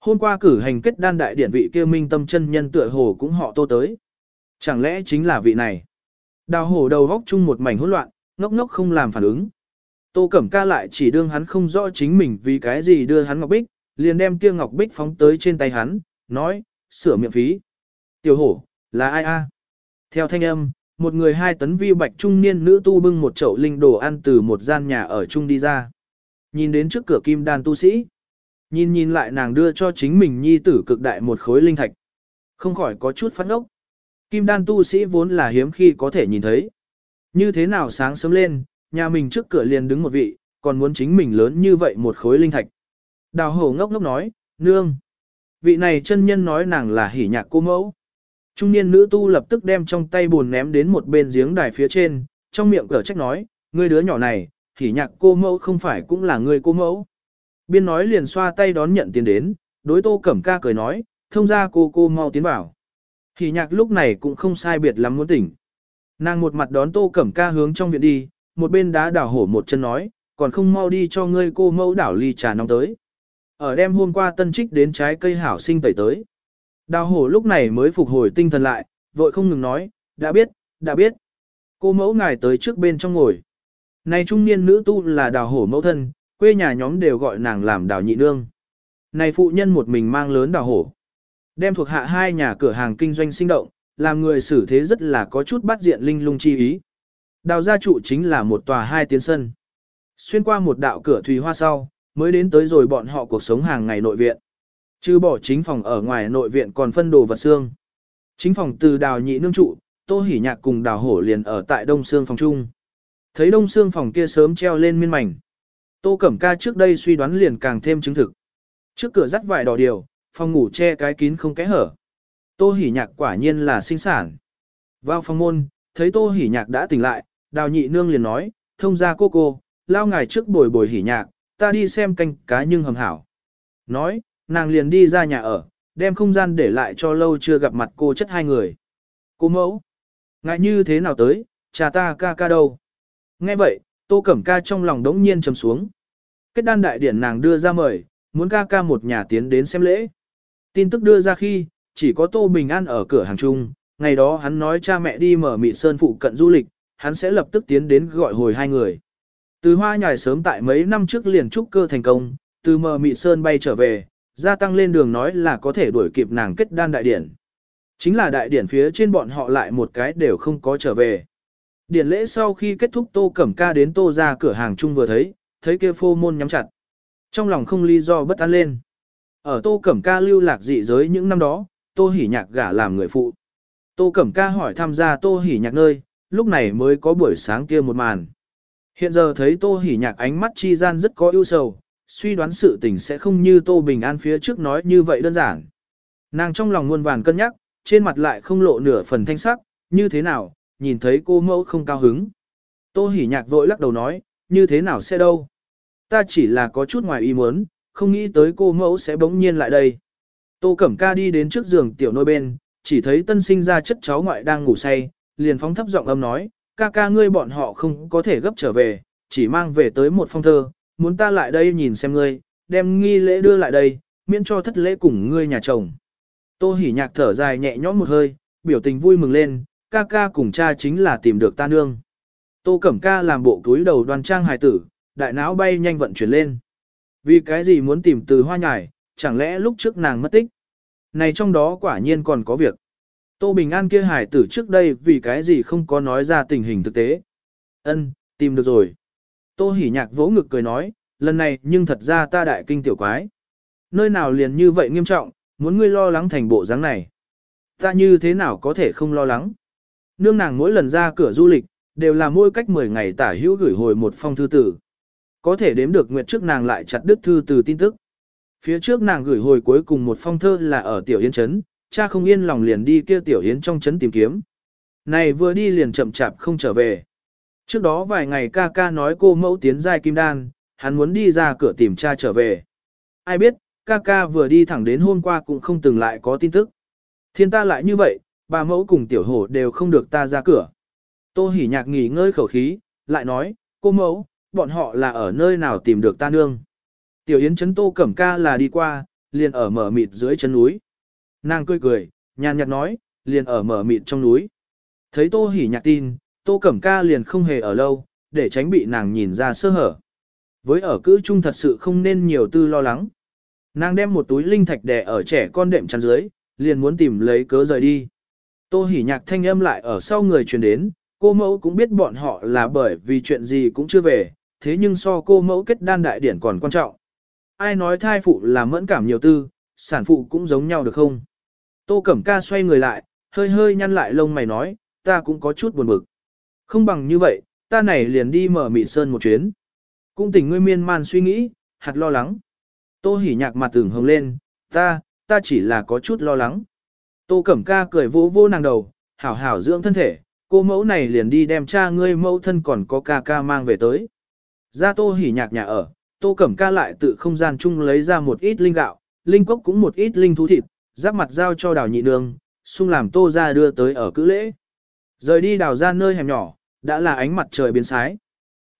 Hôm qua cử hành kết đan đại điển vị kia minh tâm chân nhân tựa hồ cũng họ tô tới. Chẳng lẽ chính là vị này? Đào hổ đầu góc chung một mảnh hỗn loạn, ngốc ngốc không làm phản ứng. Tô Cẩm Ca lại chỉ đương hắn không rõ chính mình vì cái gì đưa hắn ngọc bích, liền đem kia ngọc bích phóng tới trên tay hắn, nói, sửa miệng phí. Tiểu hổ, là ai a? Theo thanh âm, một người hai tấn vi bạch trung niên nữ tu bưng một chậu linh đồ ăn từ một gian nhà ở chung đi ra. Nhìn đến trước cửa kim đan tu sĩ. Nhìn nhìn lại nàng đưa cho chính mình nhi tử cực đại một khối linh thạch. Không khỏi có chút phát ốc. Kim đan tu sĩ vốn là hiếm khi có thể nhìn thấy. Như thế nào sáng sớm lên, nhà mình trước cửa liền đứng một vị, còn muốn chính mình lớn như vậy một khối linh thạch. Đào hổ ngốc ngốc nói, nương. Vị này chân nhân nói nàng là hỉ nhạc cô mẫu. Trung niên nữ tu lập tức đem trong tay buồn ném đến một bên giếng đài phía trên, trong miệng cở trách nói, ngươi đứa nhỏ này, hỉ nhạc cô mẫu không phải cũng là ngươi cô mẫu. Biên nói liền xoa tay đón nhận tiền đến, đối tô cẩm ca cười nói, thông ra cô cô mau tiến vào. Hỉ nhạc lúc này cũng không sai biệt lắm muốn tỉnh. Nàng một mặt đón tô cẩm ca hướng trong viện đi, một bên đá đảo hổ một chân nói, còn không mau đi cho ngươi cô mẫu đảo ly trà nóng tới. Ở đêm hôm qua tân trích đến trái cây hảo sinh tẩy tới. Đào hổ lúc này mới phục hồi tinh thần lại, vội không ngừng nói, đã biết, đã biết. Cô mẫu ngài tới trước bên trong ngồi. Này trung niên nữ tu là đào hổ mẫu thân, quê nhà nhóm đều gọi nàng làm đào nhị nương. Này phụ nhân một mình mang lớn đào hổ. Đem thuộc hạ hai nhà cửa hàng kinh doanh sinh động, làm người xử thế rất là có chút bắt diện linh lung chi ý. Đào gia trụ chính là một tòa hai tiến sân. Xuyên qua một đạo cửa thủy hoa sau, mới đến tới rồi bọn họ cuộc sống hàng ngày nội viện. Chứ bỏ chính phòng ở ngoài nội viện còn phân đồ vật xương. Chính phòng từ đào nhị nương trụ, tô hỉ nhạc cùng đào hổ liền ở tại đông xương phòng chung. Thấy đông xương phòng kia sớm treo lên miên mảnh. Tô cẩm ca trước đây suy đoán liền càng thêm chứng thực. Trước cửa dắt vải đỏ điều, phòng ngủ che cái kín không kẽ hở. Tô hỉ nhạc quả nhiên là sinh sản. Vào phòng môn, thấy tô hỉ nhạc đã tỉnh lại, đào nhị nương liền nói, thông ra cô cô, lao ngài trước bồi bồi hỉ nhạc, ta đi xem canh cá nhưng hầm hảo. Nói, nàng liền đi ra nhà ở, đem không gian để lại cho lâu chưa gặp mặt cô chất hai người. Cô mẫu, ngại như thế nào tới, cha ta ca ca đâu. Nghe vậy, tô cẩm ca trong lòng đống nhiên trầm xuống. Kết đan đại điển nàng đưa ra mời, muốn ca ca một nhà tiến đến xem lễ. Tin tức đưa ra khi, chỉ có Tô Bình An ở cửa hàng chung, ngày đó hắn nói cha mẹ đi mở mị sơn phụ cận du lịch, hắn sẽ lập tức tiến đến gọi hồi hai người. Từ hoa nhài sớm tại mấy năm trước liền trúc cơ thành công, từ mờ mị sơn bay trở về, gia tăng lên đường nói là có thể đuổi kịp nàng kết đan đại điển. Chính là đại điển phía trên bọn họ lại một cái đều không có trở về. Điển lễ sau khi kết thúc tô cẩm ca đến tô ra cửa hàng chung vừa thấy, thấy kia phô môn nhắm chặt. Trong lòng không lý do bất an lên. Ở tô cẩm ca lưu lạc dị giới những năm đó, tô hỉ nhạc gả làm người phụ. Tô cẩm ca hỏi tham gia tô hỉ nhạc nơi, lúc này mới có buổi sáng kia một màn. Hiện giờ thấy tô hỉ nhạc ánh mắt chi gian rất có ưu sầu, suy đoán sự tình sẽ không như tô bình an phía trước nói như vậy đơn giản. Nàng trong lòng muôn vàn cân nhắc, trên mặt lại không lộ nửa phần thanh sắc, như thế nào, nhìn thấy cô mẫu không cao hứng. Tô hỉ nhạc vội lắc đầu nói, như thế nào sẽ đâu. Ta chỉ là có chút ngoài ý muốn, không nghĩ tới cô mẫu sẽ bỗng nhiên lại đây. Tô Cẩm Ca đi đến trước giường tiểu nôi bên, chỉ thấy tân sinh ra chất cháu ngoại đang ngủ say, liền phóng thấp giọng âm nói, ca ca ngươi bọn họ không có thể gấp trở về, chỉ mang về tới một phong thơ, muốn ta lại đây nhìn xem ngươi, đem nghi lễ đưa lại đây, miễn cho thất lễ cùng ngươi nhà chồng. Tô hỉ nhạc thở dài nhẹ nhõm một hơi, biểu tình vui mừng lên, ca ca cùng cha chính là tìm được ta nương. Tô Cẩm Ca làm bộ túi đầu đoan trang hài tử, đại não bay nhanh vận chuyển lên. Vì cái gì muốn tìm từ hoa nhài, chẳng lẽ lúc trước nàng mất tích? Này trong đó quả nhiên còn có việc. Tô Bình An kia hài tử trước đây vì cái gì không có nói ra tình hình thực tế. Ân, tìm được rồi. Tô hỉ nhạc vỗ ngực cười nói, lần này nhưng thật ra ta đại kinh tiểu quái. Nơi nào liền như vậy nghiêm trọng, muốn ngươi lo lắng thành bộ dáng này. Ta như thế nào có thể không lo lắng. Nương nàng mỗi lần ra cửa du lịch, đều là mỗi cách 10 ngày tả hữu gửi hồi một phong thư tử. Có thể đếm được nguyện trước nàng lại chặt đứt thư từ tin tức. Phía trước nàng gửi hồi cuối cùng một phong thơ là ở Tiểu Yến Trấn, cha không yên lòng liền đi kia Tiểu Yến trong trấn tìm kiếm. Này vừa đi liền chậm chạp không trở về. Trước đó vài ngày ca ca nói cô mẫu tiến giai kim đan, hắn muốn đi ra cửa tìm cha trở về. Ai biết, ca ca vừa đi thẳng đến hôm qua cũng không từng lại có tin tức. Thiên ta lại như vậy, bà mẫu cùng tiểu hổ đều không được ta ra cửa. Tô hỉ nhạc nghỉ ngơi khẩu khí, lại nói, cô mẫu, bọn họ là ở nơi nào tìm được ta nương. Tiểu Yến chấn Tô Cẩm Ca là đi qua, liền ở mở mịt dưới chân núi. Nàng cười cười, nhàn nhạt nói, liền ở mở mịt trong núi. Thấy Tô hỉ nhạc tin, Tô Cẩm Ca liền không hề ở lâu, để tránh bị nàng nhìn ra sơ hở. Với ở cữ chung thật sự không nên nhiều tư lo lắng. Nàng đem một túi linh thạch đè ở trẻ con đệm chăn dưới, liền muốn tìm lấy cớ rời đi. Tô hỉ nhạc thanh âm lại ở sau người truyền đến, cô mẫu cũng biết bọn họ là bởi vì chuyện gì cũng chưa về, thế nhưng so cô mẫu kết đan đại điển còn quan trọng. Ai nói thai phụ là mẫn cảm nhiều tư, sản phụ cũng giống nhau được không? Tô Cẩm Ca xoay người lại, hơi hơi nhăn lại lông mày nói, ta cũng có chút buồn bực. Không bằng như vậy, ta này liền đi mở mị sơn một chuyến. Cũng tỉnh ngươi miên man suy nghĩ, hạt lo lắng. Tô hỉ nhạc mặt tưởng hồng lên, ta, ta chỉ là có chút lo lắng. Tô Cẩm Ca cười vỗ vỗ nàng đầu, hảo hảo dưỡng thân thể, cô mẫu này liền đi đem cha ngươi mẫu thân còn có ca ca mang về tới. Ra tô hỉ nhạc nhà ở, tô cẩm ca lại tự không gian chung lấy ra một ít linh gạo, linh cốc cũng một ít linh thú thịt, giáp mặt giao cho đào nhị nương, xung làm tô ra đưa tới ở cữ lễ. Rời đi đào ra nơi hẻm nhỏ, đã là ánh mặt trời biến sái.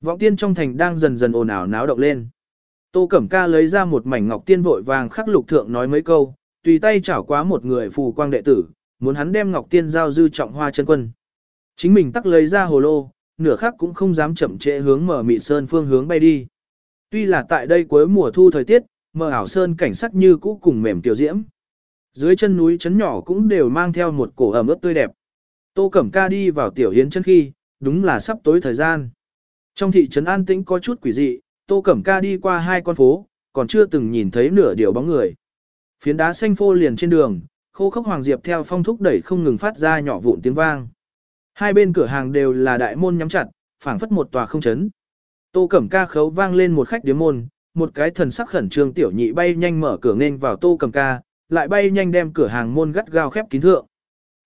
Vọng tiên trong thành đang dần dần ồn ào náo động lên. Tô Cẩm Ca lấy ra một mảnh ngọc tiên vội vàng khắc lục thượng nói mấy câu, tùy tay chảo quá một người phù quang đệ tử, muốn hắn đem ngọc tiên giao dư trọng hoa chân quân. Chính mình tắc lấy ra hồ lô, nửa khắc cũng không dám chậm trễ hướng mở mị sơn phương hướng bay đi. Tuy là tại đây cuối mùa thu thời tiết, mở ảo sơn cảnh sắc như cũ cùng mềm tiểu diễm. Dưới chân núi chấn nhỏ cũng đều mang theo một cổ ẩm ướt tươi đẹp. Tô Cẩm Ca đi vào tiểu hiến chân khi, đúng là sắp tối thời gian. Trong thị trấn an tĩnh có chút quỷ dị, Tô Cẩm Ca đi qua hai con phố, còn chưa từng nhìn thấy nửa điều bóng người. Phiến đá xanh phô liền trên đường, khô khốc hoàng diệp theo phong thúc đẩy không ngừng phát ra nhỏ vụn tiếng vang. Hai bên cửa hàng đều là đại môn nhắm chặt, phảng phất một tòa không chấn. Tô Cẩm Ca khấu vang lên một khách điếm môn, một cái thần sắc khẩn trương tiểu nhị bay nhanh mở cửa nên vào Tô Cẩm Ca, lại bay nhanh đem cửa hàng môn gắt gao khép kín thượng.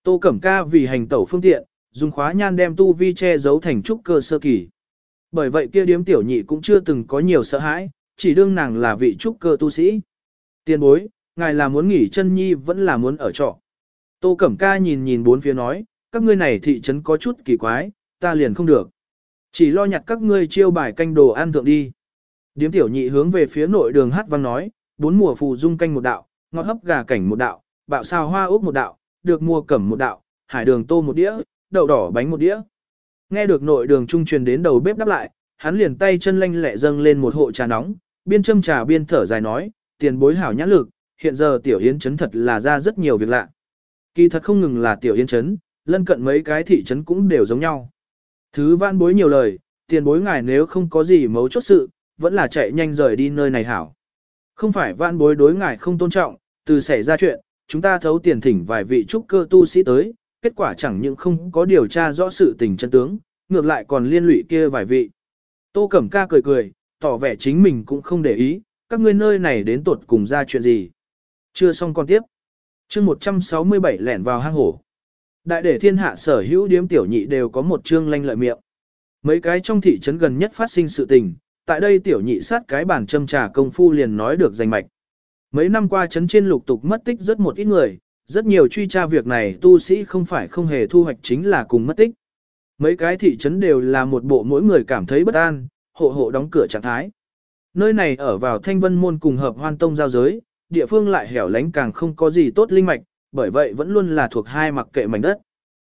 Tô Cẩm Ca vì hành tẩu phương tiện, dùng khóa nhan đem tu vi che giấu thành trúc cơ sơ kỳ. Bởi vậy kia điếm tiểu nhị cũng chưa từng có nhiều sợ hãi, chỉ đương nàng là vị trúc cơ tu sĩ. Tiên bối, ngài là muốn nghỉ chân nhi vẫn là muốn ở trọ. Tô Cẩm Ca nhìn nhìn bốn phía nói, các ngươi này thị trấn có chút kỳ quái, ta liền không được. Chỉ lo nhặt các ngươi chiêu bài canh đồ ăn thượng đi. Điếm tiểu nhị hướng về phía nội đường hát văn nói, bốn mùa phù dung canh một đạo, ngọt hấp gà cảnh một đạo, bạo sao hoa ốc một đạo, được mua cẩm một đạo, hải đường tô một đĩa, đậu đỏ bánh một đĩa. Nghe được nội đường trung truyền đến đầu bếp đáp lại, hắn liền tay chân lanh lẹ dâng lên một hộ trà nóng, biên châm trà biên thở dài nói, tiền bối hảo nhã lực, hiện giờ tiểu yến chấn thật là ra rất nhiều việc lạ. Kỳ thật không ngừng là tiểu yến chấn, lân cận mấy cái thị trấn cũng đều giống nhau. Thứ vãn bối nhiều lời, tiền bối ngài nếu không có gì mấu chốt sự, vẫn là chạy nhanh rời đi nơi này hảo. Không phải vãn bối đối ngài không tôn trọng, từ xảy ra chuyện, chúng ta thấu tiền thỉnh vài vị trúc cơ tu sĩ tới, kết quả chẳng những không có điều tra rõ sự tình chân tướng, ngược lại còn liên lụy kia vài vị. Tô Cẩm Ca cười cười, tỏ vẻ chính mình cũng không để ý, các ngươi nơi này đến tuột cùng ra chuyện gì. Chưa xong còn tiếp. chương 167 lẻn vào hang hổ. Đại để thiên hạ sở hữu điếm tiểu nhị đều có một chương lanh lợi miệng. Mấy cái trong thị trấn gần nhất phát sinh sự tình, tại đây tiểu nhị sát cái bản châm trà công phu liền nói được danh mạch. Mấy năm qua trấn trên lục tục mất tích rất một ít người, rất nhiều truy tra việc này tu sĩ không phải không hề thu hoạch chính là cùng mất tích. Mấy cái thị trấn đều là một bộ mỗi người cảm thấy bất an, hộ hộ đóng cửa trạng thái. Nơi này ở vào thanh vân môn cùng hợp hoan tông giao giới, địa phương lại hẻo lánh càng không có gì tốt linh mạch, bởi vậy vẫn luôn là thuộc hai mặc kệ mảnh đất.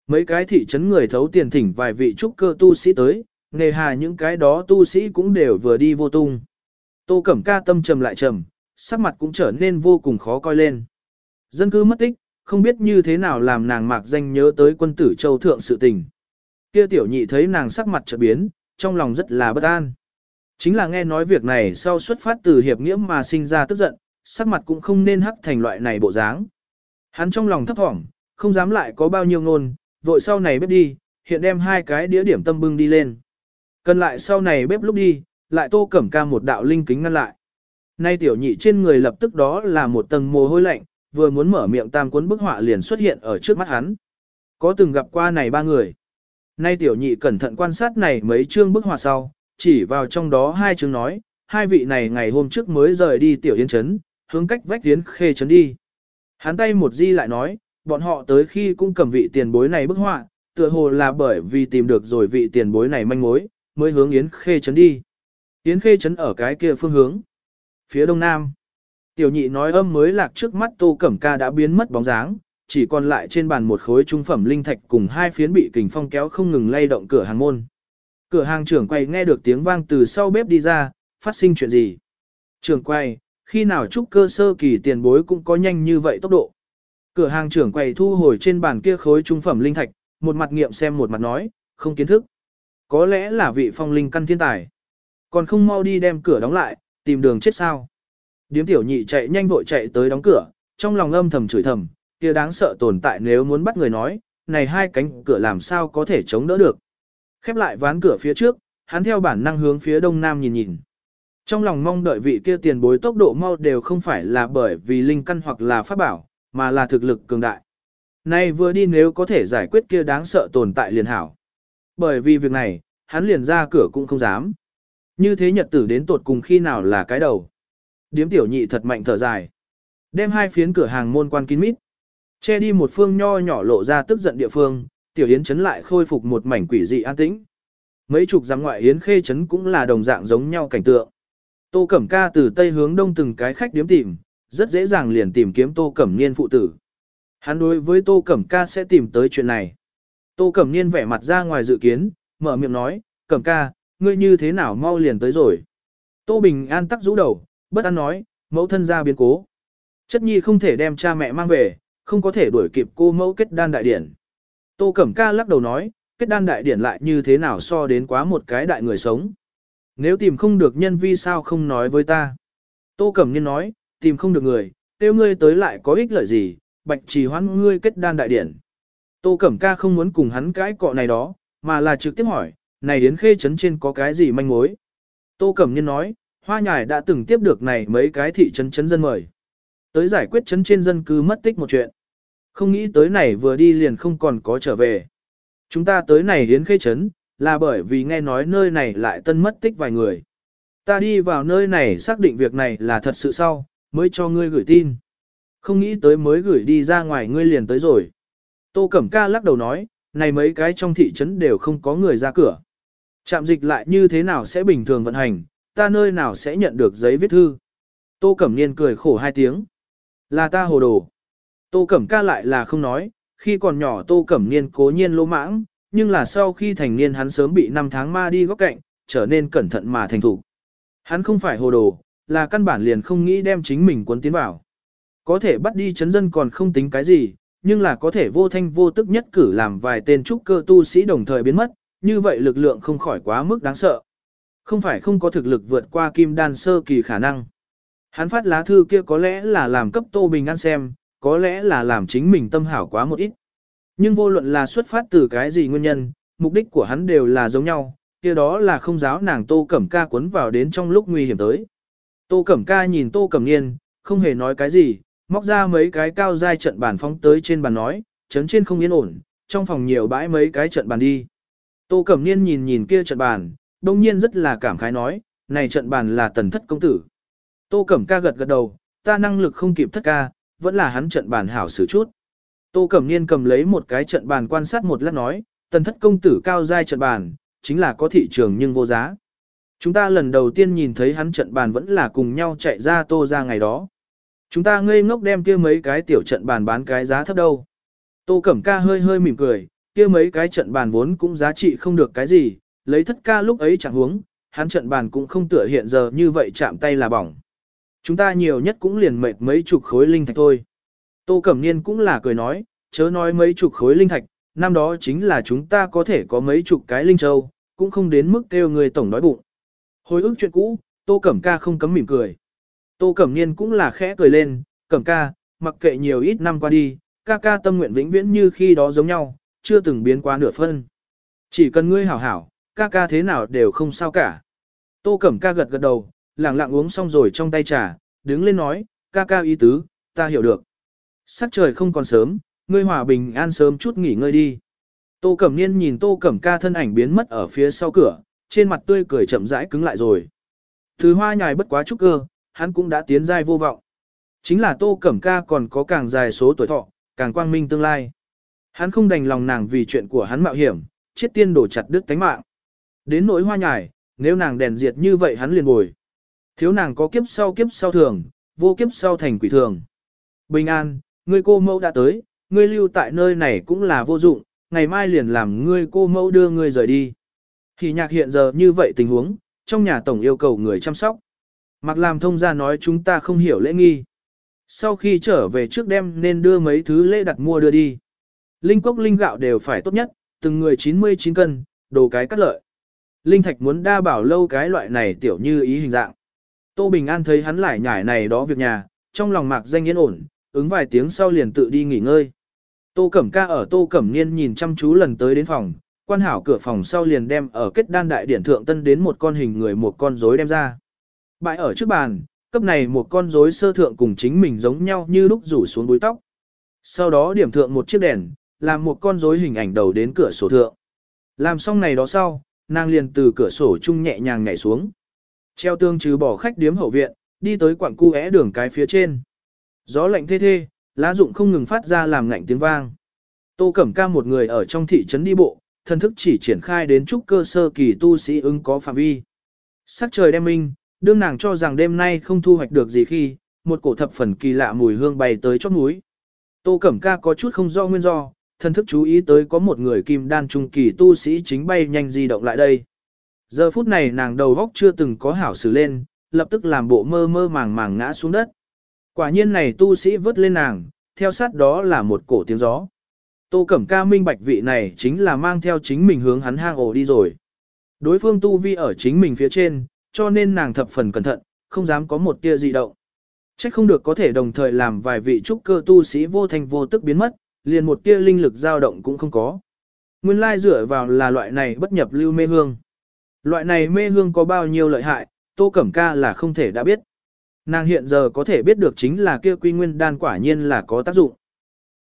Mấy cái thị trấn người thấu tiền thỉnh vài vị trúc cơ tu sĩ tới, nghề hà những cái đó tu sĩ cũng đều vừa đi vô tung. Tô Cẩm Ca tâm trầm lại trầm, sắc mặt cũng trở nên vô cùng khó coi lên. Dân cư mất tích, không biết như thế nào làm nàng mạc danh nhớ tới quân tử châu thượng sự tình. Kia tiểu nhị thấy nàng sắc mặt trở biến, trong lòng rất là bất an. Chính là nghe nói việc này sau xuất phát từ hiệp nghĩa mà sinh ra tức giận, sắc mặt cũng không nên hắc thành loại này bộ dáng. Hắn trong lòng thấp thỏm, không dám lại có bao nhiêu ngôn, vội sau này bếp đi, hiện đem hai cái đĩa điểm tâm bưng đi lên. Cần lại sau này bếp lúc đi, lại tô cẩm ca một đạo linh kính ngăn lại. Nay tiểu nhị trên người lập tức đó là một tầng mồ hôi lạnh, vừa muốn mở miệng tam cuốn bức họa liền xuất hiện ở trước mắt hắn. Có từng gặp qua này ba người. Nay tiểu nhị cẩn thận quan sát này mấy chương bức họa sau, chỉ vào trong đó hai chương nói, hai vị này ngày hôm trước mới rời đi tiểu yên chấn, hướng cách vách tiến khê chấn đi. Hắn tay một di lại nói, bọn họ tới khi cũng cầm vị tiền bối này bức họa, tựa hồ là bởi vì tìm được rồi vị tiền bối này manh mối, mới hướng Yến Khê Trấn đi. Yến Khê Trấn ở cái kia phương hướng. Phía đông nam. Tiểu nhị nói âm mới lạc trước mắt Tô Cẩm Ca đã biến mất bóng dáng, chỉ còn lại trên bàn một khối trung phẩm linh thạch cùng hai phiến bị kình phong kéo không ngừng lay động cửa hàng môn. Cửa hàng trưởng quay nghe được tiếng vang từ sau bếp đi ra, phát sinh chuyện gì? Trưởng quay, khi nào trúc cơ sơ kỳ tiền bối cũng có nhanh như vậy tốc độ. Cửa hàng trưởng quầy thu hồi trên bàn kia khối trung phẩm linh thạch, một mặt nghiệm xem một mặt nói, không kiến thức. Có lẽ là vị phong linh căn thiên tài. Còn không mau đi đem cửa đóng lại, tìm đường chết sao. Điếm tiểu nhị chạy nhanh vội chạy tới đóng cửa, trong lòng âm thầm chửi thầm, kia đáng sợ tồn tại nếu muốn bắt người nói, này hai cánh cửa làm sao có thể chống đỡ được. Khép lại ván cửa phía trước, hắn theo bản năng hướng phía đông nam nhìn nhìn. Trong lòng mong đợi vị kia tiền bối tốc độ mau đều không phải là bởi vì linh căn hoặc là pháp bảo, mà là thực lực cường đại. Nay vừa đi nếu có thể giải quyết kia đáng sợ tồn tại liền hảo. Bởi vì việc này, hắn liền ra cửa cũng không dám. Như thế nhật tử đến tột cùng khi nào là cái đầu. Điếm tiểu nhị thật mạnh thở dài. Đem hai phiến cửa hàng môn quan kín mít. Che đi một phương nho nhỏ lộ ra tức giận địa phương, tiểu yến chấn lại khôi phục một mảnh quỷ dị an tĩnh. Mấy chục giám ngoại yến khê chấn cũng là đồng dạng giống nhau cảnh tượng. Tô Cẩm Ca từ tây hướng đông từng cái khách điếm tìm, rất dễ dàng liền tìm kiếm Tô Cẩm Niên phụ tử. Hắn đối với Tô Cẩm Ca sẽ tìm tới chuyện này. Tô Cẩm Niên vẻ mặt ra ngoài dự kiến, mở miệng nói, Cẩm Ca, ngươi như thế nào mau liền tới rồi. Tô Bình An tắc rũ đầu, bất an nói, mẫu thân ra biến cố. Chất nhi không thể đem cha mẹ mang về, không có thể đuổi kịp cô mẫu kết đan đại điển. Tô Cẩm Ca lắc đầu nói, kết đan đại điển lại như thế nào so đến quá một cái đại người sống. Nếu tìm không được nhân vi sao không nói với ta. Tô Cẩm Niên nói, tìm không được người, tiêu ngươi tới lại có ích lợi gì, bạch trì hoãn ngươi kết đan đại điển. Tô Cẩm Ca không muốn cùng hắn cãi cọ này đó, mà là trực tiếp hỏi, này đến khê trấn trên có cái gì manh mối. Tô Cẩm Niên nói, hoa nhài đã từng tiếp được này mấy cái thị trấn trấn dân mời. Tới giải quyết trấn trên dân cư mất tích một chuyện. Không nghĩ tới này vừa đi liền không còn có trở về. Chúng ta tới này đến khê trấn là bởi vì nghe nói nơi này lại tân mất tích vài người. Ta đi vào nơi này xác định việc này là thật sự sau, mới cho ngươi gửi tin. Không nghĩ tới mới gửi đi ra ngoài ngươi liền tới rồi. Tô Cẩm Ca lắc đầu nói, này mấy cái trong thị trấn đều không có người ra cửa. Trạm dịch lại như thế nào sẽ bình thường vận hành, ta nơi nào sẽ nhận được giấy viết thư. Tô Cẩm Niên cười khổ hai tiếng. Là ta hồ đồ. Tô Cẩm Ca lại là không nói, khi còn nhỏ Tô Cẩm Niên cố nhiên lỗ mãng, nhưng là sau khi thành niên hắn sớm bị 5 tháng ma đi góc cạnh, trở nên cẩn thận mà thành thủ. Hắn không phải hồ đồ, là căn bản liền không nghĩ đem chính mình cuốn tiến vào. Có thể bắt đi chấn dân còn không tính cái gì, nhưng là có thể vô thanh vô tức nhất cử làm vài tên trúc cơ tu sĩ đồng thời biến mất, như vậy lực lượng không khỏi quá mức đáng sợ. Không phải không có thực lực vượt qua kim đan sơ kỳ khả năng. Hắn phát lá thư kia có lẽ là làm cấp Tô Bình An xem, có lẽ là làm chính mình tâm hảo quá một ít. Nhưng vô luận là xuất phát từ cái gì nguyên nhân, mục đích của hắn đều là giống nhau, kia đó là không giáo nàng Tô Cẩm Ca cuốn vào đến trong lúc nguy hiểm tới. Tô Cẩm Ca nhìn Tô Cẩm Niên, không hề nói cái gì, móc ra mấy cái cao dai trận bàn phóng tới trên bàn nói, chấn trên không yên ổn, trong phòng nhiều bãi mấy cái trận bàn đi. Tô Cẩm Niên nhìn nhìn kia trận bàn, đông nhiên rất là cảm khái nói, này trận bàn là tần thất công tử. Tô Cẩm ca gật gật đầu, ta năng lực không kịp thất ca, vẫn là hắn trận bàn hảo xử chút. Tô Cẩm Niên cầm lấy một cái trận bàn quan sát một lát nói, tần thất công tử cao giai trận bàn, chính là có thị trường nhưng vô giá. Chúng ta lần đầu tiên nhìn thấy hắn trận bàn vẫn là cùng nhau chạy ra tô ra ngày đó. Chúng ta ngây ngốc đem kia mấy cái tiểu trận bàn bán cái giá thấp đâu. Tô Cẩm ca hơi hơi mỉm cười, kia mấy cái trận bàn vốn cũng giá trị không được cái gì, lấy thất ca lúc ấy chẳng huống, hắn trận bàn cũng không tựa hiện giờ như vậy chạm tay là bỏng. Chúng ta nhiều nhất cũng liền mệt mấy chục khối linh thạch thôi. Tô Cẩm Niên cũng là cười nói, chớ nói mấy chục khối linh thạch, năm đó chính là chúng ta có thể có mấy chục cái linh châu, cũng không đến mức kêu người tổng đói bụng. Hồi ức chuyện cũ, Tô Cẩm ca không cấm mỉm cười. Tô Cẩm Niên cũng là khẽ cười lên, Cẩm ca, mặc kệ nhiều ít năm qua đi, ca ca tâm nguyện vĩnh viễn như khi đó giống nhau, chưa từng biến qua nửa phân. Chỉ cần ngươi hảo hảo, ca ca thế nào đều không sao cả. Tô Cẩm ca gật gật đầu, lẳng lặng uống xong rồi trong tay trà, đứng lên nói, ca ca ý tứ, ta hiểu được. Sắc trời không còn sớm, ngươi hòa bình an sớm chút nghỉ ngơi đi. Tô Cẩm Niên nhìn Tô Cẩm ca thân ảnh biến mất ở phía sau cửa, trên mặt tươi cười chậm rãi cứng lại rồi. Thứ hoa nhài bất quá chút cơ, hắn cũng đã tiến giai vô vọng. Chính là Tô Cẩm ca còn có càng dài số tuổi thọ, càng quang minh tương lai. Hắn không đành lòng nàng vì chuyện của hắn mạo hiểm, chết tiên đổ chặt đứt tánh mạng. Đến nỗi hoa nhài, nếu nàng đèn diệt như vậy hắn liền bồi. Thiếu nàng có kiếp sau kiếp sau thường, vô kiếp sau thành quỷ thường. Bình an, ngươi cô mẫu đã tới, ngươi lưu tại nơi này cũng là vô dụng, ngày mai liền làm ngươi cô mẫu đưa ngươi rời đi. Thì nhạc hiện giờ như vậy tình huống, trong nhà tổng yêu cầu người chăm sóc. Mặc làm thông ra nói chúng ta không hiểu lễ nghi. Sau khi trở về trước đêm nên đưa mấy thứ lễ đặt mua đưa đi. Linh cốc linh gạo đều phải tốt nhất, từng người 99 cân, đồ cái cắt lợi. Linh thạch muốn đa bảo lâu cái loại này tiểu như ý hình dạng. Tô Bình An thấy hắn lại nhải này đó việc nhà, trong lòng mạc danh yên ổn, ứng vài tiếng sau liền tự đi nghỉ ngơi. Tô Cẩm Ca ở Tô Cẩm Niên nhìn chăm chú lần tới đến phòng, quan hảo cửa phòng sau liền đem ở kết đan đại điển thượng tân đến một con hình người một con rối đem ra. Bại ở trước bàn, cấp này một con rối sơ thượng cùng chính mình giống nhau như lúc rủ xuống búi tóc. Sau đó điểm thượng một chiếc đèn, làm một con rối hình ảnh đầu đến cửa sổ thượng. Làm xong này đó sau, nàng liền từ cửa sổ chung nhẹ nhàng nhảy xuống. Treo tương trừ bỏ khách điếm hậu viện, đi tới quặng cu é đường cái phía trên. Gió lạnh thê thê, lá rụng không ngừng phát ra làm ngạnh tiếng vang. Tô Cẩm Ca một người ở trong thị trấn đi bộ, thân thức chỉ triển khai đến chút cơ sơ kỳ tu sĩ ứng có phạm vi. Sắc trời đêm minh, đương nàng cho rằng đêm nay không thu hoạch được gì khi, một cổ thập phần kỳ lạ mùi hương bay tới chót núi. Tô Cẩm Ca có chút không do nguyên do, thân thức chú ý tới có một người kim đan trung kỳ tu sĩ chính bay nhanh di động lại đây. Giờ phút này nàng đầu góc chưa từng có hảo xử lên, lập tức làm bộ mơ mơ màng màng ngã xuống đất. Quả nhiên này tu sĩ vớt lên nàng, theo sát đó là một cổ tiếng gió. Tô Cẩm Ca minh bạch vị này chính là mang theo chính mình hướng hắn hang ổ đi rồi. Đối phương tu vi ở chính mình phía trên, cho nên nàng thập phần cẩn thận, không dám có một tia dị động. Chắc không được có thể đồng thời làm vài vị trúc cơ tu sĩ vô thành vô tức biến mất, liền một tia linh lực dao động cũng không có. Nguyên lai dựa vào là loại này bất nhập lưu mê hương. Loại này mê hương có bao nhiêu lợi hại, Tô Cẩm Ca là không thể đã biết. Nàng hiện giờ có thể biết được chính là kia quy nguyên đan quả nhiên là có tác dụng.